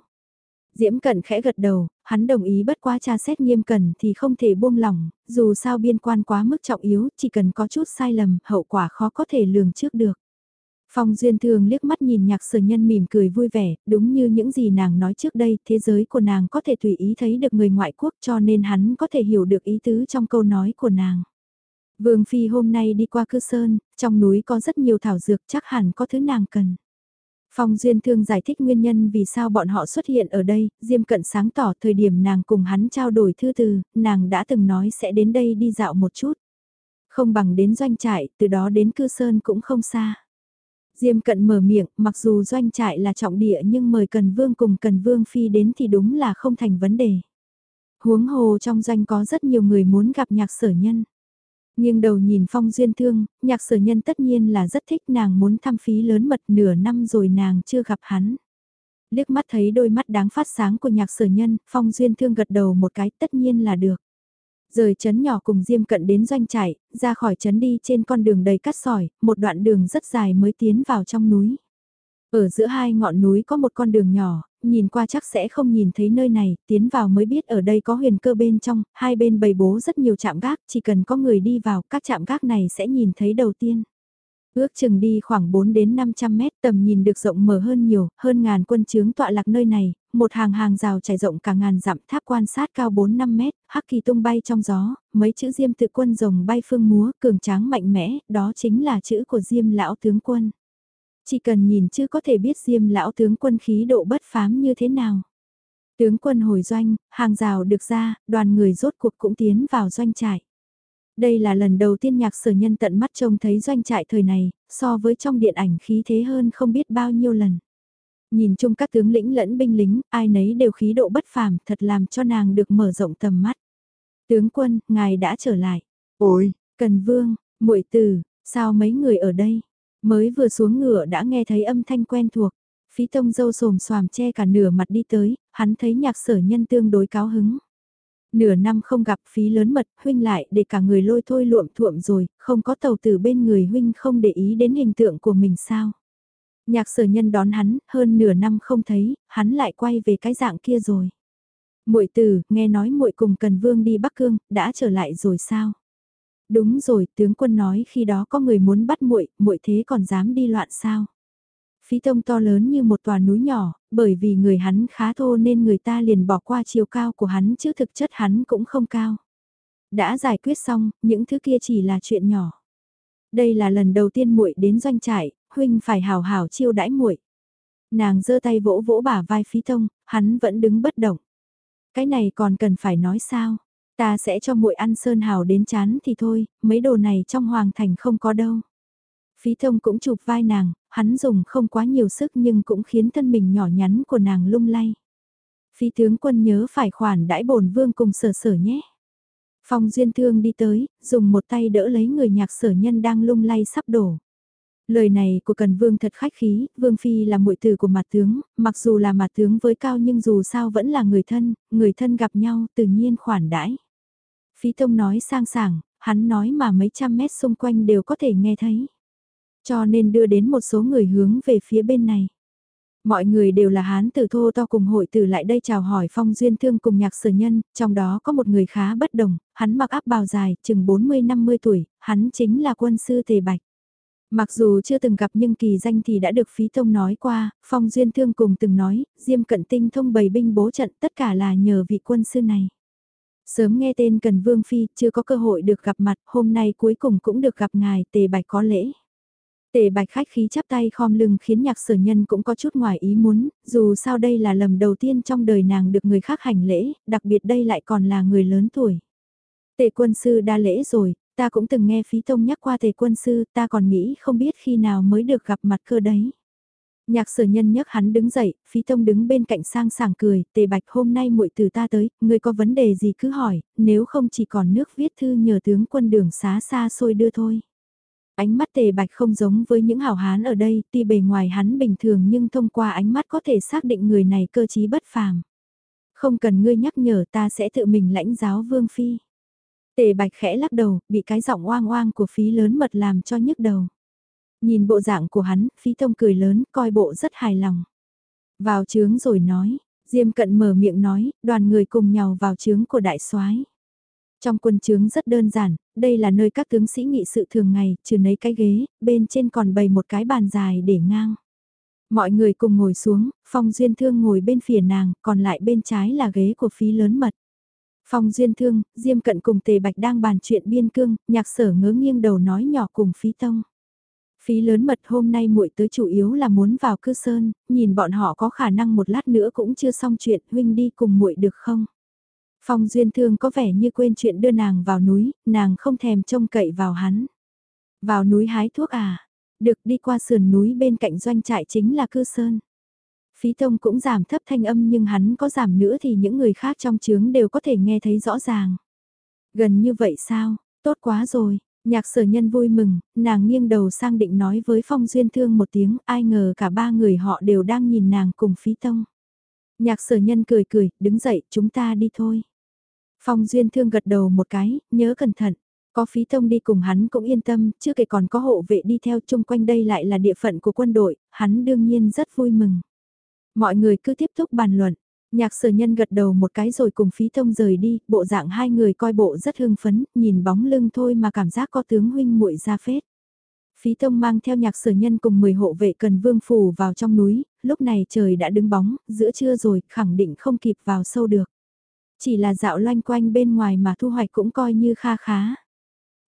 A: Diễm Cận khẽ gật đầu, hắn đồng ý bất quá tra xét nghiêm cẩn thì không thể buông lỏng, dù sao biên quan quá mức trọng yếu, chỉ cần có chút sai lầm, hậu quả khó có thể lường trước được. Phong Duyên Thương liếc mắt nhìn nhạc sở nhân mỉm cười vui vẻ, đúng như những gì nàng nói trước đây, thế giới của nàng có thể tùy ý thấy được người ngoại quốc cho nên hắn có thể hiểu được ý tứ trong câu nói của nàng. Vương Phi hôm nay đi qua cư sơn, trong núi có rất nhiều thảo dược chắc hẳn có thứ nàng cần. Phong Duyên Thương giải thích nguyên nhân vì sao bọn họ xuất hiện ở đây, Diêm Cận sáng tỏ thời điểm nàng cùng hắn trao đổi thư từ, nàng đã từng nói sẽ đến đây đi dạo một chút. Không bằng đến doanh trại, từ đó đến cư sơn cũng không xa. Diêm Cận mở miệng, mặc dù doanh trại là trọng địa nhưng mời Cần Vương cùng Cần Vương Phi đến thì đúng là không thành vấn đề. Huống hồ trong doanh có rất nhiều người muốn gặp nhạc sở nhân. Nhưng đầu nhìn phong duyên thương, nhạc sở nhân tất nhiên là rất thích nàng muốn thăm phí lớn mật nửa năm rồi nàng chưa gặp hắn. Liếc mắt thấy đôi mắt đáng phát sáng của nhạc sở nhân, phong duyên thương gật đầu một cái tất nhiên là được. Rời chấn nhỏ cùng Diêm Cận đến doanh trại, ra khỏi chấn đi trên con đường đầy cát sỏi, một đoạn đường rất dài mới tiến vào trong núi. Ở giữa hai ngọn núi có một con đường nhỏ, nhìn qua chắc sẽ không nhìn thấy nơi này, tiến vào mới biết ở đây có huyền cơ bên trong, hai bên bày bố rất nhiều chạm gác, chỉ cần có người đi vào, các chạm gác này sẽ nhìn thấy đầu tiên. Ước chừng đi khoảng 4 đến 500 mét tầm nhìn được rộng mở hơn nhiều, hơn ngàn quân chướng tọa lạc nơi này, một hàng hàng rào trải rộng cả ngàn dặm tháp quan sát cao 4-5 mét, hắc kỳ tung bay trong gió, mấy chữ diêm tự quân rồng bay phương múa, cường tráng mạnh mẽ, đó chính là chữ của diêm lão tướng quân. Chỉ cần nhìn chứ có thể biết diêm lão tướng quân khí độ bất phám như thế nào. Tướng quân hồi doanh, hàng rào được ra, đoàn người rốt cuộc cũng tiến vào doanh trại. Đây là lần đầu tiên nhạc sở nhân tận mắt trông thấy doanh trại thời này, so với trong điện ảnh khí thế hơn không biết bao nhiêu lần. Nhìn chung các tướng lĩnh lẫn binh lính, ai nấy đều khí độ bất phàm, thật làm cho nàng được mở rộng tầm mắt. Tướng quân, ngài đã trở lại.
B: Ôi,
A: Cần Vương, muội Tử, sao mấy người ở đây? Mới vừa xuống ngựa đã nghe thấy âm thanh quen thuộc. Phí tông dâu sồm xoàm che cả nửa mặt đi tới, hắn thấy nhạc sở nhân tương đối cáo hứng. Nửa năm không gặp phí lớn mật, huynh lại để cả người lôi thôi luộm thuộm rồi, không có tàu từ bên người huynh không để ý đến hình tượng của mình sao. Nhạc sở nhân đón hắn, hơn nửa năm không thấy, hắn lại quay về cái dạng kia rồi. muội tử, nghe nói muội cùng Cần Vương đi Bắc Cương, đã trở lại rồi sao? Đúng rồi, tướng quân nói khi đó có người muốn bắt muội, muội thế còn dám đi loạn sao? Phí tông to lớn như một tòa núi nhỏ, bởi vì người hắn khá thô nên người ta liền bỏ qua chiều cao của hắn chứ thực chất hắn cũng không cao. Đã giải quyết xong, những thứ kia chỉ là chuyện nhỏ. Đây là lần đầu tiên muội đến doanh trại, huynh phải hào hào chiêu đãi muội. Nàng giơ tay vỗ vỗ bả vai phí tông, hắn vẫn đứng bất động. Cái này còn cần phải nói sao? Ta sẽ cho muội ăn sơn hào đến chán thì thôi, mấy đồ này trong hoàng thành không có đâu. Phí thông cũng chụp vai nàng, hắn dùng không quá nhiều sức nhưng cũng khiến thân mình nhỏ nhắn của nàng lung lay. Phí tướng quân nhớ phải khoản đãi bổn vương cùng sở sở nhé. Phong duyên thương đi tới, dùng một tay đỡ lấy người nhạc sở nhân đang lung lay sắp đổ. Lời này của Cần Vương thật khách khí, Vương Phi là muội tử của mặt tướng, mặc dù là mặt tướng với cao nhưng dù sao vẫn là người thân, người thân gặp nhau tự nhiên khoản đãi. Phí Tông nói sang sảng, hắn nói mà mấy trăm mét xung quanh đều có thể nghe thấy. Cho nên đưa đến một số người hướng về phía bên này. Mọi người đều là hán tử thô to cùng hội tử lại đây chào hỏi phong duyên thương cùng nhạc sở nhân, trong đó có một người khá bất đồng, hắn mặc áp bào dài, chừng 40-50 tuổi, hắn chính là quân sư Tề Bạch. Mặc dù chưa từng gặp nhưng kỳ danh thì đã được phí tông nói qua, phong duyên thương cùng từng nói, diêm cận tinh thông bày binh bố trận tất cả là nhờ vị quân sư này. Sớm nghe tên Cần Vương Phi, chưa có cơ hội được gặp mặt, hôm nay cuối cùng cũng được gặp ngài, tề bạch có lễ. Tề bạch khách khí chắp tay khom lưng khiến nhạc sở nhân cũng có chút ngoài ý muốn, dù sao đây là lần đầu tiên trong đời nàng được người khác hành lễ, đặc biệt đây lại còn là người lớn tuổi. Tề quân sư đa lễ rồi, ta cũng từng nghe phí tông nhắc qua tề quân sư, ta còn nghĩ không biết khi nào mới được gặp mặt cơ đấy. Nhạc sở nhân nhấc hắn đứng dậy, phí tông đứng bên cạnh sang sảng cười, tề bạch hôm nay muội từ ta tới, ngươi có vấn đề gì cứ hỏi, nếu không chỉ còn nước viết thư nhờ tướng quân đường xá xa xôi đưa thôi. Ánh mắt tề bạch không giống với những hảo hán ở đây, tuy bề ngoài hắn bình thường nhưng thông qua ánh mắt có thể xác định người này cơ trí bất phàm. Không cần ngươi nhắc nhở ta sẽ tự mình lãnh giáo vương phi. Tề bạch khẽ lắc đầu, bị cái giọng oang oang của phí lớn mật làm cho nhức đầu. Nhìn bộ dạng của hắn, phí tông cười lớn, coi bộ rất hài lòng. Vào trướng rồi nói, Diêm cận mở miệng nói, đoàn người cùng nhau vào trướng của đại soái. Trong quân trướng rất đơn giản, đây là nơi các tướng sĩ nghị sự thường ngày, trừ nấy cái ghế, bên trên còn bày một cái bàn dài để ngang. Mọi người cùng ngồi xuống, Phong Duyên Thương ngồi bên phía nàng, còn lại bên trái là ghế của phí lớn mật. Phong Duyên Thương, Diêm Cận cùng Tề Bạch đang bàn chuyện biên cương, nhạc sở ngớ nghiêng đầu nói nhỏ cùng phí tông. Phí lớn mật hôm nay muội tới chủ yếu là muốn vào cư sơn, nhìn bọn họ có khả năng một lát nữa cũng chưa xong chuyện, huynh đi cùng muội được không? Phong Duyên Thương có vẻ như quên chuyện đưa nàng vào núi, nàng không thèm trông cậy vào hắn. Vào núi hái thuốc à? Được đi qua sườn núi bên cạnh doanh trại chính là cư sơn. Phí Tông cũng giảm thấp thanh âm nhưng hắn có giảm nữa thì những người khác trong trướng đều có thể nghe thấy rõ ràng. Gần như vậy sao? Tốt quá rồi, Nhạc sở nhân vui mừng, nàng nghiêng đầu sang định nói với Phong Duyên Thương một tiếng, ai ngờ cả ba người họ đều đang nhìn nàng cùng phí tông. Nhạc sở nhân cười cười, đứng dậy, chúng ta đi thôi. Phong Duyên Thương gật đầu một cái, nhớ cẩn thận. Có phí tông đi cùng hắn cũng yên tâm, chưa kể còn có hộ vệ đi theo chung quanh đây lại là địa phận của quân đội, hắn đương nhiên rất vui mừng. Mọi người cứ tiếp tục bàn luận, Nhạc sở nhân gật đầu một cái rồi cùng phí thông rời đi, bộ dạng hai người coi bộ rất hưng phấn, nhìn bóng lưng thôi mà cảm giác có tướng huynh muội ra phết. Phí thông mang theo nhạc sở nhân cùng 10 hộ vệ cần vương phủ vào trong núi, lúc này trời đã đứng bóng, giữa trưa rồi, khẳng định không kịp vào sâu được. Chỉ là dạo loanh quanh bên ngoài mà thu hoạch cũng coi như kha khá.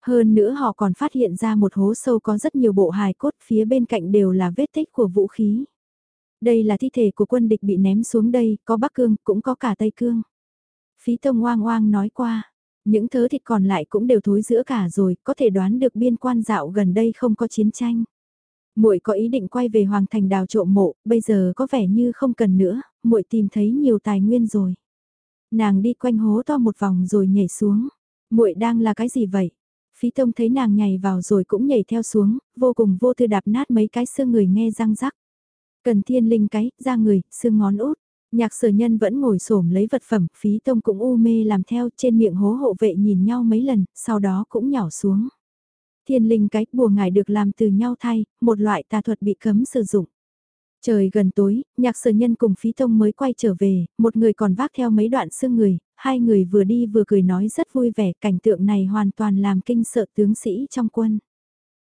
A: Hơn nữa họ còn phát hiện ra một hố sâu có rất nhiều bộ hài cốt phía bên cạnh đều là vết tích của vũ khí. Đây là thi thể của quân địch bị ném xuống đây, có Bắc Cương, cũng có cả Tây Cương. Phí Tông oang oang nói qua, những thớ thịt còn lại cũng đều thối giữa cả rồi, có thể đoán được biên quan dạo gần đây không có chiến tranh. Muội có ý định quay về Hoàng Thành đào trộm mộ, bây giờ có vẻ như không cần nữa, muội tìm thấy nhiều tài nguyên rồi. Nàng đi quanh hố to một vòng rồi nhảy xuống. Muội đang là cái gì vậy? Phí Tông thấy nàng nhảy vào rồi cũng nhảy theo xuống, vô cùng vô tư đạp nát mấy cái xương người nghe răng rắc. Cần thiên linh cái, ra người, xương ngón út. Nhạc sở nhân vẫn ngồi xổm lấy vật phẩm, phí tông cũng u mê làm theo trên miệng hố hộ vệ nhìn nhau mấy lần, sau đó cũng nhỏ xuống. Thiên linh cái bùa ngải được làm từ nhau thay, một loại tà thuật bị cấm sử dụng. Trời gần tối, nhạc sở nhân cùng phí tông mới quay trở về, một người còn vác theo mấy đoạn xương người, hai người vừa đi vừa cười nói rất vui vẻ, cảnh tượng này hoàn toàn làm kinh sợ tướng sĩ trong quân.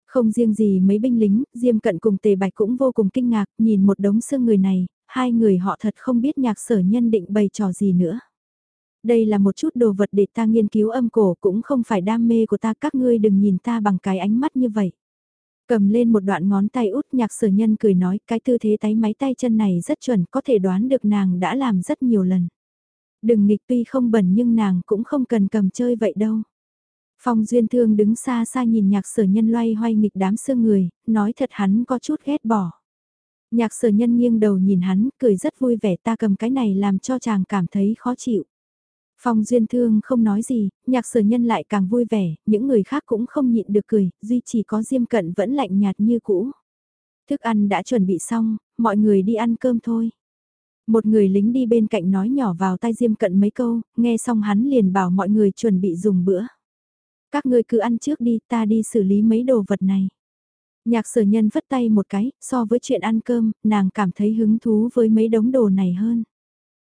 A: Không riêng gì mấy binh lính, Diêm Cận cùng Tề Bạch cũng vô cùng kinh ngạc, nhìn một đống xương người này, hai người họ thật không biết nhạc sở nhân định bày trò gì nữa. Đây là một chút đồ vật để ta nghiên cứu âm cổ cũng không phải đam mê của ta các ngươi đừng nhìn ta bằng cái ánh mắt như vậy. Cầm lên một đoạn ngón tay út nhạc sở nhân cười nói cái tư thế tay máy tay chân này rất chuẩn có thể đoán được nàng đã làm rất nhiều lần. Đừng nghịch tuy không bẩn nhưng nàng cũng không cần cầm chơi vậy đâu. Phong Duyên Thương đứng xa xa nhìn nhạc sở nhân loay hoay nghịch đám xương người, nói thật hắn có chút ghét bỏ. Nhạc sở nhân nghiêng đầu nhìn hắn, cười rất vui vẻ ta cầm cái này làm cho chàng cảm thấy khó chịu. Phong Duyên Thương không nói gì, nhạc sở nhân lại càng vui vẻ, những người khác cũng không nhịn được cười, duy chỉ có Diêm Cận vẫn lạnh nhạt như cũ. Thức ăn đã chuẩn bị xong, mọi người đi ăn cơm thôi. Một người lính đi bên cạnh nói nhỏ vào tai Diêm Cận mấy câu, nghe xong hắn liền bảo mọi người chuẩn bị dùng bữa. Các ngươi cứ ăn trước đi, ta đi xử lý mấy đồ vật này. Nhạc sở nhân vất tay một cái, so với chuyện ăn cơm, nàng cảm thấy hứng thú với mấy đống đồ này hơn.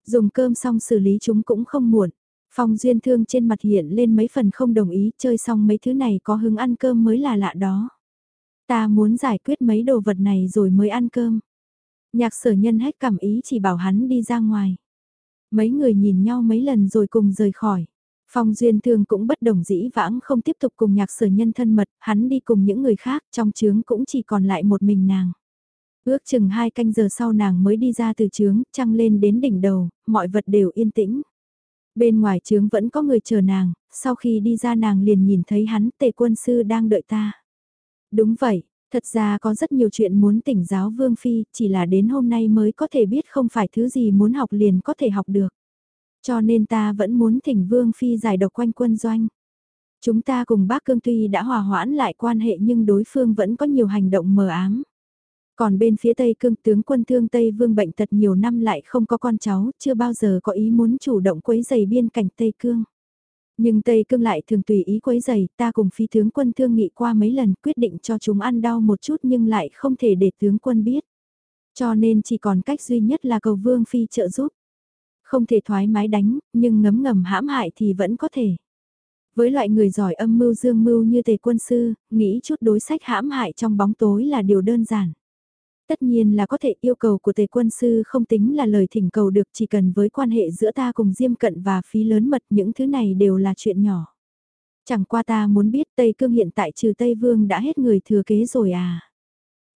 A: Dùng cơm xong xử lý chúng cũng không muộn. Phong duyên thương trên mặt hiện lên mấy phần không đồng ý, chơi xong mấy thứ này có hứng ăn cơm mới là lạ đó. Ta muốn giải quyết mấy đồ vật này rồi mới ăn cơm. Nhạc sở nhân hết cảm ý chỉ bảo hắn đi ra ngoài. Mấy người nhìn nhau mấy lần rồi cùng rời khỏi. Phong Duyên Thương cũng bất đồng dĩ vãng không tiếp tục cùng nhạc sở nhân thân mật, hắn đi cùng những người khác, trong trướng cũng chỉ còn lại một mình nàng. Ước chừng hai canh giờ sau nàng mới đi ra từ trướng, trăng lên đến đỉnh đầu, mọi vật đều yên tĩnh. Bên ngoài trướng vẫn có người chờ nàng, sau khi đi ra nàng liền nhìn thấy hắn tề quân sư đang đợi ta. Đúng vậy, thật ra có rất nhiều chuyện muốn tỉnh giáo Vương Phi, chỉ là đến hôm nay mới có thể biết không phải thứ gì muốn học liền có thể học được. Cho nên ta vẫn muốn thỉnh Vương Phi giải độc quanh quân doanh. Chúng ta cùng bác Cương tuy đã hòa hoãn lại quan hệ nhưng đối phương vẫn có nhiều hành động mờ ám. Còn bên phía Tây Cương tướng quân thương Tây Vương bệnh tật nhiều năm lại không có con cháu, chưa bao giờ có ý muốn chủ động quấy giày biên cảnh Tây Cương. Nhưng Tây Cương lại thường tùy ý quấy giày, ta cùng phi tướng quân thương nghị qua mấy lần quyết định cho chúng ăn đau một chút nhưng lại không thể để tướng quân biết. Cho nên chỉ còn cách duy nhất là cầu Vương Phi trợ giúp. Không thể thoải mái đánh, nhưng ngấm ngầm hãm hại thì vẫn có thể. Với loại người giỏi âm mưu dương mưu như tề quân sư, nghĩ chút đối sách hãm hại trong bóng tối là điều đơn giản. Tất nhiên là có thể yêu cầu của tề quân sư không tính là lời thỉnh cầu được chỉ cần với quan hệ giữa ta cùng Diêm Cận và phí lớn mật những thứ này đều là chuyện nhỏ. Chẳng qua ta muốn biết Tây Cương hiện tại trừ Tây Vương đã hết người thừa kế rồi à.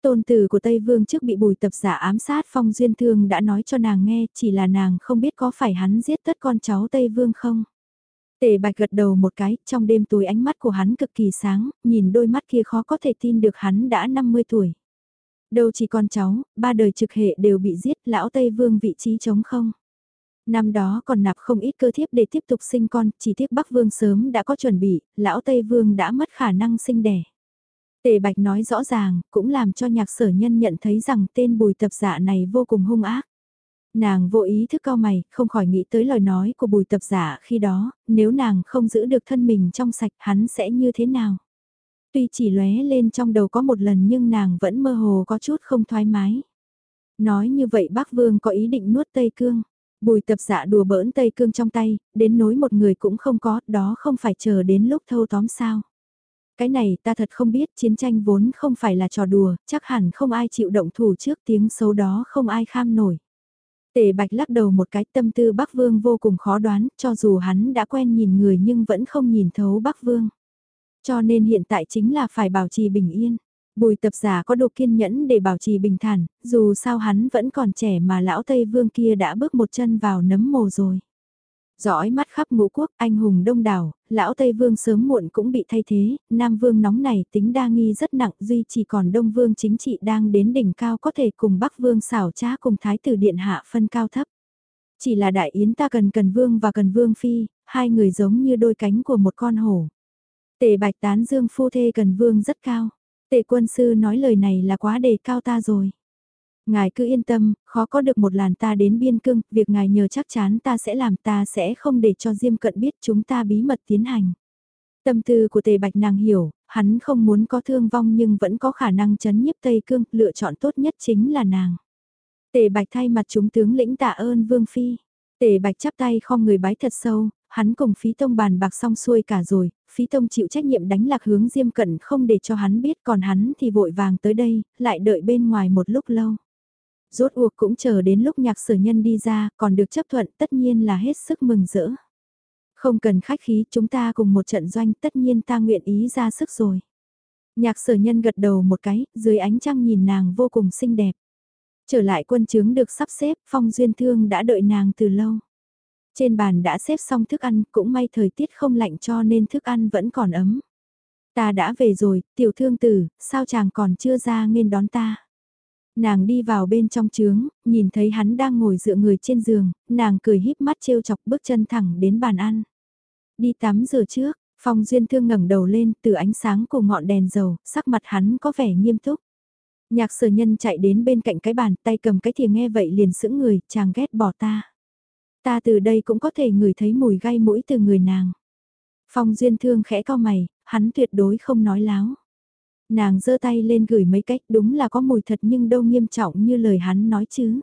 A: Tôn tử của Tây Vương trước bị bùi tập giả ám sát Phong Duyên Thương đã nói cho nàng nghe chỉ là nàng không biết có phải hắn giết tất con cháu Tây Vương không. Tề bạch gật đầu một cái, trong đêm tối ánh mắt của hắn cực kỳ sáng, nhìn đôi mắt kia khó có thể tin được hắn đã 50 tuổi. Đâu chỉ con cháu, ba đời trực hệ đều bị giết, lão Tây Vương vị trí trống không. Năm đó còn nạp không ít cơ thiếp để tiếp tục sinh con, chỉ tiếc Bắc Vương sớm đã có chuẩn bị, lão Tây Vương đã mất khả năng sinh đẻ. Tề Bạch nói rõ ràng, cũng làm cho nhạc sở nhân nhận thấy rằng tên bùi tập giả này vô cùng hung ác. Nàng vô ý thức cao mày, không khỏi nghĩ tới lời nói của bùi tập giả khi đó, nếu nàng không giữ được thân mình trong sạch hắn sẽ như thế nào. Tuy chỉ lóe lên trong đầu có một lần nhưng nàng vẫn mơ hồ có chút không thoải mái. Nói như vậy bác Vương có ý định nuốt Tây Cương. Bùi tập dạ đùa bỡn Tây Cương trong tay, đến nối một người cũng không có, đó không phải chờ đến lúc thâu tóm sao. Cái này ta thật không biết, chiến tranh vốn không phải là trò đùa, chắc hẳn không ai chịu động thủ trước tiếng xấu đó không ai kham nổi. Tề Bạch lắc đầu một cái tâm tư Bắc Vương vô cùng khó đoán, cho dù hắn đã quen nhìn người nhưng vẫn không nhìn thấu Bắc Vương. Cho nên hiện tại chính là phải bảo trì bình yên. Bùi tập giả có độ kiên nhẫn để bảo trì bình thản, dù sao hắn vẫn còn trẻ mà lão Tây Vương kia đã bước một chân vào nấm mồ rồi. Dõi mắt khắp ngũ quốc, anh hùng đông đảo, lão Tây Vương sớm muộn cũng bị thay thế, Nam Vương nóng này tính đa nghi rất nặng duy chỉ còn Đông Vương chính trị đang đến đỉnh cao có thể cùng Bắc Vương xảo trá cùng Thái tử Điện Hạ phân cao thấp. Chỉ là đại yến ta cần cần Vương và cần Vương Phi, hai người giống như đôi cánh của một con hổ. Tề bạch tán dương phu thê cần Vương rất cao. Tề quân sư nói lời này là quá đề cao ta rồi. Ngài cứ yên tâm, khó có được một làn ta đến biên cương, việc ngài nhờ chắc chắn ta sẽ làm ta sẽ không để cho Diêm Cận biết chúng ta bí mật tiến hành. Tâm tư của Tề Bạch nàng hiểu, hắn không muốn có thương vong nhưng vẫn có khả năng chấn nhiếp Tây Cương, lựa chọn tốt nhất chính là nàng. Tề Bạch thay mặt chúng tướng lĩnh tạ ơn Vương Phi. Tề Bạch chắp tay khom người bái thật sâu, hắn cùng phí tông bàn bạc xong xuôi cả rồi, phí tông chịu trách nhiệm đánh lạc hướng Diêm Cận không để cho hắn biết còn hắn thì vội vàng tới đây, lại đợi bên ngoài một lúc lâu. Rốt cuộc cũng chờ đến lúc nhạc sở nhân đi ra, còn được chấp thuận tất nhiên là hết sức mừng rỡ. Không cần khách khí, chúng ta cùng một trận doanh tất nhiên ta nguyện ý ra sức rồi. Nhạc sở nhân gật đầu một cái, dưới ánh trăng nhìn nàng vô cùng xinh đẹp. Trở lại quân chứng được sắp xếp, phong duyên thương đã đợi nàng từ lâu. Trên bàn đã xếp xong thức ăn, cũng may thời tiết không lạnh cho nên thức ăn vẫn còn ấm. Ta đã về rồi, tiểu thương tử, sao chàng còn chưa ra nên đón ta? Nàng đi vào bên trong trướng, nhìn thấy hắn đang ngồi dựa người trên giường, nàng cười híp mắt trêu chọc bước chân thẳng đến bàn ăn. Đi tắm rửa trước, Phong Duyên Thương ngẩng đầu lên từ ánh sáng của ngọn đèn dầu, sắc mặt hắn có vẻ nghiêm túc. Nhạc sở nhân chạy đến bên cạnh cái bàn, tay cầm cái thìa nghe vậy liền sững người, chàng ghét bỏ ta. Ta từ đây cũng có thể ngửi thấy mùi gai mũi từ người nàng. Phong Duyên Thương khẽ cao mày, hắn tuyệt đối không nói láo. Nàng giơ tay lên gửi mấy cách đúng là có mùi thật nhưng đâu nghiêm trọng như lời hắn nói chứ.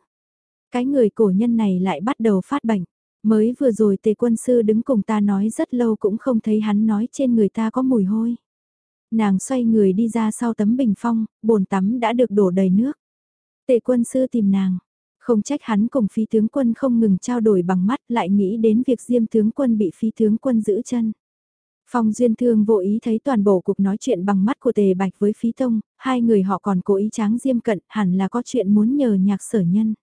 A: Cái người cổ nhân này lại bắt đầu phát bệnh. Mới vừa rồi tề quân sư đứng cùng ta nói rất lâu cũng không thấy hắn nói trên người ta có mùi hôi. Nàng xoay người đi ra sau tấm bình phong, bồn tắm đã được đổ đầy nước. Tề quân sư tìm nàng. Không trách hắn cùng phi tướng quân không ngừng trao đổi bằng mắt lại nghĩ đến việc diêm tướng quân bị phi tướng quân giữ chân. Phong Duyên Thương vô ý thấy toàn bộ cuộc nói chuyện bằng mắt của Tề Bạch với Phí Tông, hai người họ còn cố ý tráng diêm cận, hẳn là có chuyện muốn nhờ nhạc sở nhân.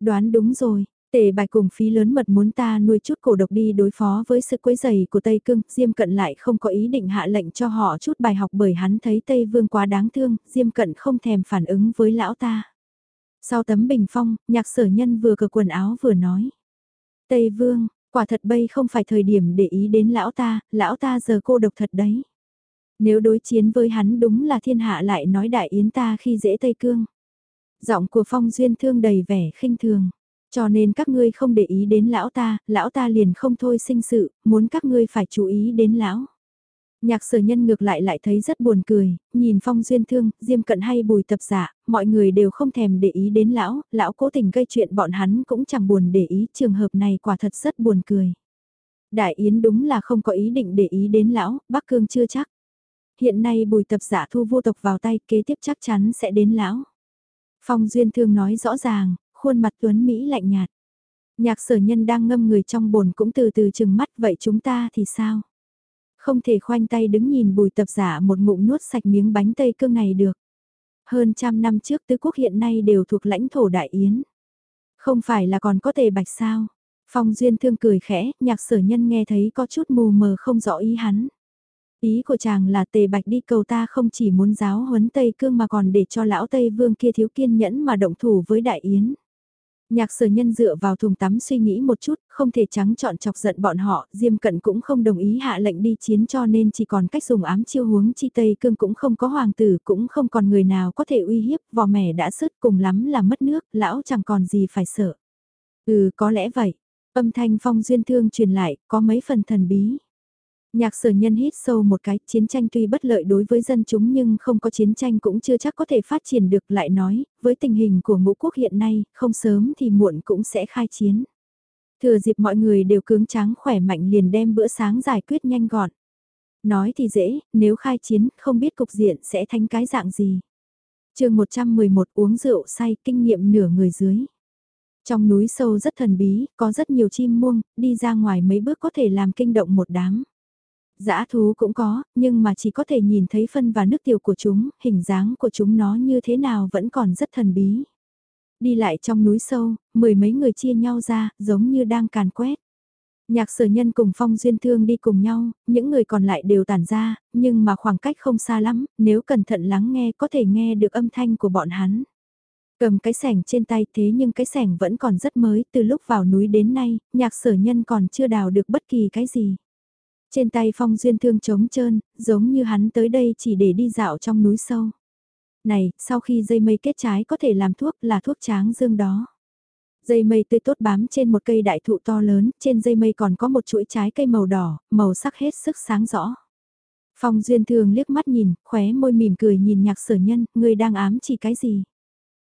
A: Đoán đúng rồi, Tề Bạch cùng Phí lớn mật muốn ta nuôi chút cổ độc đi đối phó với sự quấy giày của Tây Cương, Diêm Cận lại không có ý định hạ lệnh cho họ chút bài học bởi hắn thấy Tây Vương quá đáng thương, Diêm Cận không thèm phản ứng với lão ta. Sau tấm bình phong, nhạc sở nhân vừa cờ quần áo vừa nói. Tây Vương, Quả thật bây không phải thời điểm để ý đến lão ta, lão ta giờ cô độc thật đấy. Nếu đối chiến với hắn đúng là thiên hạ lại nói đại yến ta khi dễ Tây Cương. Giọng của Phong Duyên thương đầy vẻ khinh thường. Cho nên các ngươi không để ý đến lão ta, lão ta liền không thôi sinh sự, muốn các ngươi phải chú ý đến lão. Nhạc sở nhân ngược lại lại thấy rất buồn cười, nhìn phong duyên thương, diêm cận hay bùi tập giả, mọi người đều không thèm để ý đến lão, lão cố tình gây chuyện bọn hắn cũng chẳng buồn để ý, trường hợp này quả thật rất buồn cười. Đại Yến đúng là không có ý định để ý đến lão, Bắc Cương chưa chắc. Hiện nay bùi tập giả thu vô tộc vào tay kế tiếp chắc chắn sẽ đến lão. Phong Duyên Thương nói rõ ràng, khuôn mặt Tuấn Mỹ lạnh nhạt. Nhạc sở nhân đang ngâm người trong bồn cũng từ từ chừng mắt vậy chúng ta thì sao? Không thể khoanh tay đứng nhìn bùi tập giả một ngụm nuốt sạch miếng bánh tây cương này được. Hơn trăm năm trước tứ quốc hiện nay đều thuộc lãnh thổ Đại Yến. Không phải là còn có tề bạch sao? Phong Duyên Thương cười khẽ, nhạc sở nhân nghe thấy có chút mù mờ không rõ ý hắn. Ý của chàng là tề bạch đi cầu ta không chỉ muốn giáo huấn Tây Cương mà còn để cho lão Tây Vương kia thiếu kiên nhẫn mà động thủ với Đại Yến. Nhạc sở nhân dựa vào thùng tắm suy nghĩ một chút, không thể trắng chọn chọc giận bọn họ, Diêm Cận cũng không đồng ý hạ lệnh đi chiến cho nên chỉ còn cách dùng ám chiêu huống chi Tây Cương cũng không có hoàng tử, cũng không còn người nào có thể uy hiếp, vò mẻ đã sứt cùng lắm là mất nước, lão chẳng còn gì phải sợ. Ừ, có lẽ vậy. Âm thanh phong duyên thương truyền lại, có mấy phần thần bí. Nhạc sở nhân hít sâu một cái, chiến tranh tuy bất lợi đối với dân chúng nhưng không có chiến tranh cũng chưa chắc có thể phát triển được lại nói, với tình hình của ngũ quốc hiện nay, không sớm thì muộn cũng sẽ khai chiến. Thừa dịp mọi người đều cứng tráng khỏe mạnh liền đem bữa sáng giải quyết nhanh gọn. Nói thì dễ, nếu khai chiến, không biết cục diện sẽ thành cái dạng gì. chương 111 uống rượu say, kinh nghiệm nửa người dưới. Trong núi sâu rất thần bí, có rất nhiều chim muông, đi ra ngoài mấy bước có thể làm kinh động một đám. Dã thú cũng có, nhưng mà chỉ có thể nhìn thấy phân và nước tiểu của chúng, hình dáng của chúng nó như thế nào vẫn còn rất thần bí. Đi lại trong núi sâu, mười mấy người chia nhau ra, giống như đang càn quét. Nhạc sở nhân cùng phong duyên thương đi cùng nhau, những người còn lại đều tản ra, nhưng mà khoảng cách không xa lắm, nếu cẩn thận lắng nghe có thể nghe được âm thanh của bọn hắn. Cầm cái sẻng trên tay thế nhưng cái sẻng vẫn còn rất mới, từ lúc vào núi đến nay, nhạc sở nhân còn chưa đào được bất kỳ cái gì. Trên tay phong duyên thương trống trơn, giống như hắn tới đây chỉ để đi dạo trong núi sâu. Này, sau khi dây mây kết trái có thể làm thuốc là thuốc tráng dương đó. Dây mây tươi tốt bám trên một cây đại thụ to lớn, trên dây mây còn có một chuỗi trái cây màu đỏ, màu sắc hết sức sáng rõ. Phong duyên thường liếc mắt nhìn, khóe môi mỉm cười nhìn nhạc sở nhân, ngươi đang ám chỉ cái gì?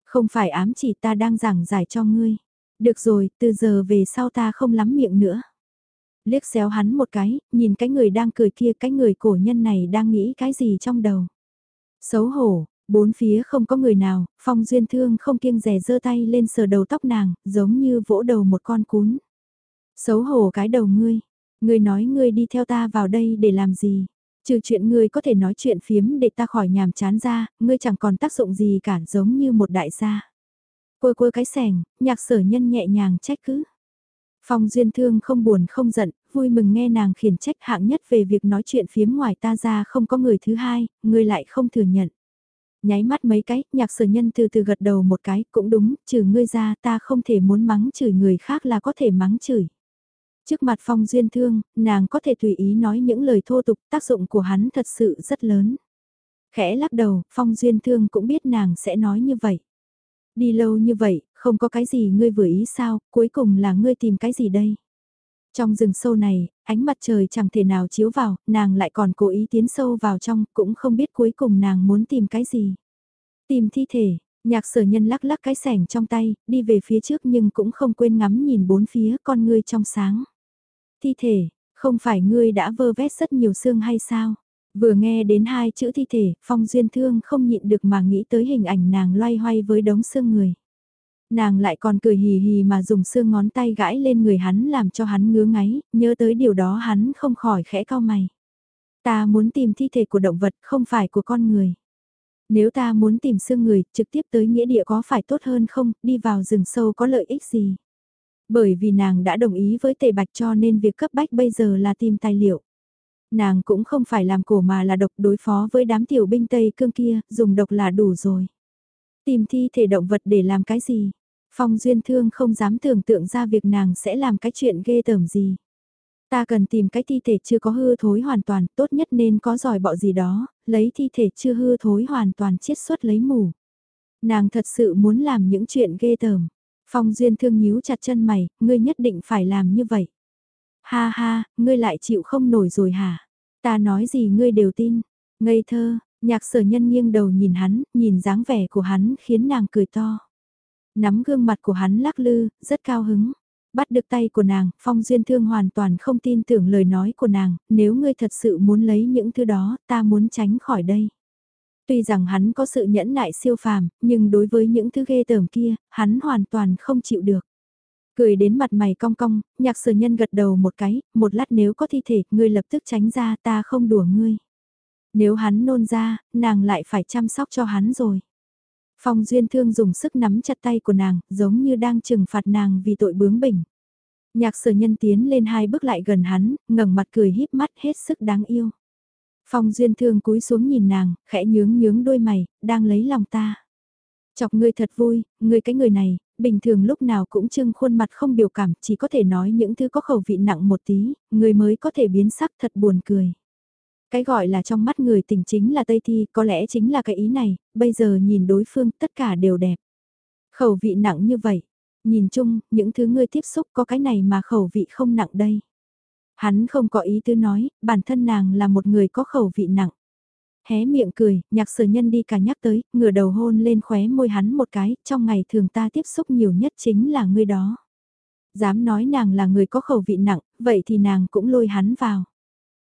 A: Không phải ám chỉ ta đang giảng giải cho ngươi. Được rồi, từ giờ về sau ta không lắm miệng nữa liếc xéo hắn một cái, nhìn cái người đang cười kia cái người cổ nhân này đang nghĩ cái gì trong đầu. Xấu hổ, bốn phía không có người nào, phong duyên thương không kiêng rẻ giơ tay lên sờ đầu tóc nàng, giống như vỗ đầu một con cún. Xấu hổ cái đầu ngươi, ngươi nói ngươi đi theo ta vào đây để làm gì? Trừ chuyện ngươi có thể nói chuyện phiếm để ta khỏi nhàm chán ra, ngươi chẳng còn tác dụng gì cả giống như một đại gia. Quơ quơ cái sẻng, nhạc sở nhân nhẹ nhàng trách cứ. Phong Duyên Thương không buồn không giận, vui mừng nghe nàng khiển trách hạng nhất về việc nói chuyện phiếm ngoài ta ra không có người thứ hai, người lại không thừa nhận. Nháy mắt mấy cái, nhạc sở nhân từ từ gật đầu một cái, cũng đúng, trừ ngươi ra ta không thể muốn mắng chửi người khác là có thể mắng chửi. Trước mặt Phong Duyên Thương, nàng có thể tùy ý nói những lời thô tục, tác dụng của hắn thật sự rất lớn. Khẽ lắc đầu, Phong Duyên Thương cũng biết nàng sẽ nói như vậy. Đi lâu như vậy, không có cái gì ngươi vừa ý sao, cuối cùng là ngươi tìm cái gì đây? Trong rừng sâu này, ánh mặt trời chẳng thể nào chiếu vào, nàng lại còn cố ý tiến sâu vào trong, cũng không biết cuối cùng nàng muốn tìm cái gì. Tìm thi thể, nhạc sở nhân lắc lắc cái sẻng trong tay, đi về phía trước nhưng cũng không quên ngắm nhìn bốn phía con ngươi trong sáng. Thi thể, không phải ngươi đã vơ vét rất nhiều xương hay sao? Vừa nghe đến hai chữ thi thể, Phong Duyên Thương không nhịn được mà nghĩ tới hình ảnh nàng loay hoay với đống xương người. Nàng lại còn cười hì hì mà dùng xương ngón tay gãi lên người hắn làm cho hắn ngứa ngáy, nhớ tới điều đó hắn không khỏi khẽ cao mày. Ta muốn tìm thi thể của động vật không phải của con người. Nếu ta muốn tìm xương người, trực tiếp tới nghĩa địa có phải tốt hơn không, đi vào rừng sâu có lợi ích gì? Bởi vì nàng đã đồng ý với tề bạch cho nên việc cấp bách bây giờ là tìm tài liệu. Nàng cũng không phải làm cổ mà là độc đối phó với đám tiểu binh Tây cương kia, dùng độc là đủ rồi. Tìm thi thể động vật để làm cái gì? Phong Duyên Thương không dám tưởng tượng ra việc nàng sẽ làm cái chuyện ghê tởm gì. Ta cần tìm cái thi thể chưa có hư thối hoàn toàn, tốt nhất nên có giỏi bọ gì đó, lấy thi thể chưa hư thối hoàn toàn chiết xuất lấy mù. Nàng thật sự muốn làm những chuyện ghê tởm. Phong Duyên Thương nhíu chặt chân mày, ngươi nhất định phải làm như vậy. Ha ha, ngươi lại chịu không nổi rồi hả? Ta nói gì ngươi đều tin. Ngây thơ, nhạc sở nhân nghiêng đầu nhìn hắn, nhìn dáng vẻ của hắn khiến nàng cười to. Nắm gương mặt của hắn lắc lư, rất cao hứng. Bắt được tay của nàng, Phong Duyên Thương hoàn toàn không tin tưởng lời nói của nàng, nếu ngươi thật sự muốn lấy những thứ đó, ta muốn tránh khỏi đây. Tuy rằng hắn có sự nhẫn nại siêu phàm, nhưng đối với những thứ ghê tởm kia, hắn hoàn toàn không chịu được. Cười đến mặt mày cong cong, nhạc sở nhân gật đầu một cái, một lát nếu có thi thể, ngươi lập tức tránh ra ta không đùa ngươi. Nếu hắn nôn ra, nàng lại phải chăm sóc cho hắn rồi. Phong Duyên Thương dùng sức nắm chặt tay của nàng, giống như đang trừng phạt nàng vì tội bướng bỉnh. Nhạc sở nhân tiến lên hai bước lại gần hắn, ngẩng mặt cười híp mắt hết sức đáng yêu. Phong Duyên Thương cúi xuống nhìn nàng, khẽ nhướng nhướng đôi mày, đang lấy lòng ta. Chọc ngươi thật vui, ngươi cái người này, bình thường lúc nào cũng trưng khuôn mặt không biểu cảm, chỉ có thể nói những thứ có khẩu vị nặng một tí, người mới có thể biến sắc thật buồn cười. Cái gọi là trong mắt người tình chính là Tây Thi, có lẽ chính là cái ý này, bây giờ nhìn đối phương tất cả đều đẹp. Khẩu vị nặng như vậy, nhìn chung, những thứ ngươi tiếp xúc có cái này mà khẩu vị không nặng đây. Hắn không có ý tư nói, bản thân nàng là một người có khẩu vị nặng. Hé miệng cười, nhạc sở nhân đi cả nhắc tới, ngửa đầu hôn lên khóe môi hắn một cái, trong ngày thường ta tiếp xúc nhiều nhất chính là ngươi đó. Dám nói nàng là người có khẩu vị nặng, vậy thì nàng cũng lôi hắn vào.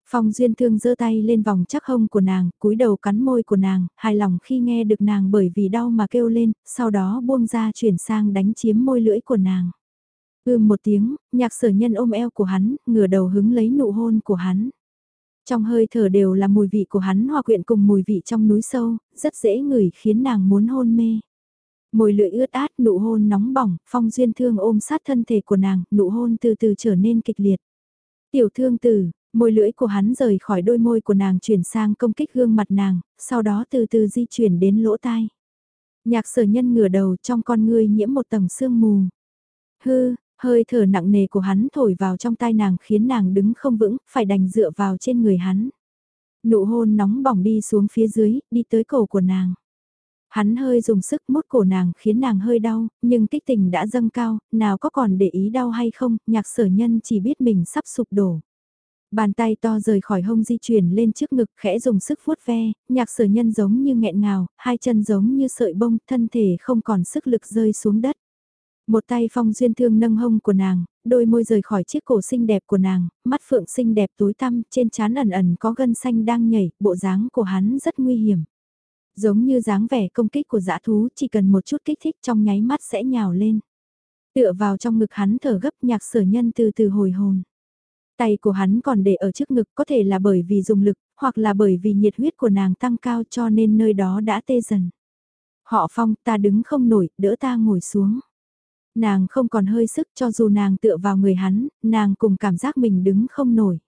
A: Phong Duyên Thương giơ tay lên vòng chắc hông của nàng, cúi đầu cắn môi của nàng, hài lòng khi nghe được nàng bởi vì đau mà kêu lên, sau đó buông ra chuyển sang đánh chiếm môi lưỡi của nàng. Ưm một tiếng, nhạc sở nhân ôm eo của hắn, ngửa đầu hứng lấy nụ hôn của hắn. Trong hơi thở đều là mùi vị của hắn hòa quyện cùng mùi vị trong núi sâu, rất dễ ngửi khiến nàng muốn hôn mê. mùi lưỡi ướt át, nụ hôn nóng bỏng, phong duyên thương ôm sát thân thể của nàng, nụ hôn từ từ trở nên kịch liệt. Tiểu thương tử, môi lưỡi của hắn rời khỏi đôi môi của nàng chuyển sang công kích gương mặt nàng, sau đó từ từ di chuyển đến lỗ tai. Nhạc sở nhân ngửa đầu trong con ngươi nhiễm một tầng sương mù. Hư, Hơi thở nặng nề của hắn thổi vào trong tai nàng khiến nàng đứng không vững, phải đành dựa vào trên người hắn. Nụ hôn nóng bỏng đi xuống phía dưới, đi tới cổ của nàng. Hắn hơi dùng sức mút cổ nàng khiến nàng hơi đau, nhưng kích tình đã dâng cao, nào có còn để ý đau hay không, nhạc sở nhân chỉ biết mình sắp sụp đổ. Bàn tay to rời khỏi hông di chuyển lên trước ngực khẽ dùng sức vuốt ve, nhạc sở nhân giống như nghẹn ngào, hai chân giống như sợi bông, thân thể không còn sức lực rơi xuống đất. Một tay phong duyên thương nâng hông của nàng, đôi môi rời khỏi chiếc cổ xinh đẹp của nàng, mắt phượng xinh đẹp tối tăm, trên trán ẩn ẩn có gân xanh đang nhảy, bộ dáng của hắn rất nguy hiểm. Giống như dáng vẻ công kích của dã thú, chỉ cần một chút kích thích trong nháy mắt sẽ nhào lên. Tựa vào trong ngực hắn thở gấp nhạc sở nhân từ từ hồi hồn. Tay của hắn còn để ở trước ngực có thể là bởi vì dùng lực, hoặc là bởi vì nhiệt huyết của nàng tăng cao cho nên nơi đó đã tê dần. Họ phong ta đứng không nổi, đỡ ta ngồi xuống. Nàng không còn hơi sức cho dù nàng tựa vào người hắn, nàng cùng cảm giác mình đứng không nổi.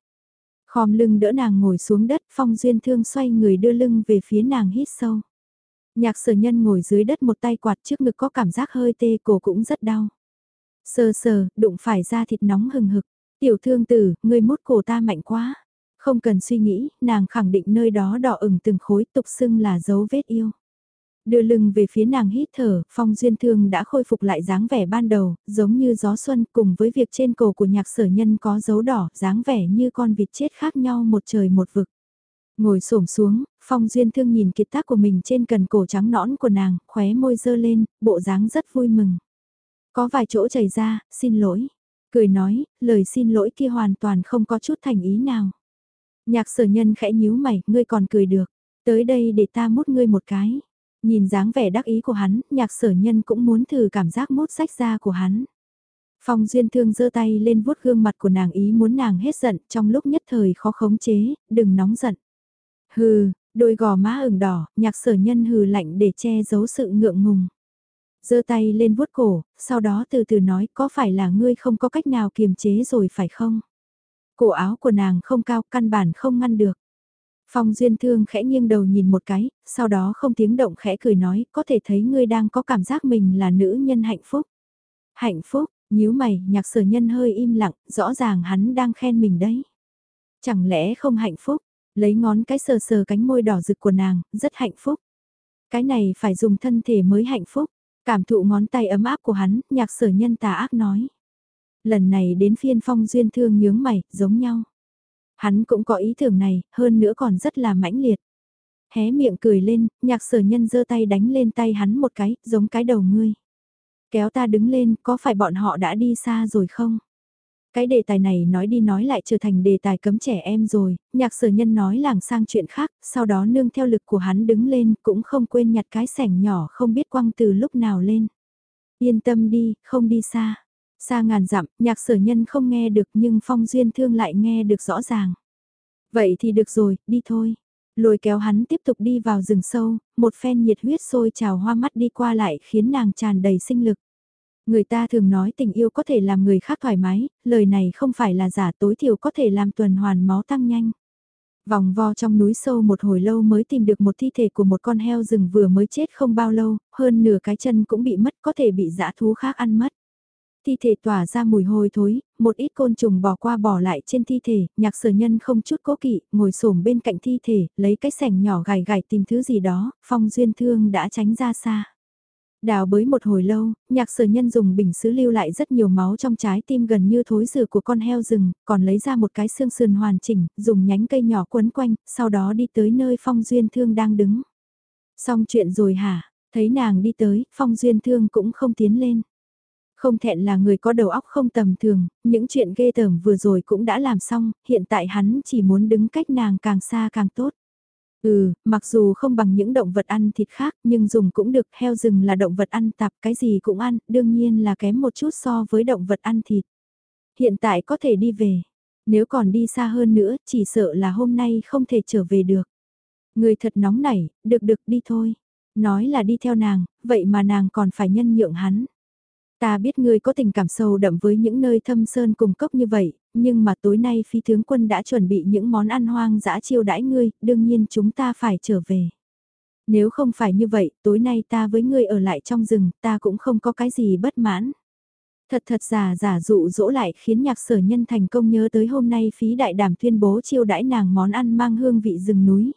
A: Khom lưng đỡ nàng ngồi xuống đất, phong duyên thương xoay người đưa lưng về phía nàng hít sâu. Nhạc sở nhân ngồi dưới đất một tay quạt trước ngực có cảm giác hơi tê cổ cũng rất đau. Sờ sờ, đụng phải da thịt nóng hừng hực. Tiểu thương tử, người mút cổ ta mạnh quá. Không cần suy nghĩ, nàng khẳng định nơi đó đỏ ửng từng khối tục xưng là dấu vết yêu. Đưa lưng về phía nàng hít thở, phong duyên thương đã khôi phục lại dáng vẻ ban đầu, giống như gió xuân cùng với việc trên cổ của nhạc sở nhân có dấu đỏ, dáng vẻ như con vịt chết khác nhau một trời một vực. Ngồi xổm xuống, phong duyên thương nhìn kiệt tác của mình trên cần cổ trắng nõn của nàng, khóe môi dơ lên, bộ dáng rất vui mừng. Có vài chỗ chảy ra, xin lỗi. Cười nói, lời xin lỗi kia hoàn toàn không có chút thành ý nào. Nhạc sở nhân khẽ nhíu mày, ngươi còn cười được. Tới đây để ta mút ngươi một cái. Nhìn dáng vẻ đắc ý của hắn, nhạc sở nhân cũng muốn thử cảm giác mốt sách ra của hắn. Phong Duyên Thương giơ tay lên vuốt gương mặt của nàng ý muốn nàng hết giận trong lúc nhất thời khó khống chế, đừng nóng giận. Hừ, đôi gò má ửng đỏ, nhạc sở nhân hừ lạnh để che giấu sự ngượng ngùng. giơ tay lên vuốt cổ, sau đó từ từ nói có phải là ngươi không có cách nào kiềm chế rồi phải không? Cổ áo của nàng không cao căn bản không ngăn được. Phong Duyên Thương khẽ nghiêng đầu nhìn một cái, sau đó không tiếng động khẽ cười nói, có thể thấy ngươi đang có cảm giác mình là nữ nhân hạnh phúc. Hạnh phúc, nhíu mày, nhạc sở nhân hơi im lặng, rõ ràng hắn đang khen mình đấy. Chẳng lẽ không hạnh phúc, lấy ngón cái sờ sờ cánh môi đỏ rực của nàng, rất hạnh phúc. Cái này phải dùng thân thể mới hạnh phúc, cảm thụ ngón tay ấm áp của hắn, nhạc sở nhân tà ác nói. Lần này đến phiên phong duyên thương nhướng mày, giống nhau. Hắn cũng có ý tưởng này, hơn nữa còn rất là mãnh liệt. Hé miệng cười lên, nhạc sở nhân giơ tay đánh lên tay hắn một cái, giống cái đầu ngươi. Kéo ta đứng lên, có phải bọn họ đã đi xa rồi không? Cái đề tài này nói đi nói lại trở thành đề tài cấm trẻ em rồi, nhạc sở nhân nói làng sang chuyện khác, sau đó nương theo lực của hắn đứng lên cũng không quên nhặt cái sẻng nhỏ không biết quăng từ lúc nào lên. Yên tâm đi, không đi xa. Xa ngàn dặm, nhạc sở nhân không nghe được nhưng phong duyên thương lại nghe được rõ ràng. Vậy thì được rồi, đi thôi. Lôi kéo hắn tiếp tục đi vào rừng sâu, một phen nhiệt huyết sôi trào hoa mắt đi qua lại khiến nàng tràn đầy sinh lực. Người ta thường nói tình yêu có thể làm người khác thoải mái, lời này không phải là giả tối thiểu có thể làm tuần hoàn máu tăng nhanh. Vòng vo trong núi sâu một hồi lâu mới tìm được một thi thể của một con heo rừng vừa mới chết không bao lâu, hơn nửa cái chân cũng bị mất có thể bị dã thú khác ăn mất. Thi thể tỏa ra mùi hôi thối, một ít côn trùng bỏ qua bỏ lại trên thi thể, nhạc sở nhân không chút cố kỵ, ngồi xổm bên cạnh thi thể, lấy cái sẻng nhỏ gài gài tìm thứ gì đó, phong duyên thương đã tránh ra xa. Đào bới một hồi lâu, nhạc sở nhân dùng bình sứ lưu lại rất nhiều máu trong trái tim gần như thối rửa của con heo rừng, còn lấy ra một cái xương sườn hoàn chỉnh, dùng nhánh cây nhỏ quấn quanh, sau đó đi tới nơi phong duyên thương đang đứng. Xong chuyện rồi hả? Thấy nàng đi tới, phong duyên thương cũng không tiến lên. Không thẹn là người có đầu óc không tầm thường, những chuyện ghê tởm vừa rồi cũng đã làm xong, hiện tại hắn chỉ muốn đứng cách nàng càng xa càng tốt. Ừ, mặc dù không bằng những động vật ăn thịt khác nhưng dùng cũng được, heo rừng là động vật ăn tạp cái gì cũng ăn, đương nhiên là kém một chút so với động vật ăn thịt. Hiện tại có thể đi về, nếu còn đi xa hơn nữa chỉ sợ là hôm nay không thể trở về được. Người thật nóng nảy, được được đi thôi. Nói là đi theo nàng, vậy mà nàng còn phải nhân nhượng hắn. Ta biết ngươi có tình cảm sâu đậm với những nơi thâm sơn cùng cốc như vậy, nhưng mà tối nay phi tướng quân đã chuẩn bị những món ăn hoang dã chiêu đãi ngươi, đương nhiên chúng ta phải trở về. Nếu không phải như vậy, tối nay ta với ngươi ở lại trong rừng, ta cũng không có cái gì bất mãn. Thật thật giả giả dụ dỗ lại khiến nhạc sở nhân thành công nhớ tới hôm nay phí đại đảm tuyên bố chiêu đãi nàng món ăn mang hương vị rừng núi.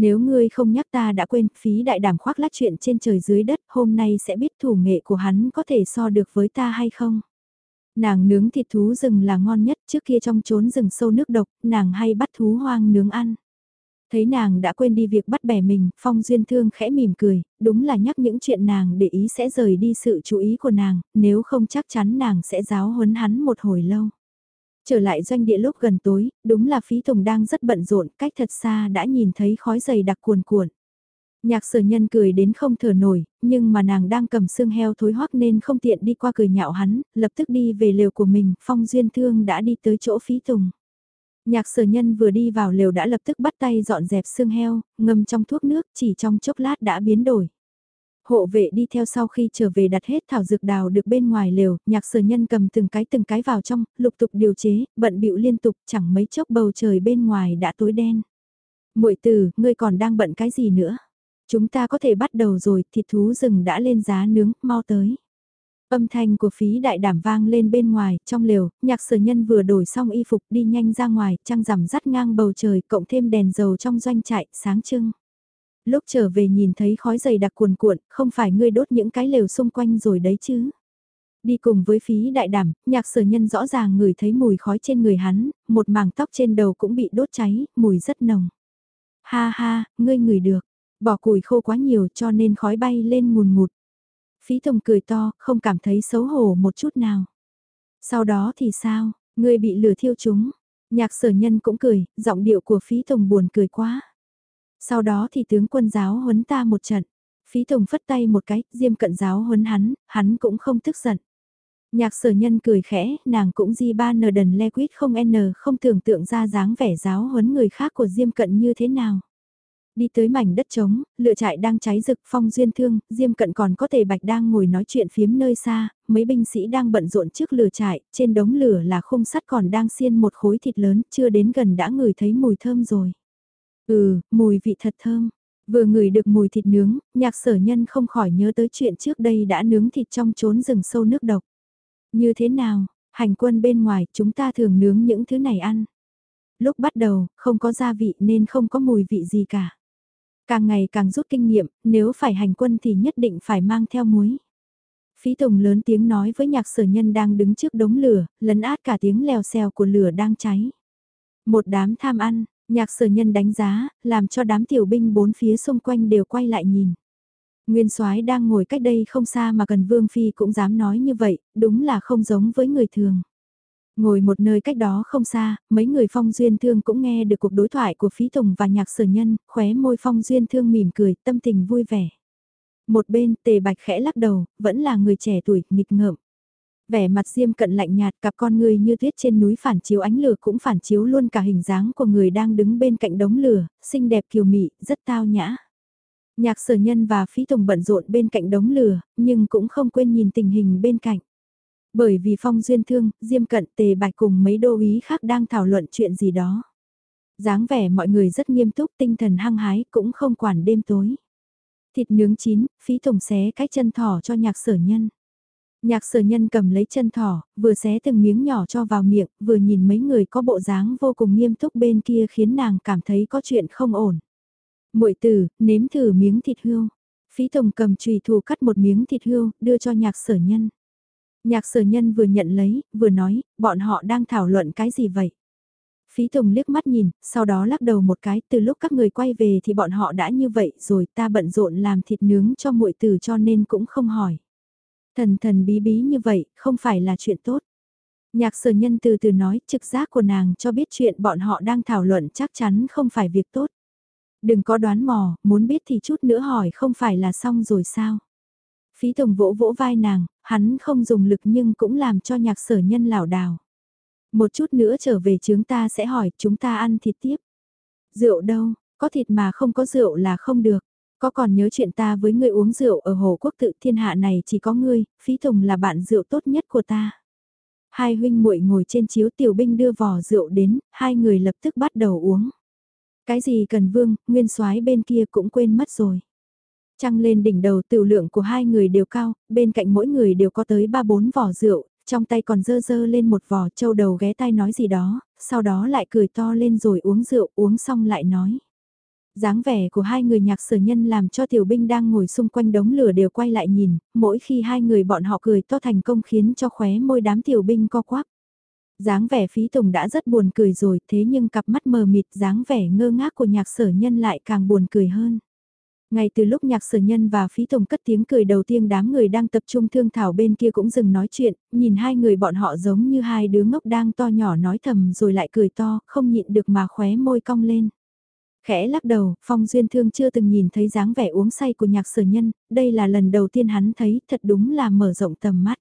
A: Nếu ngươi không nhắc ta đã quên, phí đại đảm khoác lát chuyện trên trời dưới đất, hôm nay sẽ biết thủ nghệ của hắn có thể so được với ta hay không. Nàng nướng thịt thú rừng là ngon nhất trước kia trong trốn rừng sâu nước độc, nàng hay bắt thú hoang nướng ăn. Thấy nàng đã quên đi việc bắt bẻ mình, Phong Duyên Thương khẽ mỉm cười, đúng là nhắc những chuyện nàng để ý sẽ rời đi sự chú ý của nàng, nếu không chắc chắn nàng sẽ giáo huấn hắn một hồi lâu. Trở lại doanh địa lúc gần tối, đúng là phí tùng đang rất bận rộn, cách thật xa đã nhìn thấy khói dày đặc cuồn cuộn. Nhạc sở nhân cười đến không thở nổi, nhưng mà nàng đang cầm xương heo thối hoắc nên không tiện đi qua cười nhạo hắn, lập tức đi về lều của mình, phong duyên thương đã đi tới chỗ phí tùng. Nhạc sở nhân vừa đi vào lều đã lập tức bắt tay dọn dẹp xương heo, ngâm trong thuốc nước chỉ trong chốc lát đã biến đổi. Hộ vệ đi theo sau khi trở về đặt hết thảo dược đào được bên ngoài lều, nhạc sở nhân cầm từng cái từng cái vào trong, lục tục điều chế, bận bịu liên tục, chẳng mấy chốc bầu trời bên ngoài đã tối đen. muội tử, ngươi còn đang bận cái gì nữa? Chúng ta có thể bắt đầu rồi, thịt thú rừng đã lên giá nướng, mau tới. Âm thanh của phí đại đảm vang lên bên ngoài, trong lều, nhạc sở nhân vừa đổi xong y phục đi nhanh ra ngoài, trăng rằm rắt ngang bầu trời, cộng thêm đèn dầu trong doanh trại, sáng trưng. Lúc trở về nhìn thấy khói dày đặc cuồn cuộn, không phải ngươi đốt những cái lều xung quanh rồi đấy chứ. Đi cùng với phí đại đảm, nhạc sở nhân rõ ràng ngửi thấy mùi khói trên người hắn, một mảng tóc trên đầu cũng bị đốt cháy, mùi rất nồng. Ha ha, ngươi ngửi được, bỏ củi khô quá nhiều cho nên khói bay lên ngùn ngụt. Phí Tùng cười to, không cảm thấy xấu hổ một chút nào. Sau đó thì sao, ngươi bị lửa thiêu chúng. Nhạc sở nhân cũng cười, giọng điệu của Phí Tùng buồn cười quá. Sau đó thì tướng quân giáo huấn ta một trận. Phí Tùng phất tay một cái, diêm cận giáo huấn hắn, hắn cũng không tức giận. Nhạc sở nhân cười khẽ, nàng cũng di ba nờ đần le quýt không n không tưởng tượng ra dáng vẻ giáo huấn người khác của diêm cận như thế nào. Đi tới mảnh đất trống, lựa trại đang cháy rực phong duyên thương, diêm cận còn có thể bạch đang ngồi nói chuyện phiếm nơi xa, mấy binh sĩ đang bận rộn trước lửa trại, trên đống lửa là khung sắt còn đang xiên một khối thịt lớn, chưa đến gần đã ngửi thấy mùi thơm rồi. Ừ, mùi vị thật thơm. Vừa ngửi được mùi thịt nướng, nhạc sở nhân không khỏi nhớ tới chuyện trước đây đã nướng thịt trong chốn rừng sâu nước độc. Như thế nào, hành quân bên ngoài chúng ta thường nướng những thứ này ăn. Lúc bắt đầu, không có gia vị nên không có mùi vị gì cả. Càng ngày càng rút kinh nghiệm, nếu phải hành quân thì nhất định phải mang theo muối. Phí Tùng lớn tiếng nói với nhạc sở nhân đang đứng trước đống lửa, lấn át cả tiếng lèo xèo của lửa đang cháy. Một đám tham ăn, nhạc sở nhân đánh giá, làm cho đám tiểu binh bốn phía xung quanh đều quay lại nhìn. Nguyên soái đang ngồi cách đây không xa mà cần Vương Phi cũng dám nói như vậy, đúng là không giống với người thường. Ngồi một nơi cách đó không xa, mấy người phong duyên thương cũng nghe được cuộc đối thoại của Phí Tùng và nhạc sở nhân, khóe môi phong duyên thương mỉm cười, tâm tình vui vẻ. Một bên tề bạch khẽ lắc đầu, vẫn là người trẻ tuổi, nghịch ngợm. Vẻ mặt diêm cận lạnh nhạt cặp con người như tuyết trên núi phản chiếu ánh lửa cũng phản chiếu luôn cả hình dáng của người đang đứng bên cạnh đống lửa, xinh đẹp kiều mị, rất tao nhã. Nhạc sở nhân và phí tùng bận rộn bên cạnh đống lửa, nhưng cũng không quên nhìn tình hình bên cạnh. Bởi vì phong duyên thương, diêm cận tề bạch cùng mấy đô ý khác đang thảo luận chuyện gì đó. dáng vẻ mọi người rất nghiêm túc tinh thần hăng hái cũng không quản đêm tối. Thịt nướng chín, phí tùng xé cái chân thỏ cho nhạc sở nhân. Nhạc sở nhân cầm lấy chân thỏ, vừa xé từng miếng nhỏ cho vào miệng, vừa nhìn mấy người có bộ dáng vô cùng nghiêm túc bên kia khiến nàng cảm thấy có chuyện không ổn. muội tử, nếm thử miếng thịt hươu. Phí tổng cầm chùy thù cắt một miếng thịt hươu, đưa cho nhạc sở nhân. Nhạc sở nhân vừa nhận lấy, vừa nói, bọn họ đang thảo luận cái gì vậy? Phí Tùng liếc mắt nhìn, sau đó lắc đầu một cái, từ lúc các người quay về thì bọn họ đã như vậy rồi, ta bận rộn làm thịt nướng cho muội tử cho nên cũng không hỏi. Thần thần bí bí như vậy, không phải là chuyện tốt. Nhạc sở nhân từ từ nói, trực giác của nàng cho biết chuyện bọn họ đang thảo luận chắc chắn không phải việc tốt. Đừng có đoán mò, muốn biết thì chút nữa hỏi không phải là xong rồi sao. Phí tổng vỗ vỗ vai nàng, hắn không dùng lực nhưng cũng làm cho nhạc sở nhân lảo đảo. Một chút nữa trở về chúng ta sẽ hỏi chúng ta ăn thịt tiếp. Rượu đâu, có thịt mà không có rượu là không được. Có còn nhớ chuyện ta với ngươi uống rượu ở Hồ Quốc tự thiên hạ này chỉ có ngươi, Phí Tùng là bạn rượu tốt nhất của ta. Hai huynh muội ngồi trên chiếu tiểu binh đưa vò rượu đến, hai người lập tức bắt đầu uống. Cái gì cần vương, nguyên soái bên kia cũng quên mất rồi. Trăng lên đỉnh đầu tiểu lượng của hai người đều cao, bên cạnh mỗi người đều có tới ba bốn vỏ rượu, trong tay còn dơ dơ lên một vỏ châu đầu ghé tai nói gì đó, sau đó lại cười to lên rồi uống rượu uống xong lại nói dáng vẻ của hai người nhạc sở nhân làm cho tiểu binh đang ngồi xung quanh đống lửa đều quay lại nhìn, mỗi khi hai người bọn họ cười to thành công khiến cho khóe môi đám tiểu binh co quắp. dáng vẻ phí tùng đã rất buồn cười rồi thế nhưng cặp mắt mờ mịt dáng vẻ ngơ ngác của nhạc sở nhân lại càng buồn cười hơn. Ngay từ lúc nhạc sở nhân và phí tùng cất tiếng cười đầu tiên đám người đang tập trung thương thảo bên kia cũng dừng nói chuyện, nhìn hai người bọn họ giống như hai đứa ngốc đang to nhỏ nói thầm rồi lại cười to, không nhịn được mà khóe môi cong lên. Khẽ lắc đầu, Phong Duyên Thương chưa từng nhìn thấy dáng vẻ uống say của nhạc sở nhân, đây là lần đầu tiên hắn thấy, thật đúng là mở rộng tầm mắt.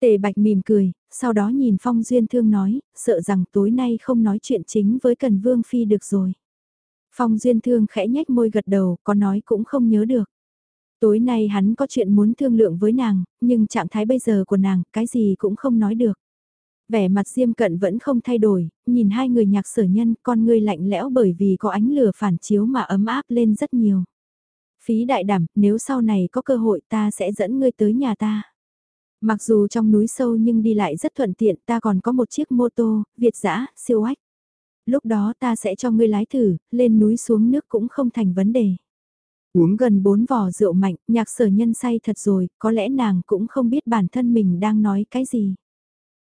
A: Tề Bạch mỉm cười, sau đó nhìn Phong Duyên Thương nói, sợ rằng tối nay không nói chuyện chính với Cần Vương Phi được rồi. Phong Duyên Thương khẽ nhếch môi gật đầu, có nói cũng không nhớ được. Tối nay hắn có chuyện muốn thương lượng với nàng, nhưng trạng thái bây giờ của nàng, cái gì cũng không nói được. Vẻ mặt diêm cận vẫn không thay đổi, nhìn hai người nhạc sở nhân con người lạnh lẽo bởi vì có ánh lửa phản chiếu mà ấm áp lên rất nhiều. Phí đại đảm, nếu sau này có cơ hội ta sẽ dẫn ngươi tới nhà ta. Mặc dù trong núi sâu nhưng đi lại rất thuận tiện ta còn có một chiếc mô tô, Việt dã siêu ách. Lúc đó ta sẽ cho ngươi lái thử, lên núi xuống nước cũng không thành vấn đề. Uống gần bốn vò rượu mạnh, nhạc sở nhân say thật rồi, có lẽ nàng cũng không biết bản thân mình đang nói cái gì.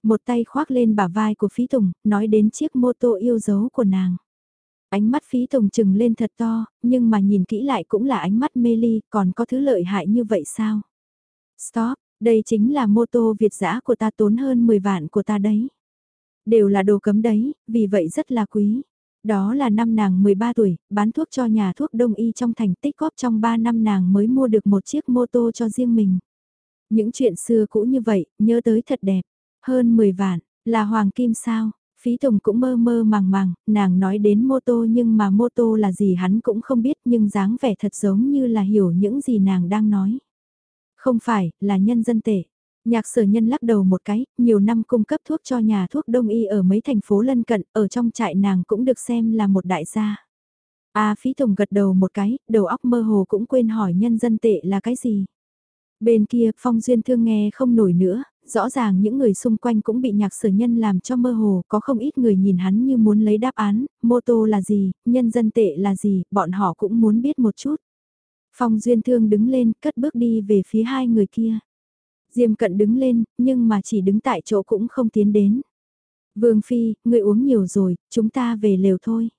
A: Một tay khoác lên bả vai của Phí Tùng, nói đến chiếc mô tô yêu dấu của nàng. Ánh mắt Phí Tùng trừng lên thật to, nhưng mà nhìn kỹ lại cũng là ánh mắt mê ly, còn có thứ lợi hại như vậy sao? Stop, đây chính là mô tô Việt giã của ta tốn hơn 10 vạn của ta đấy. Đều là đồ cấm đấy, vì vậy rất là quý. Đó là năm nàng 13 tuổi, bán thuốc cho nhà thuốc đông y trong thành tích góp trong 3 năm nàng mới mua được một chiếc mô tô cho riêng mình. Những chuyện xưa cũ như vậy, nhớ tới thật đẹp. Hơn 10 vạn, là hoàng kim sao? Phí Tùng cũng mơ mơ màng màng, nàng nói đến mô tô nhưng mà mô tô là gì hắn cũng không biết nhưng dáng vẻ thật giống như là hiểu những gì nàng đang nói. Không phải, là nhân dân tệ. Nhạc sở nhân lắc đầu một cái, nhiều năm cung cấp thuốc cho nhà thuốc đông y ở mấy thành phố lân cận, ở trong trại nàng cũng được xem là một đại gia. A Phí Tùng gật đầu một cái, đầu óc mơ hồ cũng quên hỏi nhân dân tệ là cái gì. Bên kia, Phong Duyên Thương nghe không nổi nữa, rõ ràng những người xung quanh cũng bị nhạc sở nhân làm cho mơ hồ, có không ít người nhìn hắn như muốn lấy đáp án, mô tô là gì, nhân dân tệ là gì, bọn họ cũng muốn biết một chút. Phong Duyên Thương đứng lên, cất bước đi về phía hai người kia. Diêm cận đứng lên, nhưng mà chỉ đứng tại chỗ cũng không tiến đến. Vương Phi, người uống nhiều rồi, chúng ta về lều thôi.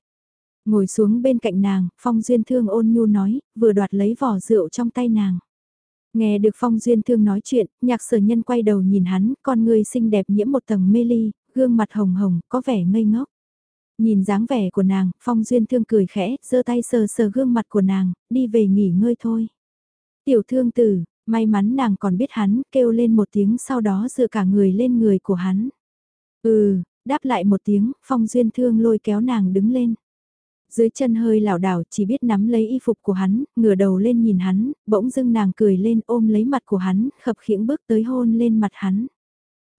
A: Ngồi xuống bên cạnh nàng, Phong Duyên Thương ôn nhu nói, vừa đoạt lấy vỏ rượu trong tay nàng. Nghe được Phong Duyên Thương nói chuyện, nhạc sở nhân quay đầu nhìn hắn, con người xinh đẹp nhiễm một tầng mê ly, gương mặt hồng hồng, có vẻ ngây ngốc. Nhìn dáng vẻ của nàng, Phong Duyên Thương cười khẽ, giơ tay sờ sờ gương mặt của nàng, đi về nghỉ ngơi thôi. Tiểu thương tử, may mắn nàng còn biết hắn, kêu lên một tiếng sau đó dựa cả người lên người của hắn. Ừ, đáp lại một tiếng, Phong Duyên Thương lôi kéo nàng đứng lên. Dưới chân hơi lảo đảo chỉ biết nắm lấy y phục của hắn, ngửa đầu lên nhìn hắn, bỗng dưng nàng cười lên ôm lấy mặt của hắn, khập khiễng bước tới hôn lên mặt hắn.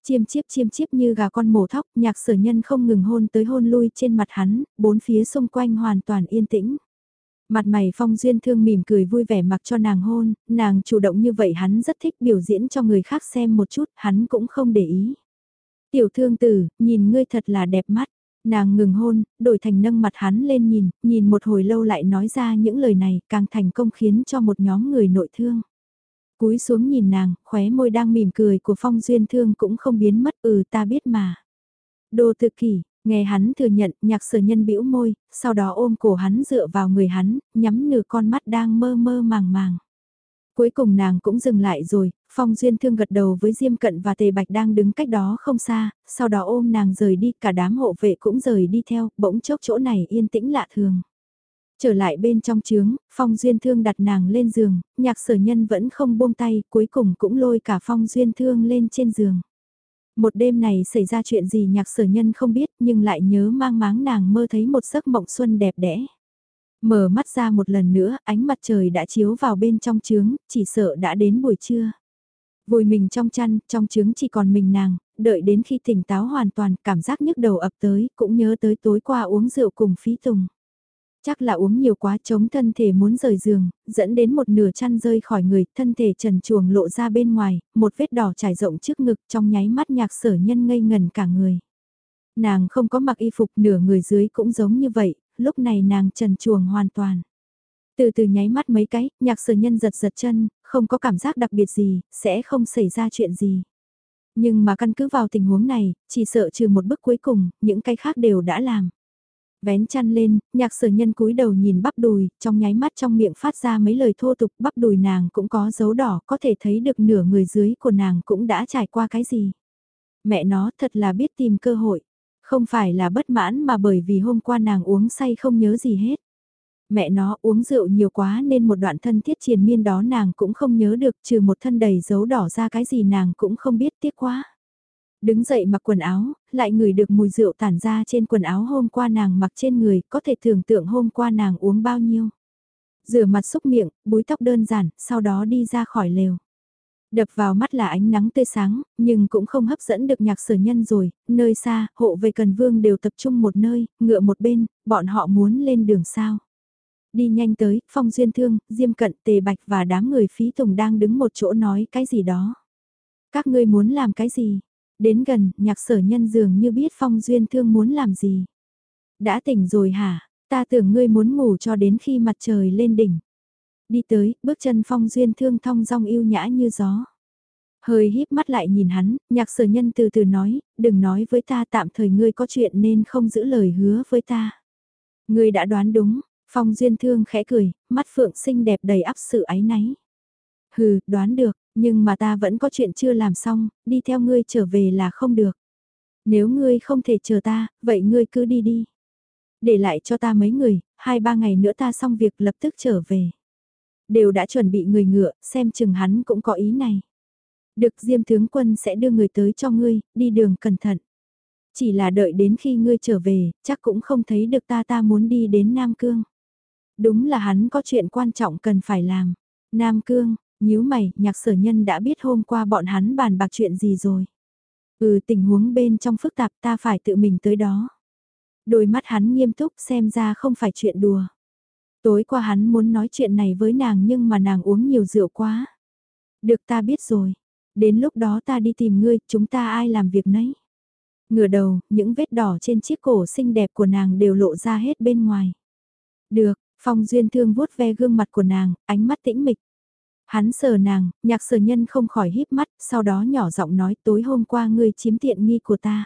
A: Chiêm chiếp chiêm chiếp như gà con mổ thóc, nhạc sở nhân không ngừng hôn tới hôn lui trên mặt hắn, bốn phía xung quanh hoàn toàn yên tĩnh. Mặt mày phong duyên thương mỉm cười vui vẻ mặc cho nàng hôn, nàng chủ động như vậy hắn rất thích biểu diễn cho người khác xem một chút, hắn cũng không để ý. Tiểu thương tử, nhìn ngươi thật là đẹp mắt. Nàng ngừng hôn, đổi thành nâng mặt hắn lên nhìn, nhìn một hồi lâu lại nói ra những lời này càng thành công khiến cho một nhóm người nội thương. Cúi xuống nhìn nàng, khóe môi đang mỉm cười của phong duyên thương cũng không biến mất ừ ta biết mà. Đồ tự kỷ, nghe hắn thừa nhận nhạc sở nhân bĩu môi, sau đó ôm cổ hắn dựa vào người hắn, nhắm nửa con mắt đang mơ mơ màng màng. Cuối cùng nàng cũng dừng lại rồi, Phong Duyên Thương gật đầu với Diêm Cận và Tề Bạch đang đứng cách đó không xa, sau đó ôm nàng rời đi, cả đám hộ vệ cũng rời đi theo, bỗng chốc chỗ này yên tĩnh lạ thường. Trở lại bên trong trướng, Phong Duyên Thương đặt nàng lên giường, nhạc sở nhân vẫn không buông tay, cuối cùng cũng lôi cả Phong Duyên Thương lên trên giường. Một đêm này xảy ra chuyện gì nhạc sở nhân không biết nhưng lại nhớ mang máng nàng mơ thấy một giấc mộng xuân đẹp đẽ. Mở mắt ra một lần nữa, ánh mặt trời đã chiếu vào bên trong trướng, chỉ sợ đã đến buổi trưa. Vùi mình trong chăn, trong trứng chỉ còn mình nàng, đợi đến khi tỉnh táo hoàn toàn, cảm giác nhức đầu ập tới, cũng nhớ tới tối qua uống rượu cùng phí tùng. Chắc là uống nhiều quá chống thân thể muốn rời giường, dẫn đến một nửa chăn rơi khỏi người, thân thể trần chuồng lộ ra bên ngoài, một vết đỏ trải rộng trước ngực trong nháy mắt nhạc sở nhân ngây ngần cả người. Nàng không có mặc y phục nửa người dưới cũng giống như vậy, lúc này nàng trần chuồng hoàn toàn. Từ từ nháy mắt mấy cái, nhạc sở nhân giật giật chân, không có cảm giác đặc biệt gì, sẽ không xảy ra chuyện gì. Nhưng mà căn cứ vào tình huống này, chỉ sợ trừ một bước cuối cùng, những cái khác đều đã làm. Vén chăn lên, nhạc sở nhân cúi đầu nhìn bắp đùi, trong nháy mắt trong miệng phát ra mấy lời thô tục bắp đùi nàng cũng có dấu đỏ, có thể thấy được nửa người dưới của nàng cũng đã trải qua cái gì. Mẹ nó thật là biết tìm cơ hội, không phải là bất mãn mà bởi vì hôm qua nàng uống say không nhớ gì hết mẹ nó uống rượu nhiều quá nên một đoạn thân thiết triền miên đó nàng cũng không nhớ được trừ một thân đầy dấu đỏ ra cái gì nàng cũng không biết tiếc quá. Đứng dậy mặc quần áo, lại ngửi được mùi rượu tản ra trên quần áo hôm qua nàng mặc trên người, có thể tưởng tượng hôm qua nàng uống bao nhiêu. Rửa mặt xúc miệng, búi tóc đơn giản, sau đó đi ra khỏi lều. Đập vào mắt là ánh nắng tươi sáng, nhưng cũng không hấp dẫn được nhạc sở nhân rồi, nơi xa, hộ về cần vương đều tập trung một nơi, ngựa một bên, bọn họ muốn lên đường sao. Đi nhanh tới, Phong Duyên Thương, Diêm Cận, Tề Bạch và đám người phí tùng đang đứng một chỗ nói cái gì đó. Các ngươi muốn làm cái gì? Đến gần, nhạc sở nhân dường như biết Phong Duyên Thương muốn làm gì. Đã tỉnh rồi hả? Ta tưởng ngươi muốn ngủ cho đến khi mặt trời lên đỉnh. Đi tới, bước chân Phong Duyên Thương thong dong yêu nhã như gió. Hơi híp mắt lại nhìn hắn, nhạc sở nhân từ từ nói, đừng nói với ta tạm thời ngươi có chuyện nên không giữ lời hứa với ta. Ngươi đã đoán đúng, Phong Duyên Thương khẽ cười, mắt phượng xinh đẹp đầy áp sự ái náy. Hừ, đoán được, nhưng mà ta vẫn có chuyện chưa làm xong, đi theo ngươi trở về là không được. Nếu ngươi không thể chờ ta, vậy ngươi cứ đi đi. Để lại cho ta mấy người, hai ba ngày nữa ta xong việc lập tức trở về. Đều đã chuẩn bị người ngựa, xem chừng hắn cũng có ý này. Được Diêm tướng quân sẽ đưa người tới cho ngươi, đi đường cẩn thận. Chỉ là đợi đến khi ngươi trở về, chắc cũng không thấy được ta ta muốn đi đến Nam Cương. Đúng là hắn có chuyện quan trọng cần phải làm. Nam Cương, nhíu mày, nhạc sở nhân đã biết hôm qua bọn hắn bàn bạc chuyện gì rồi. Ừ tình huống bên trong phức tạp ta phải tự mình tới đó. Đôi mắt hắn nghiêm túc xem ra không phải chuyện đùa. Tối qua hắn muốn nói chuyện này với nàng nhưng mà nàng uống nhiều rượu quá. Được ta biết rồi. Đến lúc đó ta đi tìm ngươi, chúng ta ai làm việc nấy. Ngửa đầu, những vết đỏ trên chiếc cổ xinh đẹp của nàng đều lộ ra hết bên ngoài. Được, Phong Duyên Thương vuốt ve gương mặt của nàng, ánh mắt tĩnh mịch. Hắn sờ nàng, nhạc sở nhân không khỏi híp mắt, sau đó nhỏ giọng nói tối hôm qua ngươi chiếm tiện nghi của ta.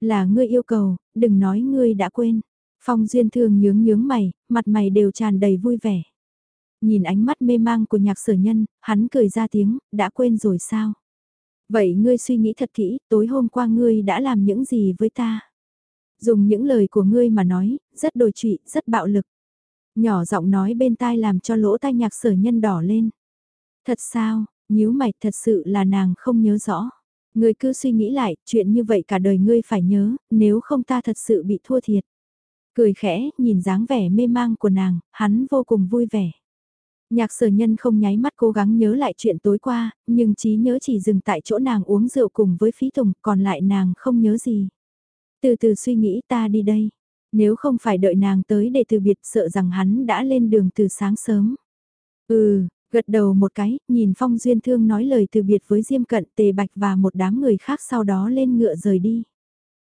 A: Là ngươi yêu cầu, đừng nói ngươi đã quên. Phong Duyên Thương nhướng nhướng mày, mặt mày đều tràn đầy vui vẻ. Nhìn ánh mắt mê mang của nhạc sở nhân, hắn cười ra tiếng, đã quên rồi sao? Vậy ngươi suy nghĩ thật kỹ, tối hôm qua ngươi đã làm những gì với ta? Dùng những lời của ngươi mà nói, rất đồi trụy, rất bạo lực. Nhỏ giọng nói bên tai làm cho lỗ tai nhạc sở nhân đỏ lên. Thật sao, nhíu mày thật sự là nàng không nhớ rõ. Ngươi cứ suy nghĩ lại, chuyện như vậy cả đời ngươi phải nhớ, nếu không ta thật sự bị thua thiệt. Cười khẽ, nhìn dáng vẻ mê mang của nàng, hắn vô cùng vui vẻ. Nhạc sở nhân không nháy mắt cố gắng nhớ lại chuyện tối qua, nhưng trí nhớ chỉ dừng tại chỗ nàng uống rượu cùng với phí tùng, còn lại nàng không nhớ gì. Từ từ suy nghĩ ta đi đây. Nếu không phải đợi nàng tới để từ biệt sợ rằng hắn đã lên đường từ sáng sớm. Ừ, gật đầu một cái, nhìn Phong Duyên Thương nói lời từ biệt với Diêm Cận Tề Bạch và một đám người khác sau đó lên ngựa rời đi.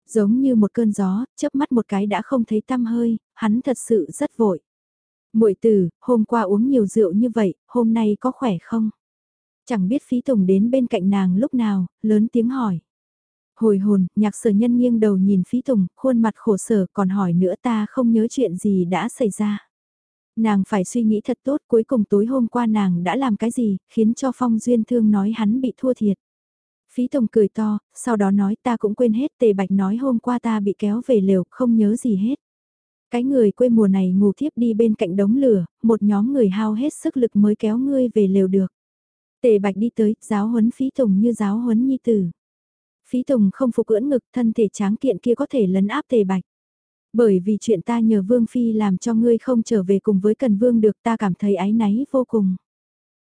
A: Giống như một cơn gió, chớp mắt một cái đã không thấy tăm hơi, hắn thật sự rất vội. Muội tử, hôm qua uống nhiều rượu như vậy, hôm nay có khỏe không? Chẳng biết phí tùng đến bên cạnh nàng lúc nào, lớn tiếng hỏi. Hồi hồn, nhạc sở nhân nghiêng đầu nhìn phí tùng, khuôn mặt khổ sở còn hỏi nữa ta không nhớ chuyện gì đã xảy ra. Nàng phải suy nghĩ thật tốt cuối cùng tối hôm qua nàng đã làm cái gì, khiến cho Phong Duyên Thương nói hắn bị thua thiệt. Phí Tùng cười to, sau đó nói ta cũng quên hết tề bạch nói hôm qua ta bị kéo về lều, không nhớ gì hết. Cái người quê mùa này ngủ thiếp đi bên cạnh đống lửa, một nhóm người hao hết sức lực mới kéo ngươi về lều được. Tề bạch đi tới, giáo huấn Phí Tùng như giáo huấn nhi tử. Phí Tùng không phục ưỡn ngực thân thể tráng kiện kia có thể lấn áp tề bạch. Bởi vì chuyện ta nhờ Vương Phi làm cho ngươi không trở về cùng với Cần Vương được ta cảm thấy ái náy vô cùng.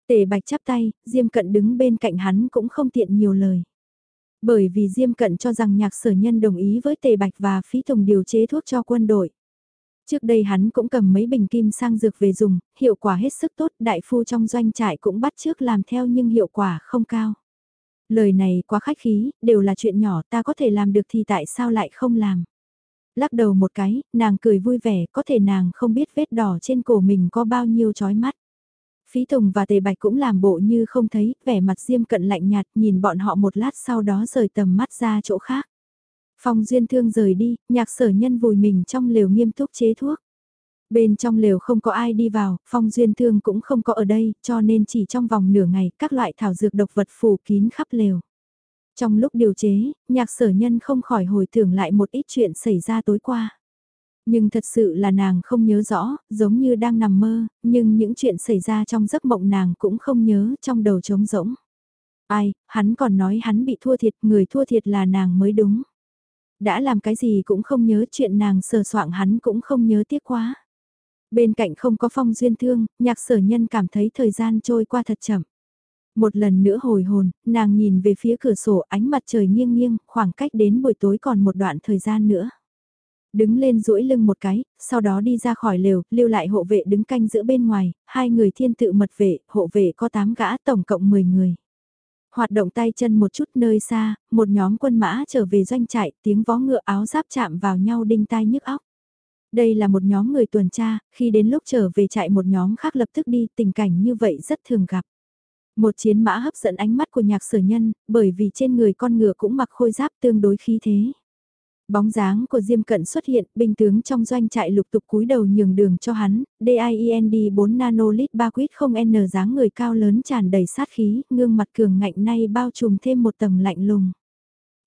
A: Tề bạch chắp tay, Diêm Cận đứng bên cạnh hắn cũng không tiện nhiều lời. Bởi vì Diêm Cận cho rằng nhạc sở nhân đồng ý với Tề Bạch và Phí Tùng điều chế thuốc cho quân đội. Trước đây hắn cũng cầm mấy bình kim sang dược về dùng, hiệu quả hết sức tốt, đại phu trong doanh trại cũng bắt trước làm theo nhưng hiệu quả không cao. Lời này quá khách khí, đều là chuyện nhỏ ta có thể làm được thì tại sao lại không làm. Lắc đầu một cái, nàng cười vui vẻ, có thể nàng không biết vết đỏ trên cổ mình có bao nhiêu chói mắt. Phí Tùng và Tề Bạch cũng làm bộ như không thấy, vẻ mặt diêm cận lạnh nhạt nhìn bọn họ một lát sau đó rời tầm mắt ra chỗ khác. Phong Duyên Thương rời đi, nhạc sở nhân vùi mình trong lều nghiêm túc chế thuốc. Bên trong lều không có ai đi vào, Phong Duyên Thương cũng không có ở đây, cho nên chỉ trong vòng nửa ngày các loại thảo dược độc vật phủ kín khắp lều. Trong lúc điều chế, nhạc sở nhân không khỏi hồi tưởng lại một ít chuyện xảy ra tối qua. Nhưng thật sự là nàng không nhớ rõ, giống như đang nằm mơ, nhưng những chuyện xảy ra trong giấc mộng nàng cũng không nhớ trong đầu trống rỗng. Ai, hắn còn nói hắn bị thua thiệt, người thua thiệt là nàng mới đúng. Đã làm cái gì cũng không nhớ chuyện nàng sờ soạng hắn cũng không nhớ tiếc quá. Bên cạnh không có phong duyên thương, nhạc sở nhân cảm thấy thời gian trôi qua thật chậm. Một lần nữa hồi hồn, nàng nhìn về phía cửa sổ ánh mặt trời nghiêng nghiêng, khoảng cách đến buổi tối còn một đoạn thời gian nữa. Đứng lên duỗi lưng một cái, sau đó đi ra khỏi lều, lưu lại hộ vệ đứng canh giữa bên ngoài, hai người thiên tự mật vệ, hộ vệ có 8 gã tổng cộng 10 người. Hoạt động tay chân một chút nơi xa, một nhóm quân mã trở về doanh trại, tiếng vó ngựa áo giáp chạm vào nhau đinh tai nhức óc. Đây là một nhóm người tuần tra, khi đến lúc trở về chạy một nhóm khác lập tức đi, tình cảnh như vậy rất thường gặp. Một chiến mã hấp dẫn ánh mắt của nhạc sở nhân, bởi vì trên người con ngựa cũng mặc khôi giáp tương đối khí thế. Bóng dáng của Diêm Cận xuất hiện, binh tướng trong doanh trại lục tục cúi đầu nhường đường cho hắn, DIEND 4 nanolit 3 quýt không N dáng người cao lớn tràn đầy sát khí, gương mặt cường ngạnh nay bao trùm thêm một tầng lạnh lùng.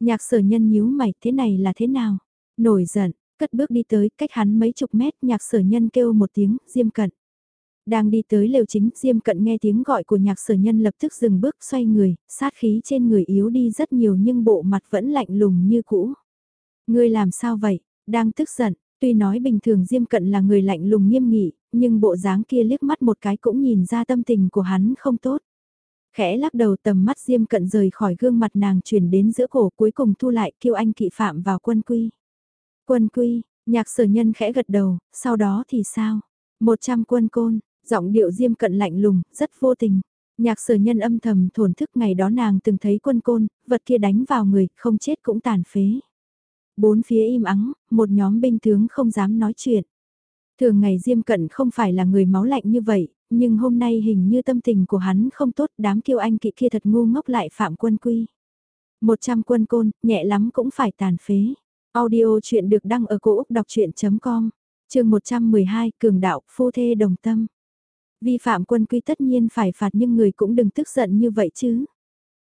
A: Nhạc sở nhân nhíu mày, thế này là thế nào? Nổi giận, cất bước đi tới, cách hắn mấy chục mét, nhạc sở nhân kêu một tiếng, Diêm Cận. Đang đi tới lều chính, Diêm Cận nghe tiếng gọi của nhạc sở nhân lập tức dừng bước xoay người, sát khí trên người yếu đi rất nhiều nhưng bộ mặt vẫn lạnh lùng như cũ. Ngươi làm sao vậy? Đang tức giận, tuy nói bình thường Diêm Cận là người lạnh lùng nghiêm nghị, nhưng bộ dáng kia liếc mắt một cái cũng nhìn ra tâm tình của hắn không tốt. Khẽ lắc đầu tầm mắt Diêm Cận rời khỏi gương mặt nàng chuyển đến giữa cổ cuối cùng thu lại kêu anh kỵ phạm vào quân quy. Quân quy, nhạc sở nhân khẽ gật đầu, sau đó thì sao? Một trăm quân côn, giọng điệu Diêm Cận lạnh lùng, rất vô tình. Nhạc sở nhân âm thầm thổn thức ngày đó nàng từng thấy quân côn, vật kia đánh vào người, không chết cũng tàn phế. Bốn phía im ắng, một nhóm binh tướng không dám nói chuyện. Thường ngày Diêm Cận không phải là người máu lạnh như vậy, nhưng hôm nay hình như tâm tình của hắn không tốt đám kiêu anh kỵ kia thật ngu ngốc lại phạm quân quy. Một trăm quân côn, nhẹ lắm cũng phải tàn phế. Audio chuyện được đăng ở cổ Úc đọc chuyện.com, trường 112, Cường Đạo, Phu Thê Đồng Tâm. Vi phạm quân quy tất nhiên phải phạt nhưng người cũng đừng tức giận như vậy chứ.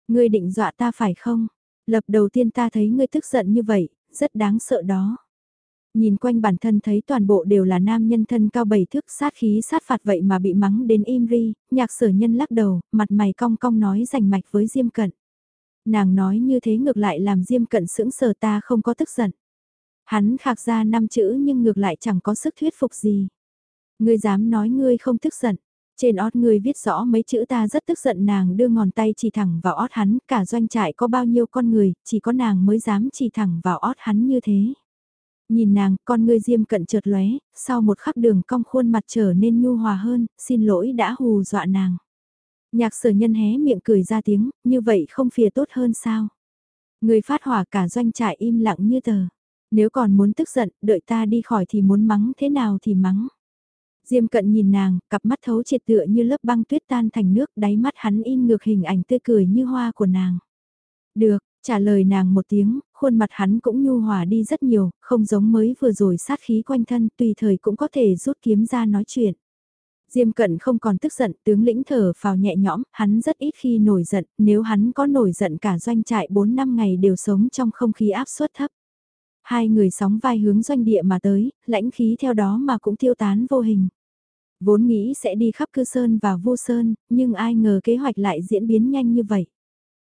A: Ngươi định dọa ta phải không? Lập đầu tiên ta thấy ngươi tức giận như vậy, rất đáng sợ đó. Nhìn quanh bản thân thấy toàn bộ đều là nam nhân thân cao bảy thước sát khí sát phạt vậy mà bị mắng đến im ri, nhạc sở nhân lắc đầu, mặt mày cong cong nói rành mạch với Diêm Cận. Nàng nói như thế ngược lại làm Diêm Cận sững sờ ta không có tức giận. Hắn khạc ra năm chữ nhưng ngược lại chẳng có sức thuyết phục gì. Ngươi dám nói ngươi không tức giận. Trên ót ngươi viết rõ mấy chữ ta rất tức giận nàng đưa ngón tay chỉ thẳng vào ót hắn, cả doanh trại có bao nhiêu con người, chỉ có nàng mới dám chỉ thẳng vào ót hắn như thế. Nhìn nàng, con ngươi diêm cận chợt lóe, sau một khắc đường cong khuôn mặt trở nên nhu hòa hơn, xin lỗi đã hù dọa nàng. Nhạc sở nhân hé miệng cười ra tiếng, như vậy không phìa tốt hơn sao? Người phát hỏa cả doanh trại im lặng như tờ. Nếu còn muốn tức giận, đợi ta đi khỏi thì muốn mắng thế nào thì mắng. Diêm cận nhìn nàng, cặp mắt thấu triệt tựa như lớp băng tuyết tan thành nước, đáy mắt hắn in ngược hình ảnh tươi cười như hoa của nàng. Được, trả lời nàng một tiếng, khuôn mặt hắn cũng nhu hòa đi rất nhiều, không giống mới vừa rồi sát khí quanh thân, tùy thời cũng có thể rút kiếm ra nói chuyện. Diêm cận không còn tức giận, tướng lĩnh thở phào nhẹ nhõm, hắn rất ít khi nổi giận, nếu hắn có nổi giận cả doanh trại 4 năm ngày đều sống trong không khí áp suất thấp. Hai người sóng vai hướng doanh địa mà tới, lãnh khí theo đó mà cũng tiêu tán vô hình. Vốn nghĩ sẽ đi khắp cư sơn và vô sơn, nhưng ai ngờ kế hoạch lại diễn biến nhanh như vậy.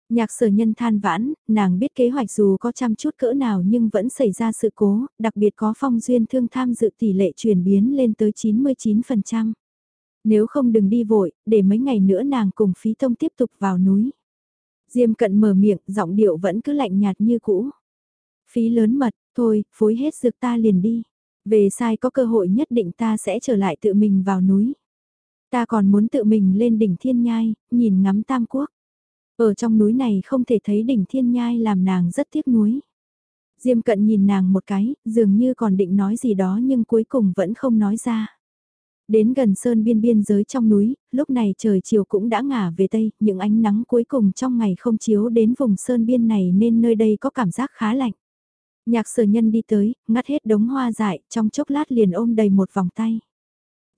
A: Nhạc sở nhân than vãn, nàng biết kế hoạch dù có chăm chút cỡ nào nhưng vẫn xảy ra sự cố, đặc biệt có phong duyên thương tham dự tỷ lệ chuyển biến lên tới 99%. Nếu không đừng đi vội, để mấy ngày nữa nàng cùng phí thông tiếp tục vào núi. Diêm cận mở miệng, giọng điệu vẫn cứ lạnh nhạt như cũ. Phí lớn mật, thôi, phối hết dược ta liền đi. Về sai có cơ hội nhất định ta sẽ trở lại tự mình vào núi. Ta còn muốn tự mình lên đỉnh thiên nhai, nhìn ngắm tam quốc. Ở trong núi này không thể thấy đỉnh thiên nhai làm nàng rất tiếc nuối. Diêm cận nhìn nàng một cái, dường như còn định nói gì đó nhưng cuối cùng vẫn không nói ra. Đến gần sơn biên biên giới trong núi, lúc này trời chiều cũng đã ngả về tây, những ánh nắng cuối cùng trong ngày không chiếu đến vùng sơn biên này nên nơi đây có cảm giác khá lạnh. Nhạc sở nhân đi tới, ngắt hết đống hoa dại, trong chốc lát liền ôm đầy một vòng tay.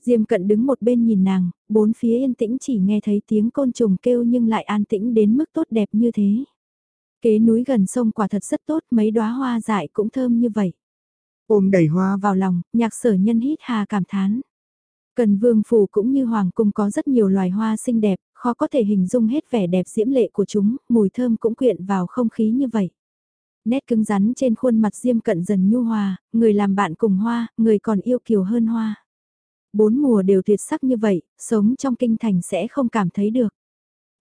A: Diêm cận đứng một bên nhìn nàng, bốn phía yên tĩnh chỉ nghe thấy tiếng côn trùng kêu nhưng lại an tĩnh đến mức tốt đẹp như thế. Kế núi gần sông quả thật rất tốt, mấy đóa hoa dại cũng thơm như vậy. Ôm đầy hoa vào lòng, nhạc sở nhân hít hà cảm thán. Cần vương phủ cũng như hoàng cung có rất nhiều loài hoa xinh đẹp, khó có thể hình dung hết vẻ đẹp diễm lệ của chúng, mùi thơm cũng quyện vào không khí như vậy. Nét cứng rắn trên khuôn mặt diêm cận dần nhu hòa, người làm bạn cùng hoa, người còn yêu kiều hơn hoa. Bốn mùa đều tuyệt sắc như vậy, sống trong kinh thành sẽ không cảm thấy được.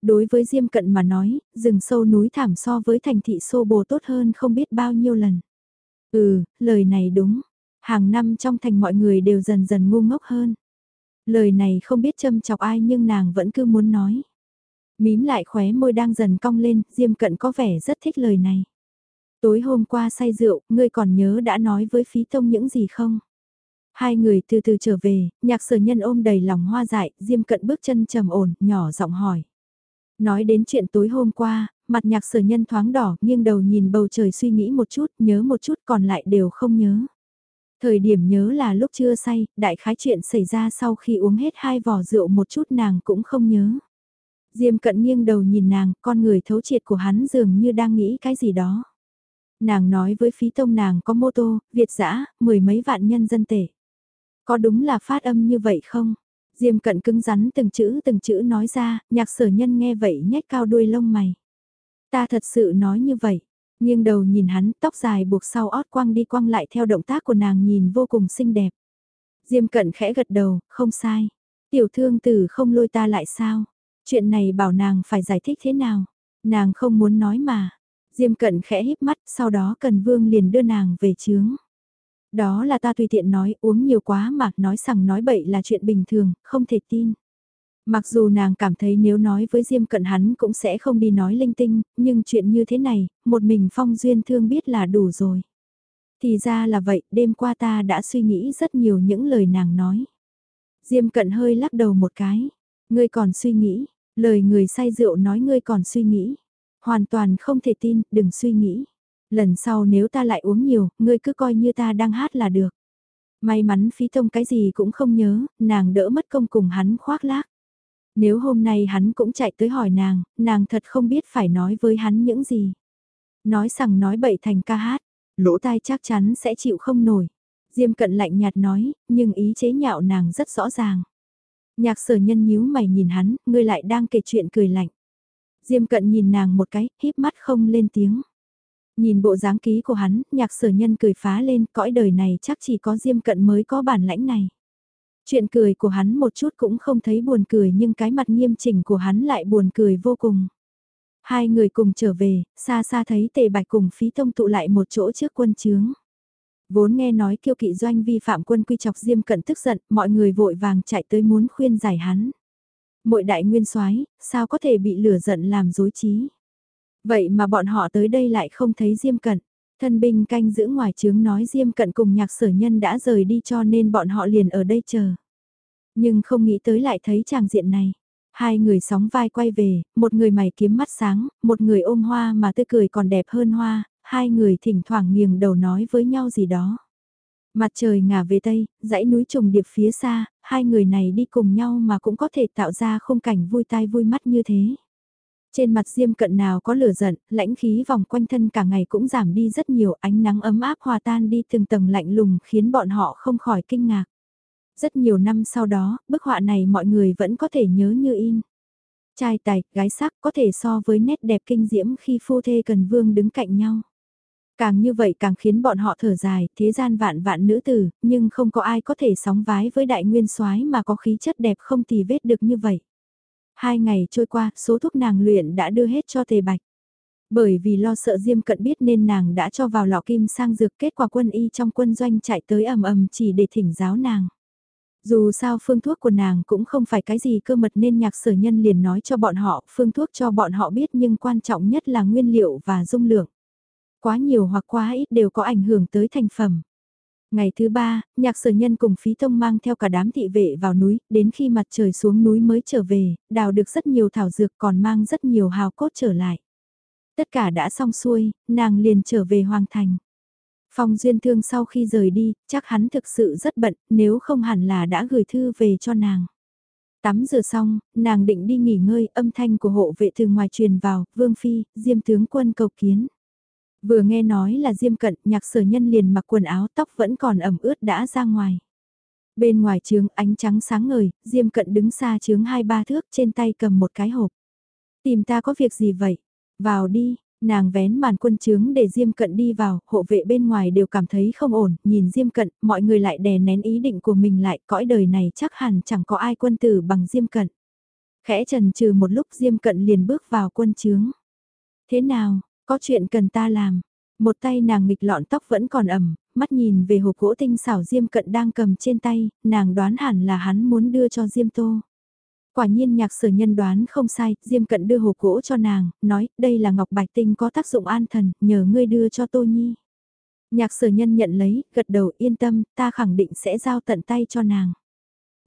A: Đối với diêm cận mà nói, rừng sâu núi thảm so với thành thị xô bồ tốt hơn không biết bao nhiêu lần. Ừ, lời này đúng. Hàng năm trong thành mọi người đều dần dần ngu ngốc hơn. Lời này không biết châm chọc ai nhưng nàng vẫn cứ muốn nói. Mím lại khóe môi đang dần cong lên, Diêm Cận có vẻ rất thích lời này. Tối hôm qua say rượu, ngươi còn nhớ đã nói với phí tông những gì không? Hai người từ từ trở về, nhạc sở nhân ôm đầy lòng hoa dại, Diêm Cận bước chân trầm ổn, nhỏ giọng hỏi. Nói đến chuyện tối hôm qua, mặt nhạc sở nhân thoáng đỏ, nghiêng đầu nhìn bầu trời suy nghĩ một chút, nhớ một chút còn lại đều không nhớ. Thời điểm nhớ là lúc chưa say, đại khái chuyện xảy ra sau khi uống hết hai vỏ rượu một chút nàng cũng không nhớ. Diêm cận nghiêng đầu nhìn nàng, con người thấu triệt của hắn dường như đang nghĩ cái gì đó. Nàng nói với phí tông nàng có mô tô, Việt dã mười mấy vạn nhân dân tể. Có đúng là phát âm như vậy không? Diêm cận cứng rắn từng chữ từng chữ nói ra, nhạc sở nhân nghe vậy nhếch cao đuôi lông mày. Ta thật sự nói như vậy. Nghiêng đầu nhìn hắn, tóc dài buộc sau ót quăng đi quăng lại theo động tác của nàng nhìn vô cùng xinh đẹp. Diêm cận khẽ gật đầu, không sai. Tiểu thương tử không lôi ta lại sao? Chuyện này bảo nàng phải giải thích thế nào? Nàng không muốn nói mà. Diêm cận khẽ híp mắt, sau đó cần vương liền đưa nàng về chướng. Đó là ta tùy tiện nói, uống nhiều quá mà, nói sằng nói bậy là chuyện bình thường, không thể tin. Mặc dù nàng cảm thấy nếu nói với Diêm Cận hắn cũng sẽ không đi nói linh tinh, nhưng chuyện như thế này, một mình Phong Duyên Thương biết là đủ rồi. Thì ra là vậy, đêm qua ta đã suy nghĩ rất nhiều những lời nàng nói. Diêm Cận hơi lắc đầu một cái. Ngươi còn suy nghĩ, lời người say rượu nói ngươi còn suy nghĩ. Hoàn toàn không thể tin, đừng suy nghĩ. Lần sau nếu ta lại uống nhiều, ngươi cứ coi như ta đang hát là được. May mắn phí tông cái gì cũng không nhớ, nàng đỡ mất công cùng hắn khoác lác. Nếu hôm nay hắn cũng chạy tới hỏi nàng, nàng thật không biết phải nói với hắn những gì. Nói rằng nói bậy thành ca hát, lỗ tai chắc chắn sẽ chịu không nổi. Diêm cận lạnh nhạt nói, nhưng ý chế nhạo nàng rất rõ ràng. Nhạc sở nhân nhíu mày nhìn hắn, ngươi lại đang kể chuyện cười lạnh. Diêm cận nhìn nàng một cái, híp mắt không lên tiếng. Nhìn bộ dáng ký của hắn, nhạc sở nhân cười phá lên, cõi đời này chắc chỉ có Diêm cận mới có bản lãnh này. Chuyện cười của hắn một chút cũng không thấy buồn cười nhưng cái mặt nghiêm chỉnh của hắn lại buồn cười vô cùng. Hai người cùng trở về, xa xa thấy tề bạch cùng phí tông tụ lại một chỗ trước quân chướng. Vốn nghe nói kiêu kỵ doanh vi phạm quân quy chọc diêm cận tức giận, mọi người vội vàng chạy tới muốn khuyên giải hắn. Mội đại nguyên soái sao có thể bị lửa giận làm dối trí. Vậy mà bọn họ tới đây lại không thấy diêm cận. Thân binh canh giữ ngoài trướng nói Diêm Cận cùng nhạc sở nhân đã rời đi cho nên bọn họ liền ở đây chờ. Nhưng không nghĩ tới lại thấy chàng diện này. Hai người sóng vai quay về, một người mày kiếm mắt sáng, một người ôm hoa mà tươi cười còn đẹp hơn hoa, hai người thỉnh thoảng nghiêng đầu nói với nhau gì đó. Mặt trời ngả về tây, dãy núi trùng điệp phía xa, hai người này đi cùng nhau mà cũng có thể tạo ra khung cảnh vui tai vui mắt như thế. Trên mặt diêm cận nào có lửa giận, lãnh khí vòng quanh thân cả ngày cũng giảm đi rất nhiều ánh nắng ấm áp hòa tan đi từng tầng lạnh lùng khiến bọn họ không khỏi kinh ngạc. Rất nhiều năm sau đó, bức họa này mọi người vẫn có thể nhớ như in. Trai tài, gái sắc có thể so với nét đẹp kinh diễm khi phu thê cần vương đứng cạnh nhau. Càng như vậy càng khiến bọn họ thở dài, thế gian vạn vạn nữ tử, nhưng không có ai có thể sóng vái với đại nguyên soái mà có khí chất đẹp không tì vết được như vậy. Hai ngày trôi qua, số thuốc nàng luyện đã đưa hết cho tề bạch. Bởi vì lo sợ Diêm Cận biết nên nàng đã cho vào lọ kim sang dược kết quả quân y trong quân doanh chạy tới ầm ầm chỉ để thỉnh giáo nàng. Dù sao phương thuốc của nàng cũng không phải cái gì cơ mật nên nhạc sở nhân liền nói cho bọn họ phương thuốc cho bọn họ biết nhưng quan trọng nhất là nguyên liệu và dung lượng. Quá nhiều hoặc quá ít đều có ảnh hưởng tới thành phẩm. Ngày thứ ba, nhạc sở nhân cùng phí thông mang theo cả đám thị vệ vào núi, đến khi mặt trời xuống núi mới trở về, đào được rất nhiều thảo dược còn mang rất nhiều hào cốt trở lại. Tất cả đã xong xuôi, nàng liền trở về hoàng thành. Phong duyên thương sau khi rời đi, chắc hắn thực sự rất bận, nếu không hẳn là đã gửi thư về cho nàng. Tắm rửa xong, nàng định đi nghỉ ngơi, âm thanh của hộ vệ từ ngoài truyền vào, vương phi, diêm tướng quân cầu kiến. Vừa nghe nói là Diêm Cận, nhạc sở nhân liền mặc quần áo tóc vẫn còn ẩm ướt đã ra ngoài. Bên ngoài trướng ánh trắng sáng ngời, Diêm Cận đứng xa trướng hai ba thước trên tay cầm một cái hộp. Tìm ta có việc gì vậy? Vào đi, nàng vén màn quân trướng để Diêm Cận đi vào, hộ vệ bên ngoài đều cảm thấy không ổn, nhìn Diêm Cận, mọi người lại đè nén ý định của mình lại, cõi đời này chắc hẳn chẳng có ai quân tử bằng Diêm Cận. Khẽ trần trừ một lúc Diêm Cận liền bước vào quân trướng. Thế nào, có chuyện cần ta làm. Một tay nàng nghịch lọn tóc vẫn còn ẩm, mắt nhìn về hộp gỗ tinh xảo Diêm Cận đang cầm trên tay, nàng đoán hẳn là hắn muốn đưa cho Diêm Tô. Quả nhiên nhạc sở nhân đoán không sai, Diêm Cận đưa hộp gỗ cho nàng, nói đây là ngọc bạch tinh có tác dụng an thần, nhờ ngươi đưa cho Tô Nhi. Nhạc sở nhân nhận lấy, gật đầu yên tâm, ta khẳng định sẽ giao tận tay cho nàng.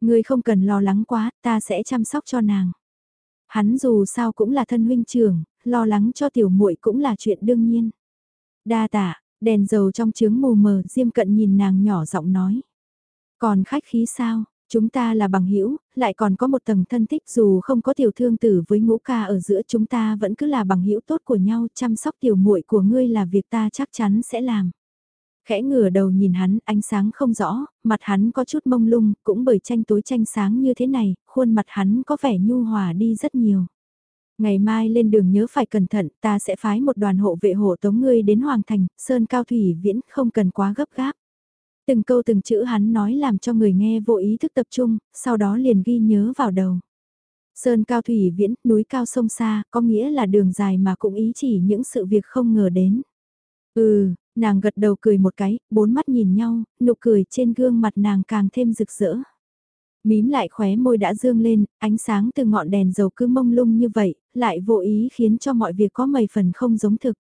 A: Ngươi không cần lo lắng quá, ta sẽ chăm sóc cho nàng. Hắn dù sao cũng là thân huynh trưởng, lo lắng cho tiểu muội cũng là chuyện đương nhiên. Đa tạ, đèn dầu trong chướng mù mờ, Diêm Cận nhìn nàng nhỏ giọng nói. Còn khách khí sao? Chúng ta là bằng hữu, lại còn có một tầng thân thích dù không có tiểu thương tử với ngũ ca ở giữa chúng ta vẫn cứ là bằng hữu tốt của nhau, chăm sóc tiểu muội của ngươi là việc ta chắc chắn sẽ làm. Khẽ ngửa đầu nhìn hắn, ánh sáng không rõ, mặt hắn có chút mông lung, cũng bởi tranh tối tranh sáng như thế này, khuôn mặt hắn có vẻ nhu hòa đi rất nhiều. Ngày mai lên đường nhớ phải cẩn thận, ta sẽ phái một đoàn hộ vệ hộ tống ngươi đến Hoàng Thành, Sơn Cao Thủy Viễn, không cần quá gấp gáp. Từng câu từng chữ hắn nói làm cho người nghe vô ý thức tập trung, sau đó liền ghi nhớ vào đầu. Sơn Cao Thủy Viễn, núi cao sông xa, có nghĩa là đường dài mà cũng ý chỉ những sự việc không ngờ đến. Ừ, nàng gật đầu cười một cái, bốn mắt nhìn nhau, nụ cười trên gương mặt nàng càng thêm rực rỡ. Mím lại khóe môi đã dương lên, ánh sáng từ ngọn đèn dầu cứ mông lung như vậy, lại vô ý khiến cho mọi việc có mầy phần không giống thực.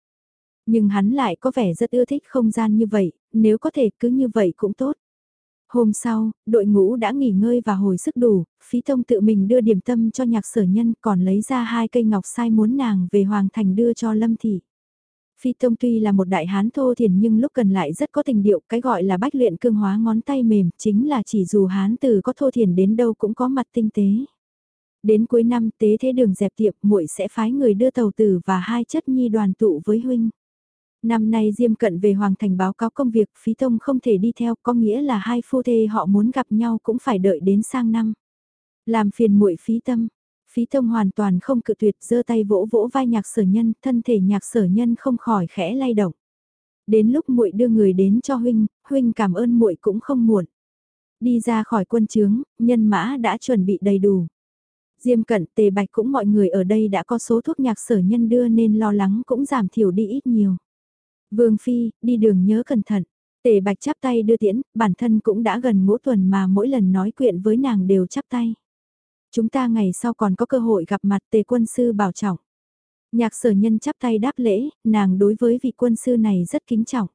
A: Nhưng hắn lại có vẻ rất ưa thích không gian như vậy, nếu có thể cứ như vậy cũng tốt. Hôm sau, đội ngũ đã nghỉ ngơi và hồi sức đủ, phí thông tự mình đưa điểm tâm cho nhạc sở nhân còn lấy ra hai cây ngọc sai muốn nàng về Hoàng Thành đưa cho Lâm Thị. Phi Tông tuy là một đại hán thô thiền nhưng lúc cần lại rất có tình điệu, cái gọi là bách luyện cương hóa ngón tay mềm, chính là chỉ dù hán từ có thô thiền đến đâu cũng có mặt tinh tế. Đến cuối năm tế thế đường dẹp tiệm muội sẽ phái người đưa tàu tử và hai chất nhi đoàn tụ với huynh. Năm nay Diêm Cận về Hoàng Thành báo cáo công việc, Phí Tông không thể đi theo, có nghĩa là hai phu thê họ muốn gặp nhau cũng phải đợi đến sang năm. Làm phiền muội phí tâm, Phí thông hoàn toàn không cự tuyệt giơ tay vỗ vỗ vai nhạc sở nhân, thân thể nhạc sở nhân không khỏi khẽ lay động. Đến lúc muội đưa người đến cho huynh, huynh cảm ơn muội cũng không muộn. Đi ra khỏi quân trướng, nhân mã đã chuẩn bị đầy đủ. Diêm cận tề bạch cũng mọi người ở đây đã có số thuốc nhạc sở nhân đưa nên lo lắng cũng giảm thiểu đi ít nhiều. Vương Phi, đi đường nhớ cẩn thận. Tề bạch chắp tay đưa tiễn, bản thân cũng đã gần ngũ tuần mà mỗi lần nói chuyện với nàng đều chắp tay. Chúng ta ngày sau còn có cơ hội gặp mặt tề quân sư bảo trọng. Nhạc sở nhân chắp tay đáp lễ, nàng đối với vị quân sư này rất kính trọng.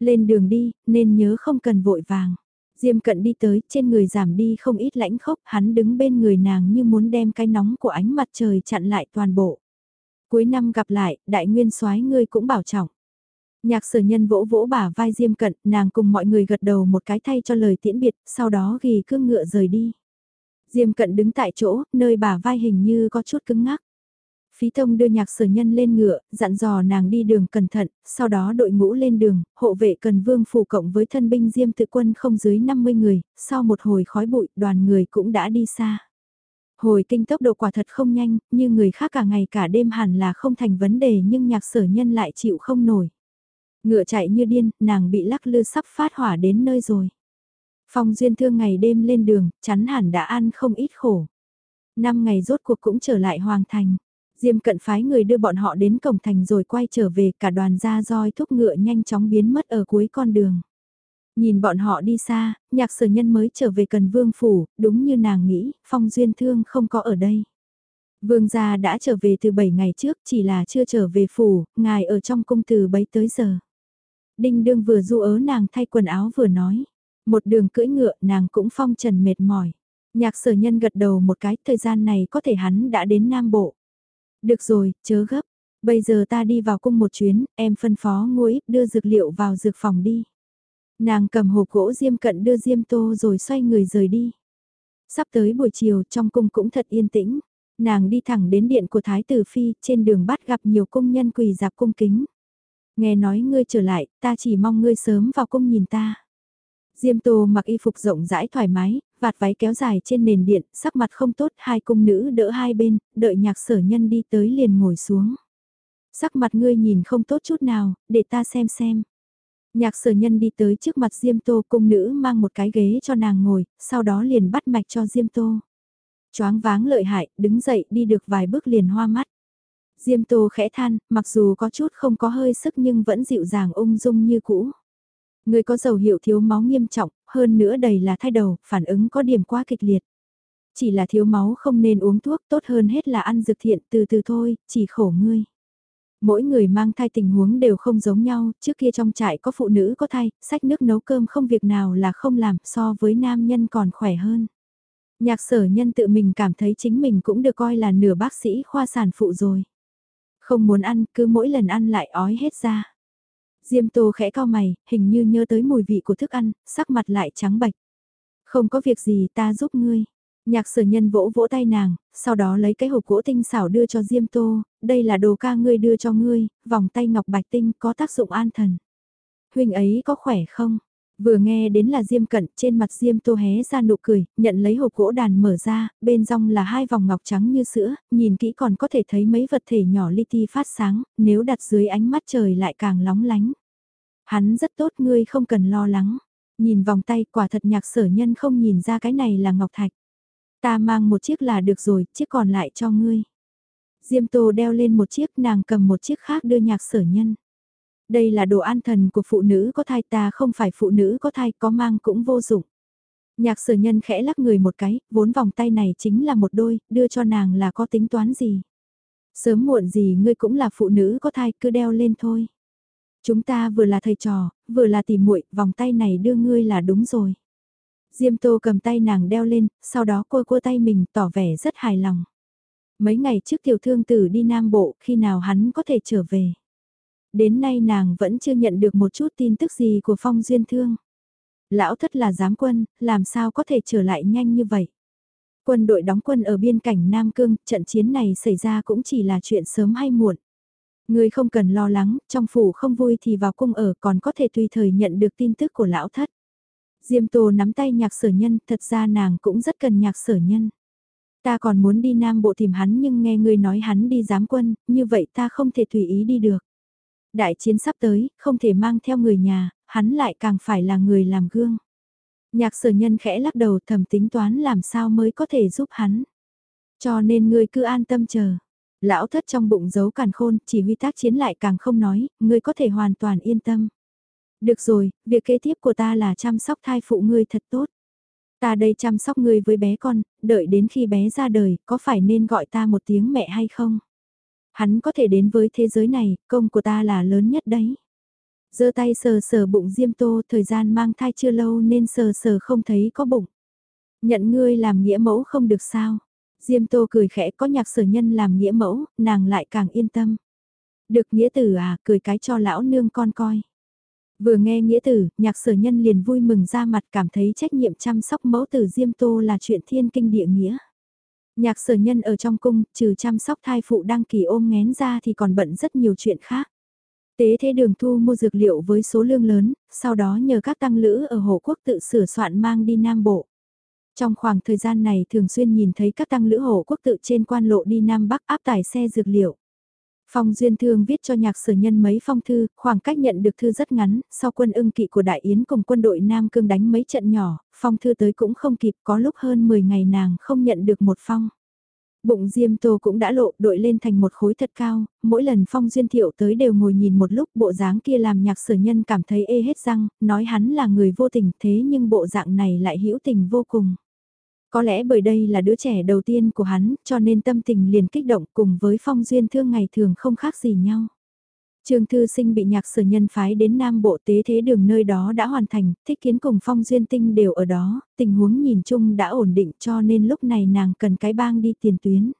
A: Lên đường đi, nên nhớ không cần vội vàng. Diêm cận đi tới, trên người giảm đi không ít lãnh khốc, hắn đứng bên người nàng như muốn đem cái nóng của ánh mặt trời chặn lại toàn bộ. Cuối năm gặp lại, đại nguyên soái ngươi cũng bảo trọng. Nhạc sở nhân vỗ vỗ bả vai Diêm cận, nàng cùng mọi người gật đầu một cái thay cho lời tiễn biệt, sau đó ghi cương ngựa rời đi. Diêm cận đứng tại chỗ, nơi bả vai hình như có chút cứng ngắc. Phí Thông đưa nhạc sở nhân lên ngựa, dặn dò nàng đi đường cẩn thận, sau đó đội ngũ lên đường, hộ vệ cần vương phù cộng với thân binh diêm tự quân không dưới 50 người, sau một hồi khói bụi đoàn người cũng đã đi xa. Hồi kinh tốc độ quả thật không nhanh, như người khác cả ngày cả đêm hẳn là không thành vấn đề nhưng nhạc sở nhân lại chịu không nổi. Ngựa chạy như điên, nàng bị lắc lư sắp phát hỏa đến nơi rồi. Phong duyên thương ngày đêm lên đường, chắn hẳn đã ăn không ít khổ. Năm ngày rốt cuộc cũng trở lại hoàng thành. Diêm cận phái người đưa bọn họ đến cổng thành rồi quay trở về cả đoàn ra roi thúc ngựa nhanh chóng biến mất ở cuối con đường. Nhìn bọn họ đi xa, nhạc sở nhân mới trở về cần vương phủ, đúng như nàng nghĩ, phong duyên thương không có ở đây. Vương gia đã trở về từ 7 ngày trước, chỉ là chưa trở về phủ, ngài ở trong cung từ bấy tới giờ. Đinh đương vừa du ớ nàng thay quần áo vừa nói. Một đường cưỡi ngựa nàng cũng phong trần mệt mỏi. Nhạc sở nhân gật đầu một cái, thời gian này có thể hắn đã đến Nam Bộ. Được rồi, chớ gấp. Bây giờ ta đi vào cung một chuyến, em phân phó ngôi đưa dược liệu vào dược phòng đi. Nàng cầm hộp gỗ diêm cận đưa diêm tô rồi xoay người rời đi. Sắp tới buổi chiều trong cung cũng thật yên tĩnh. Nàng đi thẳng đến điện của Thái Tử Phi, trên đường bắt gặp nhiều công nhân quỳ dạp cung kính. Nghe nói ngươi trở lại, ta chỉ mong ngươi sớm vào cung nhìn ta. Diêm Tô mặc y phục rộng rãi thoải mái, vạt váy kéo dài trên nền điện, sắc mặt không tốt, hai cung nữ đỡ hai bên, đợi nhạc sở nhân đi tới liền ngồi xuống. Sắc mặt ngươi nhìn không tốt chút nào, để ta xem xem. Nhạc sở nhân đi tới trước mặt Diêm Tô cung nữ mang một cái ghế cho nàng ngồi, sau đó liền bắt mạch cho Diêm Tô. Choáng váng lợi hại, đứng dậy đi được vài bước liền hoa mắt. Diêm Tô khẽ than, mặc dù có chút không có hơi sức nhưng vẫn dịu dàng ung dung như cũ. Người có dầu hiệu thiếu máu nghiêm trọng, hơn nữa đầy là thai đầu, phản ứng có điểm quá kịch liệt. Chỉ là thiếu máu không nên uống thuốc, tốt hơn hết là ăn dược thiện từ từ thôi, chỉ khổ ngươi. Mỗi người mang thai tình huống đều không giống nhau, trước kia trong trại có phụ nữ có thai, sách nước nấu cơm không việc nào là không làm so với nam nhân còn khỏe hơn. Nhạc sở nhân tự mình cảm thấy chính mình cũng được coi là nửa bác sĩ khoa sản phụ rồi. Không muốn ăn, cứ mỗi lần ăn lại ói hết ra. Diêm tô khẽ cao mày, hình như nhớ tới mùi vị của thức ăn, sắc mặt lại trắng bạch. Không có việc gì ta giúp ngươi. Nhạc sở nhân vỗ vỗ tay nàng, sau đó lấy cái hộp gỗ tinh xảo đưa cho Diêm Tô, đây là đồ ca ngươi đưa cho ngươi, vòng tay ngọc bạch tinh có tác dụng an thần. Huynh ấy có khỏe không? Vừa nghe đến là Diêm Cận, trên mặt Diêm Tô hé ra nụ cười, nhận lấy hộp gỗ đàn mở ra, bên trong là hai vòng ngọc trắng như sữa, nhìn kỹ còn có thể thấy mấy vật thể nhỏ li ti phát sáng, nếu đặt dưới ánh mắt trời lại càng lóng lánh. Hắn rất tốt ngươi không cần lo lắng. Nhìn vòng tay quả thật nhạc sở nhân không nhìn ra cái này là ngọc thạch. Ta mang một chiếc là được rồi, chiếc còn lại cho ngươi. Diêm Tô đeo lên một chiếc nàng cầm một chiếc khác đưa nhạc sở nhân. Đây là đồ an thần của phụ nữ có thai ta không phải phụ nữ có thai có mang cũng vô dụng. Nhạc sở nhân khẽ lắc người một cái, vốn vòng tay này chính là một đôi, đưa cho nàng là có tính toán gì. Sớm muộn gì ngươi cũng là phụ nữ có thai cứ đeo lên thôi. Chúng ta vừa là thầy trò, vừa là tỉ muội, vòng tay này đưa ngươi là đúng rồi. Diêm Tô cầm tay nàng đeo lên, sau đó cô cua tay mình tỏ vẻ rất hài lòng. Mấy ngày trước tiểu thương tử đi Nam Bộ, khi nào hắn có thể trở về. Đến nay nàng vẫn chưa nhận được một chút tin tức gì của Phong Duyên Thương. Lão thất là giám quân, làm sao có thể trở lại nhanh như vậy? Quân đội đóng quân ở biên cảnh Nam Cương, trận chiến này xảy ra cũng chỉ là chuyện sớm hay muộn. Người không cần lo lắng, trong phủ không vui thì vào cung ở còn có thể tùy thời nhận được tin tức của lão thất. Diêm Tô nắm tay nhạc sở nhân, thật ra nàng cũng rất cần nhạc sở nhân. Ta còn muốn đi Nam Bộ tìm hắn nhưng nghe người nói hắn đi giám quân, như vậy ta không thể tùy ý đi được. Đại chiến sắp tới, không thể mang theo người nhà, hắn lại càng phải là người làm gương. Nhạc sở nhân khẽ lắc đầu thầm tính toán làm sao mới có thể giúp hắn. Cho nên ngươi cứ an tâm chờ. Lão thất trong bụng giấu càn khôn, chỉ huy tác chiến lại càng không nói, ngươi có thể hoàn toàn yên tâm. Được rồi, việc kế tiếp của ta là chăm sóc thai phụ ngươi thật tốt. Ta đây chăm sóc ngươi với bé con, đợi đến khi bé ra đời, có phải nên gọi ta một tiếng mẹ hay không? Hắn có thể đến với thế giới này, công của ta là lớn nhất đấy giơ tay sờ sờ bụng Diêm Tô, thời gian mang thai chưa lâu nên sờ sờ không thấy có bụng. Nhận ngươi làm nghĩa mẫu không được sao? Diêm Tô cười khẽ có nhạc sở nhân làm nghĩa mẫu, nàng lại càng yên tâm. Được nghĩa tử à, cười cái cho lão nương con coi. Vừa nghe nghĩa tử, nhạc sở nhân liền vui mừng ra mặt cảm thấy trách nhiệm chăm sóc mẫu tử Diêm Tô là chuyện thiên kinh địa nghĩa. Nhạc sở nhân ở trong cung, trừ chăm sóc thai phụ đăng kỳ ôm ngén ra thì còn bận rất nhiều chuyện khác. Tế thế đường thu mua dược liệu với số lượng lớn, sau đó nhờ các tăng lữ ở Hồ Quốc tự sửa soạn mang đi Nam Bộ. Trong khoảng thời gian này thường xuyên nhìn thấy các tăng lữ hộ Quốc tự trên quan lộ đi Nam Bắc áp tải xe dược liệu. Phong Duyên Thương viết cho nhạc sở nhân mấy phong thư, khoảng cách nhận được thư rất ngắn, sau quân ưng kỵ của Đại Yến cùng quân đội Nam Cương đánh mấy trận nhỏ, phong thư tới cũng không kịp có lúc hơn 10 ngày nàng không nhận được một phong. Bụng Diêm Tô cũng đã lộ đội lên thành một khối thật cao, mỗi lần Phong Duyên Thiệu tới đều ngồi nhìn một lúc bộ dáng kia làm nhạc sở nhân cảm thấy ê hết răng, nói hắn là người vô tình thế nhưng bộ dạng này lại hữu tình vô cùng. Có lẽ bởi đây là đứa trẻ đầu tiên của hắn, cho nên tâm tình liền kích động cùng với Phong Duyên Thương ngày thường không khác gì nhau. Trương Thư Sinh bị nhạc sở nhân phái đến Nam Bộ tế thế đường nơi đó đã hoàn thành, thích kiến cùng Phong Duyên Tinh đều ở đó, tình huống nhìn chung đã ổn định cho nên lúc này nàng cần cái bang đi tiền tuyến.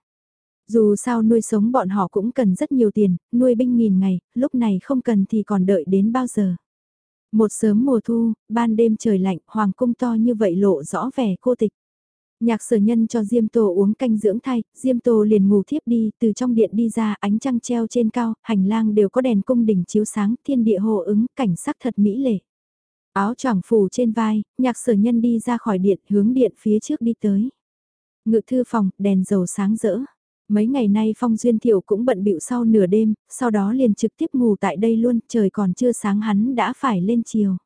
A: Dù sao nuôi sống bọn họ cũng cần rất nhiều tiền, nuôi binh nghìn ngày, lúc này không cần thì còn đợi đến bao giờ. Một sớm mùa thu, ban đêm trời lạnh, hoàng cung to như vậy lộ rõ vẻ cô tịch. Nhạc sở nhân cho Diêm Tô uống canh dưỡng thay, Diêm Tô liền ngủ thiếp đi, từ trong điện đi ra, ánh trăng treo trên cao, hành lang đều có đèn cung đỉnh chiếu sáng, thiên địa hồ ứng, cảnh sắc thật mỹ lệ. Áo choàng phủ trên vai, nhạc sở nhân đi ra khỏi điện, hướng điện phía trước đi tới. Ngự thư phòng, đèn dầu sáng rỡ. Mấy ngày nay Phong Duyên Thiệu cũng bận bịu sau nửa đêm, sau đó liền trực tiếp ngủ tại đây luôn, trời còn chưa sáng hắn đã phải lên chiều.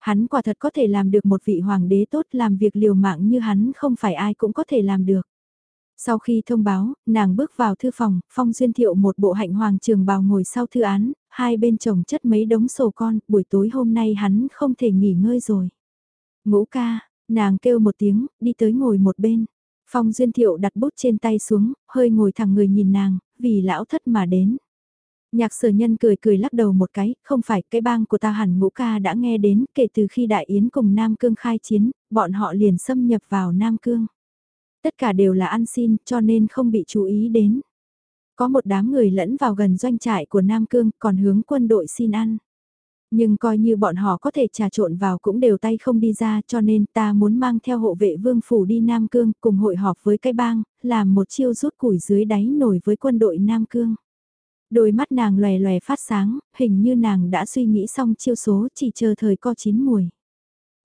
A: Hắn quả thật có thể làm được một vị hoàng đế tốt làm việc liều mạng như hắn không phải ai cũng có thể làm được. Sau khi thông báo, nàng bước vào thư phòng, Phong Duyên Thiệu một bộ hạnh hoàng trường bào ngồi sau thư án, hai bên chồng chất mấy đống sổ con, buổi tối hôm nay hắn không thể nghỉ ngơi rồi. Ngũ ca, nàng kêu một tiếng, đi tới ngồi một bên. Phong Duyên Thiệu đặt bút trên tay xuống, hơi ngồi thẳng người nhìn nàng, vì lão thất mà đến. Nhạc sở nhân cười cười lắc đầu một cái, không phải cái bang của ta hẳn ngũ ca đã nghe đến kể từ khi Đại Yến cùng Nam Cương khai chiến, bọn họ liền xâm nhập vào Nam Cương. Tất cả đều là ăn xin cho nên không bị chú ý đến. Có một đám người lẫn vào gần doanh trại của Nam Cương còn hướng quân đội xin ăn. Nhưng coi như bọn họ có thể trà trộn vào cũng đều tay không đi ra cho nên ta muốn mang theo hộ vệ vương phủ đi Nam Cương cùng hội họp với cái bang, làm một chiêu rút củi dưới đáy nổi với quân đội Nam Cương. Đôi mắt nàng lòe lòe phát sáng, hình như nàng đã suy nghĩ xong chiêu số chỉ chờ thời co chín mùi.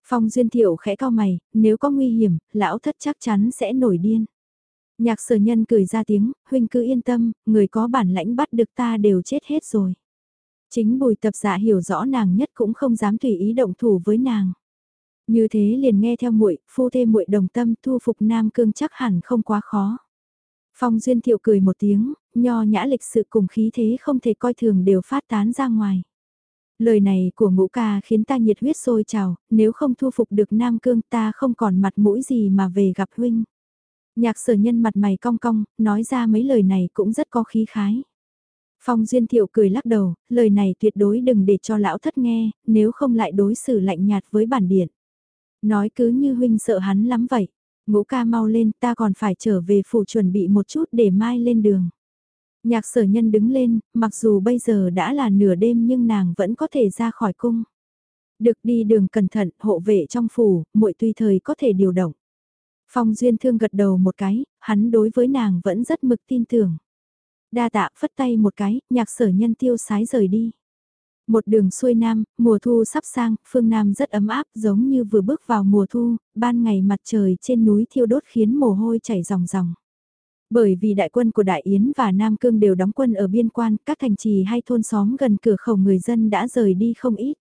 A: Phong Duyên Thiệu khẽ cao mày, nếu có nguy hiểm, lão thất chắc chắn sẽ nổi điên. Nhạc sở nhân cười ra tiếng, huynh cứ yên tâm, người có bản lãnh bắt được ta đều chết hết rồi. Chính bùi tập giả hiểu rõ nàng nhất cũng không dám tùy ý động thủ với nàng. Như thế liền nghe theo muội, phu thê muội đồng tâm thu phục Nam Cương chắc hẳn không quá khó. Phong Duyên Thiệu cười một tiếng, nho nhã lịch sự cùng khí thế không thể coi thường đều phát tán ra ngoài. Lời này của ngũ ca khiến ta nhiệt huyết sôi trào, nếu không thu phục được Nam Cương ta không còn mặt mũi gì mà về gặp huynh. Nhạc sở nhân mặt mày cong cong, nói ra mấy lời này cũng rất có khí khái. Phong Duyên Thiệu cười lắc đầu, lời này tuyệt đối đừng để cho lão thất nghe, nếu không lại đối xử lạnh nhạt với bản điện. Nói cứ như huynh sợ hắn lắm vậy. Ngũ ca mau lên ta còn phải trở về phủ chuẩn bị một chút để mai lên đường. Nhạc sở nhân đứng lên, mặc dù bây giờ đã là nửa đêm nhưng nàng vẫn có thể ra khỏi cung. Được đi đường cẩn thận, hộ vệ trong phủ, muội tùy thời có thể điều động. Phong Duyên Thương gật đầu một cái, hắn đối với nàng vẫn rất mực tin tưởng. Đa tạ phất tay một cái, nhạc sở nhân tiêu sái rời đi. Một đường xuôi nam, mùa thu sắp sang, phương nam rất ấm áp giống như vừa bước vào mùa thu, ban ngày mặt trời trên núi thiêu đốt khiến mồ hôi chảy ròng ròng. Bởi vì đại quân của Đại Yến và Nam Cương đều đóng quân ở biên quan, các thành trì hay thôn xóm gần cửa khẩu người dân đã rời đi không ít.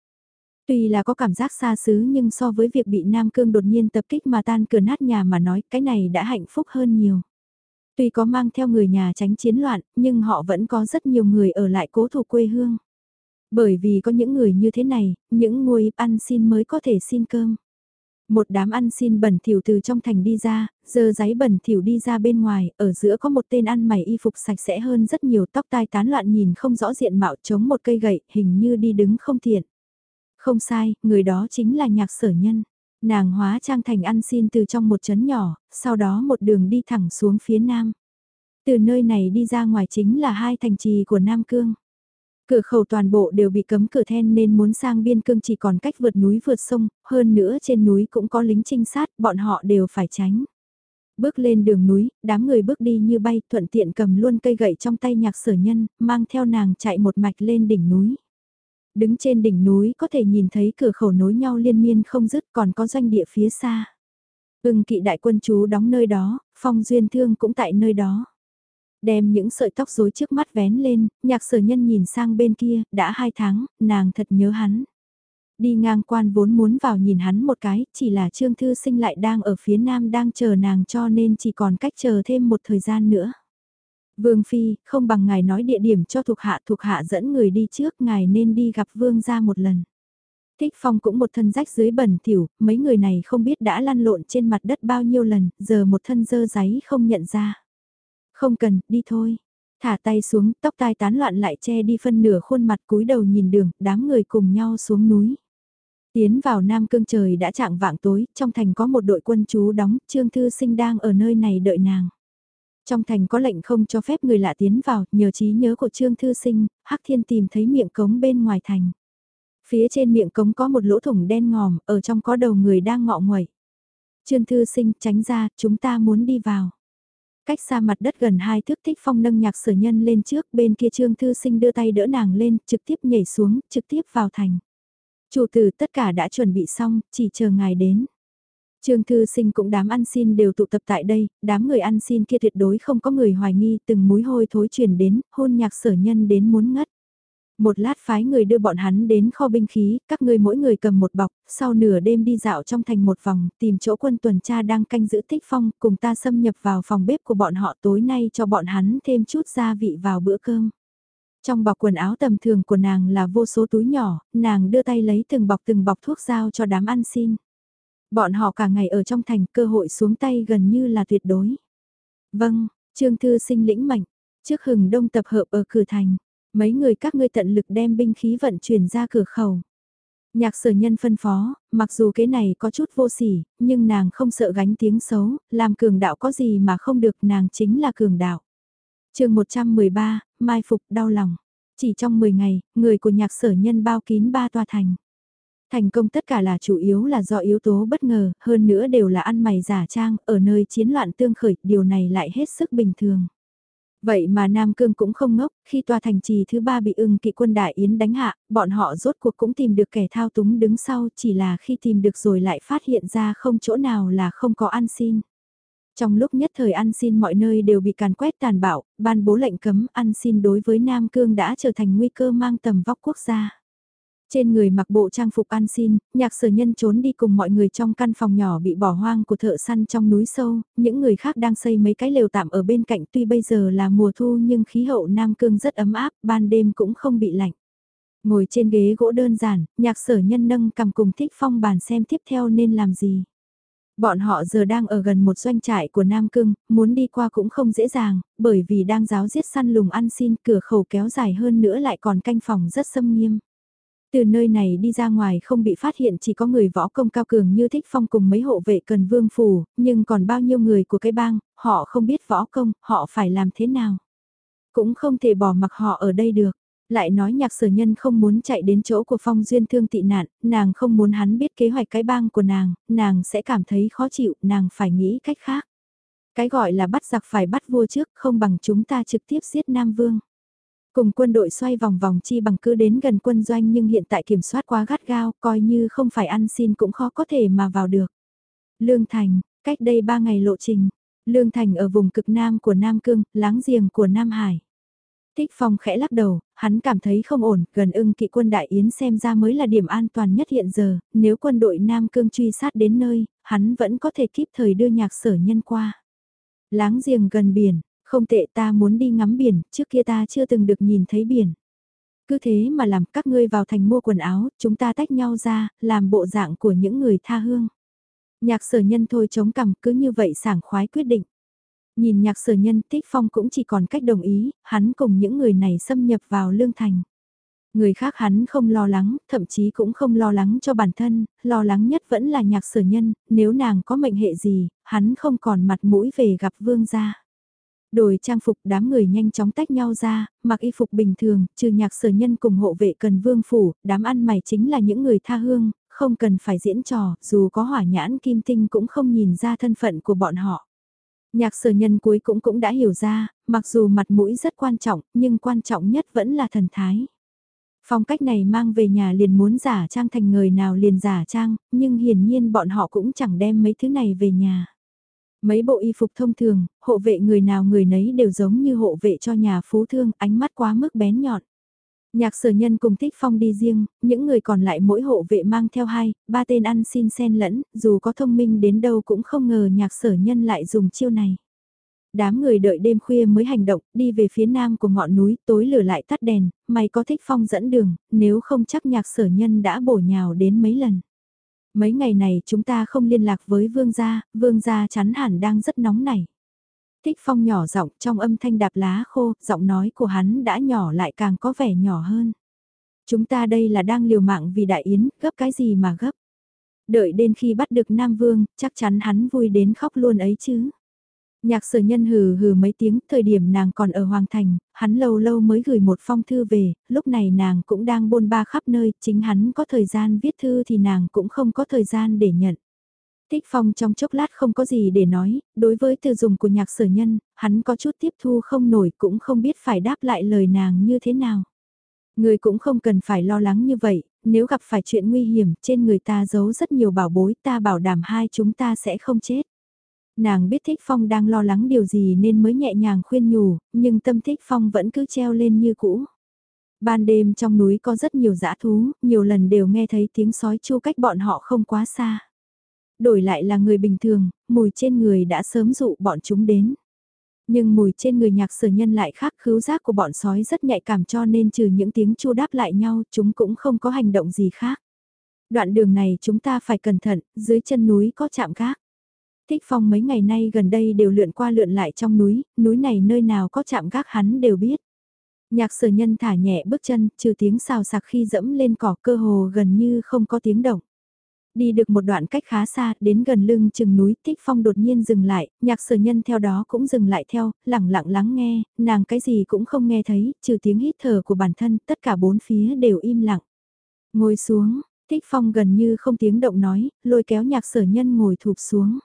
A: Tuy là có cảm giác xa xứ nhưng so với việc bị Nam Cương đột nhiên tập kích mà tan cửa nát nhà mà nói cái này đã hạnh phúc hơn nhiều. Tuy có mang theo người nhà tránh chiến loạn, nhưng họ vẫn có rất nhiều người ở lại cố thủ quê hương. Bởi vì có những người như thế này, những ngôi ăn xin mới có thể xin cơm. Một đám ăn xin bẩn thỉu từ trong thành đi ra, giờ giấy bẩn thỉu đi ra bên ngoài, ở giữa có một tên ăn mày y phục sạch sẽ hơn rất nhiều tóc tai tán loạn nhìn không rõ diện mạo chống một cây gậy, hình như đi đứng không tiện. Không sai, người đó chính là nhạc sở nhân. Nàng hóa trang thành ăn xin từ trong một chấn nhỏ, sau đó một đường đi thẳng xuống phía nam. Từ nơi này đi ra ngoài chính là hai thành trì của Nam Cương. Cửa khẩu toàn bộ đều bị cấm cửa then nên muốn sang biên cương chỉ còn cách vượt núi vượt sông, hơn nữa trên núi cũng có lính trinh sát, bọn họ đều phải tránh. Bước lên đường núi, đám người bước đi như bay thuận tiện cầm luôn cây gậy trong tay nhạc sở nhân, mang theo nàng chạy một mạch lên đỉnh núi. Đứng trên đỉnh núi có thể nhìn thấy cửa khẩu nối nhau liên miên không dứt còn có doanh địa phía xa. Ưng kỵ đại quân chú đóng nơi đó, phong duyên thương cũng tại nơi đó. Đem những sợi tóc rối trước mắt vén lên, nhạc sở nhân nhìn sang bên kia, đã hai tháng, nàng thật nhớ hắn. Đi ngang quan vốn muốn vào nhìn hắn một cái, chỉ là Trương Thư Sinh lại đang ở phía nam đang chờ nàng cho nên chỉ còn cách chờ thêm một thời gian nữa. Vương Phi, không bằng ngài nói địa điểm cho thuộc hạ thuộc hạ dẫn người đi trước ngài nên đi gặp Vương ra một lần. Thích Phong cũng một thân rách dưới bẩn thỉu, mấy người này không biết đã lăn lộn trên mặt đất bao nhiêu lần, giờ một thân dơ giấy không nhận ra. Không cần, đi thôi. Thả tay xuống, tóc tai tán loạn lại che đi phân nửa khuôn mặt cúi đầu nhìn đường, đám người cùng nhau xuống núi. Tiến vào Nam Cương trời đã trạng vạng tối, trong thành có một đội quân chú đóng, Trương Thư Sinh đang ở nơi này đợi nàng. Trong thành có lệnh không cho phép người lạ tiến vào, nhờ trí nhớ của Trương Thư Sinh, Hắc Thiên tìm thấy miệng cống bên ngoài thành. Phía trên miệng cống có một lỗ thủng đen ngòm, ở trong có đầu người đang ngọ nguậy. Trương Thư Sinh tránh ra, chúng ta muốn đi vào. Cách xa mặt đất gần hai thước thích phong nâng nhạc sở nhân lên trước, bên kia Trương Thư Sinh đưa tay đỡ nàng lên, trực tiếp nhảy xuống, trực tiếp vào thành. Chủ tử tất cả đã chuẩn bị xong, chỉ chờ ngài đến. Trương Thư Sinh cũng đám ăn xin đều tụ tập tại đây, đám người ăn xin kia tuyệt đối không có người hoài nghi từng múi hôi thối truyền đến, hôn nhạc sở nhân đến muốn ngất. Một lát phái người đưa bọn hắn đến kho binh khí, các ngươi mỗi người cầm một bọc, sau nửa đêm đi dạo trong thành một vòng, tìm chỗ quân tuần tra đang canh giữ tích phong, cùng ta xâm nhập vào phòng bếp của bọn họ tối nay cho bọn hắn thêm chút gia vị vào bữa cơm. Trong bọc quần áo tầm thường của nàng là vô số túi nhỏ, nàng đưa tay lấy từng bọc từng bọc thuốc giao cho đám ăn xin. Bọn họ cả ngày ở trong thành cơ hội xuống tay gần như là tuyệt đối. Vâng, Trương Thư sinh lĩnh mệnh, trước hừng đông tập hợp ở cửa thành, mấy người các ngươi tận lực đem binh khí vận chuyển ra cửa khẩu. Nhạc sở nhân phân phó, mặc dù cái này có chút vô sỉ, nhưng nàng không sợ gánh tiếng xấu, làm cường đạo có gì mà không được nàng chính là cường đạo. chương 113, Mai Phục đau lòng. Chỉ trong 10 ngày, người của nhạc sở nhân bao kín ba tòa thành. Thành công tất cả là chủ yếu là do yếu tố bất ngờ, hơn nữa đều là ăn mày giả trang, ở nơi chiến loạn tương khởi, điều này lại hết sức bình thường. Vậy mà Nam Cương cũng không ngốc, khi tòa thành trì thứ ba bị ưng kỵ quân đại yến đánh hạ, bọn họ rốt cuộc cũng tìm được kẻ thao túng đứng sau, chỉ là khi tìm được rồi lại phát hiện ra không chỗ nào là không có ăn xin. Trong lúc nhất thời ăn xin mọi nơi đều bị càn quét tàn bạo, ban bố lệnh cấm ăn xin đối với Nam Cương đã trở thành nguy cơ mang tầm vóc quốc gia. Trên người mặc bộ trang phục ăn xin, nhạc sở nhân trốn đi cùng mọi người trong căn phòng nhỏ bị bỏ hoang của thợ săn trong núi sâu, những người khác đang xây mấy cái lều tạm ở bên cạnh tuy bây giờ là mùa thu nhưng khí hậu Nam Cương rất ấm áp, ban đêm cũng không bị lạnh. Ngồi trên ghế gỗ đơn giản, nhạc sở nhân nâng cầm cùng thích phong bàn xem tiếp theo nên làm gì. Bọn họ giờ đang ở gần một doanh trại của Nam Cương, muốn đi qua cũng không dễ dàng, bởi vì đang giáo giết săn lùng ăn xin cửa khẩu kéo dài hơn nữa lại còn canh phòng rất xâm nghiêm. Từ nơi này đi ra ngoài không bị phát hiện chỉ có người võ công cao cường như Thích Phong cùng mấy hộ vệ cần vương phủ, nhưng còn bao nhiêu người của cái bang, họ không biết võ công, họ phải làm thế nào. Cũng không thể bỏ mặc họ ở đây được. Lại nói nhạc sở nhân không muốn chạy đến chỗ của phong duyên thương tị nạn, nàng không muốn hắn biết kế hoạch cái bang của nàng, nàng sẽ cảm thấy khó chịu, nàng phải nghĩ cách khác. Cái gọi là bắt giặc phải bắt vua trước, không bằng chúng ta trực tiếp giết Nam Vương. Cùng quân đội xoay vòng vòng chi bằng cứ đến gần quân doanh nhưng hiện tại kiểm soát quá gắt gao, coi như không phải ăn xin cũng khó có thể mà vào được. Lương Thành, cách đây 3 ngày lộ trình, Lương Thành ở vùng cực nam của Nam Cương, láng giềng của Nam Hải. Tích Phong khẽ lắc đầu, hắn cảm thấy không ổn, gần ưng kỵ quân Đại Yến xem ra mới là điểm an toàn nhất hiện giờ, nếu quân đội Nam Cương truy sát đến nơi, hắn vẫn có thể kịp thời đưa nhạc sở nhân qua. Láng giềng gần biển, không tệ ta muốn đi ngắm biển, trước kia ta chưa từng được nhìn thấy biển. Cứ thế mà làm các ngươi vào thành mua quần áo, chúng ta tách nhau ra, làm bộ dạng của những người tha hương. Nhạc sở nhân thôi chống cằm cứ như vậy sảng khoái quyết định. Nhìn nhạc sở nhân tích phong cũng chỉ còn cách đồng ý, hắn cùng những người này xâm nhập vào lương thành. Người khác hắn không lo lắng, thậm chí cũng không lo lắng cho bản thân, lo lắng nhất vẫn là nhạc sở nhân, nếu nàng có mệnh hệ gì, hắn không còn mặt mũi về gặp vương gia. Đổi trang phục đám người nhanh chóng tách nhau ra, mặc y phục bình thường, trừ nhạc sở nhân cùng hộ vệ cần vương phủ, đám ăn mày chính là những người tha hương, không cần phải diễn trò, dù có hỏa nhãn kim tinh cũng không nhìn ra thân phận của bọn họ. Nhạc sở nhân cuối cũng cũng đã hiểu ra, mặc dù mặt mũi rất quan trọng, nhưng quan trọng nhất vẫn là thần thái. Phong cách này mang về nhà liền muốn giả trang thành người nào liền giả trang, nhưng hiển nhiên bọn họ cũng chẳng đem mấy thứ này về nhà. Mấy bộ y phục thông thường, hộ vệ người nào người nấy đều giống như hộ vệ cho nhà phú thương, ánh mắt quá mức bén nhọn. Nhạc sở nhân cùng thích phong đi riêng, những người còn lại mỗi hộ vệ mang theo hai, ba tên ăn xin xen lẫn, dù có thông minh đến đâu cũng không ngờ nhạc sở nhân lại dùng chiêu này. Đám người đợi đêm khuya mới hành động, đi về phía nam của ngọn núi, tối lửa lại tắt đèn, mày có thích phong dẫn đường, nếu không chắc nhạc sở nhân đã bổ nhào đến mấy lần. Mấy ngày này chúng ta không liên lạc với vương gia, vương gia chắn hẳn đang rất nóng này. Thích phong nhỏ giọng trong âm thanh đạp lá khô, giọng nói của hắn đã nhỏ lại càng có vẻ nhỏ hơn. Chúng ta đây là đang liều mạng vì đại yến, gấp cái gì mà gấp. Đợi đến khi bắt được Nam Vương, chắc chắn hắn vui đến khóc luôn ấy chứ. Nhạc sở nhân hừ hừ mấy tiếng, thời điểm nàng còn ở Hoàng Thành, hắn lâu lâu mới gửi một phong thư về, lúc này nàng cũng đang bôn ba khắp nơi, chính hắn có thời gian viết thư thì nàng cũng không có thời gian để nhận. Tích phong trong chốc lát không có gì để nói, đối với từ dùng của nhạc sở nhân, hắn có chút tiếp thu không nổi cũng không biết phải đáp lại lời nàng như thế nào. Người cũng không cần phải lo lắng như vậy, nếu gặp phải chuyện nguy hiểm trên người ta giấu rất nhiều bảo bối ta bảo đảm hai chúng ta sẽ không chết. Nàng biết Thích Phong đang lo lắng điều gì nên mới nhẹ nhàng khuyên nhủ, nhưng tâm Thích Phong vẫn cứ treo lên như cũ. Ban đêm trong núi có rất nhiều dã thú, nhiều lần đều nghe thấy tiếng sói chu cách bọn họ không quá xa. Đổi lại là người bình thường, mùi trên người đã sớm dụ bọn chúng đến. Nhưng mùi trên người nhạc sở nhân lại khác khứu giác của bọn sói rất nhạy cảm cho nên trừ những tiếng chu đáp lại nhau chúng cũng không có hành động gì khác. Đoạn đường này chúng ta phải cẩn thận, dưới chân núi có chạm gác. Thích Phong mấy ngày nay gần đây đều lượn qua lượn lại trong núi, núi này nơi nào có chạm gác hắn đều biết. Nhạc sở nhân thả nhẹ bước chân, trừ tiếng xào sạc khi dẫm lên cỏ cơ hồ gần như không có tiếng động. Đi được một đoạn cách khá xa, đến gần lưng chừng núi, Thích Phong đột nhiên dừng lại, nhạc sở nhân theo đó cũng dừng lại theo, lặng lặng lắng nghe, nàng cái gì cũng không nghe thấy, trừ tiếng hít thở của bản thân, tất cả bốn phía đều im lặng. Ngồi xuống, Thích Phong gần như không tiếng động nói, lôi kéo nhạc sở nhân ngồi thụp xuống.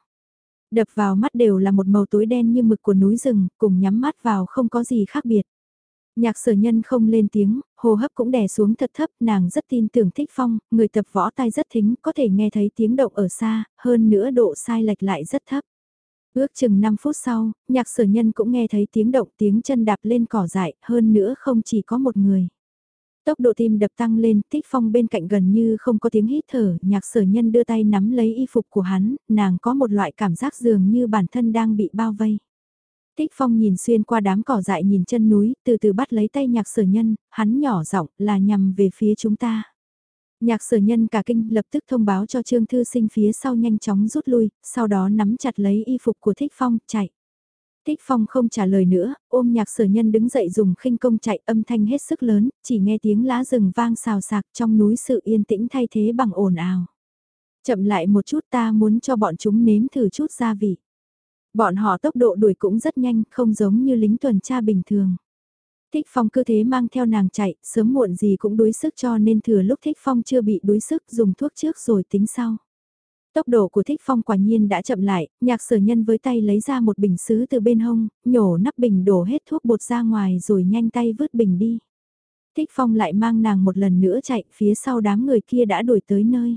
A: Đập vào mắt đều là một màu tối đen như mực của núi rừng, cùng nhắm mắt vào không có gì khác biệt. Nhạc sở nhân không lên tiếng, hô hấp cũng đè xuống thật thấp, nàng rất tin tưởng thích phong, người tập võ tai rất thính, có thể nghe thấy tiếng động ở xa, hơn nữa độ sai lệch lại rất thấp. Ước chừng 5 phút sau, nhạc sở nhân cũng nghe thấy tiếng động tiếng chân đạp lên cỏ dại, hơn nữa không chỉ có một người. Tốc độ tim đập tăng lên, tích phong bên cạnh gần như không có tiếng hít thở, nhạc sở nhân đưa tay nắm lấy y phục của hắn, nàng có một loại cảm giác dường như bản thân đang bị bao vây. Tích phong nhìn xuyên qua đám cỏ dại nhìn chân núi, từ từ bắt lấy tay nhạc sở nhân, hắn nhỏ giọng là nhằm về phía chúng ta. Nhạc sở nhân cả kinh lập tức thông báo cho Trương Thư Sinh phía sau nhanh chóng rút lui, sau đó nắm chặt lấy y phục của Thích Phong, chạy. Tích Phong không trả lời nữa, ôm nhạc sở nhân đứng dậy dùng khinh công chạy âm thanh hết sức lớn, chỉ nghe tiếng lá rừng vang xào sạc trong núi sự yên tĩnh thay thế bằng ồn ào. Chậm lại một chút ta muốn cho bọn chúng nếm thử chút gia vị. Bọn họ tốc độ đuổi cũng rất nhanh, không giống như lính tuần tra bình thường. Thích Phong cứ thế mang theo nàng chạy, sớm muộn gì cũng đuối sức cho nên thừa lúc Thích Phong chưa bị đuối sức dùng thuốc trước rồi tính sau. Tốc độ của Thích Phong quả nhiên đã chậm lại, nhạc sở nhân với tay lấy ra một bình sứ từ bên hông, nhổ nắp bình đổ hết thuốc bột ra ngoài rồi nhanh tay vứt bình đi. Thích Phong lại mang nàng một lần nữa chạy, phía sau đám người kia đã đuổi tới nơi.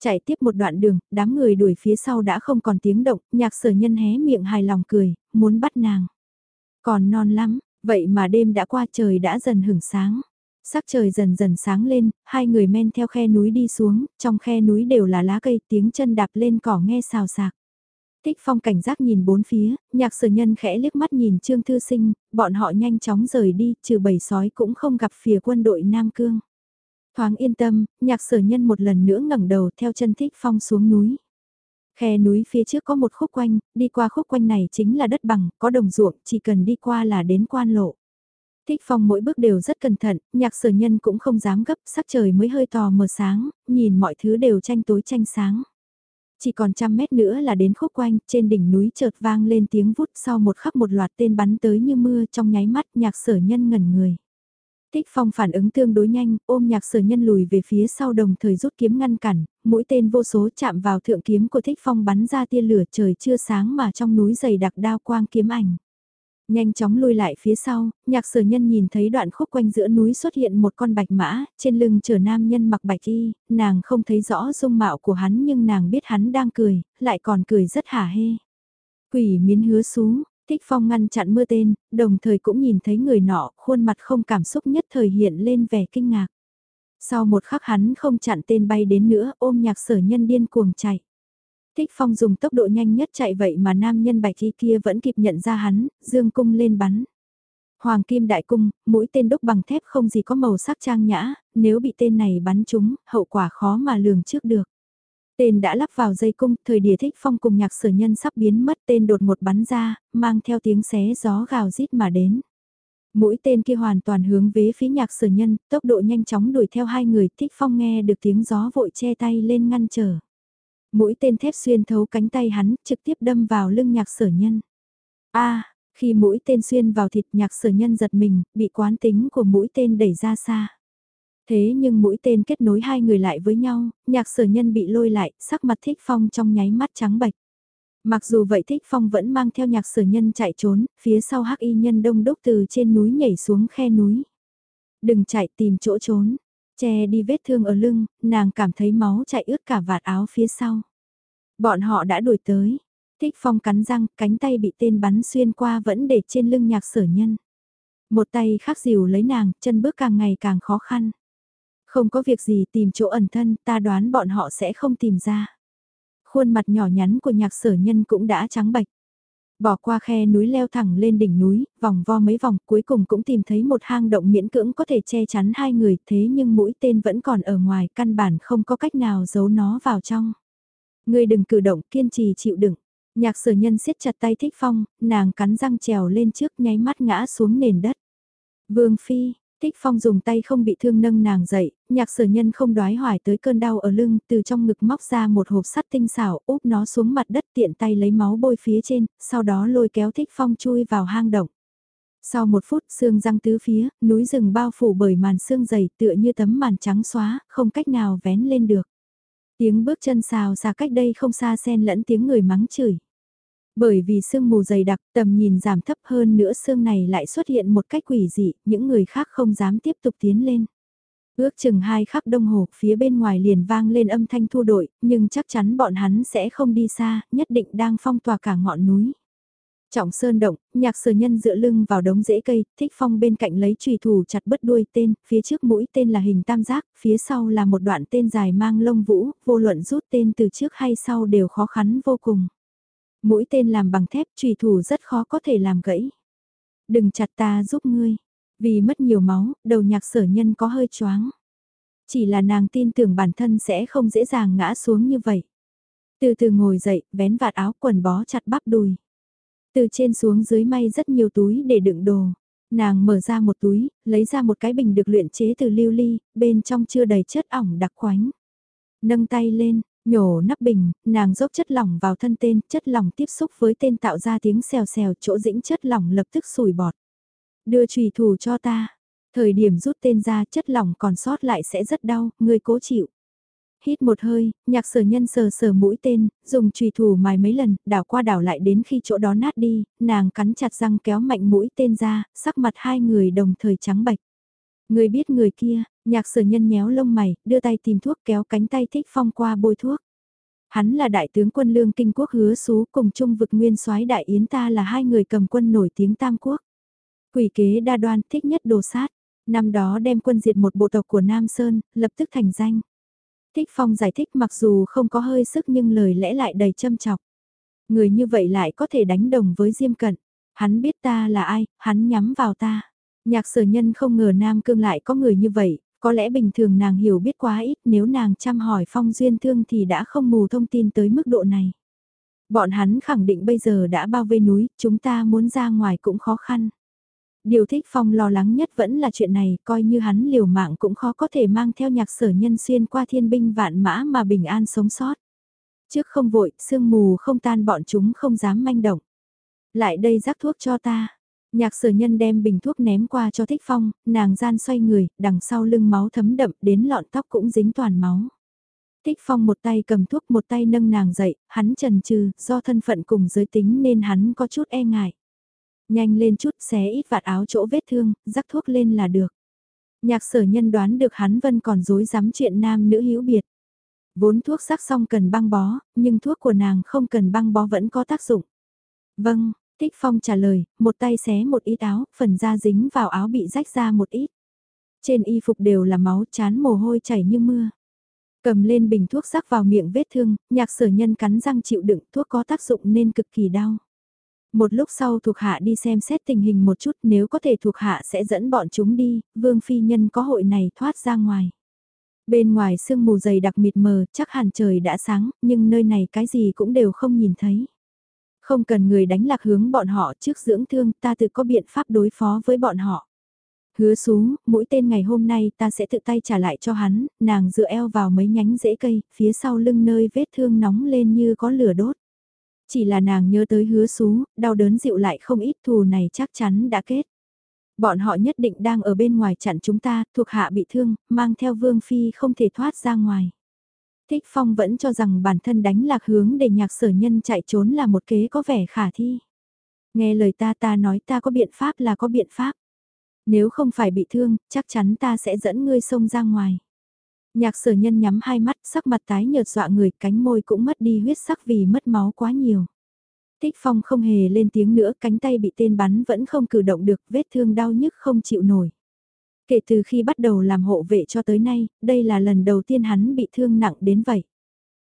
A: Chạy tiếp một đoạn đường, đám người đuổi phía sau đã không còn tiếng động, nhạc sở nhân hé miệng hài lòng cười, muốn bắt nàng. Còn non lắm, vậy mà đêm đã qua trời đã dần hửng sáng. Sắc trời dần dần sáng lên, hai người men theo khe núi đi xuống, trong khe núi đều là lá cây tiếng chân đạp lên cỏ nghe xào xạc. Thích phong cảnh giác nhìn bốn phía, nhạc sở nhân khẽ liếc mắt nhìn Trương Thư Sinh, bọn họ nhanh chóng rời đi, trừ bầy sói cũng không gặp phía quân đội Nam Cương. Thoáng yên tâm, nhạc sở nhân một lần nữa ngẩng đầu theo chân thích phong xuống núi. Khe núi phía trước có một khúc quanh, đi qua khúc quanh này chính là đất bằng, có đồng ruộng, chỉ cần đi qua là đến quan lộ. Thích phong mỗi bước đều rất cẩn thận, nhạc sở nhân cũng không dám gấp, sắc trời mới hơi tò mờ sáng, nhìn mọi thứ đều tranh tối tranh sáng. Chỉ còn trăm mét nữa là đến khúc quanh, trên đỉnh núi chợt vang lên tiếng vút sau một khắc một loạt tên bắn tới như mưa trong nháy mắt nhạc sở nhân ngẩn người. Thích Phong phản ứng tương đối nhanh, ôm nhạc sở nhân lùi về phía sau đồng thời rút kiếm ngăn cản, mũi tên vô số chạm vào thượng kiếm của Thích Phong bắn ra tia lửa trời chưa sáng mà trong núi dày đặc đao quang kiếm ảnh. Nhanh chóng lui lại phía sau, nhạc sở nhân nhìn thấy đoạn khúc quanh giữa núi xuất hiện một con bạch mã, trên lưng chở nam nhân mặc bạch y, nàng không thấy rõ dung mạo của hắn nhưng nàng biết hắn đang cười, lại còn cười rất hả hê. Quỷ miến hứa xuống, Thích Phong ngăn chặn mưa tên, đồng thời cũng nhìn thấy người nọ, khuôn mặt không cảm xúc nhất thời hiện lên vẻ kinh ngạc. Sau một khắc hắn không chặn tên bay đến nữa, ôm nhạc sở nhân điên cuồng chạy. Thích Phong dùng tốc độ nhanh nhất chạy vậy mà nam nhân bạch thi kia vẫn kịp nhận ra hắn, dương cung lên bắn. Hoàng kim đại cung, mũi tên đúc bằng thép không gì có màu sắc trang nhã, nếu bị tên này bắn trúng, hậu quả khó mà lường trước được. Tên đã lắp vào dây cung, thời địa thích phong cùng nhạc sở nhân sắp biến mất tên đột một bắn ra, mang theo tiếng xé gió gào rít mà đến. Mũi tên kia hoàn toàn hướng về phía nhạc sở nhân, tốc độ nhanh chóng đuổi theo hai người, thích phong nghe được tiếng gió vội che tay lên ngăn trở. Mũi tên thép xuyên thấu cánh tay hắn, trực tiếp đâm vào lưng nhạc sở nhân. a khi mũi tên xuyên vào thịt nhạc sở nhân giật mình, bị quán tính của mũi tên đẩy ra xa. Thế nhưng mũi tên kết nối hai người lại với nhau, nhạc sở nhân bị lôi lại, sắc mặt thích phong trong nháy mắt trắng bạch. Mặc dù vậy thích phong vẫn mang theo nhạc sở nhân chạy trốn, phía sau hắc y nhân đông đúc từ trên núi nhảy xuống khe núi. Đừng chạy tìm chỗ trốn, che đi vết thương ở lưng, nàng cảm thấy máu chạy ướt cả vạt áo phía sau. Bọn họ đã đuổi tới, thích phong cắn răng, cánh tay bị tên bắn xuyên qua vẫn để trên lưng nhạc sở nhân. Một tay khác dìu lấy nàng, chân bước càng ngày càng khó khăn. Không có việc gì tìm chỗ ẩn thân, ta đoán bọn họ sẽ không tìm ra. Khuôn mặt nhỏ nhắn của nhạc sở nhân cũng đã trắng bạch. Bỏ qua khe núi leo thẳng lên đỉnh núi, vòng vo mấy vòng, cuối cùng cũng tìm thấy một hang động miễn cưỡng có thể che chắn hai người, thế nhưng mũi tên vẫn còn ở ngoài, căn bản không có cách nào giấu nó vào trong. Người đừng cử động, kiên trì chịu đựng. Nhạc sở nhân siết chặt tay thích phong, nàng cắn răng trèo lên trước nháy mắt ngã xuống nền đất. Vương Phi, Thích Phong dùng tay không bị thương nâng nàng dậy, nhạc sở nhân không đoái hoài tới cơn đau ở lưng, từ trong ngực móc ra một hộp sắt tinh xảo, úp nó xuống mặt đất tiện tay lấy máu bôi phía trên, sau đó lôi kéo Thích Phong chui vào hang động. Sau một phút xương răng tứ phía, núi rừng bao phủ bởi màn xương dày tựa như tấm màn trắng xóa, không cách nào vén lên được. Tiếng bước chân xào xa cách đây không xa xen lẫn tiếng người mắng chửi. Bởi vì sương mù dày đặc tầm nhìn giảm thấp hơn nữa sương này lại xuất hiện một cách quỷ dị, những người khác không dám tiếp tục tiến lên. Ước chừng hai khắc đông hồ phía bên ngoài liền vang lên âm thanh thu đội, nhưng chắc chắn bọn hắn sẽ không đi xa, nhất định đang phong tỏa cả ngọn núi. Trọng sơn động, nhạc sở nhân dựa lưng vào đống rễ cây, thích phong bên cạnh lấy trùy thủ chặt bứt đuôi tên, phía trước mũi tên là hình tam giác, phía sau là một đoạn tên dài mang lông vũ, vô luận rút tên từ trước hay sau đều khó khăn vô cùng. Mũi tên làm bằng thép trùy thủ rất khó có thể làm gãy. Đừng chặt ta giúp ngươi. Vì mất nhiều máu, đầu nhạc sở nhân có hơi choáng. Chỉ là nàng tin tưởng bản thân sẽ không dễ dàng ngã xuống như vậy. Từ từ ngồi dậy, vén vạt áo quần bó chặt bắp đùi. Từ trên xuống dưới may rất nhiều túi để đựng đồ. Nàng mở ra một túi, lấy ra một cái bình được luyện chế từ lưu ly, bên trong chưa đầy chất ỏng đặc khoánh. Nâng tay lên, Nhổ nắp bình, nàng dốc chất lỏng vào thân tên, chất lỏng tiếp xúc với tên tạo ra tiếng xèo xèo chỗ dĩnh chất lỏng lập tức sủi bọt. Đưa trùy thủ cho ta. Thời điểm rút tên ra chất lỏng còn sót lại sẽ rất đau, người cố chịu. Hít một hơi, nhạc sở nhân sờ sờ mũi tên, dùng trùy thủ mài mấy lần, đảo qua đảo lại đến khi chỗ đó nát đi, nàng cắn chặt răng kéo mạnh mũi tên ra, sắc mặt hai người đồng thời trắng bạch. Người biết người kia, nhạc sở nhân nhéo lông mày, đưa tay tìm thuốc kéo cánh tay thích phong qua bôi thuốc. Hắn là đại tướng quân lương kinh quốc hứa xú cùng chung vực nguyên soái đại yến ta là hai người cầm quân nổi tiếng tam quốc. Quỷ kế đa đoan thích nhất đồ sát, năm đó đem quân diệt một bộ tộc của Nam Sơn, lập tức thành danh. Thích Phong giải thích mặc dù không có hơi sức nhưng lời lẽ lại đầy châm chọc. Người như vậy lại có thể đánh đồng với Diêm Cận. Hắn biết ta là ai, hắn nhắm vào ta. Nhạc sở nhân không ngờ Nam Cương lại có người như vậy, có lẽ bình thường nàng hiểu biết quá ít nếu nàng chăm hỏi Phong Duyên Thương thì đã không mù thông tin tới mức độ này. Bọn hắn khẳng định bây giờ đã bao vây núi, chúng ta muốn ra ngoài cũng khó khăn. Điều thích Phong lo lắng nhất vẫn là chuyện này, coi như hắn liều mạng cũng khó có thể mang theo nhạc sở nhân xuyên qua thiên binh vạn mã mà bình an sống sót. Trước không vội, sương mù không tan bọn chúng không dám manh động. Lại đây rắc thuốc cho ta. Nhạc sở nhân đem bình thuốc ném qua cho thích phong, nàng gian xoay người, đằng sau lưng máu thấm đậm đến lọn tóc cũng dính toàn máu. Thích phong một tay cầm thuốc một tay nâng nàng dậy, hắn trần trừ, do thân phận cùng giới tính nên hắn có chút e ngại. Nhanh lên chút xé ít vạt áo chỗ vết thương, rắc thuốc lên là được. Nhạc sở nhân đoán được hắn vân còn dối dám chuyện nam nữ hữu biệt. Vốn thuốc sắc xong cần băng bó, nhưng thuốc của nàng không cần băng bó vẫn có tác dụng. Vâng, Thích Phong trả lời, một tay xé một ít áo, phần da dính vào áo bị rách ra một ít. Trên y phục đều là máu chán mồ hôi chảy như mưa. Cầm lên bình thuốc sắc vào miệng vết thương, nhạc sở nhân cắn răng chịu đựng thuốc có tác dụng nên cực kỳ đau. Một lúc sau thuộc hạ đi xem xét tình hình một chút nếu có thể thuộc hạ sẽ dẫn bọn chúng đi, vương phi nhân có hội này thoát ra ngoài. Bên ngoài sương mù dày đặc mịt mờ, chắc hẳn trời đã sáng, nhưng nơi này cái gì cũng đều không nhìn thấy. Không cần người đánh lạc hướng bọn họ trước dưỡng thương, ta tự có biện pháp đối phó với bọn họ. Hứa xuống, mũi tên ngày hôm nay ta sẽ tự tay trả lại cho hắn, nàng dựa eo vào mấy nhánh rễ cây, phía sau lưng nơi vết thương nóng lên như có lửa đốt. Chỉ là nàng nhớ tới hứa xú, đau đớn dịu lại không ít thù này chắc chắn đã kết. Bọn họ nhất định đang ở bên ngoài chặn chúng ta, thuộc hạ bị thương, mang theo vương phi không thể thoát ra ngoài. Thích Phong vẫn cho rằng bản thân đánh lạc hướng để nhạc sở nhân chạy trốn là một kế có vẻ khả thi. Nghe lời ta ta nói ta có biện pháp là có biện pháp. Nếu không phải bị thương, chắc chắn ta sẽ dẫn ngươi xông ra ngoài. Nhạc sở nhân nhắm hai mắt, sắc mặt tái nhợt dọa người, cánh môi cũng mất đi huyết sắc vì mất máu quá nhiều. Tích phong không hề lên tiếng nữa, cánh tay bị tên bắn vẫn không cử động được, vết thương đau nhức không chịu nổi. Kể từ khi bắt đầu làm hộ vệ cho tới nay, đây là lần đầu tiên hắn bị thương nặng đến vậy.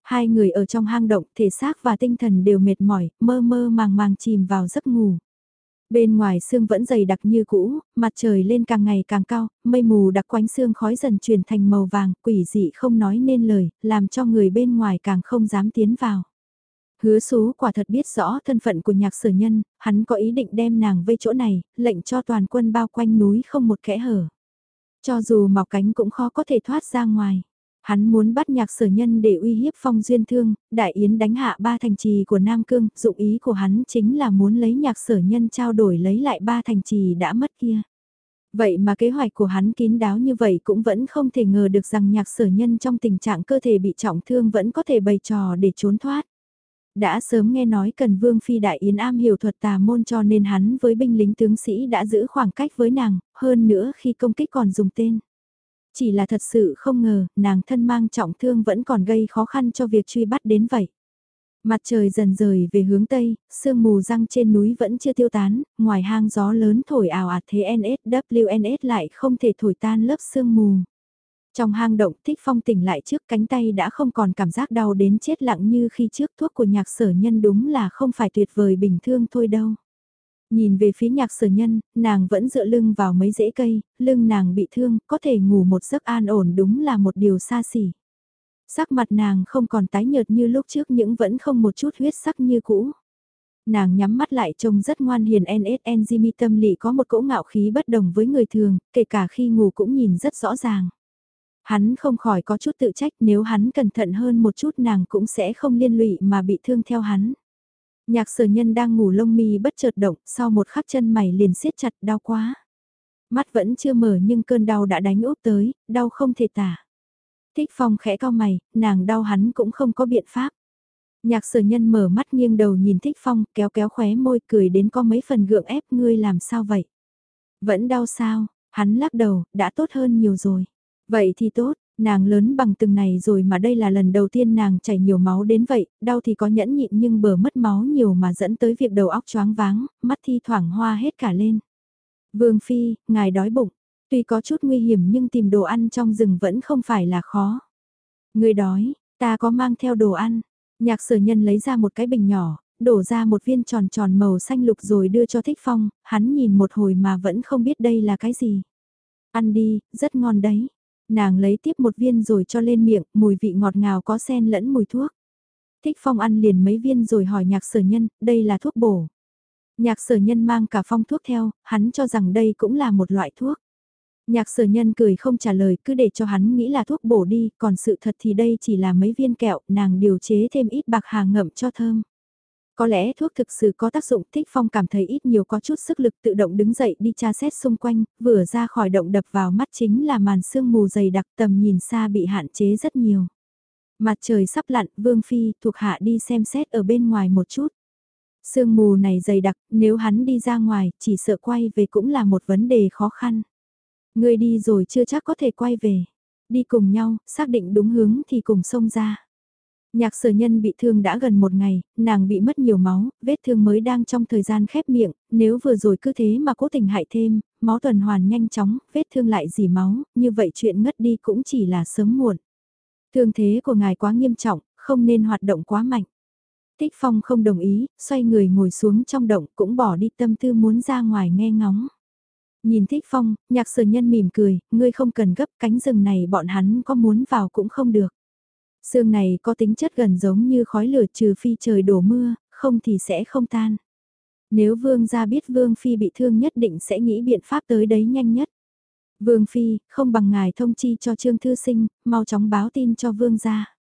A: Hai người ở trong hang động, thể xác và tinh thần đều mệt mỏi, mơ mơ màng màng chìm vào giấc ngủ. Bên ngoài sương vẫn dày đặc như cũ, mặt trời lên càng ngày càng cao, mây mù đặc quánh sương khói dần chuyển thành màu vàng, quỷ dị không nói nên lời, làm cho người bên ngoài càng không dám tiến vào. Hứa sú quả thật biết rõ thân phận của nhạc sở nhân, hắn có ý định đem nàng vây chỗ này, lệnh cho toàn quân bao quanh núi không một kẽ hở. Cho dù mọc cánh cũng khó có thể thoát ra ngoài. Hắn muốn bắt nhạc sở nhân để uy hiếp phong duyên thương, đại yến đánh hạ ba thành trì của Nam Cương, dụng ý của hắn chính là muốn lấy nhạc sở nhân trao đổi lấy lại ba thành trì đã mất kia. Vậy mà kế hoạch của hắn kín đáo như vậy cũng vẫn không thể ngờ được rằng nhạc sở nhân trong tình trạng cơ thể bị trọng thương vẫn có thể bày trò để trốn thoát. Đã sớm nghe nói cần Vương Phi Đại Yến am hiểu thuật tà môn cho nên hắn với binh lính tướng sĩ đã giữ khoảng cách với nàng, hơn nữa khi công kích còn dùng tên. Chỉ là thật sự không ngờ, nàng thân mang trọng thương vẫn còn gây khó khăn cho việc truy bắt đến vậy. Mặt trời dần rời về hướng Tây, sương mù răng trên núi vẫn chưa tiêu tán, ngoài hang gió lớn thổi ảo ạt thế NSWNS lại không thể thổi tan lớp sương mù. Trong hang động thích phong tỉnh lại trước cánh tay đã không còn cảm giác đau đến chết lặng như khi trước thuốc của nhạc sở nhân đúng là không phải tuyệt vời bình thường thôi đâu. Nhìn về phía nhạc sở nhân, nàng vẫn dựa lưng vào mấy rễ cây, lưng nàng bị thương, có thể ngủ một giấc an ổn đúng là một điều xa xỉ. Sắc mặt nàng không còn tái nhợt như lúc trước nhưng vẫn không một chút huyết sắc như cũ. Nàng nhắm mắt lại trông rất ngoan hiền NSN Jimmy tâm lý có một cỗ ngạo khí bất đồng với người thường, kể cả khi ngủ cũng nhìn rất rõ ràng. Hắn không khỏi có chút tự trách nếu hắn cẩn thận hơn một chút nàng cũng sẽ không liên lụy mà bị thương theo hắn. Nhạc sở nhân đang ngủ lông mi bất chợt động, sau một khắc chân mày liền siết chặt đau quá. Mắt vẫn chưa mở nhưng cơn đau đã đánh úp tới, đau không thể tả. Thích phong khẽ cao mày, nàng đau hắn cũng không có biện pháp. Nhạc sở nhân mở mắt nghiêng đầu nhìn thích phong, kéo kéo khóe môi cười đến có mấy phần gượng ép ngươi làm sao vậy. Vẫn đau sao, hắn lắc đầu, đã tốt hơn nhiều rồi. Vậy thì tốt, nàng lớn bằng từng này rồi mà đây là lần đầu tiên nàng chảy nhiều máu đến vậy, đau thì có nhẫn nhịn nhưng bờ mất máu nhiều mà dẫn tới việc đầu óc choáng váng, mắt thi thoảng hoa hết cả lên. Vương Phi, ngài đói bụng, tuy có chút nguy hiểm nhưng tìm đồ ăn trong rừng vẫn không phải là khó. Người đói, ta có mang theo đồ ăn. Nhạc sở nhân lấy ra một cái bình nhỏ, đổ ra một viên tròn tròn màu xanh lục rồi đưa cho Thích Phong, hắn nhìn một hồi mà vẫn không biết đây là cái gì. Ăn đi, rất ngon đấy. Nàng lấy tiếp một viên rồi cho lên miệng, mùi vị ngọt ngào có sen lẫn mùi thuốc. Thích Phong ăn liền mấy viên rồi hỏi nhạc sở nhân, đây là thuốc bổ. Nhạc sở nhân mang cả phong thuốc theo, hắn cho rằng đây cũng là một loại thuốc. Nhạc sở nhân cười không trả lời cứ để cho hắn nghĩ là thuốc bổ đi, còn sự thật thì đây chỉ là mấy viên kẹo, nàng điều chế thêm ít bạc hà ngậm cho thơm. Có lẽ thuốc thực sự có tác dụng thích phong cảm thấy ít nhiều có chút sức lực tự động đứng dậy đi tra xét xung quanh, vừa ra khỏi động đập vào mắt chính là màn sương mù dày đặc tầm nhìn xa bị hạn chế rất nhiều. Mặt trời sắp lặn, Vương Phi thuộc hạ đi xem xét ở bên ngoài một chút. Sương mù này dày đặc, nếu hắn đi ra ngoài, chỉ sợ quay về cũng là một vấn đề khó khăn. Người đi rồi chưa chắc có thể quay về. Đi cùng nhau, xác định đúng hướng thì cùng xông ra. Nhạc sở nhân bị thương đã gần một ngày, nàng bị mất nhiều máu, vết thương mới đang trong thời gian khép miệng, nếu vừa rồi cứ thế mà cố tình hại thêm, máu tuần hoàn nhanh chóng, vết thương lại dì máu, như vậy chuyện ngất đi cũng chỉ là sớm muộn. Thương thế của ngài quá nghiêm trọng, không nên hoạt động quá mạnh. Tích Phong không đồng ý, xoay người ngồi xuống trong động cũng bỏ đi tâm tư muốn ra ngoài nghe ngóng. Nhìn Thích Phong, nhạc sở nhân mỉm cười, ngươi không cần gấp cánh rừng này bọn hắn có muốn vào cũng không được. Sương này có tính chất gần giống như khói lửa trừ phi trời đổ mưa, không thì sẽ không tan. Nếu vương gia biết vương phi bị thương nhất định sẽ nghĩ biện pháp tới đấy nhanh nhất. Vương phi, không bằng ngài thông chi cho trương thư sinh, mau chóng báo tin cho vương gia.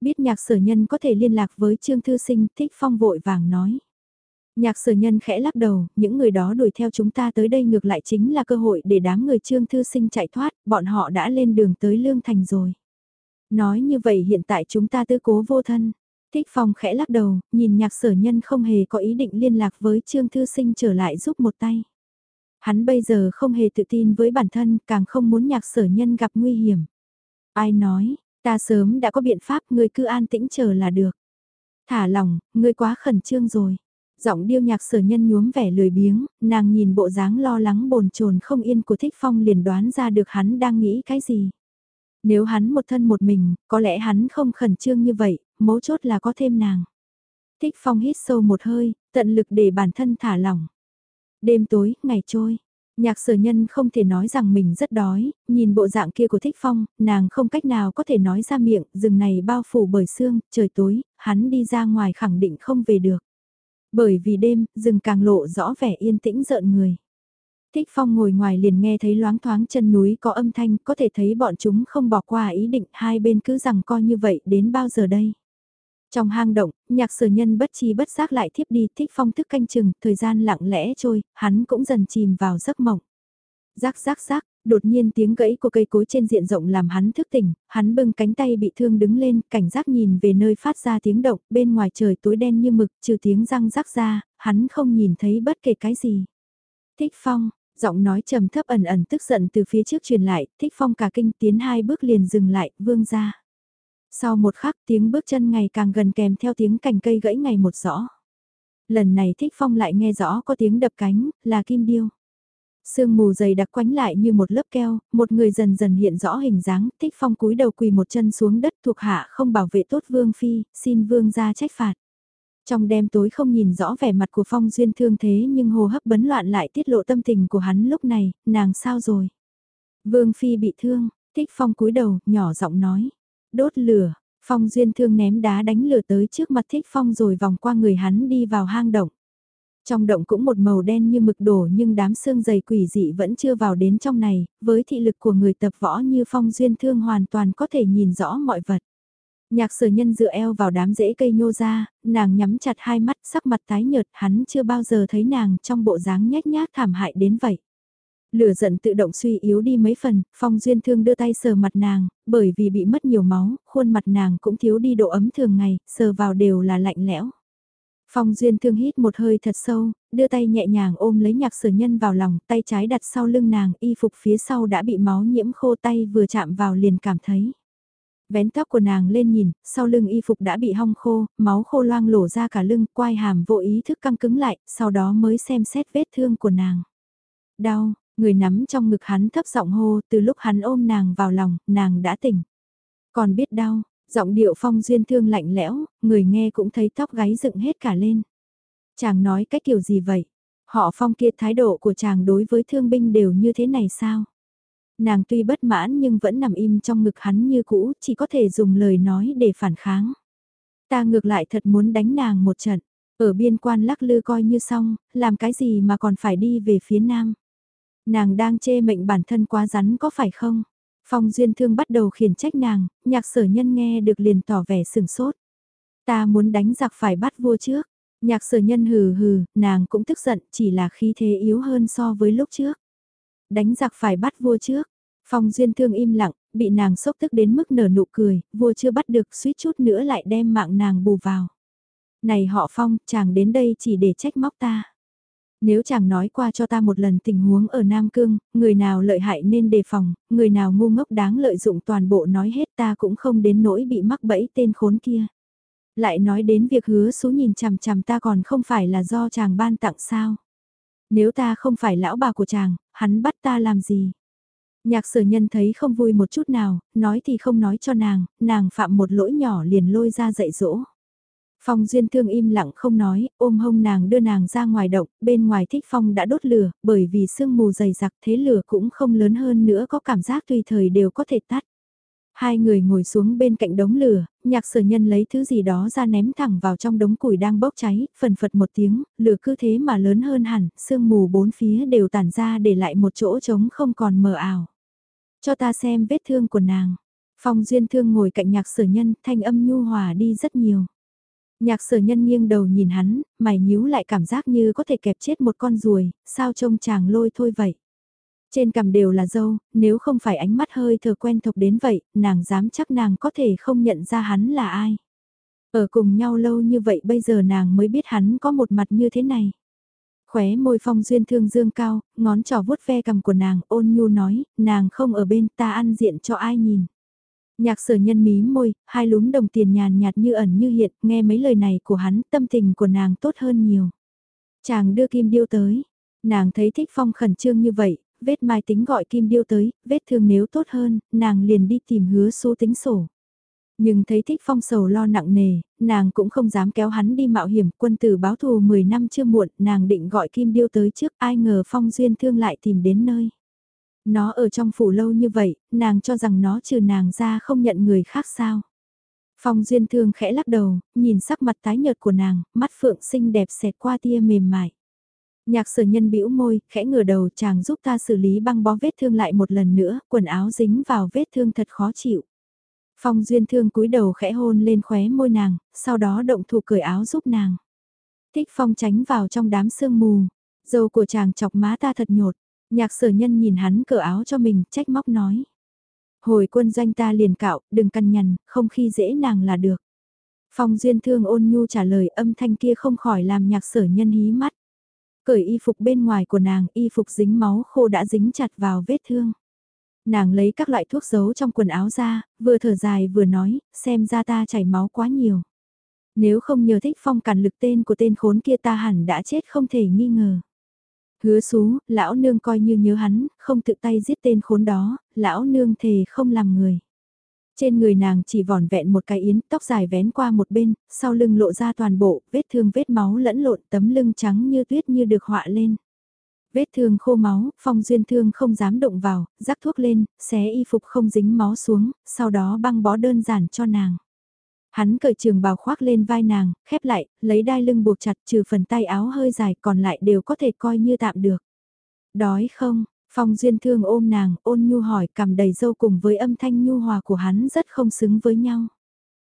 A: Biết nhạc sở nhân có thể liên lạc với trương thư sinh, thích phong vội vàng nói. Nhạc sở nhân khẽ lắc đầu, những người đó đuổi theo chúng ta tới đây ngược lại chính là cơ hội để đám người trương thư sinh chạy thoát, bọn họ đã lên đường tới Lương Thành rồi. Nói như vậy hiện tại chúng ta tư cố vô thân. Thích Phong khẽ lắc đầu, nhìn nhạc sở nhân không hề có ý định liên lạc với Trương Thư Sinh trở lại giúp một tay. Hắn bây giờ không hề tự tin với bản thân, càng không muốn nhạc sở nhân gặp nguy hiểm. Ai nói, ta sớm đã có biện pháp, ngươi cứ an tĩnh chờ là được. Thả lòng, ngươi quá khẩn trương rồi. Giọng điêu nhạc sở nhân nhuốm vẻ lười biếng, nàng nhìn bộ dáng lo lắng bồn chồn không yên của Thích Phong liền đoán ra được hắn đang nghĩ cái gì. Nếu hắn một thân một mình, có lẽ hắn không khẩn trương như vậy, mấu chốt là có thêm nàng. Thích Phong hít sâu một hơi, tận lực để bản thân thả lỏng. Đêm tối, ngày trôi. Nhạc sở nhân không thể nói rằng mình rất đói, nhìn bộ dạng kia của Thích Phong, nàng không cách nào có thể nói ra miệng, rừng này bao phủ bởi sương, trời tối, hắn đi ra ngoài khẳng định không về được. Bởi vì đêm, rừng càng lộ rõ vẻ yên tĩnh rợn người. Thích Phong ngồi ngoài liền nghe thấy loáng thoáng chân núi có âm thanh, có thể thấy bọn chúng không bỏ qua ý định hai bên cứ rằng coi như vậy đến bao giờ đây. Trong hang động, nhạc sở nhân bất chi bất giác lại thiếp đi, Thích Phong thức canh chừng, thời gian lặng lẽ trôi, hắn cũng dần chìm vào giấc mộng. Rác rác rác, đột nhiên tiếng gãy của cây cối trên diện rộng làm hắn thức tỉnh, hắn bưng cánh tay bị thương đứng lên, cảnh giác nhìn về nơi phát ra tiếng động, bên ngoài trời tối đen như mực, trừ tiếng răng rắc ra, hắn không nhìn thấy bất kể cái gì. Thích Phong, giọng nói trầm thấp ẩn ẩn tức giận từ phía trước truyền lại, thích phong cả kinh tiến hai bước liền dừng lại, vương ra. Sau một khắc tiếng bước chân ngày càng gần kèm theo tiếng cành cây gãy ngày một rõ. Lần này thích phong lại nghe rõ có tiếng đập cánh, là kim điêu. Sương mù dày đặc quánh lại như một lớp keo, một người dần dần hiện rõ hình dáng, thích phong cúi đầu quỳ một chân xuống đất thuộc hạ không bảo vệ tốt vương phi, xin vương ra trách phạt. Trong đêm tối không nhìn rõ vẻ mặt của Phong Duyên thương thế nhưng hồ hấp bấn loạn lại tiết lộ tâm tình của hắn lúc này, nàng sao rồi? Vương Phi bị thương, thích Phong cúi đầu, nhỏ giọng nói. Đốt lửa, Phong Duyên thương ném đá đánh lửa tới trước mặt thích Phong rồi vòng qua người hắn đi vào hang động. Trong động cũng một màu đen như mực đổ nhưng đám xương dày quỷ dị vẫn chưa vào đến trong này, với thị lực của người tập võ như Phong Duyên thương hoàn toàn có thể nhìn rõ mọi vật. Nhạc sở nhân dựa eo vào đám rễ cây nhô ra, nàng nhắm chặt hai mắt sắc mặt tái nhợt hắn chưa bao giờ thấy nàng trong bộ dáng nhét nhác thảm hại đến vậy. Lửa giận tự động suy yếu đi mấy phần, Phong Duyên Thương đưa tay sờ mặt nàng, bởi vì bị mất nhiều máu, khuôn mặt nàng cũng thiếu đi độ ấm thường ngày, sờ vào đều là lạnh lẽo. Phong Duyên Thương hít một hơi thật sâu, đưa tay nhẹ nhàng ôm lấy nhạc sở nhân vào lòng, tay trái đặt sau lưng nàng, y phục phía sau đã bị máu nhiễm khô tay vừa chạm vào liền cảm thấy. Vén tóc của nàng lên nhìn, sau lưng y phục đã bị hong khô, máu khô loang lổ ra cả lưng, quai hàm vô ý thức căng cứng lại, sau đó mới xem xét vết thương của nàng. Đau, người nắm trong ngực hắn thấp giọng hô, từ lúc hắn ôm nàng vào lòng, nàng đã tỉnh. Còn biết đau, giọng điệu phong duyên thương lạnh lẽo, người nghe cũng thấy tóc gáy dựng hết cả lên. Chàng nói cái kiểu gì vậy? Họ phong kia thái độ của chàng đối với thương binh đều như thế này sao? Nàng tuy bất mãn nhưng vẫn nằm im trong ngực hắn như cũ, chỉ có thể dùng lời nói để phản kháng. Ta ngược lại thật muốn đánh nàng một trận, ở biên quan lắc lư coi như xong, làm cái gì mà còn phải đi về phía nam. Nàng đang chê mệnh bản thân quá rắn có phải không? Phong Duyên Thương bắt đầu khiển trách nàng, nhạc sở nhân nghe được liền tỏ vẻ sừng sốt. Ta muốn đánh giặc phải bắt vua trước. Nhạc sở nhân hừ hừ, nàng cũng tức giận, chỉ là khí thế yếu hơn so với lúc trước. Đánh giặc phải bắt vua trước. Phong Duyên Thương im lặng, bị nàng sốc tức đến mức nở nụ cười, vua chưa bắt được suýt chút nữa lại đem mạng nàng bù vào. Này họ Phong, chàng đến đây chỉ để trách móc ta. Nếu chàng nói qua cho ta một lần tình huống ở Nam Cương, người nào lợi hại nên đề phòng, người nào ngu ngốc đáng lợi dụng toàn bộ nói hết ta cũng không đến nỗi bị mắc bẫy tên khốn kia. Lại nói đến việc hứa số nhìn chằm chằm ta còn không phải là do chàng ban tặng sao. Nếu ta không phải lão bà của chàng, hắn bắt ta làm gì? Nhạc sở nhân thấy không vui một chút nào, nói thì không nói cho nàng, nàng phạm một lỗi nhỏ liền lôi ra dạy dỗ. Phong Duyên Thương im lặng không nói, ôm hông nàng đưa nàng ra ngoài động, bên ngoài thích Phong đã đốt lửa, bởi vì sương mù dày đặc thế lửa cũng không lớn hơn nữa có cảm giác tùy thời đều có thể tắt. Hai người ngồi xuống bên cạnh đống lửa, nhạc sở nhân lấy thứ gì đó ra ném thẳng vào trong đống củi đang bốc cháy, phần phật một tiếng, lửa cứ thế mà lớn hơn hẳn, sương mù bốn phía đều tản ra để lại một chỗ trống không còn mờ ảo. Cho ta xem vết thương của nàng. Phong duyên thương ngồi cạnh nhạc sở nhân, thanh âm nhu hòa đi rất nhiều. Nhạc sở nhân nghiêng đầu nhìn hắn, mày nhíu lại cảm giác như có thể kẹp chết một con ruồi, sao trông chàng lôi thôi vậy. Trên cằm đều là dâu, nếu không phải ánh mắt hơi thờ quen thuộc đến vậy, nàng dám chắc nàng có thể không nhận ra hắn là ai. Ở cùng nhau lâu như vậy bây giờ nàng mới biết hắn có một mặt như thế này. Khóe môi phong duyên thương dương cao, ngón trỏ vuốt ve cầm của nàng ôn nhu nói, nàng không ở bên ta ăn diện cho ai nhìn. Nhạc sở nhân mí môi, hai lúm đồng tiền nhàn nhạt như ẩn như hiện, nghe mấy lời này của hắn, tâm tình của nàng tốt hơn nhiều. Chàng đưa kim điêu tới, nàng thấy thích phong khẩn trương như vậy, vết mai tính gọi kim điêu tới, vết thương nếu tốt hơn, nàng liền đi tìm hứa số tính sổ. Nhưng thấy thích phong sầu lo nặng nề, nàng cũng không dám kéo hắn đi mạo hiểm, quân tử báo thù 10 năm chưa muộn, nàng định gọi kim điêu tới trước, ai ngờ phong duyên thương lại tìm đến nơi. Nó ở trong phủ lâu như vậy, nàng cho rằng nó trừ nàng ra không nhận người khác sao. Phong duyên thương khẽ lắc đầu, nhìn sắc mặt tái nhợt của nàng, mắt phượng xinh đẹp xẹt qua tia mềm mại. Nhạc sở nhân bĩu môi, khẽ ngửa đầu chàng giúp ta xử lý băng bó vết thương lại một lần nữa, quần áo dính vào vết thương thật khó chịu. Phong duyên thương cúi đầu khẽ hôn lên khóe môi nàng, sau đó động thủ cởi áo giúp nàng. Thích phong tránh vào trong đám sương mù, dâu của chàng chọc má ta thật nhột, nhạc sở nhân nhìn hắn cởi áo cho mình, trách móc nói. Hồi quân doanh ta liền cạo, đừng căn nhằn, không khi dễ nàng là được. Phong duyên thương ôn nhu trả lời âm thanh kia không khỏi làm nhạc sở nhân hí mắt. Cởi y phục bên ngoài của nàng, y phục dính máu khô đã dính chặt vào vết thương. Nàng lấy các loại thuốc giấu trong quần áo ra, vừa thở dài vừa nói, xem ra ta chảy máu quá nhiều. Nếu không nhờ thích phong cản lực tên của tên khốn kia ta hẳn đã chết không thể nghi ngờ. Hứa xú, lão nương coi như nhớ hắn, không tự tay giết tên khốn đó, lão nương thề không làm người. Trên người nàng chỉ vỏn vẹn một cái yến, tóc dài vén qua một bên, sau lưng lộ ra toàn bộ, vết thương vết máu lẫn lộn tấm lưng trắng như tuyết như được họa lên. Vết thương khô máu, phong duyên thương không dám động vào, rắc thuốc lên, xé y phục không dính máu xuống, sau đó băng bó đơn giản cho nàng. Hắn cởi trường bào khoác lên vai nàng, khép lại, lấy đai lưng buộc chặt trừ phần tay áo hơi dài còn lại đều có thể coi như tạm được. Đói không, Phong duyên thương ôm nàng, ôn nhu hỏi cầm đầy dâu cùng với âm thanh nhu hòa của hắn rất không xứng với nhau.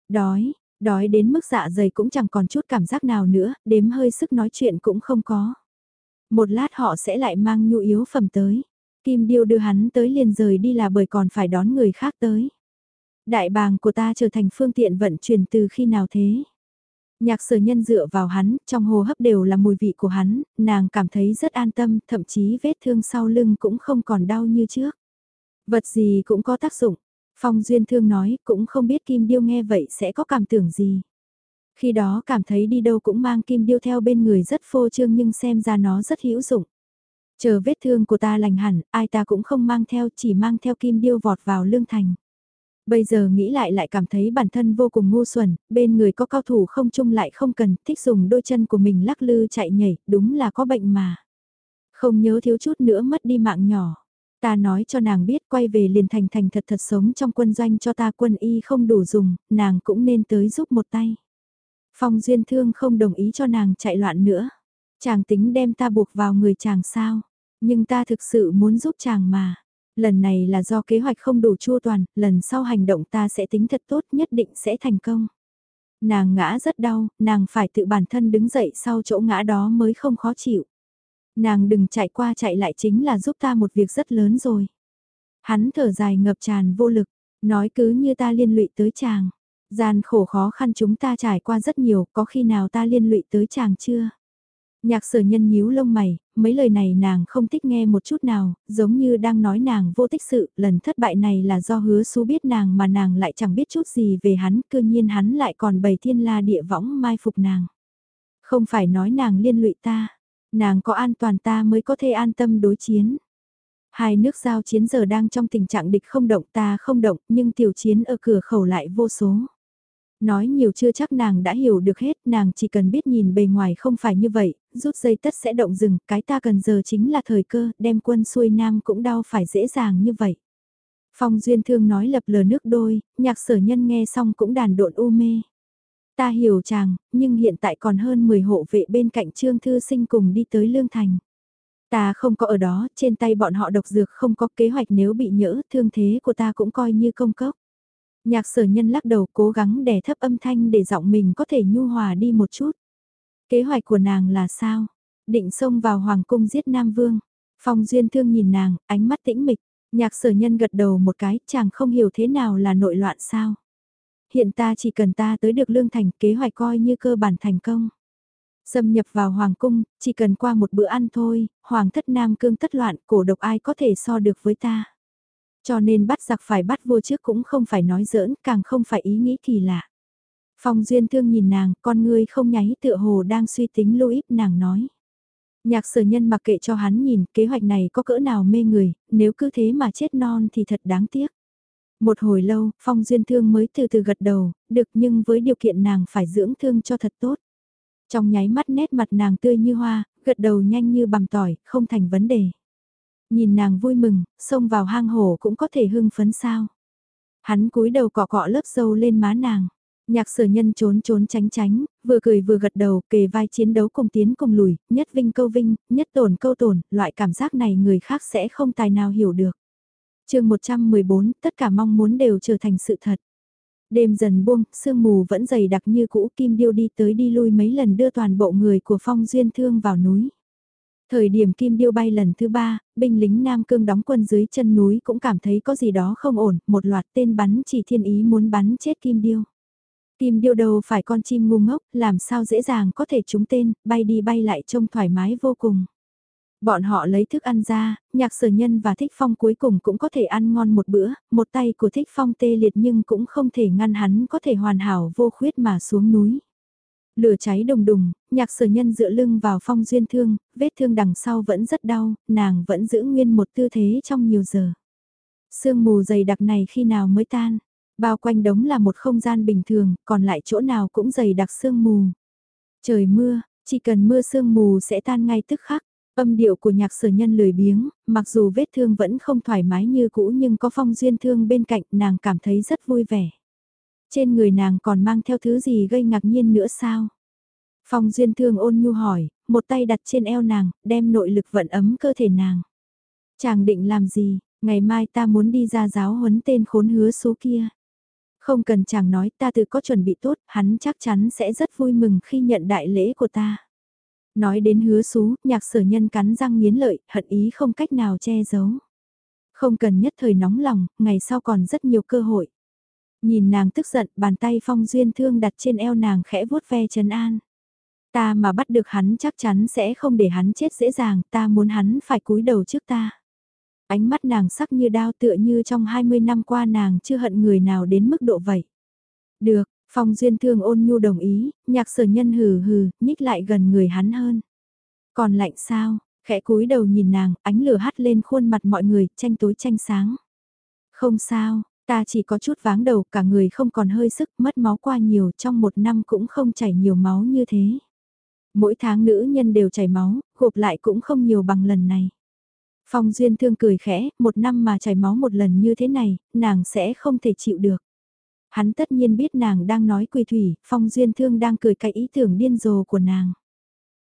A: Đói, đói đến mức dạ dày cũng chẳng còn chút cảm giác nào nữa, đếm hơi sức nói chuyện cũng không có. Một lát họ sẽ lại mang nhu yếu phẩm tới. Kim Điêu đưa hắn tới liền rời đi là bởi còn phải đón người khác tới. Đại bàng của ta trở thành phương tiện vận chuyển từ khi nào thế? Nhạc sở nhân dựa vào hắn, trong hô hấp đều là mùi vị của hắn, nàng cảm thấy rất an tâm, thậm chí vết thương sau lưng cũng không còn đau như trước. Vật gì cũng có tác dụng. Phong Duyên Thương nói, cũng không biết Kim Điêu nghe vậy sẽ có cảm tưởng gì. Khi đó cảm thấy đi đâu cũng mang Kim Điêu theo bên người rất phô trương nhưng xem ra nó rất hữu dụng. Chờ vết thương của ta lành hẳn, ai ta cũng không mang theo, chỉ mang theo Kim Điêu vọt vào lương thành. Bây giờ nghĩ lại lại cảm thấy bản thân vô cùng ngu xuẩn, bên người có cao thủ không chung lại không cần, thích dùng đôi chân của mình lắc lư chạy nhảy, đúng là có bệnh mà. Không nhớ thiếu chút nữa mất đi mạng nhỏ. Ta nói cho nàng biết quay về liền thành thành thật thật sống trong quân doanh cho ta quân y không đủ dùng, nàng cũng nên tới giúp một tay. Phong Duyên Thương không đồng ý cho nàng chạy loạn nữa. Chàng tính đem ta buộc vào người chàng sao, nhưng ta thực sự muốn giúp chàng mà. Lần này là do kế hoạch không đủ chua toàn, lần sau hành động ta sẽ tính thật tốt nhất định sẽ thành công. Nàng ngã rất đau, nàng phải tự bản thân đứng dậy sau chỗ ngã đó mới không khó chịu. Nàng đừng chạy qua chạy lại chính là giúp ta một việc rất lớn rồi. Hắn thở dài ngập tràn vô lực, nói cứ như ta liên lụy tới chàng. Gian khổ khó khăn chúng ta trải qua rất nhiều, có khi nào ta liên lụy tới chàng chưa? Nhạc sở nhân nhíu lông mày, mấy lời này nàng không thích nghe một chút nào, giống như đang nói nàng vô tích sự, lần thất bại này là do hứa xú biết nàng mà nàng lại chẳng biết chút gì về hắn, cư nhiên hắn lại còn bày thiên la địa võng mai phục nàng. Không phải nói nàng liên lụy ta, nàng có an toàn ta mới có thể an tâm đối chiến. Hai nước giao chiến giờ đang trong tình trạng địch không động ta không động nhưng tiểu chiến ở cửa khẩu lại vô số. Nói nhiều chưa chắc nàng đã hiểu được hết, nàng chỉ cần biết nhìn bề ngoài không phải như vậy, rút dây tất sẽ động rừng, cái ta cần giờ chính là thời cơ, đem quân xuôi nam cũng đau phải dễ dàng như vậy. Phong Duyên Thương nói lập lờ nước đôi, nhạc sở nhân nghe xong cũng đàn độn u mê. Ta hiểu chàng, nhưng hiện tại còn hơn 10 hộ vệ bên cạnh Trương Thư Sinh cùng đi tới Lương Thành. Ta không có ở đó, trên tay bọn họ độc dược không có kế hoạch nếu bị nhỡ, thương thế của ta cũng coi như công cốc. Nhạc sở nhân lắc đầu cố gắng đè thấp âm thanh để giọng mình có thể nhu hòa đi một chút. Kế hoạch của nàng là sao? Định xông vào hoàng cung giết Nam Vương. Phong Duyên Thương nhìn nàng, ánh mắt tĩnh mịch. Nhạc sở nhân gật đầu một cái, chàng không hiểu thế nào là nội loạn sao. Hiện ta chỉ cần ta tới được lương thành kế hoạch coi như cơ bản thành công. Xâm nhập vào hoàng cung, chỉ cần qua một bữa ăn thôi, hoàng thất nam cương tất loạn, cổ độc ai có thể so được với ta. Cho nên bắt giặc phải bắt vua trước cũng không phải nói giỡn, càng không phải ý nghĩ kỳ lạ. Phong Duyên Thương nhìn nàng, con ngươi không nháy tựa hồ đang suy tính lưu ít nàng nói. Nhạc sở nhân mặc kệ cho hắn nhìn kế hoạch này có cỡ nào mê người, nếu cứ thế mà chết non thì thật đáng tiếc. Một hồi lâu, Phong Duyên Thương mới từ từ gật đầu, được nhưng với điều kiện nàng phải dưỡng thương cho thật tốt. Trong nháy mắt nét mặt nàng tươi như hoa, gật đầu nhanh như bằm tỏi, không thành vấn đề. Nhìn nàng vui mừng, xông vào hang hổ cũng có thể hưng phấn sao. Hắn cúi đầu cọ cọ lớp dâu lên má nàng. Nhạc sở nhân trốn trốn tránh tránh, vừa cười vừa gật đầu kề vai chiến đấu cùng tiến cùng lùi, nhất vinh câu vinh, nhất tổn câu tổn, loại cảm giác này người khác sẽ không tài nào hiểu được. chương 114, tất cả mong muốn đều trở thành sự thật. Đêm dần buông, sương mù vẫn dày đặc như cũ kim điêu đi tới đi lui mấy lần đưa toàn bộ người của phong duyên thương vào núi. Thời điểm Kim Điêu bay lần thứ ba, binh lính Nam Cương đóng quân dưới chân núi cũng cảm thấy có gì đó không ổn, một loạt tên bắn chỉ thiên ý muốn bắn chết Kim Điêu. Kim Điêu đâu phải con chim ngu ngốc, làm sao dễ dàng có thể trúng tên, bay đi bay lại trông thoải mái vô cùng. Bọn họ lấy thức ăn ra, nhạc sở nhân và thích phong cuối cùng cũng có thể ăn ngon một bữa, một tay của thích phong tê liệt nhưng cũng không thể ngăn hắn có thể hoàn hảo vô khuyết mà xuống núi. Lửa cháy đùng đùng, nhạc sở nhân dựa lưng vào phong duyên thương, vết thương đằng sau vẫn rất đau, nàng vẫn giữ nguyên một tư thế trong nhiều giờ. Sương mù dày đặc này khi nào mới tan, bao quanh đống là một không gian bình thường, còn lại chỗ nào cũng dày đặc sương mù. Trời mưa, chỉ cần mưa sương mù sẽ tan ngay tức khắc. Âm điệu của nhạc sở nhân lười biếng, mặc dù vết thương vẫn không thoải mái như cũ nhưng có phong duyên thương bên cạnh nàng cảm thấy rất vui vẻ. Trên người nàng còn mang theo thứ gì gây ngạc nhiên nữa sao? Phong Duyên Thương ôn nhu hỏi, một tay đặt trên eo nàng, đem nội lực vận ấm cơ thể nàng. Chàng định làm gì, ngày mai ta muốn đi ra giáo huấn tên khốn hứa số kia. Không cần chàng nói ta tự có chuẩn bị tốt, hắn chắc chắn sẽ rất vui mừng khi nhận đại lễ của ta. Nói đến hứa xú, nhạc sở nhân cắn răng nghiến lợi, hận ý không cách nào che giấu. Không cần nhất thời nóng lòng, ngày sau còn rất nhiều cơ hội. Nhìn nàng tức giận, bàn tay phong duyên thương đặt trên eo nàng khẽ vuốt ve trấn an. Ta mà bắt được hắn chắc chắn sẽ không để hắn chết dễ dàng, ta muốn hắn phải cúi đầu trước ta. Ánh mắt nàng sắc như đao tựa như trong 20 năm qua nàng chưa hận người nào đến mức độ vậy. Được, Phong Duyên Thương ôn nhu đồng ý, nhạc sở nhân hừ hừ, nhích lại gần người hắn hơn. Còn lạnh sao, khẽ cúi đầu nhìn nàng, ánh lửa hắt lên khuôn mặt mọi người, tranh tối tranh sáng. Không sao, ta chỉ có chút váng đầu, cả người không còn hơi sức, mất máu qua nhiều, trong một năm cũng không chảy nhiều máu như thế. Mỗi tháng nữ nhân đều chảy máu, gộp lại cũng không nhiều bằng lần này. Phong Duyên Thương cười khẽ, một năm mà chảy máu một lần như thế này, nàng sẽ không thể chịu được. Hắn tất nhiên biết nàng đang nói quỳ thủy, Phong Duyên Thương đang cười cái ý tưởng điên rồ của nàng.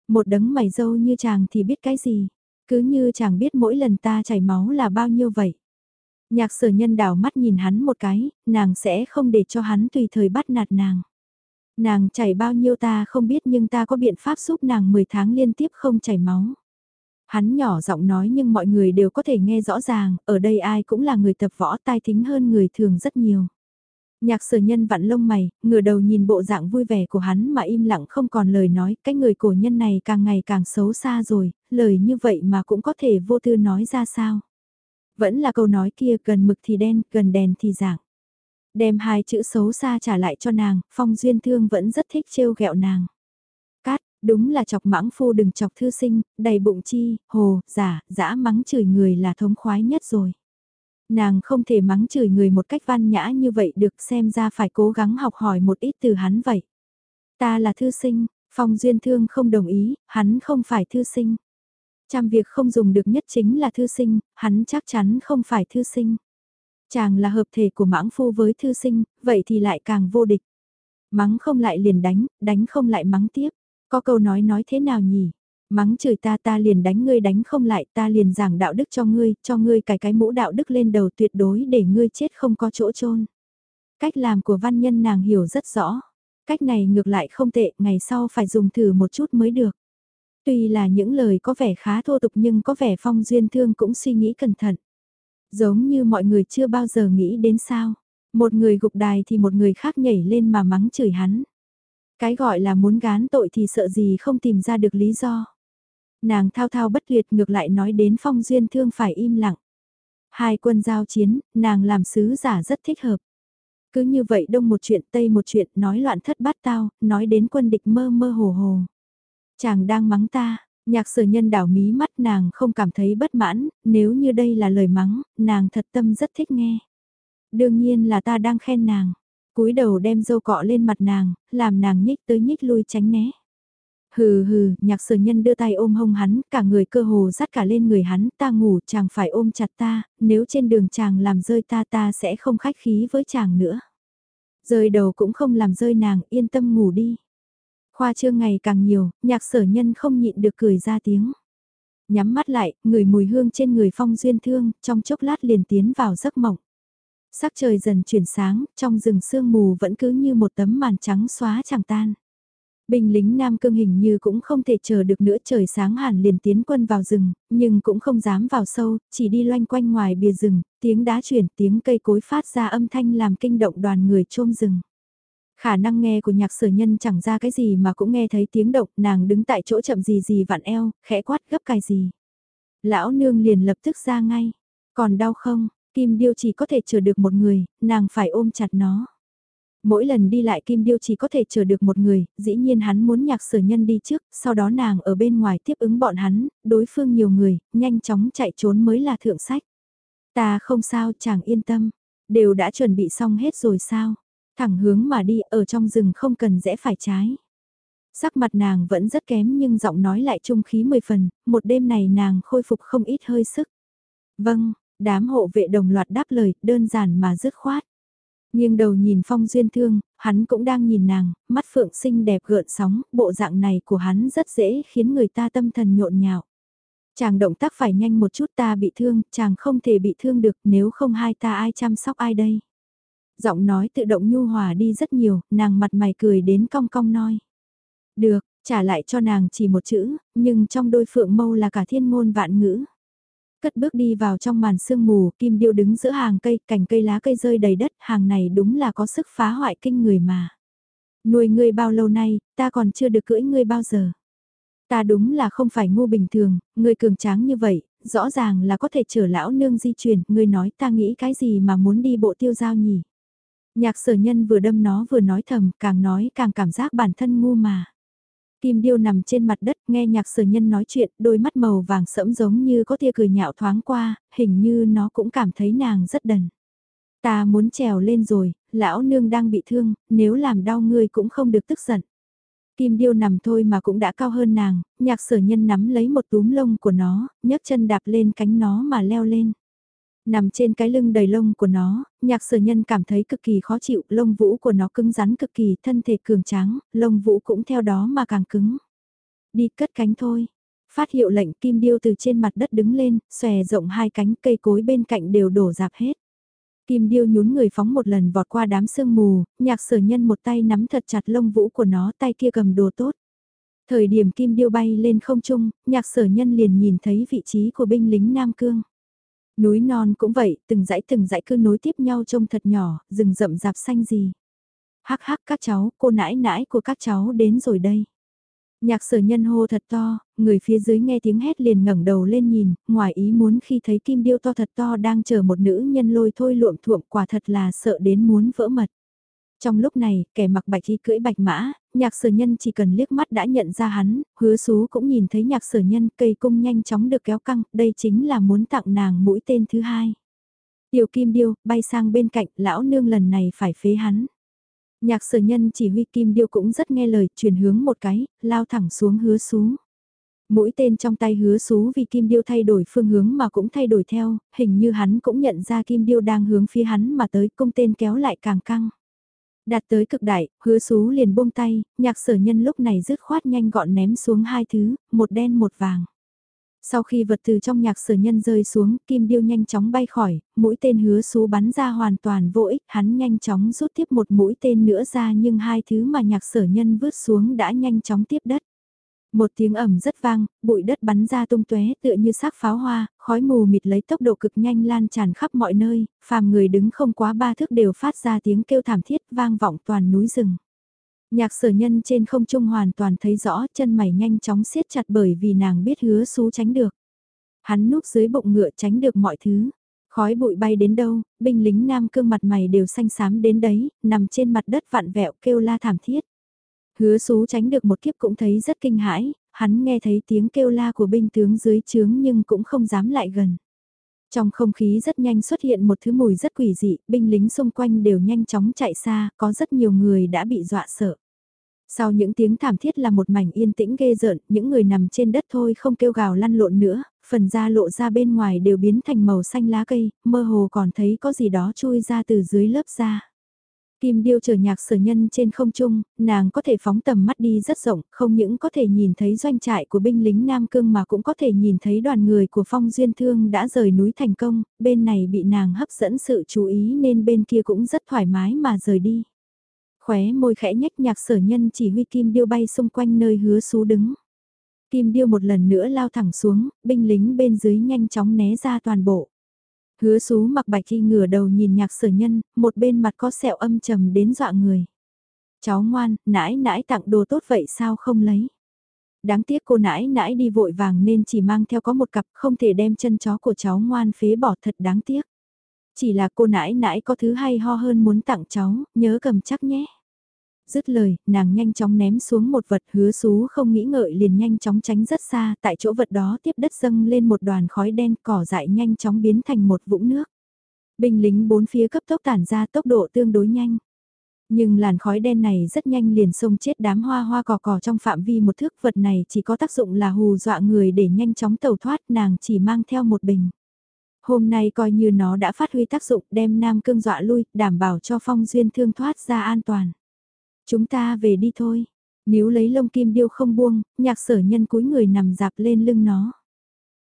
A: Một đấng mày dâu như chàng thì biết cái gì, cứ như chàng biết mỗi lần ta chảy máu là bao nhiêu vậy. Nhạc sở nhân đảo mắt nhìn hắn một cái, nàng sẽ không để cho hắn tùy thời bắt nạt nàng. Nàng chảy bao nhiêu ta không biết nhưng ta có biện pháp giúp nàng 10 tháng liên tiếp không chảy máu. Hắn nhỏ giọng nói nhưng mọi người đều có thể nghe rõ ràng, ở đây ai cũng là người tập võ tai thính hơn người thường rất nhiều. Nhạc sở nhân vặn lông mày, ngửa đầu nhìn bộ dạng vui vẻ của hắn mà im lặng không còn lời nói, cái người cổ nhân này càng ngày càng xấu xa rồi, lời như vậy mà cũng có thể vô tư nói ra sao. Vẫn là câu nói kia gần mực thì đen, gần đèn thì dạng. Đem hai chữ xấu xa trả lại cho nàng, phong duyên thương vẫn rất thích trêu ghẹo nàng. Cát, đúng là chọc mãng phu đừng chọc thư sinh, đầy bụng chi, hồ, giả, dã mắng chửi người là thống khoái nhất rồi. Nàng không thể mắng chửi người một cách văn nhã như vậy được xem ra phải cố gắng học hỏi một ít từ hắn vậy. Ta là thư sinh, Phong Duyên Thương không đồng ý, hắn không phải thư sinh. Trăm việc không dùng được nhất chính là thư sinh, hắn chắc chắn không phải thư sinh. Chàng là hợp thể của mãng phu với thư sinh, vậy thì lại càng vô địch. Mắng không lại liền đánh, đánh không lại mắng tiếp. Có câu nói nói thế nào nhỉ? Mắng chửi ta ta liền đánh ngươi đánh không lại ta liền giảng đạo đức cho ngươi, cho ngươi cài cái mũ đạo đức lên đầu tuyệt đối để ngươi chết không có chỗ chôn Cách làm của văn nhân nàng hiểu rất rõ. Cách này ngược lại không tệ, ngày sau phải dùng thử một chút mới được. Tuy là những lời có vẻ khá thô tục nhưng có vẻ phong duyên thương cũng suy nghĩ cẩn thận. Giống như mọi người chưa bao giờ nghĩ đến sao. Một người gục đài thì một người khác nhảy lên mà mắng chửi hắn. Cái gọi là muốn gán tội thì sợ gì không tìm ra được lý do. Nàng thao thao bất tuyệt ngược lại nói đến phong duyên thương phải im lặng. Hai quân giao chiến, nàng làm sứ giả rất thích hợp. Cứ như vậy đông một chuyện tây một chuyện nói loạn thất bát tao, nói đến quân địch mơ mơ hồ hồ. Chàng đang mắng ta, nhạc sở nhân đảo mí mắt nàng không cảm thấy bất mãn, nếu như đây là lời mắng, nàng thật tâm rất thích nghe. Đương nhiên là ta đang khen nàng, cúi đầu đem dâu cọ lên mặt nàng, làm nàng nhích tới nhích lui tránh né. Hừ hừ, nhạc sở nhân đưa tay ôm hông hắn, cả người cơ hồ dắt cả lên người hắn, ta ngủ chàng phải ôm chặt ta, nếu trên đường chàng làm rơi ta ta sẽ không khách khí với chàng nữa. Rơi đầu cũng không làm rơi nàng, yên tâm ngủ đi. Khoa trương ngày càng nhiều, nhạc sở nhân không nhịn được cười ra tiếng. Nhắm mắt lại, người mùi hương trên người phong duyên thương, trong chốc lát liền tiến vào giấc mộng. Sắc trời dần chuyển sáng, trong rừng sương mù vẫn cứ như một tấm màn trắng xóa chẳng tan. Binh lính Nam Cương hình như cũng không thể chờ được nữa trời sáng hẳn liền tiến quân vào rừng, nhưng cũng không dám vào sâu, chỉ đi loanh quanh ngoài bìa rừng, tiếng đá chuyển tiếng cây cối phát ra âm thanh làm kinh động đoàn người trôm rừng. Khả năng nghe của nhạc sở nhân chẳng ra cái gì mà cũng nghe thấy tiếng động, nàng đứng tại chỗ chậm gì gì vặn eo, khẽ quát gấp cài gì. Lão nương liền lập tức ra ngay, còn đau không, kim điêu chỉ có thể chờ được một người, nàng phải ôm chặt nó. Mỗi lần đi lại Kim Điêu chỉ có thể chờ được một người, dĩ nhiên hắn muốn nhạc sở nhân đi trước, sau đó nàng ở bên ngoài tiếp ứng bọn hắn, đối phương nhiều người, nhanh chóng chạy trốn mới là thượng sách. Ta không sao chàng yên tâm, đều đã chuẩn bị xong hết rồi sao, thẳng hướng mà đi ở trong rừng không cần rẽ phải trái. Sắc mặt nàng vẫn rất kém nhưng giọng nói lại trung khí mười phần, một đêm này nàng khôi phục không ít hơi sức. Vâng, đám hộ vệ đồng loạt đáp lời, đơn giản mà dứt khoát. Nhưng đầu nhìn phong duyên thương, hắn cũng đang nhìn nàng, mắt phượng xinh đẹp gợn sóng, bộ dạng này của hắn rất dễ khiến người ta tâm thần nhộn nhạo. Chàng động tác phải nhanh một chút ta bị thương, chàng không thể bị thương được nếu không hai ta ai chăm sóc ai đây. Giọng nói tự động nhu hòa đi rất nhiều, nàng mặt mày cười đến cong cong nói. Được, trả lại cho nàng chỉ một chữ, nhưng trong đôi phượng mâu là cả thiên ngôn vạn ngữ. Cất bước đi vào trong màn sương mù, kim điêu đứng giữa hàng cây, cành cây lá cây rơi đầy đất, hàng này đúng là có sức phá hoại kinh người mà. Nuôi ngươi bao lâu nay, ta còn chưa được cưỡi ngươi bao giờ. Ta đúng là không phải ngu bình thường, ngươi cường tráng như vậy, rõ ràng là có thể chở lão nương di chuyển, ngươi nói ta nghĩ cái gì mà muốn đi bộ tiêu giao nhỉ. Nhạc sở nhân vừa đâm nó vừa nói thầm, càng nói càng cảm giác bản thân ngu mà. Kim điêu nằm trên mặt đất nghe nhạc sở nhân nói chuyện, đôi mắt màu vàng sẫm giống như có tia cười nhạo thoáng qua, hình như nó cũng cảm thấy nàng rất đần. Ta muốn trèo lên rồi, lão nương đang bị thương, nếu làm đau ngươi cũng không được tức giận. Kim điêu nằm thôi mà cũng đã cao hơn nàng, nhạc sở nhân nắm lấy một túm lông của nó, nhấc chân đạp lên cánh nó mà leo lên. Nằm trên cái lưng đầy lông của nó, nhạc sở nhân cảm thấy cực kỳ khó chịu, lông vũ của nó cứng rắn cực kỳ, thân thể cường tráng, lông vũ cũng theo đó mà càng cứng. Đi cất cánh thôi. Phát hiệu lệnh kim điêu từ trên mặt đất đứng lên, xòe rộng hai cánh cây cối bên cạnh đều đổ dạp hết. Kim điêu nhún người phóng một lần vọt qua đám sương mù, nhạc sở nhân một tay nắm thật chặt lông vũ của nó tay kia cầm đồ tốt. Thời điểm kim điêu bay lên không trung, nhạc sở nhân liền nhìn thấy vị trí của binh lính Nam Cương. Núi non cũng vậy, từng dãy từng dãy cứ nối tiếp nhau trông thật nhỏ, rừng rậm rạp xanh gì. Hắc hắc các cháu, cô nãi nãi của các cháu đến rồi đây. Nhạc sở nhân hô thật to, người phía dưới nghe tiếng hét liền ngẩng đầu lên nhìn, ngoài ý muốn khi thấy kim điêu to thật to đang chờ một nữ nhân lôi thôi luộm thuộm quả thật là sợ đến muốn vỡ mật. Trong lúc này, kẻ mặc bạch y cưỡi bạch mã, nhạc sở nhân chỉ cần liếc mắt đã nhận ra hắn, hứa xú cũng nhìn thấy nhạc sở nhân cây cung nhanh chóng được kéo căng, đây chính là muốn tặng nàng mũi tên thứ hai. Tiểu kim điêu, bay sang bên cạnh, lão nương lần này phải phế hắn. Nhạc sở nhân chỉ huy kim điêu cũng rất nghe lời, chuyển hướng một cái, lao thẳng xuống hứa xú. Mũi tên trong tay hứa xú vì kim điêu thay đổi phương hướng mà cũng thay đổi theo, hình như hắn cũng nhận ra kim điêu đang hướng phía hắn mà tới cung tên kéo lại càng căng. Đạt tới cực đại, hứa xú liền buông tay, nhạc sở nhân lúc này dứt khoát nhanh gọn ném xuống hai thứ, một đen một vàng. Sau khi vật từ trong nhạc sở nhân rơi xuống, kim điêu nhanh chóng bay khỏi, mũi tên hứa xú bắn ra hoàn toàn vô ích, hắn nhanh chóng rút tiếp một mũi tên nữa ra nhưng hai thứ mà nhạc sở nhân vứt xuống đã nhanh chóng tiếp đất. Một tiếng ẩm rất vang, bụi đất bắn ra tung tóe tựa như xác pháo hoa, khói mù mịt lấy tốc độ cực nhanh lan tràn khắp mọi nơi, phàm người đứng không quá ba thước đều phát ra tiếng kêu thảm thiết vang vọng toàn núi rừng. Nhạc sở nhân trên không trung hoàn toàn thấy rõ chân mày nhanh chóng siết chặt bởi vì nàng biết hứa xú tránh được. Hắn núp dưới bụng ngựa tránh được mọi thứ. Khói bụi bay đến đâu, binh lính nam cương mặt mày đều xanh xám đến đấy, nằm trên mặt đất vặn vẹo kêu la thảm thiết. Hứa xú tránh được một kiếp cũng thấy rất kinh hãi, hắn nghe thấy tiếng kêu la của binh tướng dưới trướng nhưng cũng không dám lại gần. Trong không khí rất nhanh xuất hiện một thứ mùi rất quỷ dị, binh lính xung quanh đều nhanh chóng chạy xa, có rất nhiều người đã bị dọa sợ. Sau những tiếng thảm thiết là một mảnh yên tĩnh ghê rợn, những người nằm trên đất thôi không kêu gào lăn lộn nữa, phần da lộ ra bên ngoài đều biến thành màu xanh lá cây, mơ hồ còn thấy có gì đó chui ra từ dưới lớp da. Kim điêu chờ nhạc sở nhân trên không trung, nàng có thể phóng tầm mắt đi rất rộng, không những có thể nhìn thấy doanh trại của binh lính Nam Cương mà cũng có thể nhìn thấy đoàn người của phong duyên thương đã rời núi thành công, bên này bị nàng hấp dẫn sự chú ý nên bên kia cũng rất thoải mái mà rời đi. Khóe môi khẽ nhách nhạc sở nhân chỉ huy kim điêu bay xung quanh nơi hứa xú đứng. Kim điêu một lần nữa lao thẳng xuống, binh lính bên dưới nhanh chóng né ra toàn bộ. Hứa xú mặc bạch khi ngửa đầu nhìn nhạc sở nhân, một bên mặt có sẹo âm trầm đến dọa người. Cháu ngoan, nãi nãi tặng đồ tốt vậy sao không lấy. Đáng tiếc cô nãi nãi đi vội vàng nên chỉ mang theo có một cặp không thể đem chân chó của cháu ngoan phế bỏ thật đáng tiếc. Chỉ là cô nãi nãi có thứ hay ho hơn muốn tặng cháu, nhớ cầm chắc nhé dứt lời, nàng nhanh chóng ném xuống một vật hứa xú không nghĩ ngợi liền nhanh chóng tránh rất xa, tại chỗ vật đó tiếp đất dâng lên một đoàn khói đen cỏ dại nhanh chóng biến thành một vũng nước. Binh lính bốn phía cấp tốc tản ra tốc độ tương đối nhanh. Nhưng làn khói đen này rất nhanh liền xông chết đám hoa hoa cỏ cỏ trong phạm vi một thước vật này chỉ có tác dụng là hù dọa người để nhanh chóng tẩu thoát nàng chỉ mang theo một bình. Hôm nay coi như nó đã phát huy tác dụng đem nam cương dọa lui, đảm bảo cho phong duyên thương thoát ra an toàn. Chúng ta về đi thôi. Nếu lấy lông kim điêu không buông, nhạc sở nhân cúi người nằm dạp lên lưng nó.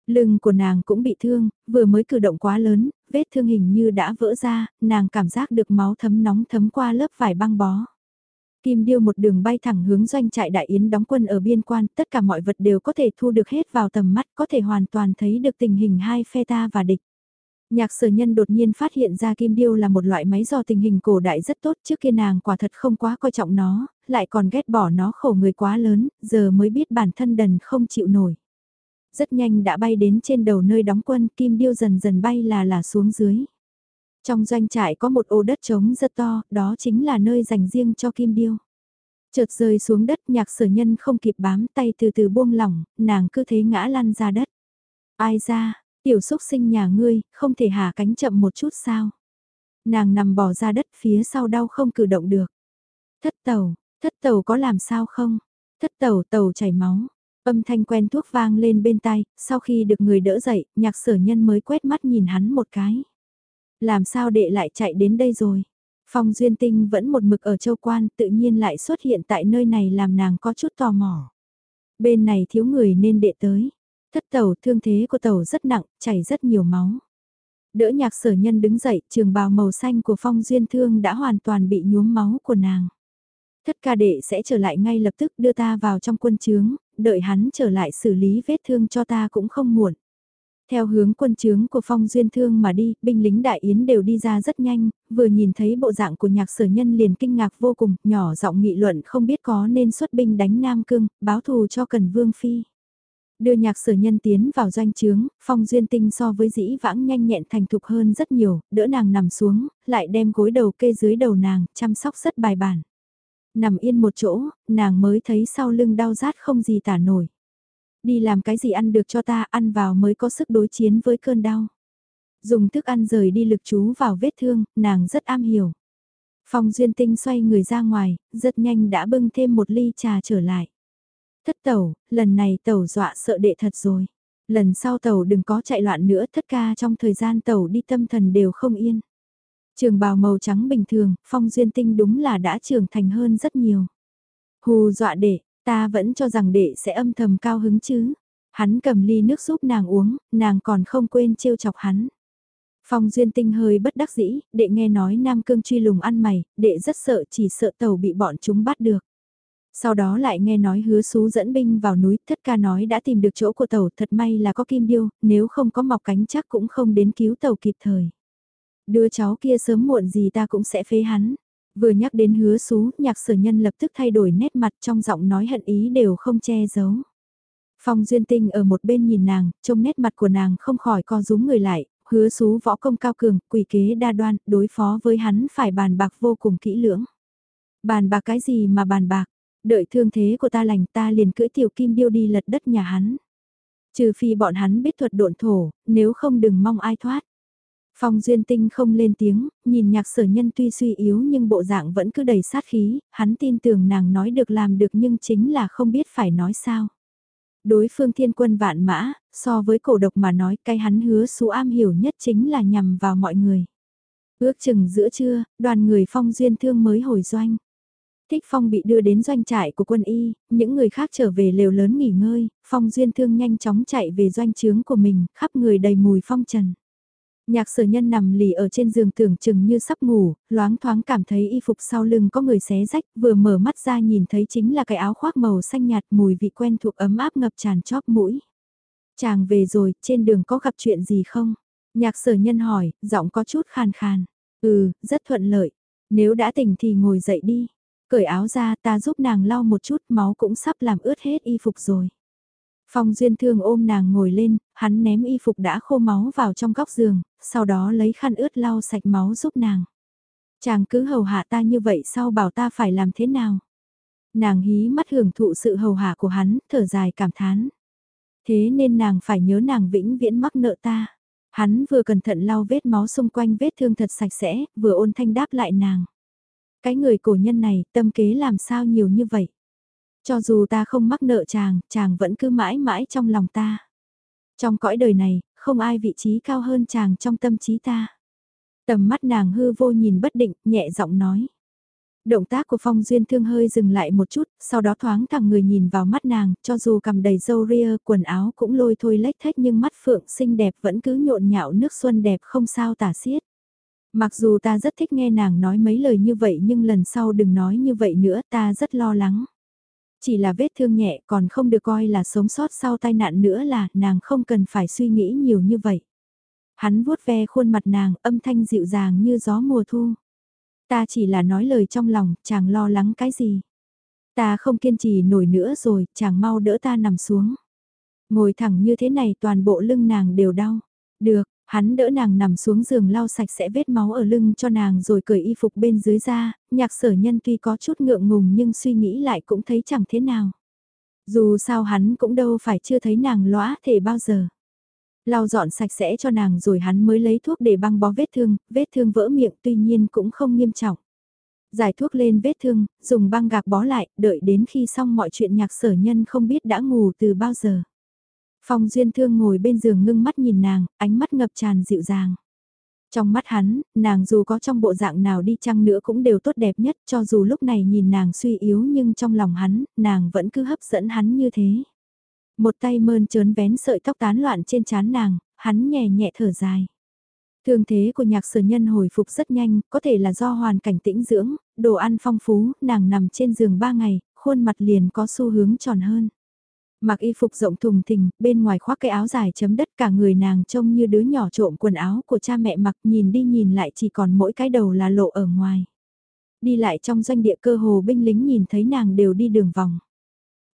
A: Lưng của nàng cũng bị thương, vừa mới cử động quá lớn, vết thương hình như đã vỡ ra, nàng cảm giác được máu thấm nóng thấm qua lớp vải băng bó. Kim điêu một đường bay thẳng hướng doanh trại đại yến đóng quân ở biên quan, tất cả mọi vật đều có thể thu được hết vào tầm mắt, có thể hoàn toàn thấy được tình hình hai phe ta và địch. Nhạc sở nhân đột nhiên phát hiện ra kim điêu là một loại máy do tình hình cổ đại rất tốt trước kia nàng quả thật không quá coi trọng nó, lại còn ghét bỏ nó khổ người quá lớn, giờ mới biết bản thân đần không chịu nổi. Rất nhanh đã bay đến trên đầu nơi đóng quân kim điêu dần dần bay là là xuống dưới. Trong doanh trại có một ô đất trống rất to, đó chính là nơi dành riêng cho kim điêu. Chợt rơi xuống đất nhạc sở nhân không kịp bám tay từ từ buông lỏng, nàng cứ thế ngã lăn ra đất. Ai ra, tiểu xúc sinh nhà ngươi, không thể hạ cánh chậm một chút sao. Nàng nằm bỏ ra đất phía sau đau không cử động được. Thất tàu, thất tàu có làm sao không? Thất tàu tàu chảy máu. Âm thanh quen thuốc vang lên bên tai, sau khi được người đỡ dậy, nhạc sở nhân mới quét mắt nhìn hắn một cái. Làm sao đệ lại chạy đến đây rồi? Phong Duyên Tinh vẫn một mực ở châu quan tự nhiên lại xuất hiện tại nơi này làm nàng có chút tò mò. Bên này thiếu người nên đệ tới. Thất tàu thương thế của tàu rất nặng, chảy rất nhiều máu. Đỡ nhạc sở nhân đứng dậy, trường bào màu xanh của Phong Duyên Thương đã hoàn toàn bị nhuốm máu của nàng. Thất ca đệ sẽ trở lại ngay lập tức đưa ta vào trong quân trướng, đợi hắn trở lại xử lý vết thương cho ta cũng không muộn. Theo hướng quân trướng của phong duyên thương mà đi, binh lính đại yến đều đi ra rất nhanh, vừa nhìn thấy bộ dạng của nhạc sở nhân liền kinh ngạc vô cùng, nhỏ giọng nghị luận không biết có nên xuất binh đánh Nam Cương, báo thù cho Cần Vương Phi. Đưa nhạc sở nhân tiến vào doanh trướng, phong duyên tinh so với dĩ vãng nhanh nhẹn thành thục hơn rất nhiều, đỡ nàng nằm xuống, lại đem gối đầu kê dưới đầu nàng, chăm sóc rất bài bản. Nằm yên một chỗ, nàng mới thấy sau lưng đau rát không gì tả nổi. Đi làm cái gì ăn được cho ta, ăn vào mới có sức đối chiến với cơn đau. Dùng thức ăn rời đi lực chú vào vết thương, nàng rất am hiểu. Phong Duyên Tinh xoay người ra ngoài, rất nhanh đã bưng thêm một ly trà trở lại. Thất tẩu, lần này tẩu dọa sợ đệ thật rồi. Lần sau tẩu đừng có chạy loạn nữa thất ca trong thời gian tẩu đi tâm thần đều không yên. Trường bào màu trắng bình thường, Phong Duyên Tinh đúng là đã trưởng thành hơn rất nhiều. Hù dọa đệ, Ta vẫn cho rằng đệ sẽ âm thầm cao hứng chứ. Hắn cầm ly nước giúp nàng uống, nàng còn không quên trêu chọc hắn. Phong Duyên Tinh hơi bất đắc dĩ, đệ nghe nói Nam Cương truy lùng ăn mày, đệ rất sợ chỉ sợ tàu bị bọn chúng bắt được. Sau đó lại nghe nói hứa xú dẫn binh vào núi, thất ca nói đã tìm được chỗ của tàu, thật may là có kim điêu, nếu không có mọc cánh chắc cũng không đến cứu tàu kịp thời. Đưa cháu kia sớm muộn gì ta cũng sẽ phế hắn. Vừa nhắc đến hứa xú, nhạc sở nhân lập tức thay đổi nét mặt trong giọng nói hận ý đều không che giấu. Phong Duyên Tinh ở một bên nhìn nàng, trông nét mặt của nàng không khỏi co rúm người lại, hứa xú võ công cao cường, quỷ kế đa đoan, đối phó với hắn phải bàn bạc vô cùng kỹ lưỡng. Bàn bạc cái gì mà bàn bạc, đợi thương thế của ta lành ta liền cưỡi tiểu kim điêu đi lật đất nhà hắn. Trừ phi bọn hắn biết thuật độn thổ, nếu không đừng mong ai thoát. Phong Duyên Tinh không lên tiếng, nhìn nhạc sở nhân tuy suy yếu nhưng bộ dạng vẫn cứ đầy sát khí, hắn tin tưởng nàng nói được làm được nhưng chính là không biết phải nói sao. Đối phương thiên quân vạn mã, so với cổ độc mà nói cái hắn hứa xú am hiểu nhất chính là nhằm vào mọi người. Ước chừng giữa trưa, đoàn người Phong Duyên Thương mới hồi doanh. Thích Phong bị đưa đến doanh trại của quân y, những người khác trở về lều lớn nghỉ ngơi, Phong Duyên Thương nhanh chóng chạy về doanh trướng của mình, khắp người đầy mùi phong trần. Nhạc sở nhân nằm lì ở trên giường tưởng chừng như sắp ngủ, loáng thoáng cảm thấy y phục sau lưng có người xé rách, vừa mở mắt ra nhìn thấy chính là cái áo khoác màu xanh nhạt mùi vị quen thuộc ấm áp ngập tràn chóp mũi. Chàng về rồi, trên đường có gặp chuyện gì không? Nhạc sở nhân hỏi, giọng có chút khàn khàn. Ừ, rất thuận lợi. Nếu đã tỉnh thì ngồi dậy đi. Cởi áo ra ta giúp nàng lau một chút máu cũng sắp làm ướt hết y phục rồi. Phong Duyên Thương ôm nàng ngồi lên, hắn ném y phục đã khô máu vào trong góc giường, sau đó lấy khăn ướt lau sạch máu giúp nàng. Chàng cứ hầu hạ ta như vậy sau bảo ta phải làm thế nào? Nàng hí mắt hưởng thụ sự hầu hạ của hắn, thở dài cảm thán. Thế nên nàng phải nhớ nàng vĩnh viễn mắc nợ ta. Hắn vừa cẩn thận lau vết máu xung quanh vết thương thật sạch sẽ, vừa ôn thanh đáp lại nàng. Cái người cổ nhân này, tâm kế làm sao nhiều như vậy? Cho dù ta không mắc nợ chàng, chàng vẫn cứ mãi mãi trong lòng ta. Trong cõi đời này, không ai vị trí cao hơn chàng trong tâm trí ta. Tầm mắt nàng hư vô nhìn bất định, nhẹ giọng nói. Động tác của Phong Duyên Thương hơi dừng lại một chút, sau đó thoáng thẳng người nhìn vào mắt nàng, cho dù cầm đầy dâu ria, quần áo cũng lôi thôi lách thách nhưng mắt phượng xinh đẹp vẫn cứ nhộn nhạo nước xuân đẹp không sao tả xiết. Mặc dù ta rất thích nghe nàng nói mấy lời như vậy nhưng lần sau đừng nói như vậy nữa ta rất lo lắng. Chỉ là vết thương nhẹ còn không được coi là sống sót sau tai nạn nữa là nàng không cần phải suy nghĩ nhiều như vậy. Hắn vuốt ve khuôn mặt nàng âm thanh dịu dàng như gió mùa thu. Ta chỉ là nói lời trong lòng, chàng lo lắng cái gì. Ta không kiên trì nổi nữa rồi, chàng mau đỡ ta nằm xuống. Ngồi thẳng như thế này toàn bộ lưng nàng đều đau. Được, hắn đỡ nàng nằm xuống giường lau sạch sẽ vết máu ở lưng cho nàng rồi cởi y phục bên dưới ra, nhạc sở nhân tuy có chút ngượng ngùng nhưng suy nghĩ lại cũng thấy chẳng thế nào. Dù sao hắn cũng đâu phải chưa thấy nàng lõa thể bao giờ lau dọn sạch sẽ cho nàng rồi hắn mới lấy thuốc để băng bó vết thương, vết thương vỡ miệng tuy nhiên cũng không nghiêm trọng. Giải thuốc lên vết thương, dùng băng gạc bó lại, đợi đến khi xong mọi chuyện nhạc sở nhân không biết đã ngủ từ bao giờ. Phong duyên thương ngồi bên giường ngưng mắt nhìn nàng, ánh mắt ngập tràn dịu dàng. Trong mắt hắn, nàng dù có trong bộ dạng nào đi chăng nữa cũng đều tốt đẹp nhất cho dù lúc này nhìn nàng suy yếu nhưng trong lòng hắn, nàng vẫn cứ hấp dẫn hắn như thế. Một tay mơn trớn vén sợi tóc tán loạn trên trán nàng, hắn nhẹ nhẹ thở dài. Thương thế của nhạc sở nhân hồi phục rất nhanh, có thể là do hoàn cảnh tĩnh dưỡng, đồ ăn phong phú, nàng nằm trên giường 3 ngày, khuôn mặt liền có xu hướng tròn hơn. Mặc y phục rộng thùng thình, bên ngoài khoác cái áo dài chấm đất cả người nàng trông như đứa nhỏ trộm quần áo của cha mẹ mặc nhìn đi nhìn lại chỉ còn mỗi cái đầu là lộ ở ngoài. Đi lại trong doanh địa cơ hồ binh lính nhìn thấy nàng đều đi đường vòng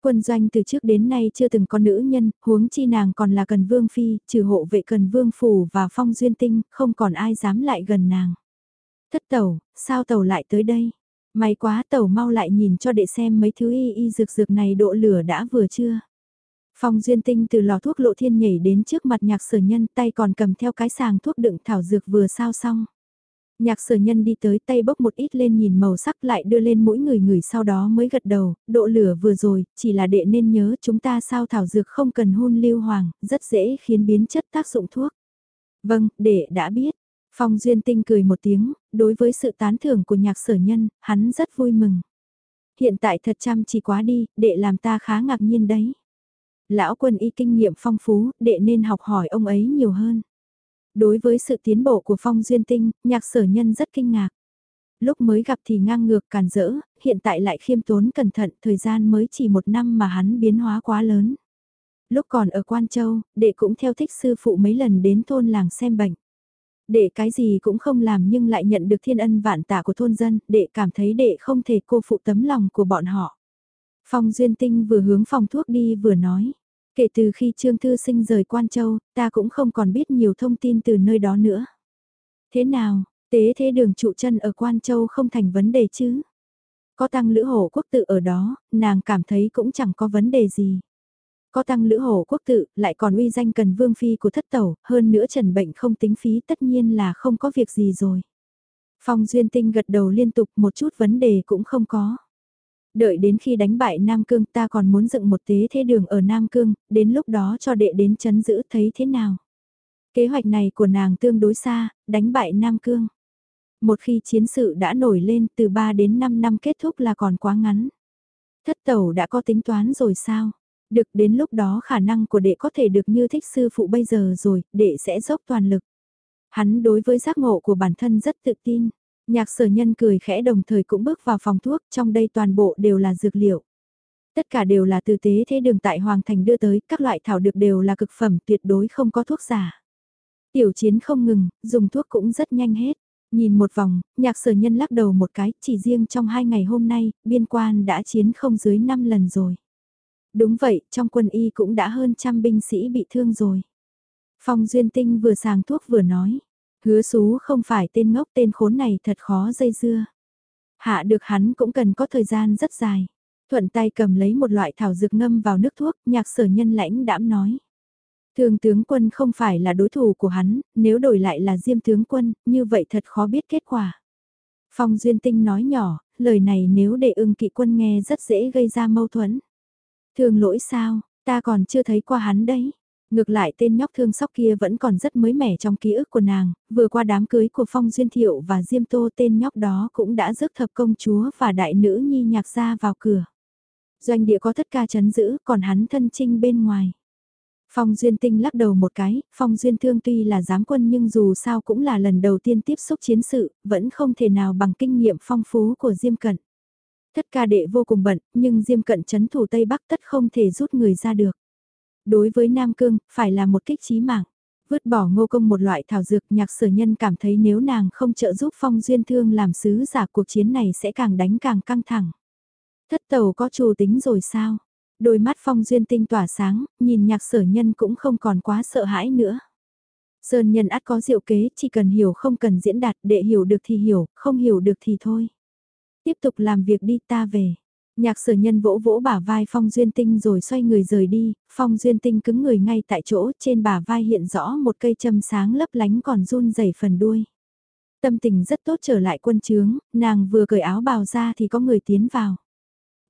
A: quân doanh từ trước đến nay chưa từng có nữ nhân, huống chi nàng còn là cần vương phi, trừ hộ vệ cần vương phủ và phong duyên tinh, không còn ai dám lại gần nàng. Thất tẩu, sao tẩu lại tới đây? May quá tẩu mau lại nhìn cho đệ xem mấy thứ y y dược dược này độ lửa đã vừa chưa. Phong duyên tinh từ lò thuốc lộ thiên nhảy đến trước mặt nhạc sở nhân tay còn cầm theo cái sàng thuốc đựng thảo dược vừa sao xong. Nhạc sở nhân đi tới tay bốc một ít lên nhìn màu sắc lại đưa lên mỗi người người sau đó mới gật đầu, độ lửa vừa rồi, chỉ là đệ nên nhớ chúng ta sao thảo dược không cần hôn lưu hoàng, rất dễ khiến biến chất tác dụng thuốc. Vâng, đệ đã biết. Phong Duyên Tinh cười một tiếng, đối với sự tán thưởng của nhạc sở nhân, hắn rất vui mừng. Hiện tại thật chăm chỉ quá đi, đệ làm ta khá ngạc nhiên đấy. Lão quân y kinh nghiệm phong phú, đệ nên học hỏi ông ấy nhiều hơn. Đối với sự tiến bộ của Phong Duyên Tinh, nhạc sở nhân rất kinh ngạc. Lúc mới gặp thì ngang ngược càn rỡ, hiện tại lại khiêm tốn cẩn thận, thời gian mới chỉ một năm mà hắn biến hóa quá lớn. Lúc còn ở Quan Châu, đệ cũng theo thích sư phụ mấy lần đến thôn làng xem bệnh. Đệ cái gì cũng không làm nhưng lại nhận được thiên ân vạn tạ của thôn dân, đệ cảm thấy đệ không thể cô phụ tấm lòng của bọn họ. Phong Duyên Tinh vừa hướng phòng thuốc đi vừa nói. Kể từ khi Trương Thư Sinh rời Quan Châu, ta cũng không còn biết nhiều thông tin từ nơi đó nữa. Thế nào, tế thế đường trụ chân ở Quan Châu không thành vấn đề chứ? Có tăng lữ hổ quốc tự ở đó, nàng cảm thấy cũng chẳng có vấn đề gì. Có tăng lữ hổ quốc tự, lại còn uy danh cần vương phi của thất tẩu, hơn nữa trần bệnh không tính phí tất nhiên là không có việc gì rồi. Phong Duyên Tinh gật đầu liên tục một chút vấn đề cũng không có. Đợi đến khi đánh bại Nam Cương ta còn muốn dựng một tế thế đường ở Nam Cương, đến lúc đó cho đệ đến chấn giữ thấy thế nào. Kế hoạch này của nàng tương đối xa, đánh bại Nam Cương. Một khi chiến sự đã nổi lên từ 3 đến 5 năm kết thúc là còn quá ngắn. Thất tẩu đã có tính toán rồi sao? Được đến lúc đó khả năng của đệ có thể được như thích sư phụ bây giờ rồi, đệ sẽ dốc toàn lực. Hắn đối với giác ngộ của bản thân rất tự tin. Nhạc sở nhân cười khẽ đồng thời cũng bước vào phòng thuốc, trong đây toàn bộ đều là dược liệu. Tất cả đều là từ tế thế đường tại Hoàng Thành đưa tới, các loại thảo được đều là cực phẩm tuyệt đối không có thuốc giả. Tiểu chiến không ngừng, dùng thuốc cũng rất nhanh hết. Nhìn một vòng, nhạc sở nhân lắc đầu một cái, chỉ riêng trong hai ngày hôm nay, biên quan đã chiến không dưới 5 lần rồi. Đúng vậy, trong quân y cũng đã hơn trăm binh sĩ bị thương rồi. Phong Duyên Tinh vừa sàng thuốc vừa nói. Hứa xú không phải tên ngốc tên khốn này thật khó dây dưa. Hạ được hắn cũng cần có thời gian rất dài. Thuận tay cầm lấy một loại thảo dược ngâm vào nước thuốc, nhạc sở nhân lãnh đãm nói. Thường tướng quân không phải là đối thủ của hắn, nếu đổi lại là diêm tướng quân, như vậy thật khó biết kết quả. Phong Duyên Tinh nói nhỏ, lời này nếu để ưng kỵ quân nghe rất dễ gây ra mâu thuẫn. Thường lỗi sao, ta còn chưa thấy qua hắn đấy. Ngược lại tên nhóc thương sóc kia vẫn còn rất mới mẻ trong ký ức của nàng, vừa qua đám cưới của Phong Duyên Thiệu và Diêm Tô tên nhóc đó cũng đã rước thập công chúa và đại nữ nhi nhạc ra vào cửa. Doanh địa có thất ca chấn giữ, còn hắn thân trinh bên ngoài. Phong Duyên Tinh lắc đầu một cái, Phong Duyên Thương tuy là giám quân nhưng dù sao cũng là lần đầu tiên tiếp xúc chiến sự, vẫn không thể nào bằng kinh nghiệm phong phú của Diêm Cận. Thất ca đệ vô cùng bận, nhưng Diêm Cận chấn thủ Tây Bắc tất không thể rút người ra được. Đối với Nam Cương, phải là một kích trí mạng. Vứt bỏ ngô công một loại thảo dược nhạc sở nhân cảm thấy nếu nàng không trợ giúp Phong Duyên Thương làm sứ giả cuộc chiến này sẽ càng đánh càng căng thẳng. Thất tàu có chủ tính rồi sao? Đôi mắt phong duyên tinh tỏa sáng, nhìn nhạc sở nhân cũng không còn quá sợ hãi nữa. Sơn nhân ắt có diệu kế, chỉ cần hiểu không cần diễn đạt, để hiểu được thì hiểu, không hiểu được thì thôi. Tiếp tục làm việc đi ta về. Nhạc sở nhân vỗ vỗ bả vai Phong Duyên Tinh rồi xoay người rời đi, Phong Duyên Tinh cứng người ngay tại chỗ, trên bả vai hiện rõ một cây châm sáng lấp lánh còn run rẩy phần đuôi. Tâm tình rất tốt trở lại quân trướng, nàng vừa cởi áo bào ra thì có người tiến vào.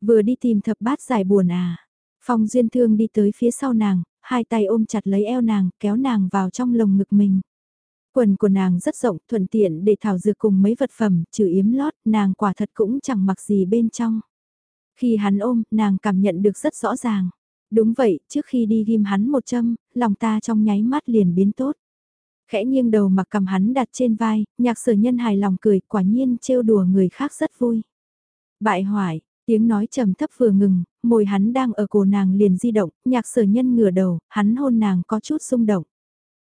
A: Vừa đi tìm thập bát giải buồn à. Phong Duyên Thương đi tới phía sau nàng, hai tay ôm chặt lấy eo nàng, kéo nàng vào trong lồng ngực mình. Quần của nàng rất rộng, thuận tiện để thảo dược cùng mấy vật phẩm, trừ yếm lót, nàng quả thật cũng chẳng mặc gì bên trong. Khi hắn ôm, nàng cảm nhận được rất rõ ràng. Đúng vậy, trước khi đi ghim hắn một châm, lòng ta trong nháy mắt liền biến tốt. Khẽ nghiêng đầu mặc cầm hắn đặt trên vai, nhạc sở nhân hài lòng cười, quả nhiên trêu đùa người khác rất vui. Bại hoại, Tiếng nói trầm thấp vừa ngừng, môi hắn đang ở cổ nàng liền di động, nhạc sở nhân ngửa đầu, hắn hôn nàng có chút xung động.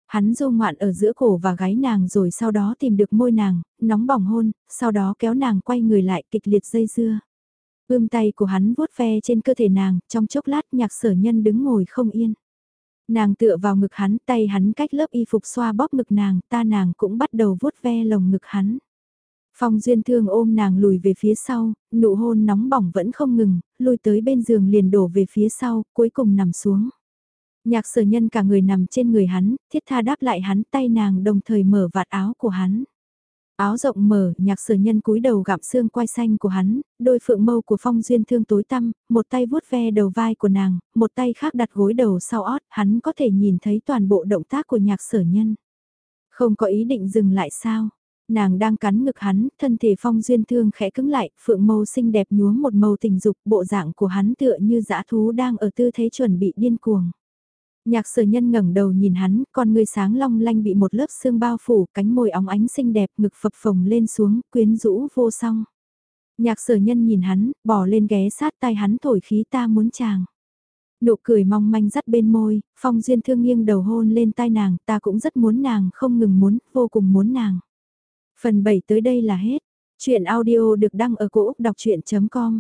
A: Hắn du ngoạn ở giữa cổ và gáy nàng rồi sau đó tìm được môi nàng, nóng bỏng hôn, sau đó kéo nàng quay người lại kịch liệt dây dưa. Ưm tay của hắn vuốt ve trên cơ thể nàng, trong chốc lát nhạc sở nhân đứng ngồi không yên. Nàng tựa vào ngực hắn, tay hắn cách lớp y phục xoa bóp ngực nàng, ta nàng cũng bắt đầu vuốt ve lồng ngực hắn. Phong Duyên Thương ôm nàng lùi về phía sau, nụ hôn nóng bỏng vẫn không ngừng, lùi tới bên giường liền đổ về phía sau, cuối cùng nằm xuống. Nhạc sở nhân cả người nằm trên người hắn, thiết tha đáp lại hắn tay nàng đồng thời mở vạt áo của hắn. Áo rộng mở, nhạc sở nhân cúi đầu gặm xương quai xanh của hắn, đôi phượng mâu của phong duyên thương tối tăm, một tay vuốt ve đầu vai của nàng, một tay khác đặt gối đầu sau ót, hắn có thể nhìn thấy toàn bộ động tác của nhạc sở nhân. Không có ý định dừng lại sao, Nàng đang cắn ngực hắn, thân thể phong duyên thương khẽ cứng lại, phượng mâu xinh đẹp nhuốm một màu tình dục, bộ dạng của hắn tựa như dã thú đang ở tư thế chuẩn bị điên cuồng. Nhạc sở nhân ngẩng đầu nhìn hắn, con người sáng long lanh bị một lớp xương bao phủ, cánh môi óng ánh xinh đẹp, ngực phập phồng lên xuống, quyến rũ vô song. Nhạc sở nhân nhìn hắn, bỏ lên ghé sát tai hắn thổi khí ta muốn chàng. Nụ cười mong manh dắt bên môi, phong duyên thương nghiêng đầu hôn lên tai nàng, ta cũng rất muốn nàng, không ngừng muốn, vô cùng muốn nàng. Phần 7 tới đây là hết. Chuyện audio được đăng ở cổ Úc đọc chuyện.com